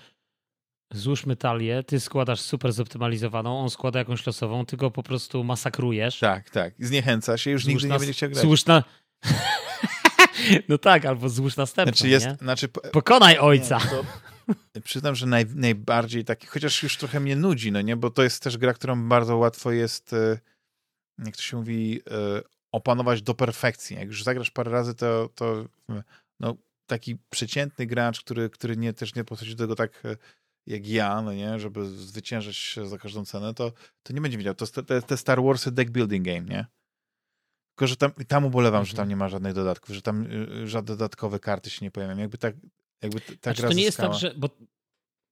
złóżmy talię, ty składasz super zoptymalizowaną, on składa jakąś losową, ty go po prostu masakrujesz. Tak, tak. Zniechęca się, już złóż nigdy na, nie będzie chciał grać. Złóż na... [LAUGHS] no tak, albo złóż następną, znaczy jest, Znaczy, Pokonaj ojca. Nie, to, [LAUGHS] przyznam, że naj, najbardziej taki, chociaż już trochę mnie nudzi, no nie, bo to jest też gra, którą bardzo łatwo jest, e, jak to się mówi, e, opanować do perfekcji. Jak już zagrasz parę razy, to, to no, taki przeciętny gracz, który, który nie, też nie podchodzi do tego tak e, jak ja, no nie, żeby zwyciężyć za każdą cenę, to, to nie będzie wiedział. To te, te Star Warsy deck building game, nie? Tylko, że tam, tam ubolewam, mhm. że tam mhm. nie ma żadnych dodatków, że tam żadne dodatkowe karty się nie pojawiają. Jakby tak, jakby ta znaczy, gra to nie zyskała. jest tak, że... Bo,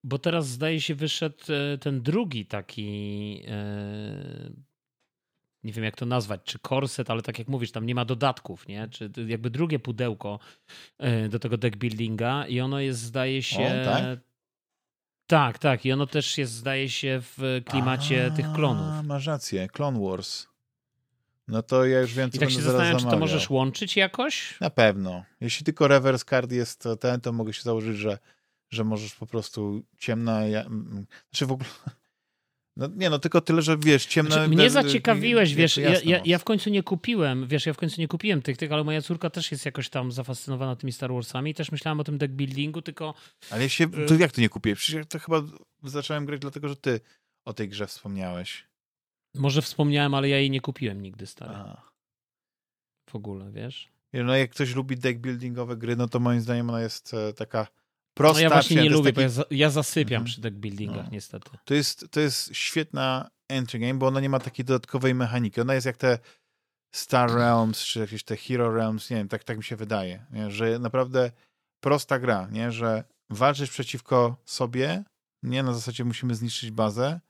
bo teraz zdaje się wyszedł e, ten drugi taki e, nie wiem jak to nazwać, czy korset, ale tak jak mówisz, tam nie ma dodatków, nie? Czy jakby drugie pudełko e, do tego deck buildinga i ono jest, zdaje się, o, tak? Tak, tak. I ono też jest, zdaje się, w klimacie A, tych klonów. Masz rację, Clone Wars. No to ja już wiem, co I tak się zastanawiam, czy to możesz łączyć jakoś? Na pewno. Jeśli tylko reverse card jest ten, to mogę się założyć, że, że możesz po prostu ciemna... Ja, znaczy w ogóle... No, nie, no tylko tyle, że wiesz, ciemne... Znaczy, mnie zaciekawiłeś, wiesz, ja, ja, ja, w końcu nie kupiłem, wiesz, ja w końcu nie kupiłem tych, tych, ale moja córka też jest jakoś tam zafascynowana tymi Star Warsami i też myślałem o tym deck buildingu, tylko... Ale się, to jak to nie kupiłeś? Przecież to chyba zacząłem grać dlatego, że ty o tej grze wspomniałeś. Może wspomniałem, ale ja jej nie kupiłem nigdy, stary. A. W ogóle, wiesz? No jak ktoś lubi deck buildingowe gry, no to moim zdaniem ona jest e, taka prosta. No ja właśnie nie lubię, taki... ja, za, ja zasypiam mhm. przy deckbuildingach no. niestety. To jest, to jest świetna entry game, bo ona nie ma takiej dodatkowej mechaniki. Ona jest jak te Star Realms, czy jakieś te Hero Realms, nie wiem, tak, tak mi się wydaje, nie? że naprawdę prosta gra, nie? że walczysz przeciwko sobie, nie na zasadzie musimy zniszczyć bazę,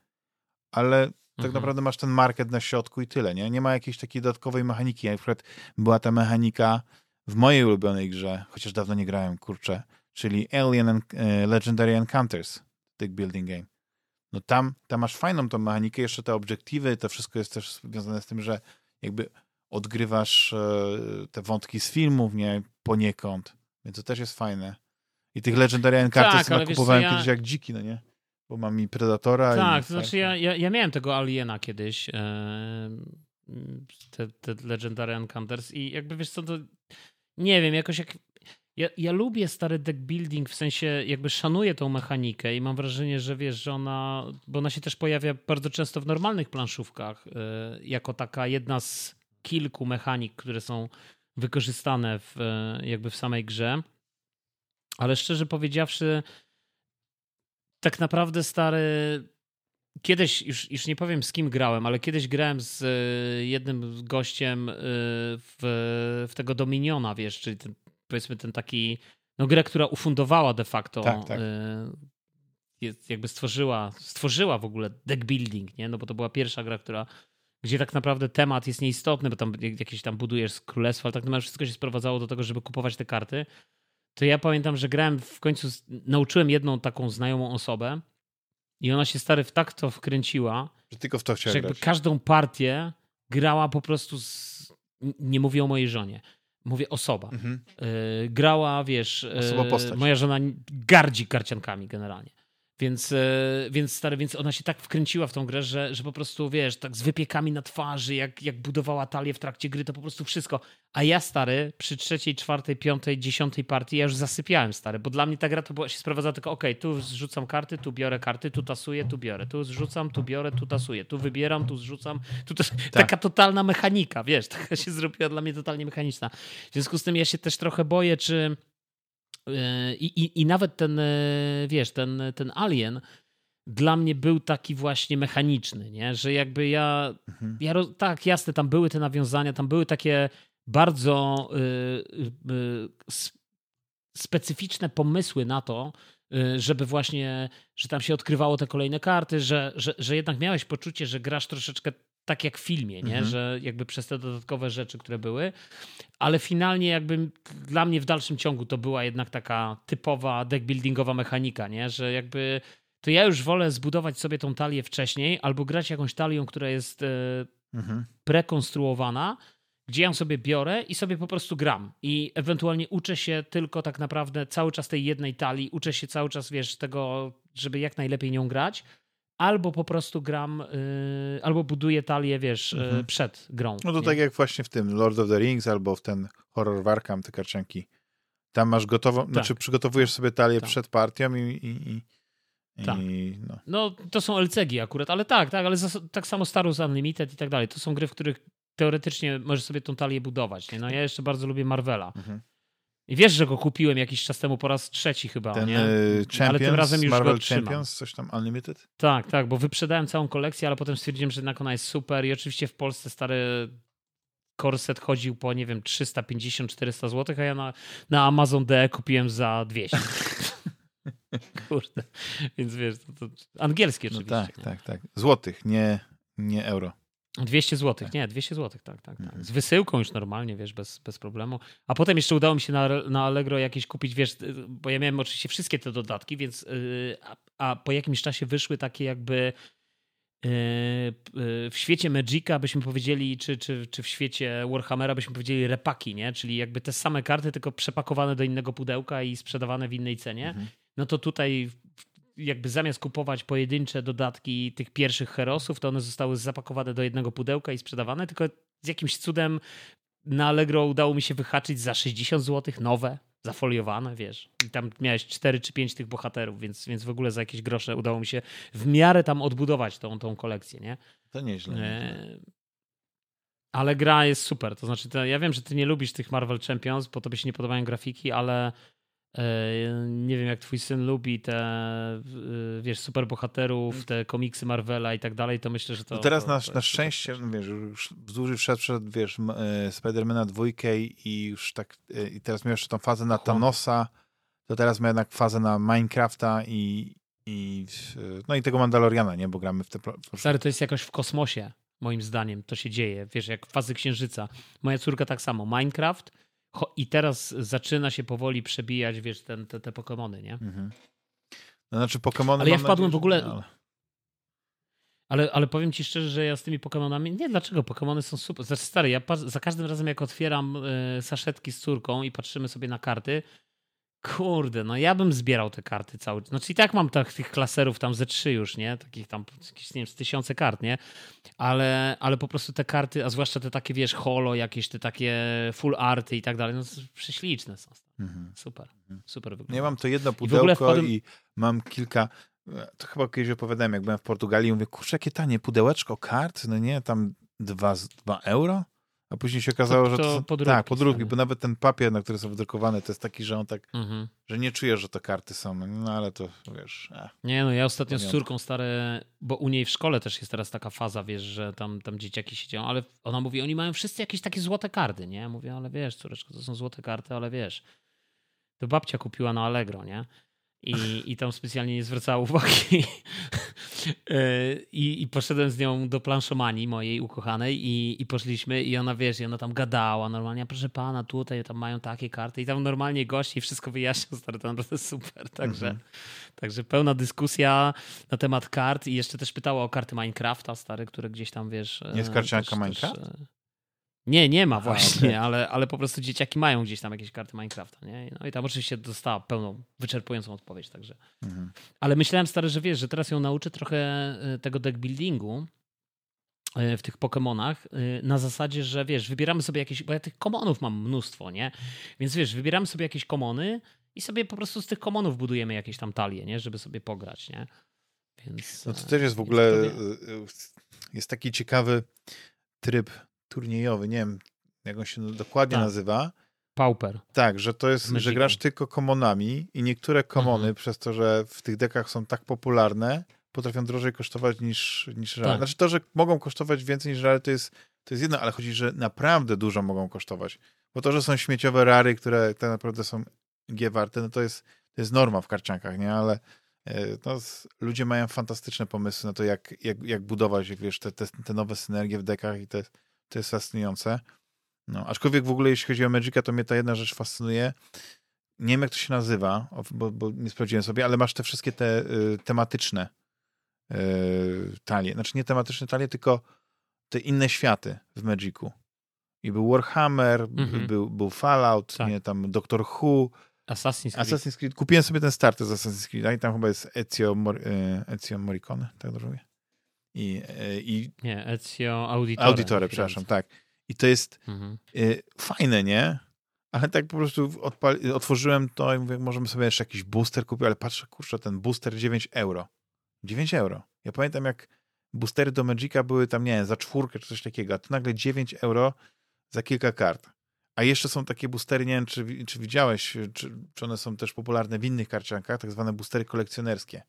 ale tak mhm. naprawdę masz ten market na środku i tyle, nie? Nie ma jakiejś takiej dodatkowej mechaniki. Jak na przykład była ta mechanika w mojej ulubionej grze, chociaż dawno nie grałem, kurczę, czyli Alien and, e, Legendary Encounters, deck building game. No tam, tam masz fajną tą mechanikę, jeszcze te obiektywy, to wszystko jest też związane z tym, że jakby odgrywasz e, te wątki z filmów, nie, poniekąd, więc to też jest fajne. I tych Legendary Encounters tak, kupowałem ja... kiedyś jak dziki, no nie? Bo mam i Predatora tak, i... to znaczy ja, ja, ja miałem tego Aliena kiedyś, e, te, te Legendary Encounters i jakby wiesz co, to nie wiem, jakoś jak ja, ja lubię stary deck building, w sensie jakby szanuję tą mechanikę i mam wrażenie, że wiesz, że ona, bo ona się też pojawia bardzo często w normalnych planszówkach, yy, jako taka jedna z kilku mechanik, które są wykorzystane w, yy, jakby w samej grze. Ale szczerze powiedziawszy, tak naprawdę stary. Kiedyś, już, już nie powiem z kim grałem, ale kiedyś grałem z y, jednym gościem y, w, w tego Dominiona, wiesz, czyli ten powiedzmy ten taki, no grę, która ufundowała de facto, tak, tak. Y, jakby stworzyła, stworzyła w ogóle deck building, nie? No bo to była pierwsza gra, która, gdzie tak naprawdę temat jest nieistotny, bo tam jakieś tam budujesz królestwo, ale tak naprawdę wszystko się sprowadzało do tego, żeby kupować te karty. To ja pamiętam, że grałem w końcu, nauczyłem jedną taką znajomą osobę i ona się stary w tak to wkręciła, że tylko w to chciała że jakby grać. każdą partię grała po prostu z... Nie mówię o mojej żonie mówię osoba, mhm. y, grała, wiesz, y, moja żona gardzi karciankami generalnie. Więc, e, więc stary, więc ona się tak wkręciła w tą grę, że, że po prostu, wiesz, tak z wypiekami na twarzy, jak, jak budowała talię w trakcie gry, to po prostu wszystko. A ja, stary, przy trzeciej, czwartej, piątej, dziesiątej partii, ja już zasypiałem, stary, bo dla mnie ta gra to była, się sprowadza tylko, okej, okay, tu zrzucam karty, tu biorę karty, tu tasuję, tu biorę, tu zrzucam, tu biorę, tu tasuję, tu wybieram, tu zrzucam, tu też, tak. taka totalna mechanika, wiesz, [LAUGHS] taka się zrobiła dla mnie totalnie mechaniczna. W związku z tym ja się też trochę boję, czy i, i, I nawet ten, e, wiesz, ten, ten Alien dla mnie był taki właśnie mechaniczny, nie? że jakby ja, mhm. ja tak, jasne, tam były te nawiązania, tam były takie bardzo y, y, specyficzne pomysły na to, żeby właśnie, że tam się odkrywało te kolejne karty, że, że, że jednak miałeś poczucie, że grasz troszeczkę tak jak w filmie, nie? Mhm. że jakby przez te dodatkowe rzeczy, które były, ale finalnie jakby dla mnie w dalszym ciągu to była jednak taka typowa deckbuildingowa mechanika, nie? że jakby to ja już wolę zbudować sobie tą talię wcześniej albo grać jakąś talią, która jest e, mhm. prekonstruowana, gdzie ja ją sobie biorę i sobie po prostu gram. I ewentualnie uczę się tylko tak naprawdę cały czas tej jednej talii, uczę się cały czas, wiesz, tego, żeby jak najlepiej nią grać, albo po prostu gram, yy, albo buduję talię, wiesz, yy, mhm. przed grą. No to nie? tak jak właśnie w tym Lord of the Rings albo w ten horror Warcam, te karcianki. Tam masz gotową, tak. znaczy przygotowujesz sobie talię tak. przed partią i, i, i tak. I, no. no. to są LCG akurat, ale tak, tak, ale tak samo Star Wars Unlimited i tak dalej. To są gry, w których teoretycznie możesz sobie tą talię budować. Nie? No ja jeszcze bardzo lubię Marvela. Mhm. I wiesz, że go kupiłem jakiś czas temu po raz trzeci chyba, Ten, nie? Champions, ale tym razem już Marvel go trzymam. Champions, coś tam Unlimited? Tak, tak, bo wyprzedałem całą kolekcję, ale potem stwierdziłem, że jednak ona jest super i oczywiście w Polsce stary korset chodził po, nie wiem, 350-400 zł, a ja na, na Amazon DE kupiłem za 200. [LAUGHS] Kurde. Więc wiesz, to, to angielskie no oczywiście. No tak, nie? tak, tak. Złotych, nie, nie euro. 200 zł, tak. nie, 200 zł, tak, tak, tak. Mhm. Z wysyłką już normalnie, wiesz, bez, bez problemu. A potem jeszcze udało mi się na, na Allegro jakieś kupić, wiesz, bo ja miałem oczywiście wszystkie te dodatki, więc yy, a, a, po jakimś czasie wyszły takie jakby yy, yy, w świecie Magica byśmy powiedzieli, czy, czy, czy w świecie Warhammera byśmy powiedzieli repaki, nie? Czyli jakby te same karty, tylko przepakowane do innego pudełka i sprzedawane w innej cenie. Mhm. No to tutaj jakby zamiast kupować pojedyncze dodatki tych pierwszych herosów, to one zostały zapakowane do jednego pudełka i sprzedawane, tylko z jakimś cudem na Allegro udało mi się wyhaczyć za 60 zł nowe, zafoliowane, wiesz. I tam miałeś 4 czy 5 tych bohaterów, więc, więc w ogóle za jakieś grosze udało mi się w miarę tam odbudować tą, tą kolekcję, nie? To nieźle. E... Ale gra jest super. To znaczy, to, ja wiem, że ty nie lubisz tych Marvel Champions, bo tobie się nie podobają grafiki, ale nie wiem, jak twój syn lubi te, wiesz, superbohaterów, te komiksy Marvela i tak dalej, to myślę, że to... No teraz to, na, to na szczęście, no wiesz, już wzdłuż wszedł przed, wiesz, e, Spidermana dwójkę i już tak, e, i teraz miał jeszcze tą fazę na Thanosa, to teraz ma jednak fazę na Minecrafta i, i no i tego Mandaloriana, nie, bo gramy w te... Stary, to jest jakoś w kosmosie, moim zdaniem, to się dzieje, wiesz, jak fazy Księżyca. Moja córka tak samo, Minecraft i teraz zaczyna się powoli przebijać, wiesz, ten, te, te Pokémony, nie? Mhm. No, znaczy Pokémony... Ale ja wpadłem nadzieję, w ogóle... Ale... ale... Ale, powiem ci szczerze, że ja z tymi Pokémonami... Nie, dlaczego? Pokémony są super. Znaczy, stary, ja za każdym razem, jak otwieram y, saszetki z córką i patrzymy sobie na karty, Kurde, no ja bym zbierał te karty cały czas. Znaczy i tak mam tak, tych klaserów tam ze trzy już, nie? Takich tam jakieś, nie wiem, z tysiące kart, nie? Ale, ale po prostu te karty, a zwłaszcza te takie, wiesz, holo, jakieś te takie full arty i tak dalej, no prześliczne są. Mhm. Super, mhm. super wygląda. Ja mam to jedno pudełko i, wpadłem... i mam kilka, to chyba kiedyś opowiadałem, jak byłem w Portugalii, mówię, kurczę, jakie tanie pudełeczko kart, no nie, tam dwa, dwa euro? A później się okazało, to, że to, podróbki tak, podróbki, bo nawet ten papier, na który są wydrukowane, to jest taki, że on tak, mhm. że nie czujesz, że to karty są, no, ale to wiesz. Eh, nie, no ja ostatnio z córką stare, bo u niej w szkole też jest teraz taka faza, wiesz, że tam, tam dzieciaki siedzią, ale ona mówi, oni mają wszyscy jakieś takie złote karty, nie? Mówię, ale wiesz, córeczko, to są złote karty, ale wiesz, to babcia kupiła na Allegro, nie? I, i tam specjalnie nie zwracała uwagi. [LAUGHS] E, I, I poszedłem z nią do planszomanii mojej ukochanej i, i poszliśmy i ona, wiesz, i ona tam gadała normalnie, proszę pana, tutaj tam mają takie karty i tam normalnie gości i wszystko wyjaśniał, stary, to naprawdę [LAUGHS] super. Także, mm -hmm. także pełna dyskusja na temat kart i jeszcze też pytała o karty Minecrafta, stary, które gdzieś tam, wiesz... Nie jest karcianka Minecraft? Też, Nie, nie ma właśnie, okay. ale, ale po prostu dzieciaki mają gdzieś tam jakieś karty Minecrafta, nie? No i tam oczywiście dostała pełną, wyczerpującą odpowiedź, także. Mhm. Ale myślałem, stary, że wiesz, że teraz ją nauczę trochę e, tego deck buildingu e, w tych Pokémonach e, na zasadzie, że wiesz, wybieramy sobie jakieś, bo ja tych komonów mam mnóstwo, nie? Więc wiesz, wybieramy sobie jakieś komony i sobie po prostu z tych komonów budujemy jakieś tam talie, nie? Żeby sobie pograć, nie? Więc, no to też jest w ogóle, jest taki ciekawy tryb turniejowy, nie wiem jak on się dokładnie tak. nazywa. Pauper. Tak, że to jest, że grasz tylko komonami i niektóre komony, mhm. przez to, że w tych dekach są tak popularne, potrafią drożej kosztować niż, niż real. Tak. Znaczy to, że mogą kosztować więcej niż real, to jest, to jest jedno, ale chodzi, że naprawdę dużo mogą kosztować. Bo to, że są śmieciowe rary, które tak naprawdę są G warte, no to jest, to jest norma w karciankach, nie? Ale e, no, ludzie mają fantastyczne pomysły na to, jak, jak, jak budować, wiesz, te, te, te nowe synergie w dekach i te to jest fascynujące. No, aczkolwiek w ogóle jeśli chodzi o Magica, to mnie ta jedna rzecz fascynuje. Nie wiem, jak to się nazywa, bo, bo nie sprawdziłem sobie, ale masz te wszystkie te y, tematyczne y, talie. Znaczy nie tematyczne talie, tylko te inne światy w Magicu. I był Warhammer, mhm. był, był Fallout, tak. nie, tam Doctor Who. Assassin's Creed. Assassin's Creed. Kupiłem sobie ten starter z Assassin's Creed, i tam chyba jest Ezio, Mor y, Ezio Morricone, tak dobrze mówię? I, e, i... Nie, Ezio Auditore. Auditore, przepraszam, tak. I to jest mhm. y, fajne, nie? Ale tak po prostu otworzyłem to i mówię, możemy sobie jeszcze jakiś booster kupić, ale patrzę, kurczę, ten booster 9 euro. 9 euro. Ja pamiętam, jak boostery do Magica były tam, nie wiem, za czwórkę czy coś takiego, a tu nagle 9 euro za kilka kart. A jeszcze są takie boostery, nie wiem, czy, czy widziałeś, czy, czy one są też popularne w innych karciankach, tak zwane boostery kolekcjonerskie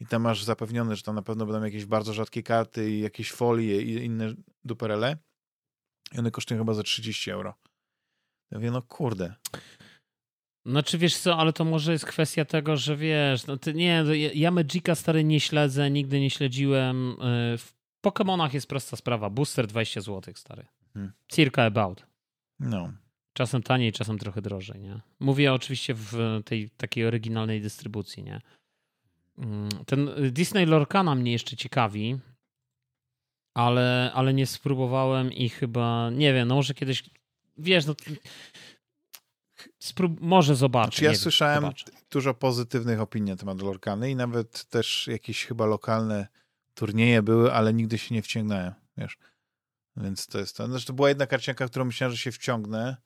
i tam masz zapewnione, że tam na pewno będą jakieś bardzo rzadkie karty i jakieś folie i inne duperele i one kosztują chyba za 30 euro. Ja mówię, no kurde. Znaczy wiesz co, ale to może jest kwestia tego, że wiesz, no ty, nie, no ja Magica stary nie śledzę, nigdy nie śledziłem. Y, w Pokémonach jest prosta sprawa, booster 20 zł stary. Hmm. Circa about. No. Czasem taniej, czasem trochę drożej, nie? Mówię oczywiście w tej takiej oryginalnej dystrybucji, nie? Mm, ten Disney Lorcana mnie jeszcze ciekawi, ale, ale nie spróbowałem i chyba, nie wiem, no może kiedyś, wiesz, no sprób może zobaczę. Znaczy ja słyszałem wiem, dużo pozytywnych opinii na temat Lorkany i nawet też jakieś chyba lokalne turnieje były, ale nigdy się nie wciągnąłem, wiesz. Więc to jest to. Znaczy to była jedna karcianka, którą myślałem, że się wciągnę,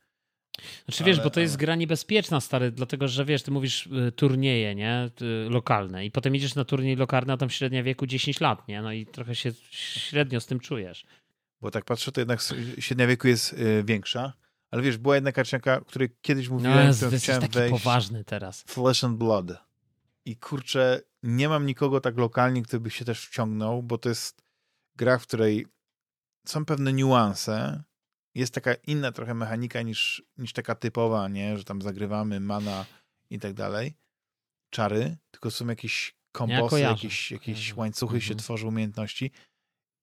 znaczy wiesz, bo to jest gra niebezpieczna, stary, dlatego że wiesz, ty mówisz y, turnieje, nie? Lokalne i potem idziesz na turniej lokalny, a tam średnia wieku 10 lat, nie? No i trochę się średnio z tym czujesz. Bo tak patrzę, to jednak średnia wieku jest y, większa, ale wiesz, była jedna karcianka, której kiedyś no, mówiłem, no, że chciałem taki wejść. poważny teraz. Flesh and Blood. I kurczę, nie mam nikogo tak lokalnie, który by się też wciągnął, bo to jest gra, w której są pewne niuanse, jest taka inna trochę mechanika niż, niż taka typowa, nie? Że tam zagrywamy mana i tak dalej. Czary, tylko są jakieś komposy, ja jakieś, jakieś łańcuchy mhm. się tworzą umiejętności.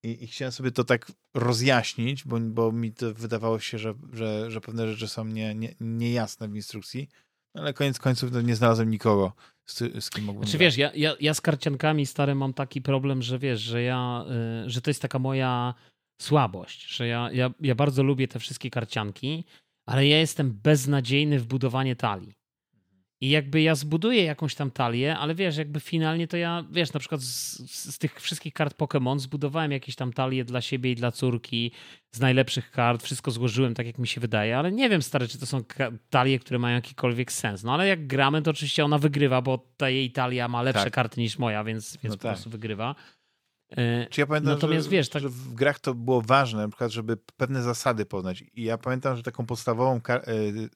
I, I, chciałem sobie to tak rozjaśnić, bo, bo mi to wydawało się, że, że, że pewne rzeczy są nie, nie, niejasne w instrukcji. No, ale koniec końców no, nie znalazłem nikogo, z, z kim mógłbym Znaczy wiesz, ja, ja, ja z karciankami stary mam taki problem, że wiesz, że ja, y, że to jest taka moja słabość, że ja, ja, ja bardzo lubię te wszystkie karcianki, ale ja jestem beznadziejny w budowanie talii. I jakby ja zbuduję jakąś tam talię, ale wiesz, jakby finalnie to ja, wiesz, na przykład z, z, tych wszystkich kart Pokémon zbudowałem jakieś tam talie dla siebie i dla córki z najlepszych kart, wszystko złożyłem tak, jak mi się wydaje, ale nie wiem, stary, czy to są talie, które mają jakikolwiek sens. No ale jak gramy, to oczywiście ona wygrywa, bo ta jej talia ma lepsze tak. karty niż moja, więc, więc no po tak. prostu wygrywa. E, Czy ja pamiętam, Natomiast, że, wiesz, tak... że w grach to było ważne, na przykład, żeby pewne zasady poznać. I ja pamiętam, że taką podstawową e,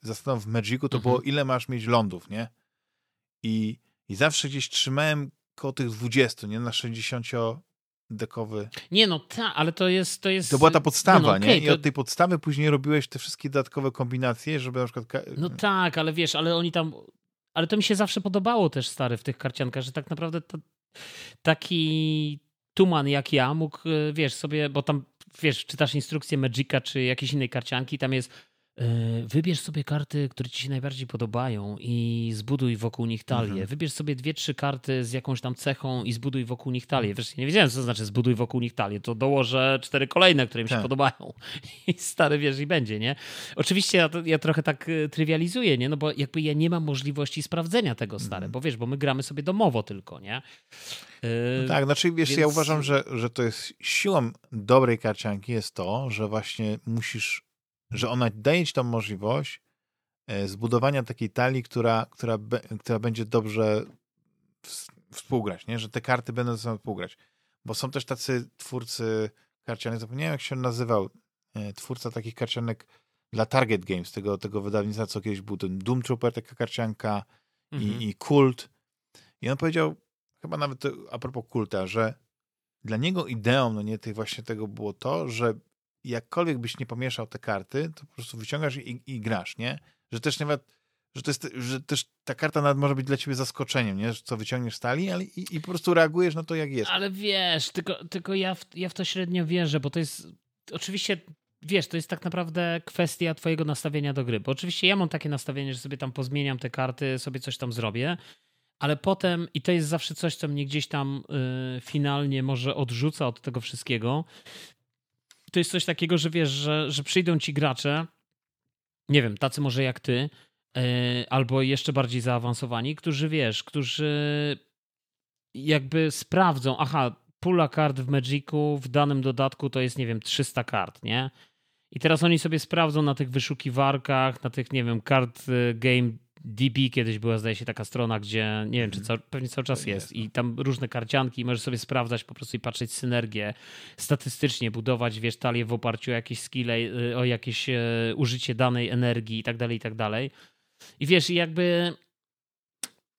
zasadą w Magicu to mhm. było, ile masz mieć lądów, nie? I, I zawsze gdzieś trzymałem koło tych 20, nie? Na 60 dekowy. Nie, no tak, ale to jest, to jest... To była ta podstawa, no, no, okay, nie? I to... od tej podstawy później robiłeś te wszystkie dodatkowe kombinacje, żeby na przykład... No tak, ale wiesz, ale oni tam... Ale to mi się zawsze podobało też, stary, w tych karciankach, że tak naprawdę to taki tuman jak ja mógł, e, wiesz, sobie, bo tam, wiesz, czytasz instrukcję Magica czy jakiejś innej karcianki, tam jest wybierz sobie karty, które ci się najbardziej podobają i zbuduj wokół nich talię. Mhm. Wybierz sobie dwie, trzy karty z jakąś tam cechą i zbuduj wokół nich talię. Wiesz, nie wiedziałem, co to znaczy zbuduj wokół nich talię. To dołożę cztery kolejne, które mi się tak. podobają. [LAUGHS] I stary, wiesz, i będzie, nie? Oczywiście ja, ja, trochę tak e, trywializuję, nie? No bo jakby ja nie mam możliwości sprawdzenia tego, stary, mhm. bo wiesz, bo my gramy sobie domowo tylko, nie? No tak, znaczy wiesz, Więc... ja uważam, że, że to jest siłą dobrej karcianki jest to, że właśnie musisz że ona daje ci tą możliwość e, zbudowania takiej talii, która, która, która będzie dobrze współgrać, nie? że te karty będą ze sobą współgrać. Bo są też tacy twórcy karcianek, zapomniałem jak się nazywał, e, twórca takich karcianek dla Target Games, tego, tego wydawnictwa, co kiedyś był ten Doom Trooper, taka karcianka mhm. i, i Kult. I on powiedział, chyba nawet a propos Kulta, że dla niego ideą, no nie, tych właśnie tego było to, że jakkolwiek byś nie pomieszał te karty, to po prostu wyciągasz i, i grasz, nie? Że też nawet, że, to jest, że też ta karta nawet może być dla ciebie zaskoczeniem, nie? Co wyciągniesz z talii, ale i, i po prostu reagujesz na to, jak jest. Ale wiesz, tylko, tylko ja, w, ja w to średnio wierzę, bo to jest oczywiście wiesz, to jest tak naprawdę kwestia twojego nastawienia do gry. Bo oczywiście ja mam takie nastawienie, że sobie tam pozmieniam te karty, sobie coś tam zrobię, ale potem, i to jest zawsze coś, co mnie gdzieś tam y, finalnie może odrzuca od tego wszystkiego, to jest coś takiego, że wiesz, że, że przyjdą ci gracze, nie wiem, tacy może jak ty, yy, albo jeszcze bardziej zaawansowani, którzy wiesz, którzy jakby sprawdzą, aha, pula kart w Magicu w danym dodatku to jest, nie wiem, 300 kart, nie? I teraz oni sobie sprawdzą na tych wyszukiwarkach, na tych, nie wiem, kart y, game DB kiedyś była, zdaje się, taka strona, gdzie nie wiem, czy mhm. pewnie cały czas jest. I tam różne karcianki, i możesz sobie sprawdzać po prostu i patrzeć synergię, statystycznie budować, wiesz, talię w oparciu o jakieś skille, y, o jakieś e, użycie danej energii i tak dalej, i tak dalej. I wiesz, jakby.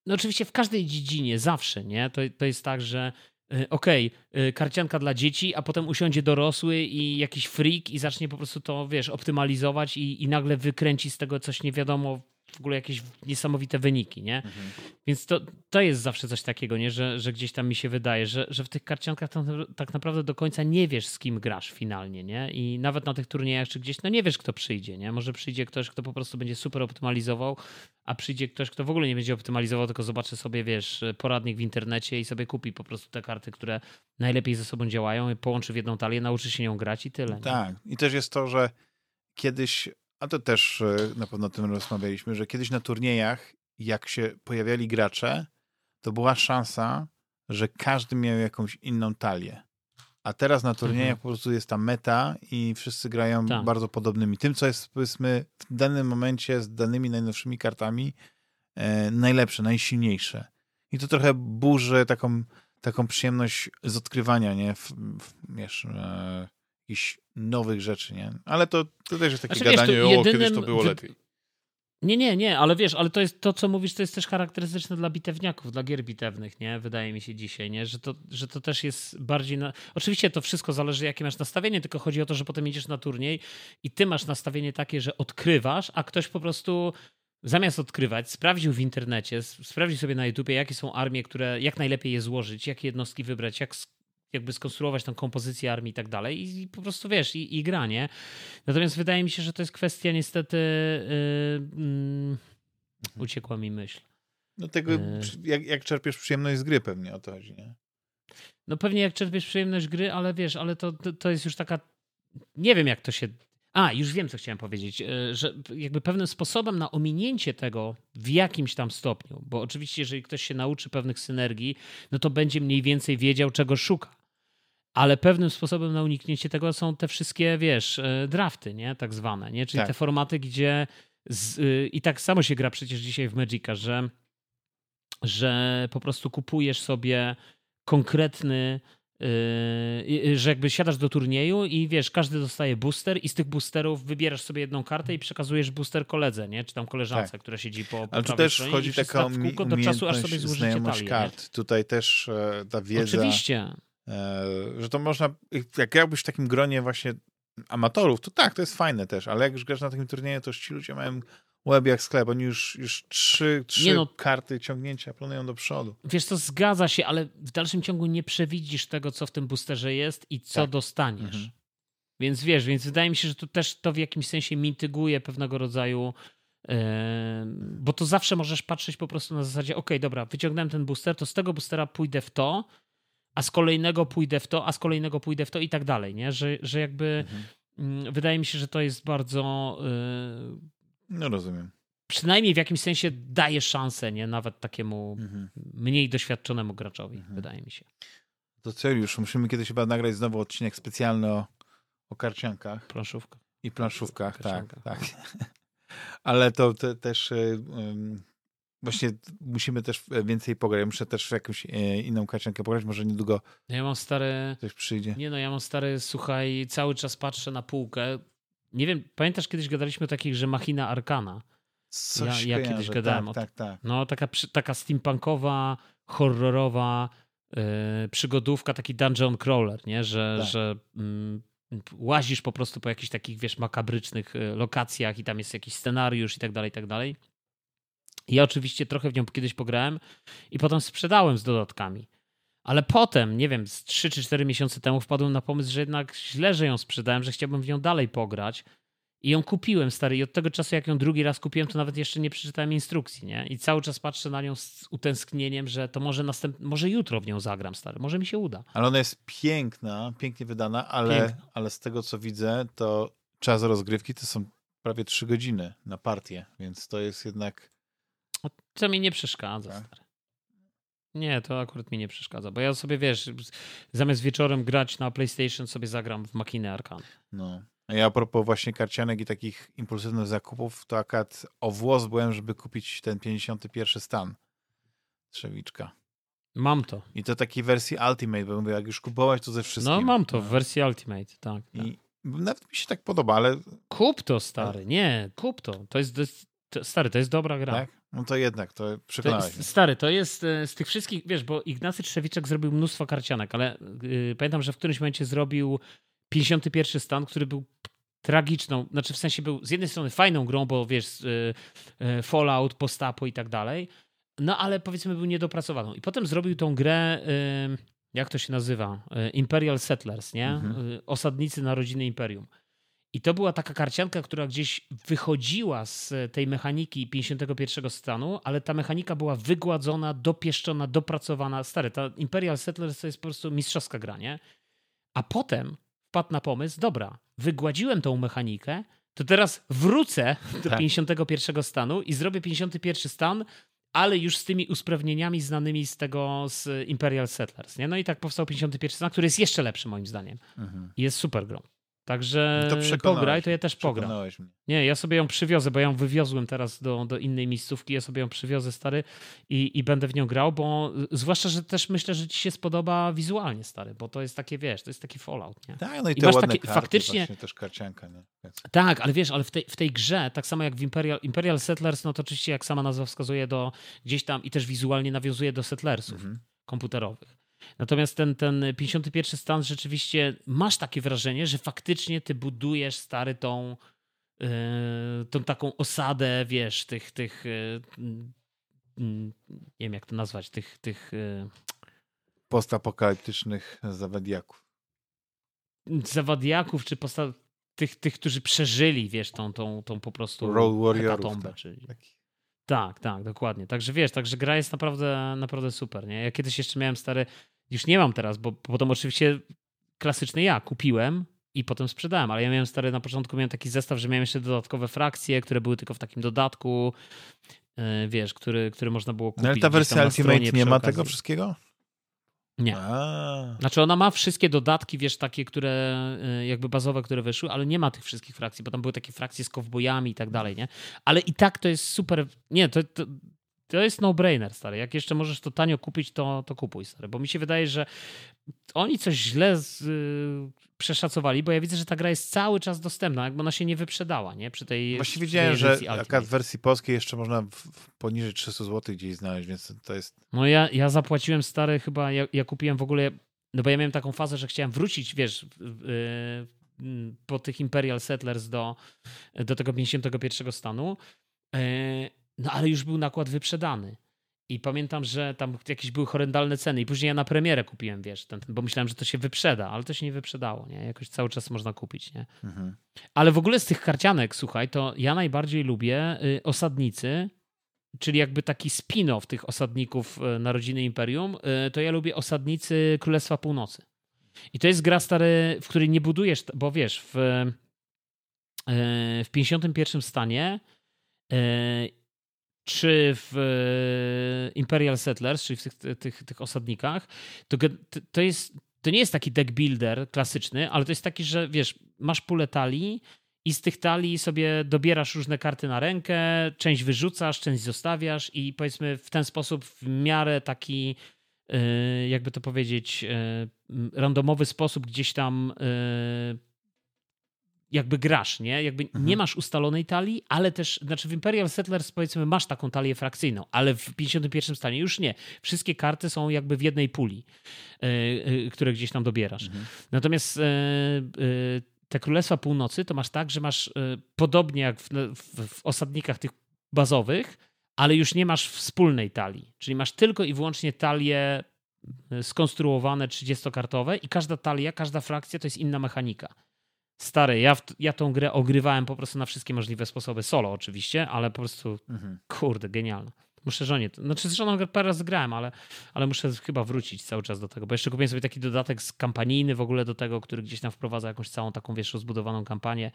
No oczywiście w każdej dziedzinie, zawsze, nie? To, to jest tak, że y, okej, okay, karcianka dla dzieci, a potem usiądzie dorosły i jakiś freak i zacznie po prostu to, wiesz, optymalizować i, i nagle wykręci z tego coś nie wiadomo w ogóle jakieś niesamowite wyniki, nie? Mhm. Więc to, to jest zawsze coś takiego, nie? Że, że gdzieś tam mi się wydaje, że, że w tych karciankach tak naprawdę do końca nie wiesz, z kim grasz finalnie, nie? I nawet na tych turniejach czy gdzieś, no nie wiesz, kto przyjdzie, nie? Może przyjdzie ktoś, kto po prostu będzie super optymalizował, a przyjdzie ktoś, kto w ogóle nie będzie optymalizował, tylko zobaczy sobie, wiesz, poradnik w internecie i sobie kupi po prostu te karty, które najlepiej ze sobą działają, połączy w jedną talię, nauczy się nią grać i tyle. Tak. I też jest to, że kiedyś a to też e, na pewno o tym rozmawialiśmy, że kiedyś na turniejach, jak się pojawiali gracze, to była szansa, że każdy miał jakąś inną talię. A teraz na turniejach mhm. po prostu jest ta meta i wszyscy grają tak. bardzo podobnymi. Tym, co jest powiedzmy w danym momencie z danymi najnowszymi kartami e, najlepsze, najsilniejsze. I to trochę burzy taką, taką przyjemność z odkrywania, nie? W, w, wiesz, e, jakichś nowych rzeczy, nie? Ale to, to też jest takie znaczy, gadanie, wiesz, o, jedynym... kiedyś to było lepiej. Nie, nie, nie, ale wiesz, ale to jest to, co mówisz, to jest też charakterystyczne dla bitewniaków, dla gier bitewnych, nie? Wydaje mi się dzisiaj, nie? Że to, że to też jest bardziej. Na... Oczywiście to wszystko zależy, jakie masz nastawienie, tylko chodzi o to, że potem idziesz na turniej i ty masz nastawienie takie, że odkrywasz, a ktoś po prostu zamiast odkrywać, sprawdził w internecie, sprawdził sobie na YouTubie, jakie są armie, które, jak najlepiej je złożyć, jakie jednostki wybrać, jak jakby skonstruować tą kompozycję armii i tak dalej i po prostu wiesz, i, i gra, nie? Natomiast wydaje mi się, że to jest kwestia niestety yy, yy, uciekła mi myśl. No tego, yy. jak, jak czerpiesz przyjemność z gry pewnie o to chodzi, nie? No pewnie jak czerpiesz przyjemność gry, ale wiesz, ale to, to, to jest już taka, nie wiem jak to się a, już wiem, co chciałem powiedzieć, y, że jakby pewnym sposobem na ominięcie tego w jakimś tam stopniu, bo oczywiście, jeżeli ktoś się nauczy pewnych synergii, no to będzie mniej więcej wiedział, czego szuka ale pewnym sposobem na uniknięcie tego są te wszystkie, wiesz, e, drafty, nie? Tak zwane, nie? Czyli tak. te formaty, gdzie z, y, i tak samo się gra przecież dzisiaj w Magica, że, że po prostu kupujesz sobie konkretny Yy, że jakby siadasz do turnieju i wiesz, każdy dostaje booster i z tych boosterów wybierasz sobie jedną kartę i przekazujesz booster koledze, nie? Czy tam koleżance, tak. która siedzi po, po Ale tu też wchodzi taka w kółko do czasu, aż sobie złożycie talię, kart. Nie? Tutaj też e, ta wiedza... Oczywiście. E, że to można, jak jakbyś w takim gronie właśnie amatorów, to tak, to jest fajne też, ale jak już grasz na takim turnieju, to już ci ludzie mają łeb jak sklep, oni już, już trzy, trzy no, karty ciągnięcia planują do przodu. Wiesz to zgadza się, ale w dalszym ciągu nie przewidzisz tego, co w tym boosterze jest i co tak. dostaniesz. Mhm. Więc wiesz, więc wydaje mi się, że to też to w jakimś sensie mityguje pewnego rodzaju bo to zawsze możesz patrzeć po prostu na zasadzie, ok, dobra, wyciągnąłem ten booster, to z tego boostera pójdę w to, a z kolejnego pójdę w to, a z kolejnego pójdę w to i tak dalej, nie? Że, że jakby mhm. Wydaje mi się, że to jest bardzo... No rozumiem. Przynajmniej w jakimś sensie daje szansę, nie? Nawet takiemu mhm. mniej doświadczonemu graczowi, mhm. wydaje mi się. To co już, musimy kiedyś chyba nagrać znowu odcinek specjalny o, o karciankach. Planszówkach. I planszówkach, tak, tak. [LAUGHS] Ale to te, też y, właśnie musimy też więcej pograć. Ja muszę też w jakąś e, inną karciankę pograć, może niedługo ja mam stary... coś przyjdzie. Nie no, ja mam stary, słuchaj, cały czas patrzę na półkę. Nie wiem, pamiętasz kiedyś gadaliśmy o takich, że Machina Arkana? Coś ja, ja kiedyś gadałem. Tak, tak, tak. No, taka, taka steampunkowa, horrorowa yy, przygodówka, taki dungeon crawler, nie? Że, tak. że mm, łazisz po prostu po jakichś takich, wiesz, makabrycznych y, lokacjach i tam jest jakiś scenariusz i tak dalej, i tak dalej. Ja oczywiście trochę w nią kiedyś pograłem i potem sprzedałem z dodatkami. Ale potem, nie wiem, z 3 czy 4 miesiące temu wpadłem na pomysł, że jednak źle, że ją sprzedałem, że chciałbym w nią dalej pograć. I ją kupiłem, stary. I od tego czasu, jak ją drugi raz kupiłem, to nawet jeszcze nie przeczytałem instrukcji, nie? I cały czas patrzę na nią z utęsknieniem, że to może następ... może jutro w nią zagram, stary. Może mi się uda. Ale ona jest piękna, pięknie wydana, ale, piękna. ale z tego, co widzę, to czas rozgrywki to są prawie 3 godziny na partię, więc to jest jednak... To mi nie przeszkadza, tak? stary. Nie, to akurat mi nie przeszkadza, bo ja sobie, wiesz, zamiast wieczorem grać na PlayStation, sobie zagram w Makinę Arkan. No. A ja a propos właśnie karcianek i takich impulsywnych zakupów, to akurat o włos byłem, żeby kupić ten 51 stan Trzewiczka. Mam to. I to takiej wersji Ultimate, bo mówię, jak już kupować, to ze wszystkim. No mam to w wersji Ultimate, tak. tak. I nawet mi się tak podoba, ale... Kup to, stary, nie, kup to. To jest, to, stary, to jest dobra gra. Tak? No to jednak, to przekonałeś. To stary, to jest e, z tych wszystkich, wiesz, bo Ignacy Trzewiczek zrobił mnóstwo karcianek, ale yy, pamiętam, że w którymś momencie zrobił 51 stan, który był tragiczną, znaczy w sensie był z jednej strony fajną grą, bo wiesz, yy, yy, Fallout, postapo i tak dalej, no ale powiedzmy był niedopracowaną. I potem zrobił tą grę, jak to się nazywa? Imperial Settlers, nie? Mhm. Osadnicy Narodziny Imperium. I to była taka karcianka, która gdzieś wychodziła z tej mechaniki 51 stanu, ale ta mechanika była wygładzona, dopieszczona, dopracowana. Stary, ta Imperial Settlers to jest po prostu mistrzowska gra, nie? A potem wpadł na pomysł, dobra, wygładziłem tą mechanikę, to teraz wrócę do tak. 51 stanu i zrobię 51 stan, ale już z tymi usprawnieniami znanymi z tego, z Imperial Settlers. Nie? No i tak powstał 51 stan, który jest jeszcze lepszy moim zdaniem. Mhm. Jest super grą. Także to pograj, to ja też pogram. Nie, ja sobie ją przywiozę, bo ją wywiozłem teraz do, do innej miejscówki, ja sobie ją przywiozę, stary, i, i będę w nią grał, bo zwłaszcza, że też myślę, że ci się spodoba wizualnie, stary, bo to jest takie, wiesz, to jest taki Fallout, nie? Tak, no i, I te masz takie, faktycznie też karcianka, nie? Więc... Tak, ale wiesz, ale w tej, w tej grze, tak samo jak w Imperial, Imperial Settlers, no to oczywiście, jak sama nazwa wskazuje, do gdzieś tam i też wizualnie nawiązuje do Settlersów mhm. komputerowych. Natomiast ten, ten 51 stan rzeczywiście masz takie wrażenie, że faktycznie ty budujesz stary tą, yy, tą taką osadę, wiesz, tych, tych yy, nie wiem jak to nazwać, tych, tych yy, postapokaliptycznych zawadiaków. Zawadiaków, czy posta tych, tych, którzy przeżyli, wiesz, tą, tą, tą po prostu Road Warriorów. Tak, czyli... tak, tak, dokładnie. Także wiesz, także gra jest naprawdę, naprawdę super, nie? Ja kiedyś jeszcze miałem stary już nie mam teraz, bo potem oczywiście klasyczny ja kupiłem i potem sprzedałem, ale ja miałem stary, na początku miałem taki zestaw, że miałem jeszcze dodatkowe frakcje, które były tylko w takim dodatku, yy, wiesz, który, który można było kupić. No ale ta wersja Ultimate nie ma tego wszystkiego? Nie. A. Znaczy ona ma wszystkie dodatki, wiesz, takie, które yy, jakby bazowe, które wyszły, ale nie ma tych wszystkich frakcji, bo tam były takie frakcje z kowbojami i tak dalej, nie? Ale i tak to jest super, nie, to, to to jest no-brainer, stary. Jak jeszcze możesz to tanio kupić, to, to kupuj, stary. Bo mi się wydaje, że oni coś źle z, y, przeszacowali, bo ja widzę, że ta gra jest cały czas dostępna, jakby ona się nie wyprzedała, nie? Przy tej Właśnie widziałem, że w wersji polskiej jeszcze można w, w poniżej 300 zł gdzieś znaleźć, więc to jest... No ja, ja zapłaciłem, stary, chyba, ja, ja kupiłem w ogóle, no bo ja miałem taką fazę, że chciałem wrócić, wiesz, yy, po tych Imperial Settlers do, do tego 51 stanu. No ale już był nakład wyprzedany. I pamiętam, że tam jakieś były horrendalne ceny i później ja na premierę kupiłem, wiesz, ten, bo myślałem, że to się wyprzeda, ale to się nie wyprzedało, nie? Jakoś cały czas można kupić, nie? Mhm. Ale w ogóle z tych karcianek, słuchaj, to ja najbardziej lubię y, osadnicy, czyli jakby taki spin-off tych osadników y, Narodziny Imperium, y, to ja lubię osadnicy Królestwa Północy. I to jest gra stary, w której nie budujesz, bo wiesz, w, w 51 stanie czy w e, Imperial Settlers, czyli w tych, tych, tych osadnikach, to, to, jest, to nie jest taki deck builder klasyczny, ale to jest taki, że wiesz, masz pulę talii i z tych talii sobie dobierasz różne karty na rękę, część wyrzucasz, część zostawiasz i powiedzmy w ten sposób w miarę taki e, jakby to powiedzieć, e, randomowy sposób gdzieś tam jakby grasz, nie? Jakby mhm. nie masz ustalonej talii, ale też, znaczy w Imperial Settlers powiedzmy masz taką talię frakcyjną, ale w 51 stanie już nie. Wszystkie karty są jakby w jednej puli, yy, yy, które gdzieś tam dobierasz. Mhm. Natomiast yy, te Królestwa Północy to masz tak, że masz podobnie jak w, w, w osadnikach tych bazowych, ale już nie masz wspólnej talii. Czyli masz tylko i wyłącznie talie skonstruowane 30-kartowe i każda talia, każda frakcja to jest inna mechanika. Stary, ja, w, ja tą grę ogrywałem po prostu na wszystkie możliwe sposoby. Solo oczywiście, ale po prostu, mhm. kurde, genialne. Muszę żonie, znaczy z żoną parę razy grałem, ale, ale muszę chyba wrócić cały czas do tego, bo jeszcze kupiłem sobie taki dodatek z kampanijny w ogóle do tego, który gdzieś tam wprowadza jakąś całą taką, wiesz, rozbudowaną kampanię.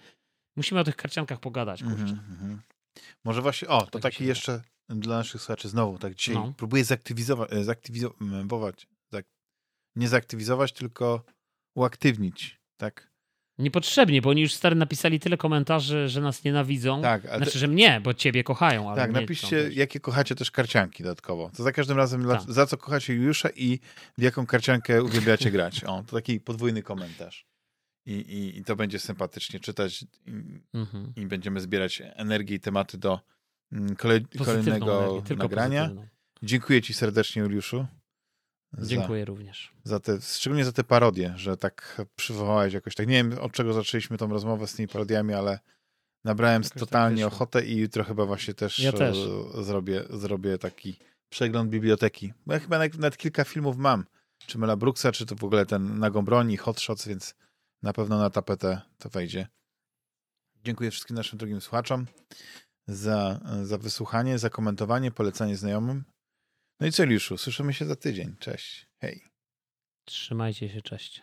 Musimy o tych karciankach pogadać, kurczę. Mhm, mhm. Może właśnie, o, to tak taki jeszcze dla naszych słuchaczy znowu, tak dzisiaj no. próbuję zaktywizować, e, zaktywizować, nie zaktywizować, tylko uaktywnić, tak? Niepotrzebnie, bo oni już stary napisali tyle komentarzy, że nas nienawidzą. Tak, ale... Znaczy, że mnie, bo ciebie kochają. tak, napiszcie, jakie kochacie też karcianki dodatkowo. To za każdym razem, tak. za co kochacie Juliusza i w jaką karciankę uwielbiacie [LAUGHS] grać. O, to taki podwójny komentarz. I, i, i to będzie sympatycznie czytać i, mhm. i, będziemy zbierać energię i tematy do mm, kolej, kolejnego nagrania. Pozytywną. Dziękuję ci serdecznie, Juliuszu. Dziękuję również. Za te, szczególnie za te parodie, że tak przywołałeś jakoś tak. Nie wiem, od czego zaczęliśmy tą rozmowę z tymi parodiami, ale nabrałem jakoś tak totalnie tak ochotę i jutro chyba właśnie też, ja też. E, zrobię, zrobię taki przegląd biblioteki. Bo ja chyba nawet, nawet kilka filmów mam. Czy Mela Brooksa, czy to w ogóle ten Nagą Broni, Hot Shots, więc na pewno na tapetę to wejdzie. Dziękuję wszystkim naszym drugim słuchaczom za, za wysłuchanie, za komentowanie, polecanie znajomym. No i co, Liuszu? Słyszymy się za tydzień. Cześć. Hej. Trzymajcie się, cześć.